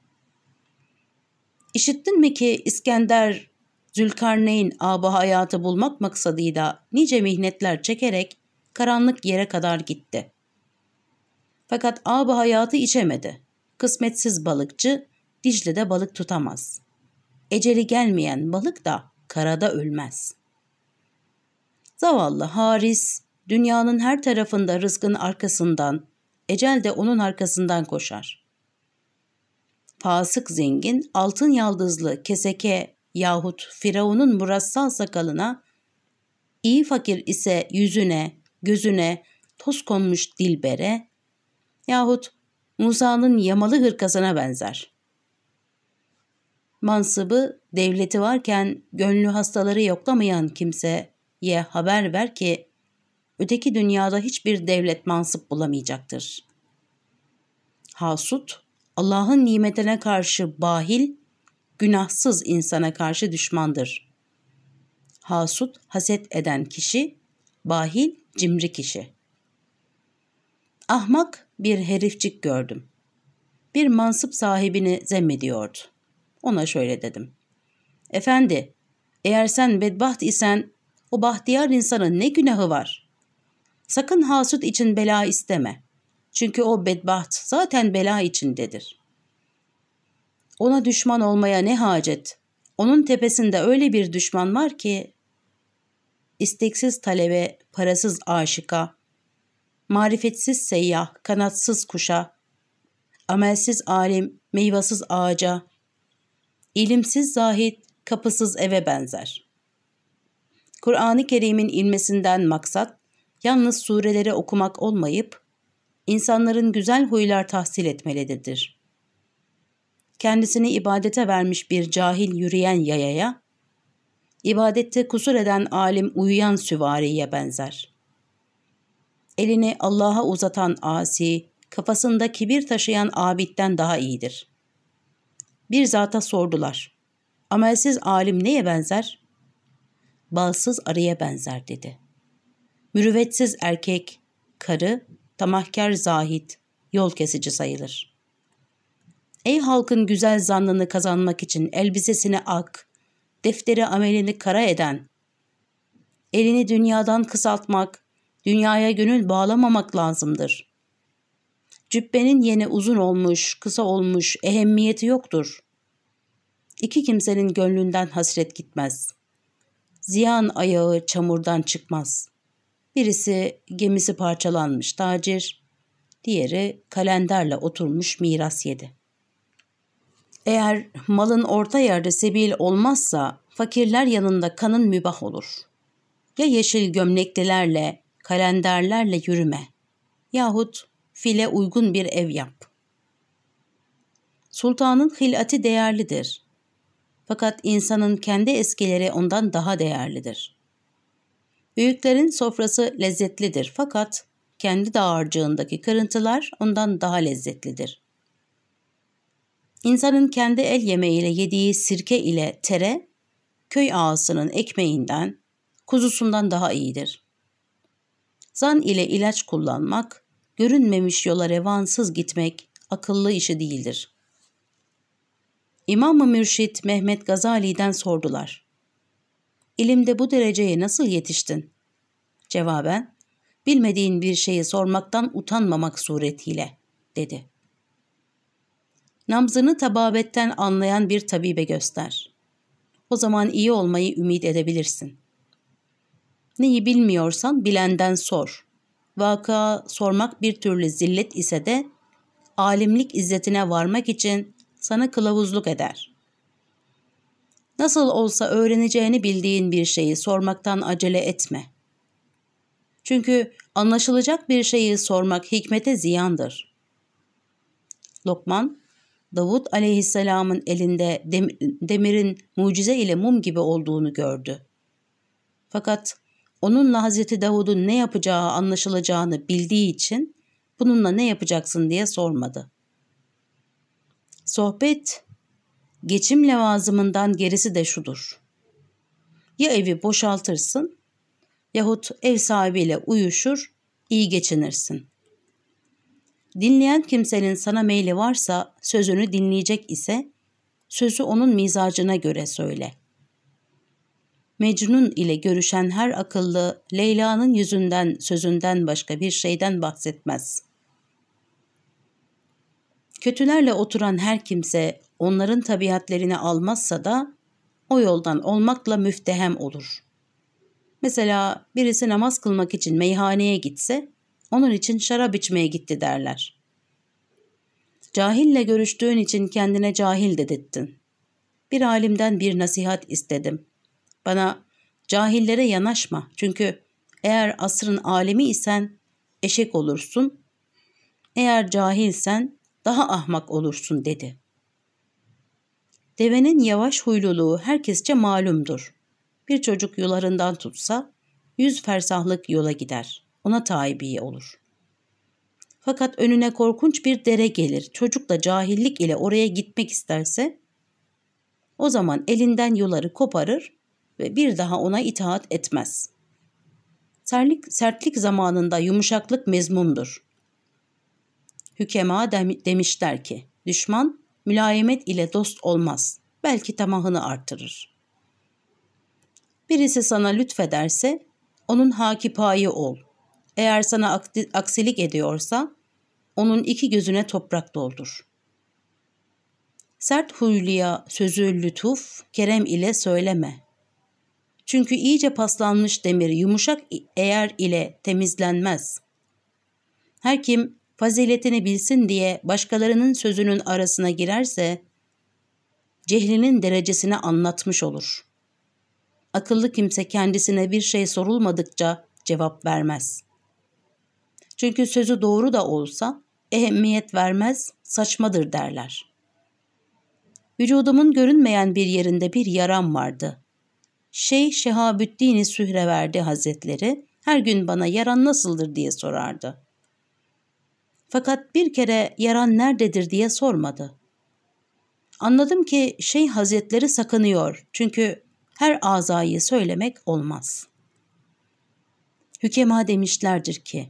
İşittin mi ki İskender Zülkarneyn abı hayatı bulmak maksadıyla nice mihnetler çekerek karanlık yere kadar gitti. Fakat abı hayatı içemedi. Kısmetsiz balıkçı Dicle'de balık tutamaz. Eceli gelmeyen balık da karada ölmez. Zavallı Haris, dünyanın her tarafında rızkın arkasından, ecel de onun arkasından koşar. Fasık zengin, altın yaldızlı keseke yahut Firavun'un murassal sakalına, iyi fakir ise yüzüne, gözüne toz konmuş dilbere yahut Musa'nın yamalı hırkasına benzer. Mansıbı, devleti varken gönlü hastaları yoklamayan kimseye haber ver ki öteki dünyada hiçbir devlet mansıp bulamayacaktır. Hasut, Allah'ın nimetine karşı bahil, günahsız insana karşı düşmandır. Hasut, haset eden kişi, bahil, cimri kişi. Ahmak bir herifcik gördüm. Bir mansıp sahibini zemmediyordu. Ona şöyle dedim. Efendi, eğer sen bedbaht isen o bahtiyar insanın ne günahı var? Sakın hasut için bela isteme. Çünkü o bedbaht zaten bela içindedir. Ona düşman olmaya ne hacet? Onun tepesinde öyle bir düşman var ki isteksiz talebe, parasız aşıka, marifetsiz seyyah, kanatsız kuşa, amelsiz alim, meyvasız ağaca, ilimsiz zahit, kapısız eve benzer. Kur'an-ı Kerim'in ilmesinden maksat, yalnız sureleri okumak olmayıp, insanların güzel huylar tahsil etmelidir. Kendisini ibadete vermiş bir cahil yürüyen yayaya, ibadette kusur eden alim uyuyan süvariye benzer. Elini Allah'a uzatan asi, kafasında kibir taşıyan abitten daha iyidir. Bir zata sordular. Amelsiz alim neye benzer? Balsız arıya benzer dedi. Mürüvvetsiz erkek, karı, tamahkar zahit, yol kesici sayılır. Ey halkın güzel zannını kazanmak için elbisesini ak, defteri amelini kara eden, elini dünyadan kısaltmak, dünyaya gönül bağlamamak lazımdır. Cübbenin yeni uzun olmuş, kısa olmuş, ehemmiyeti yoktur. İki kimsenin gönlünden hasret gitmez. Ziyan ayağı çamurdan çıkmaz. Birisi gemisi parçalanmış tacir, diğeri kalenderle oturmuş miras yedi. Eğer malın orta yerde sebil olmazsa fakirler yanında kanın mübah olur. Ya yeşil gömleklilerle, kalenderlerle yürüme yahut file uygun bir ev yap. Sultanın hilati değerlidir. Fakat insanın kendi eskileri ondan daha değerlidir. Büyüklerin sofrası lezzetlidir fakat kendi dağarcığındaki kırıntılar ondan daha lezzetlidir. İnsanın kendi el yemeğiyle yediği sirke ile tere, köy ağasının ekmeğinden, kuzusundan daha iyidir. Zan ile ilaç kullanmak, görünmemiş yola revansız gitmek akıllı işi değildir. İmam-ı Mürşit Mehmet Gazali'den sordular. İlimde bu dereceye nasıl yetiştin? Cevaben, bilmediğin bir şeyi sormaktan utanmamak suretiyle, dedi. Nabzını tababetten anlayan bir tabibe göster. O zaman iyi olmayı ümit edebilirsin. Neyi bilmiyorsan bilenden sor. Vaka sormak bir türlü zillet ise de alimlik izzetine varmak için sana kılavuzluk eder. Nasıl olsa öğreneceğini bildiğin bir şeyi sormaktan acele etme. Çünkü anlaşılacak bir şeyi sormak hikmete ziyandır. Lokman, Davut aleyhisselamın elinde demirin mucize ile mum gibi olduğunu gördü. Fakat onunla Hazreti Davud'un ne yapacağı anlaşılacağını bildiği için bununla ne yapacaksın diye sormadı. Sohbet, geçim levazımından gerisi de şudur. Ya evi boşaltırsın yahut ev sahibiyle uyuşur, iyi geçinirsin. Dinleyen kimsenin sana meyli varsa sözünü dinleyecek ise sözü onun mizacına göre söyle. Mecnun ile görüşen her akıllı Leyla'nın yüzünden sözünden başka bir şeyden bahsetmez. Kötülerle oturan her kimse onların tabiatlerini almazsa da o yoldan olmakla müftehem olur. Mesela birisi namaz kılmak için meyhaneye gitse onun için şarap içmeye gitti derler. Cahille görüştüğün için kendine cahil dedettin. Bir alimden bir nasihat istedim. Bana cahillere yanaşma çünkü eğer asrın alemi isen eşek olursun, eğer cahilsen daha ahmak olursun dedi. Devenin yavaş huyluluğu herkesçe malumdur. Bir çocuk yularından tutsa yüz fersahlık yola gider ona taibi olur. Fakat önüne korkunç bir dere gelir. Çocuk da cahillik ile oraya gitmek isterse o zaman elinden yuları koparır ve bir daha ona itaat etmez. Sertlik, sertlik zamanında yumuşaklık mezmumdur. Hükema demişler ki, düşman mülayemet ile dost olmaz, belki tamahını artırır. Birisi sana lütfederse, onun hakipayı ol. Eğer sana aksilik ediyorsa onun iki gözüne toprak doldur. Sert huyluya sözü lütuf, kerem ile söyleme. Çünkü iyice paslanmış demir yumuşak eğer ile temizlenmez. Her kim faziletini bilsin diye başkalarının sözünün arasına girerse, cehlinin derecesini anlatmış olur. Akıllı kimse kendisine bir şey sorulmadıkça cevap vermez. Çünkü sözü doğru da olsa ehemmiyet vermez, saçmadır derler. Vücudumun görünmeyen bir yerinde bir yaram vardı. Şeyh Şehabüddin-i Sühreverdi Hazretleri her gün bana yaran nasıldır diye sorardı. Fakat bir kere yaran nerededir diye sormadı. Anladım ki Şeyh Hazretleri sakınıyor çünkü her azayı söylemek olmaz. Hükema demişlerdir ki,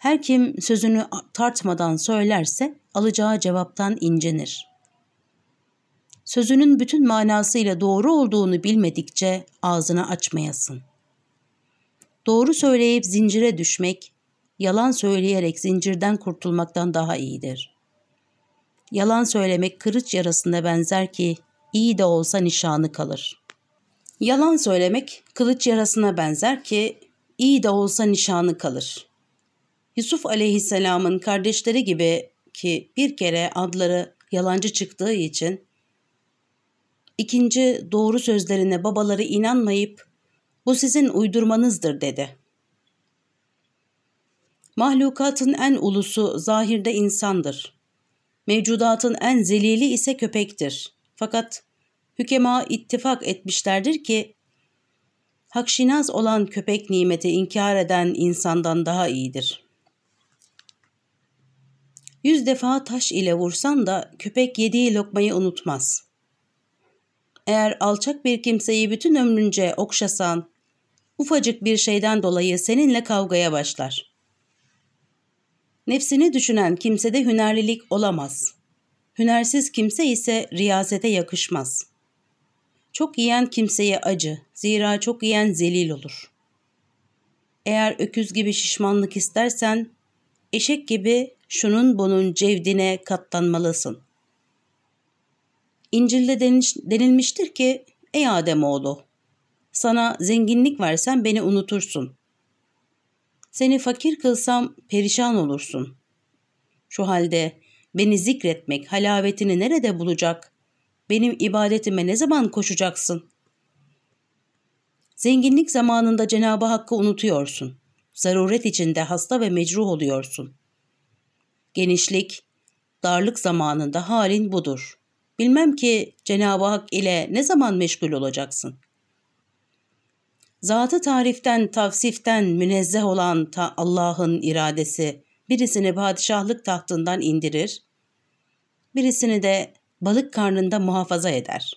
her kim sözünü tartmadan söylerse alacağı cevaptan incinir. Sözünün bütün manasıyla doğru olduğunu bilmedikçe ağzını açmayasın. Doğru söyleyip zincire düşmek, yalan söyleyerek zincirden kurtulmaktan daha iyidir. Yalan söylemek kırıç yarasına benzer ki iyi de olsa nişanı kalır. Yalan söylemek kılıç yarasına benzer ki iyi de olsa nişanı kalır. Yusuf aleyhisselamın kardeşleri gibi ki bir kere adları yalancı çıktığı için ikinci doğru sözlerine babaları inanmayıp bu sizin uydurmanızdır dedi. Mahlukatın en ulusu zahirde insandır. Mevcudatın en zelili ise köpektir. Fakat hükema ittifak etmişlerdir ki hakşinaz olan köpek nimeti inkar eden insandan daha iyidir. Yüz defa taş ile vursan da köpek yediği lokmayı unutmaz. Eğer alçak bir kimseyi bütün ömrünce okşasan, ufacık bir şeyden dolayı seninle kavgaya başlar. Nefsini düşünen kimsede hünerlilik olamaz. Hünersiz kimse ise riyazete yakışmaz. Çok yiyen kimseye acı, zira çok yiyen zelil olur. Eğer öküz gibi şişmanlık istersen, eşek gibi şunun bunun cevdine katlanmalısın. İncil'de denilmiştir ki, ey Ademoğlu, sana zenginlik versen beni unutursun. Seni fakir kılsam perişan olursun. Şu halde beni zikretmek halavetini nerede bulacak? Benim ibadetime ne zaman koşacaksın? Zenginlik zamanında Cenab-ı Hakk'ı unutuyorsun. Zaruret içinde hasta ve mecruh oluyorsun. Genişlik, darlık zamanında halin budur. Bilmem ki Cenab-ı Hak ile ne zaman meşgul olacaksın. Zatı tariften, tavsiften münezzeh olan ta Allah'ın iradesi birisini padişahlık tahtından indirir, birisini de balık karnında muhafaza eder.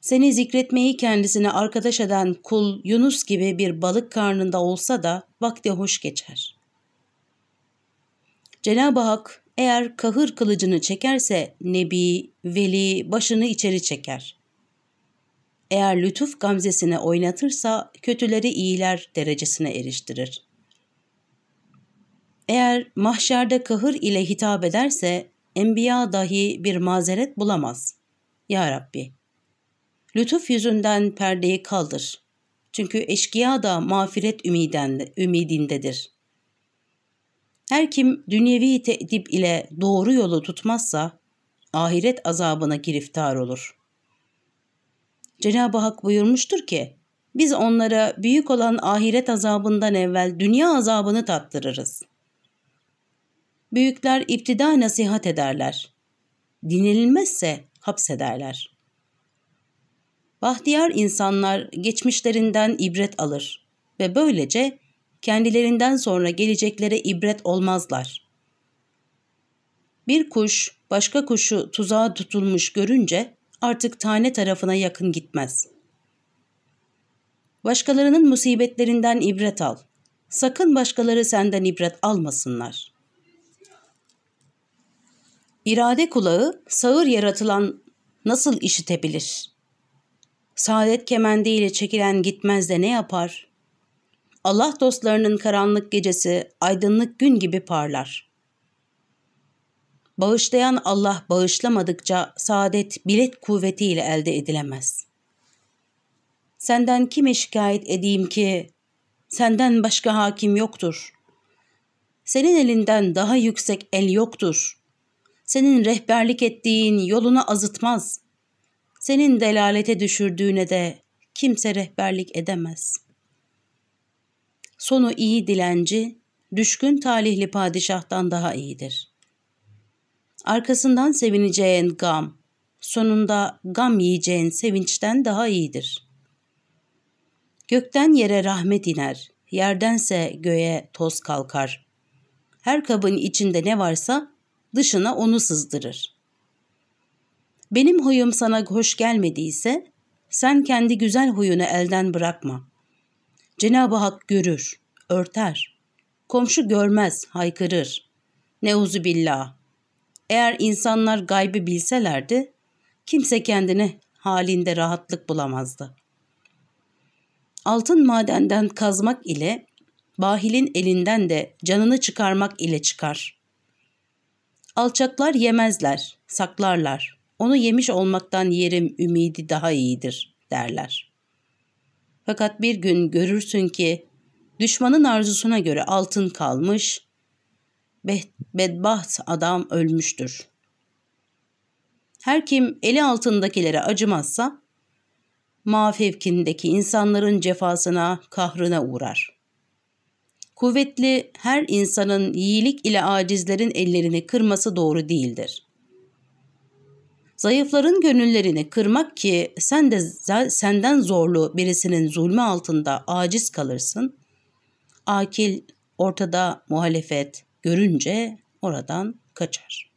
Seni zikretmeyi kendisine arkadaş eden kul Yunus gibi bir balık karnında olsa da vakti hoş geçer. Cenab-ı Hak eğer kahır kılıcını çekerse Nebi, Veli başını içeri çeker. Eğer lütuf gamzesine oynatırsa kötüleri iyiler derecesine eriştirir. Eğer mahşerde kahır ile hitap ederse enbiya dahi bir mazeret bulamaz. Ya Rabbi, lütuf yüzünden perdeyi kaldır. Çünkü eşkıya da mağfiret ümiden, ümidindedir. Her kim dünyevi te'dip ile doğru yolu tutmazsa ahiret azabına giriftar olur. Cenab-ı Hak buyurmuştur ki, biz onlara büyük olan ahiret azabından evvel dünya azabını tattırırız. Büyükler iptida nasihat ederler. Dinlenilmezse hapsederler. Bahtiyar insanlar geçmişlerinden ibret alır ve böylece kendilerinden sonra geleceklere ibret olmazlar. Bir kuş başka kuşu tuzağa tutulmuş görünce artık tane tarafına yakın gitmez. Başkalarının musibetlerinden ibret al. Sakın başkaları senden ibret almasınlar. İrade kulağı sağır yaratılan nasıl işitebilir? Saadet kemendiyle çekilen gitmez de ne yapar? Allah dostlarının karanlık gecesi aydınlık gün gibi parlar. Bağışlayan Allah bağışlamadıkça saadet bilet kuvvetiyle elde edilemez. Senden kime şikayet edeyim ki senden başka hakim yoktur. Senin elinden daha yüksek el yoktur. Senin rehberlik ettiğin yolunu azıtmaz. Senin delalete düşürdüğüne de kimse rehberlik edemez. Sonu iyi dilenci, düşkün talihli padişahtan daha iyidir. Arkasından sevineceğin gam, sonunda gam yiyeceğin sevinçten daha iyidir. Gökten yere rahmet iner, yerdense göğe toz kalkar. Her kabın içinde ne varsa dışına onu sızdırır. Benim huyum sana hoş gelmediyse sen kendi güzel huyunu elden bırakma. Cenab-ı Hak görür, örter. Komşu görmez, haykırır. Neuzu billah. Eğer insanlar gaybı bilselerdi, kimse kendini halinde rahatlık bulamazdı. Altın madenden kazmak ile, bahilin elinden de canını çıkarmak ile çıkar. Alçaklar yemezler, saklarlar. Onu yemiş olmaktan yerim ümidi daha iyidir derler. Fakat bir gün görürsün ki düşmanın arzusuna göre altın kalmış, bedbaht adam ölmüştür. Her kim eli altındakilere acımazsa, mafevkindeki insanların cefasına, kahrına uğrar. Kuvvetli her insanın iyilik ile acizlerin ellerini kırması doğru değildir. Zayıfların gönüllerini kırmak ki sen de senden zorlu birisinin zulmü altında aciz kalırsın. Akil ortada muhalefet görünce oradan kaçar.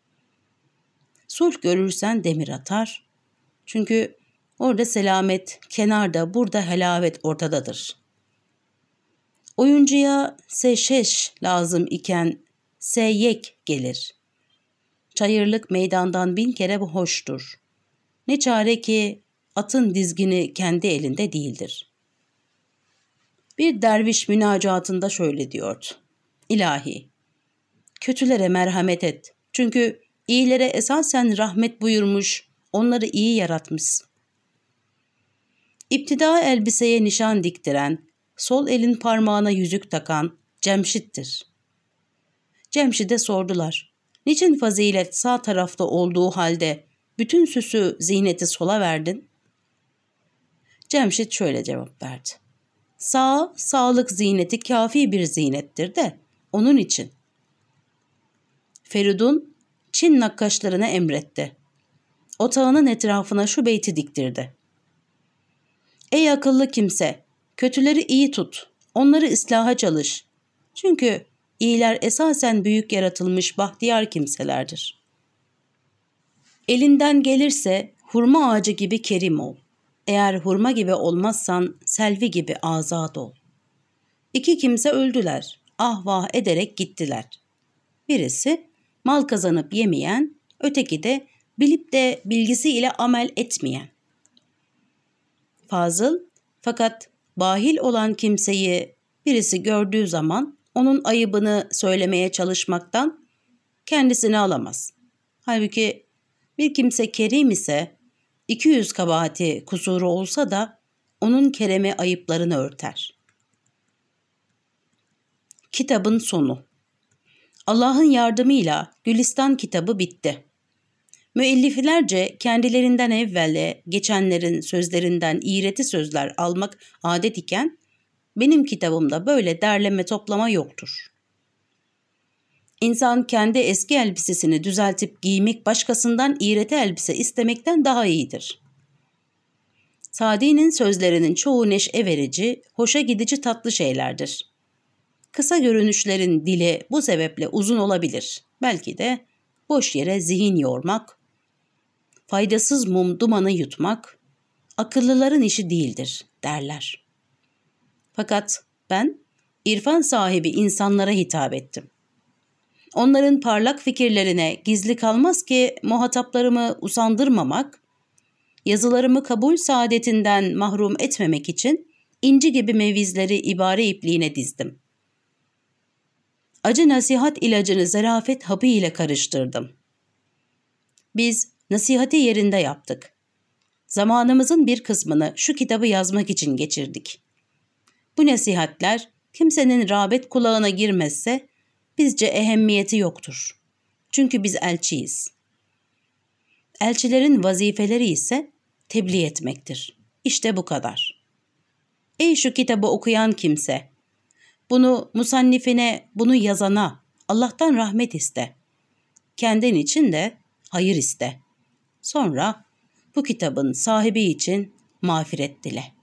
Sulh görürsen demir atar. Çünkü orada selamet kenarda burada helavet ortadadır. Oyuncuya seşeş lazım iken seyek gelir. Çayırlık meydandan bin kere hoştur. Ne çare ki atın dizgini kendi elinde değildir. Bir derviş münacatında şöyle diyordu. İlahi, kötülere merhamet et. Çünkü iyilere esasen rahmet buyurmuş, onları iyi yaratmış. İptida elbiseye nişan diktiren, sol elin parmağına yüzük takan Cemşit'tir. Cemşit'e sordular. Niçin fazilet sağ tarafta olduğu halde bütün süsü ziyneti sola verdin? Cemşit şöyle cevap verdi. Sağ, sağlık ziyneti kafi bir ziynettir de onun için. Feridun Çin nakkaşlarına emretti. Otağının etrafına şu beyti diktirdi. Ey akıllı kimse, kötüleri iyi tut, onları ıslaha çalış. Çünkü İyiler esasen büyük yaratılmış bahtiyar kimselerdir. Elinden gelirse hurma ağacı gibi kerim ol. Eğer hurma gibi olmazsan selvi gibi azat ol. İki kimse öldüler, ah vah ederek gittiler. Birisi mal kazanıp yemeyen, öteki de bilip de bilgisiyle amel etmeyen. Fazıl fakat bahil olan kimseyi birisi gördüğü zaman onun ayıbını söylemeye çalışmaktan kendisini alamaz. Halbuki bir kimse kerim ise 200 kabahati kusuru olsa da onun kereme ayıplarını örter. Kitabın sonu Allah'ın yardımıyla Gülistan kitabı bitti. Müelliflerce kendilerinden evvelle geçenlerin sözlerinden iğreti sözler almak adet iken benim kitabımda böyle derleme toplama yoktur. İnsan kendi eski elbisesini düzeltip giymek başkasından iğreti elbise istemekten daha iyidir. Sadi'nin sözlerinin çoğu neşe verici, hoşa gidici tatlı şeylerdir. Kısa görünüşlerin dili bu sebeple uzun olabilir. Belki de boş yere zihin yormak, faydasız mum dumanı yutmak, akıllıların işi değildir derler. Fakat ben irfan sahibi insanlara hitap ettim. Onların parlak fikirlerine gizli kalmaz ki muhataplarımı usandırmamak, yazılarımı kabul saadetinden mahrum etmemek için inci gibi mevizleri ibare ipliğine dizdim. Acı nasihat ilacını zarafet hapı ile karıştırdım. Biz nasihati yerinde yaptık. Zamanımızın bir kısmını şu kitabı yazmak için geçirdik. Bu nasihatler kimsenin rağbet kulağına girmezse bizce ehemmiyeti yoktur. Çünkü biz elçiyiz. Elçilerin vazifeleri ise tebliğ etmektir. İşte bu kadar. Ey şu kitabı okuyan kimse! Bunu musannifine, bunu yazana Allah'tan rahmet iste. Kendin için de hayır iste. Sonra bu kitabın sahibi için mağfiret dile.''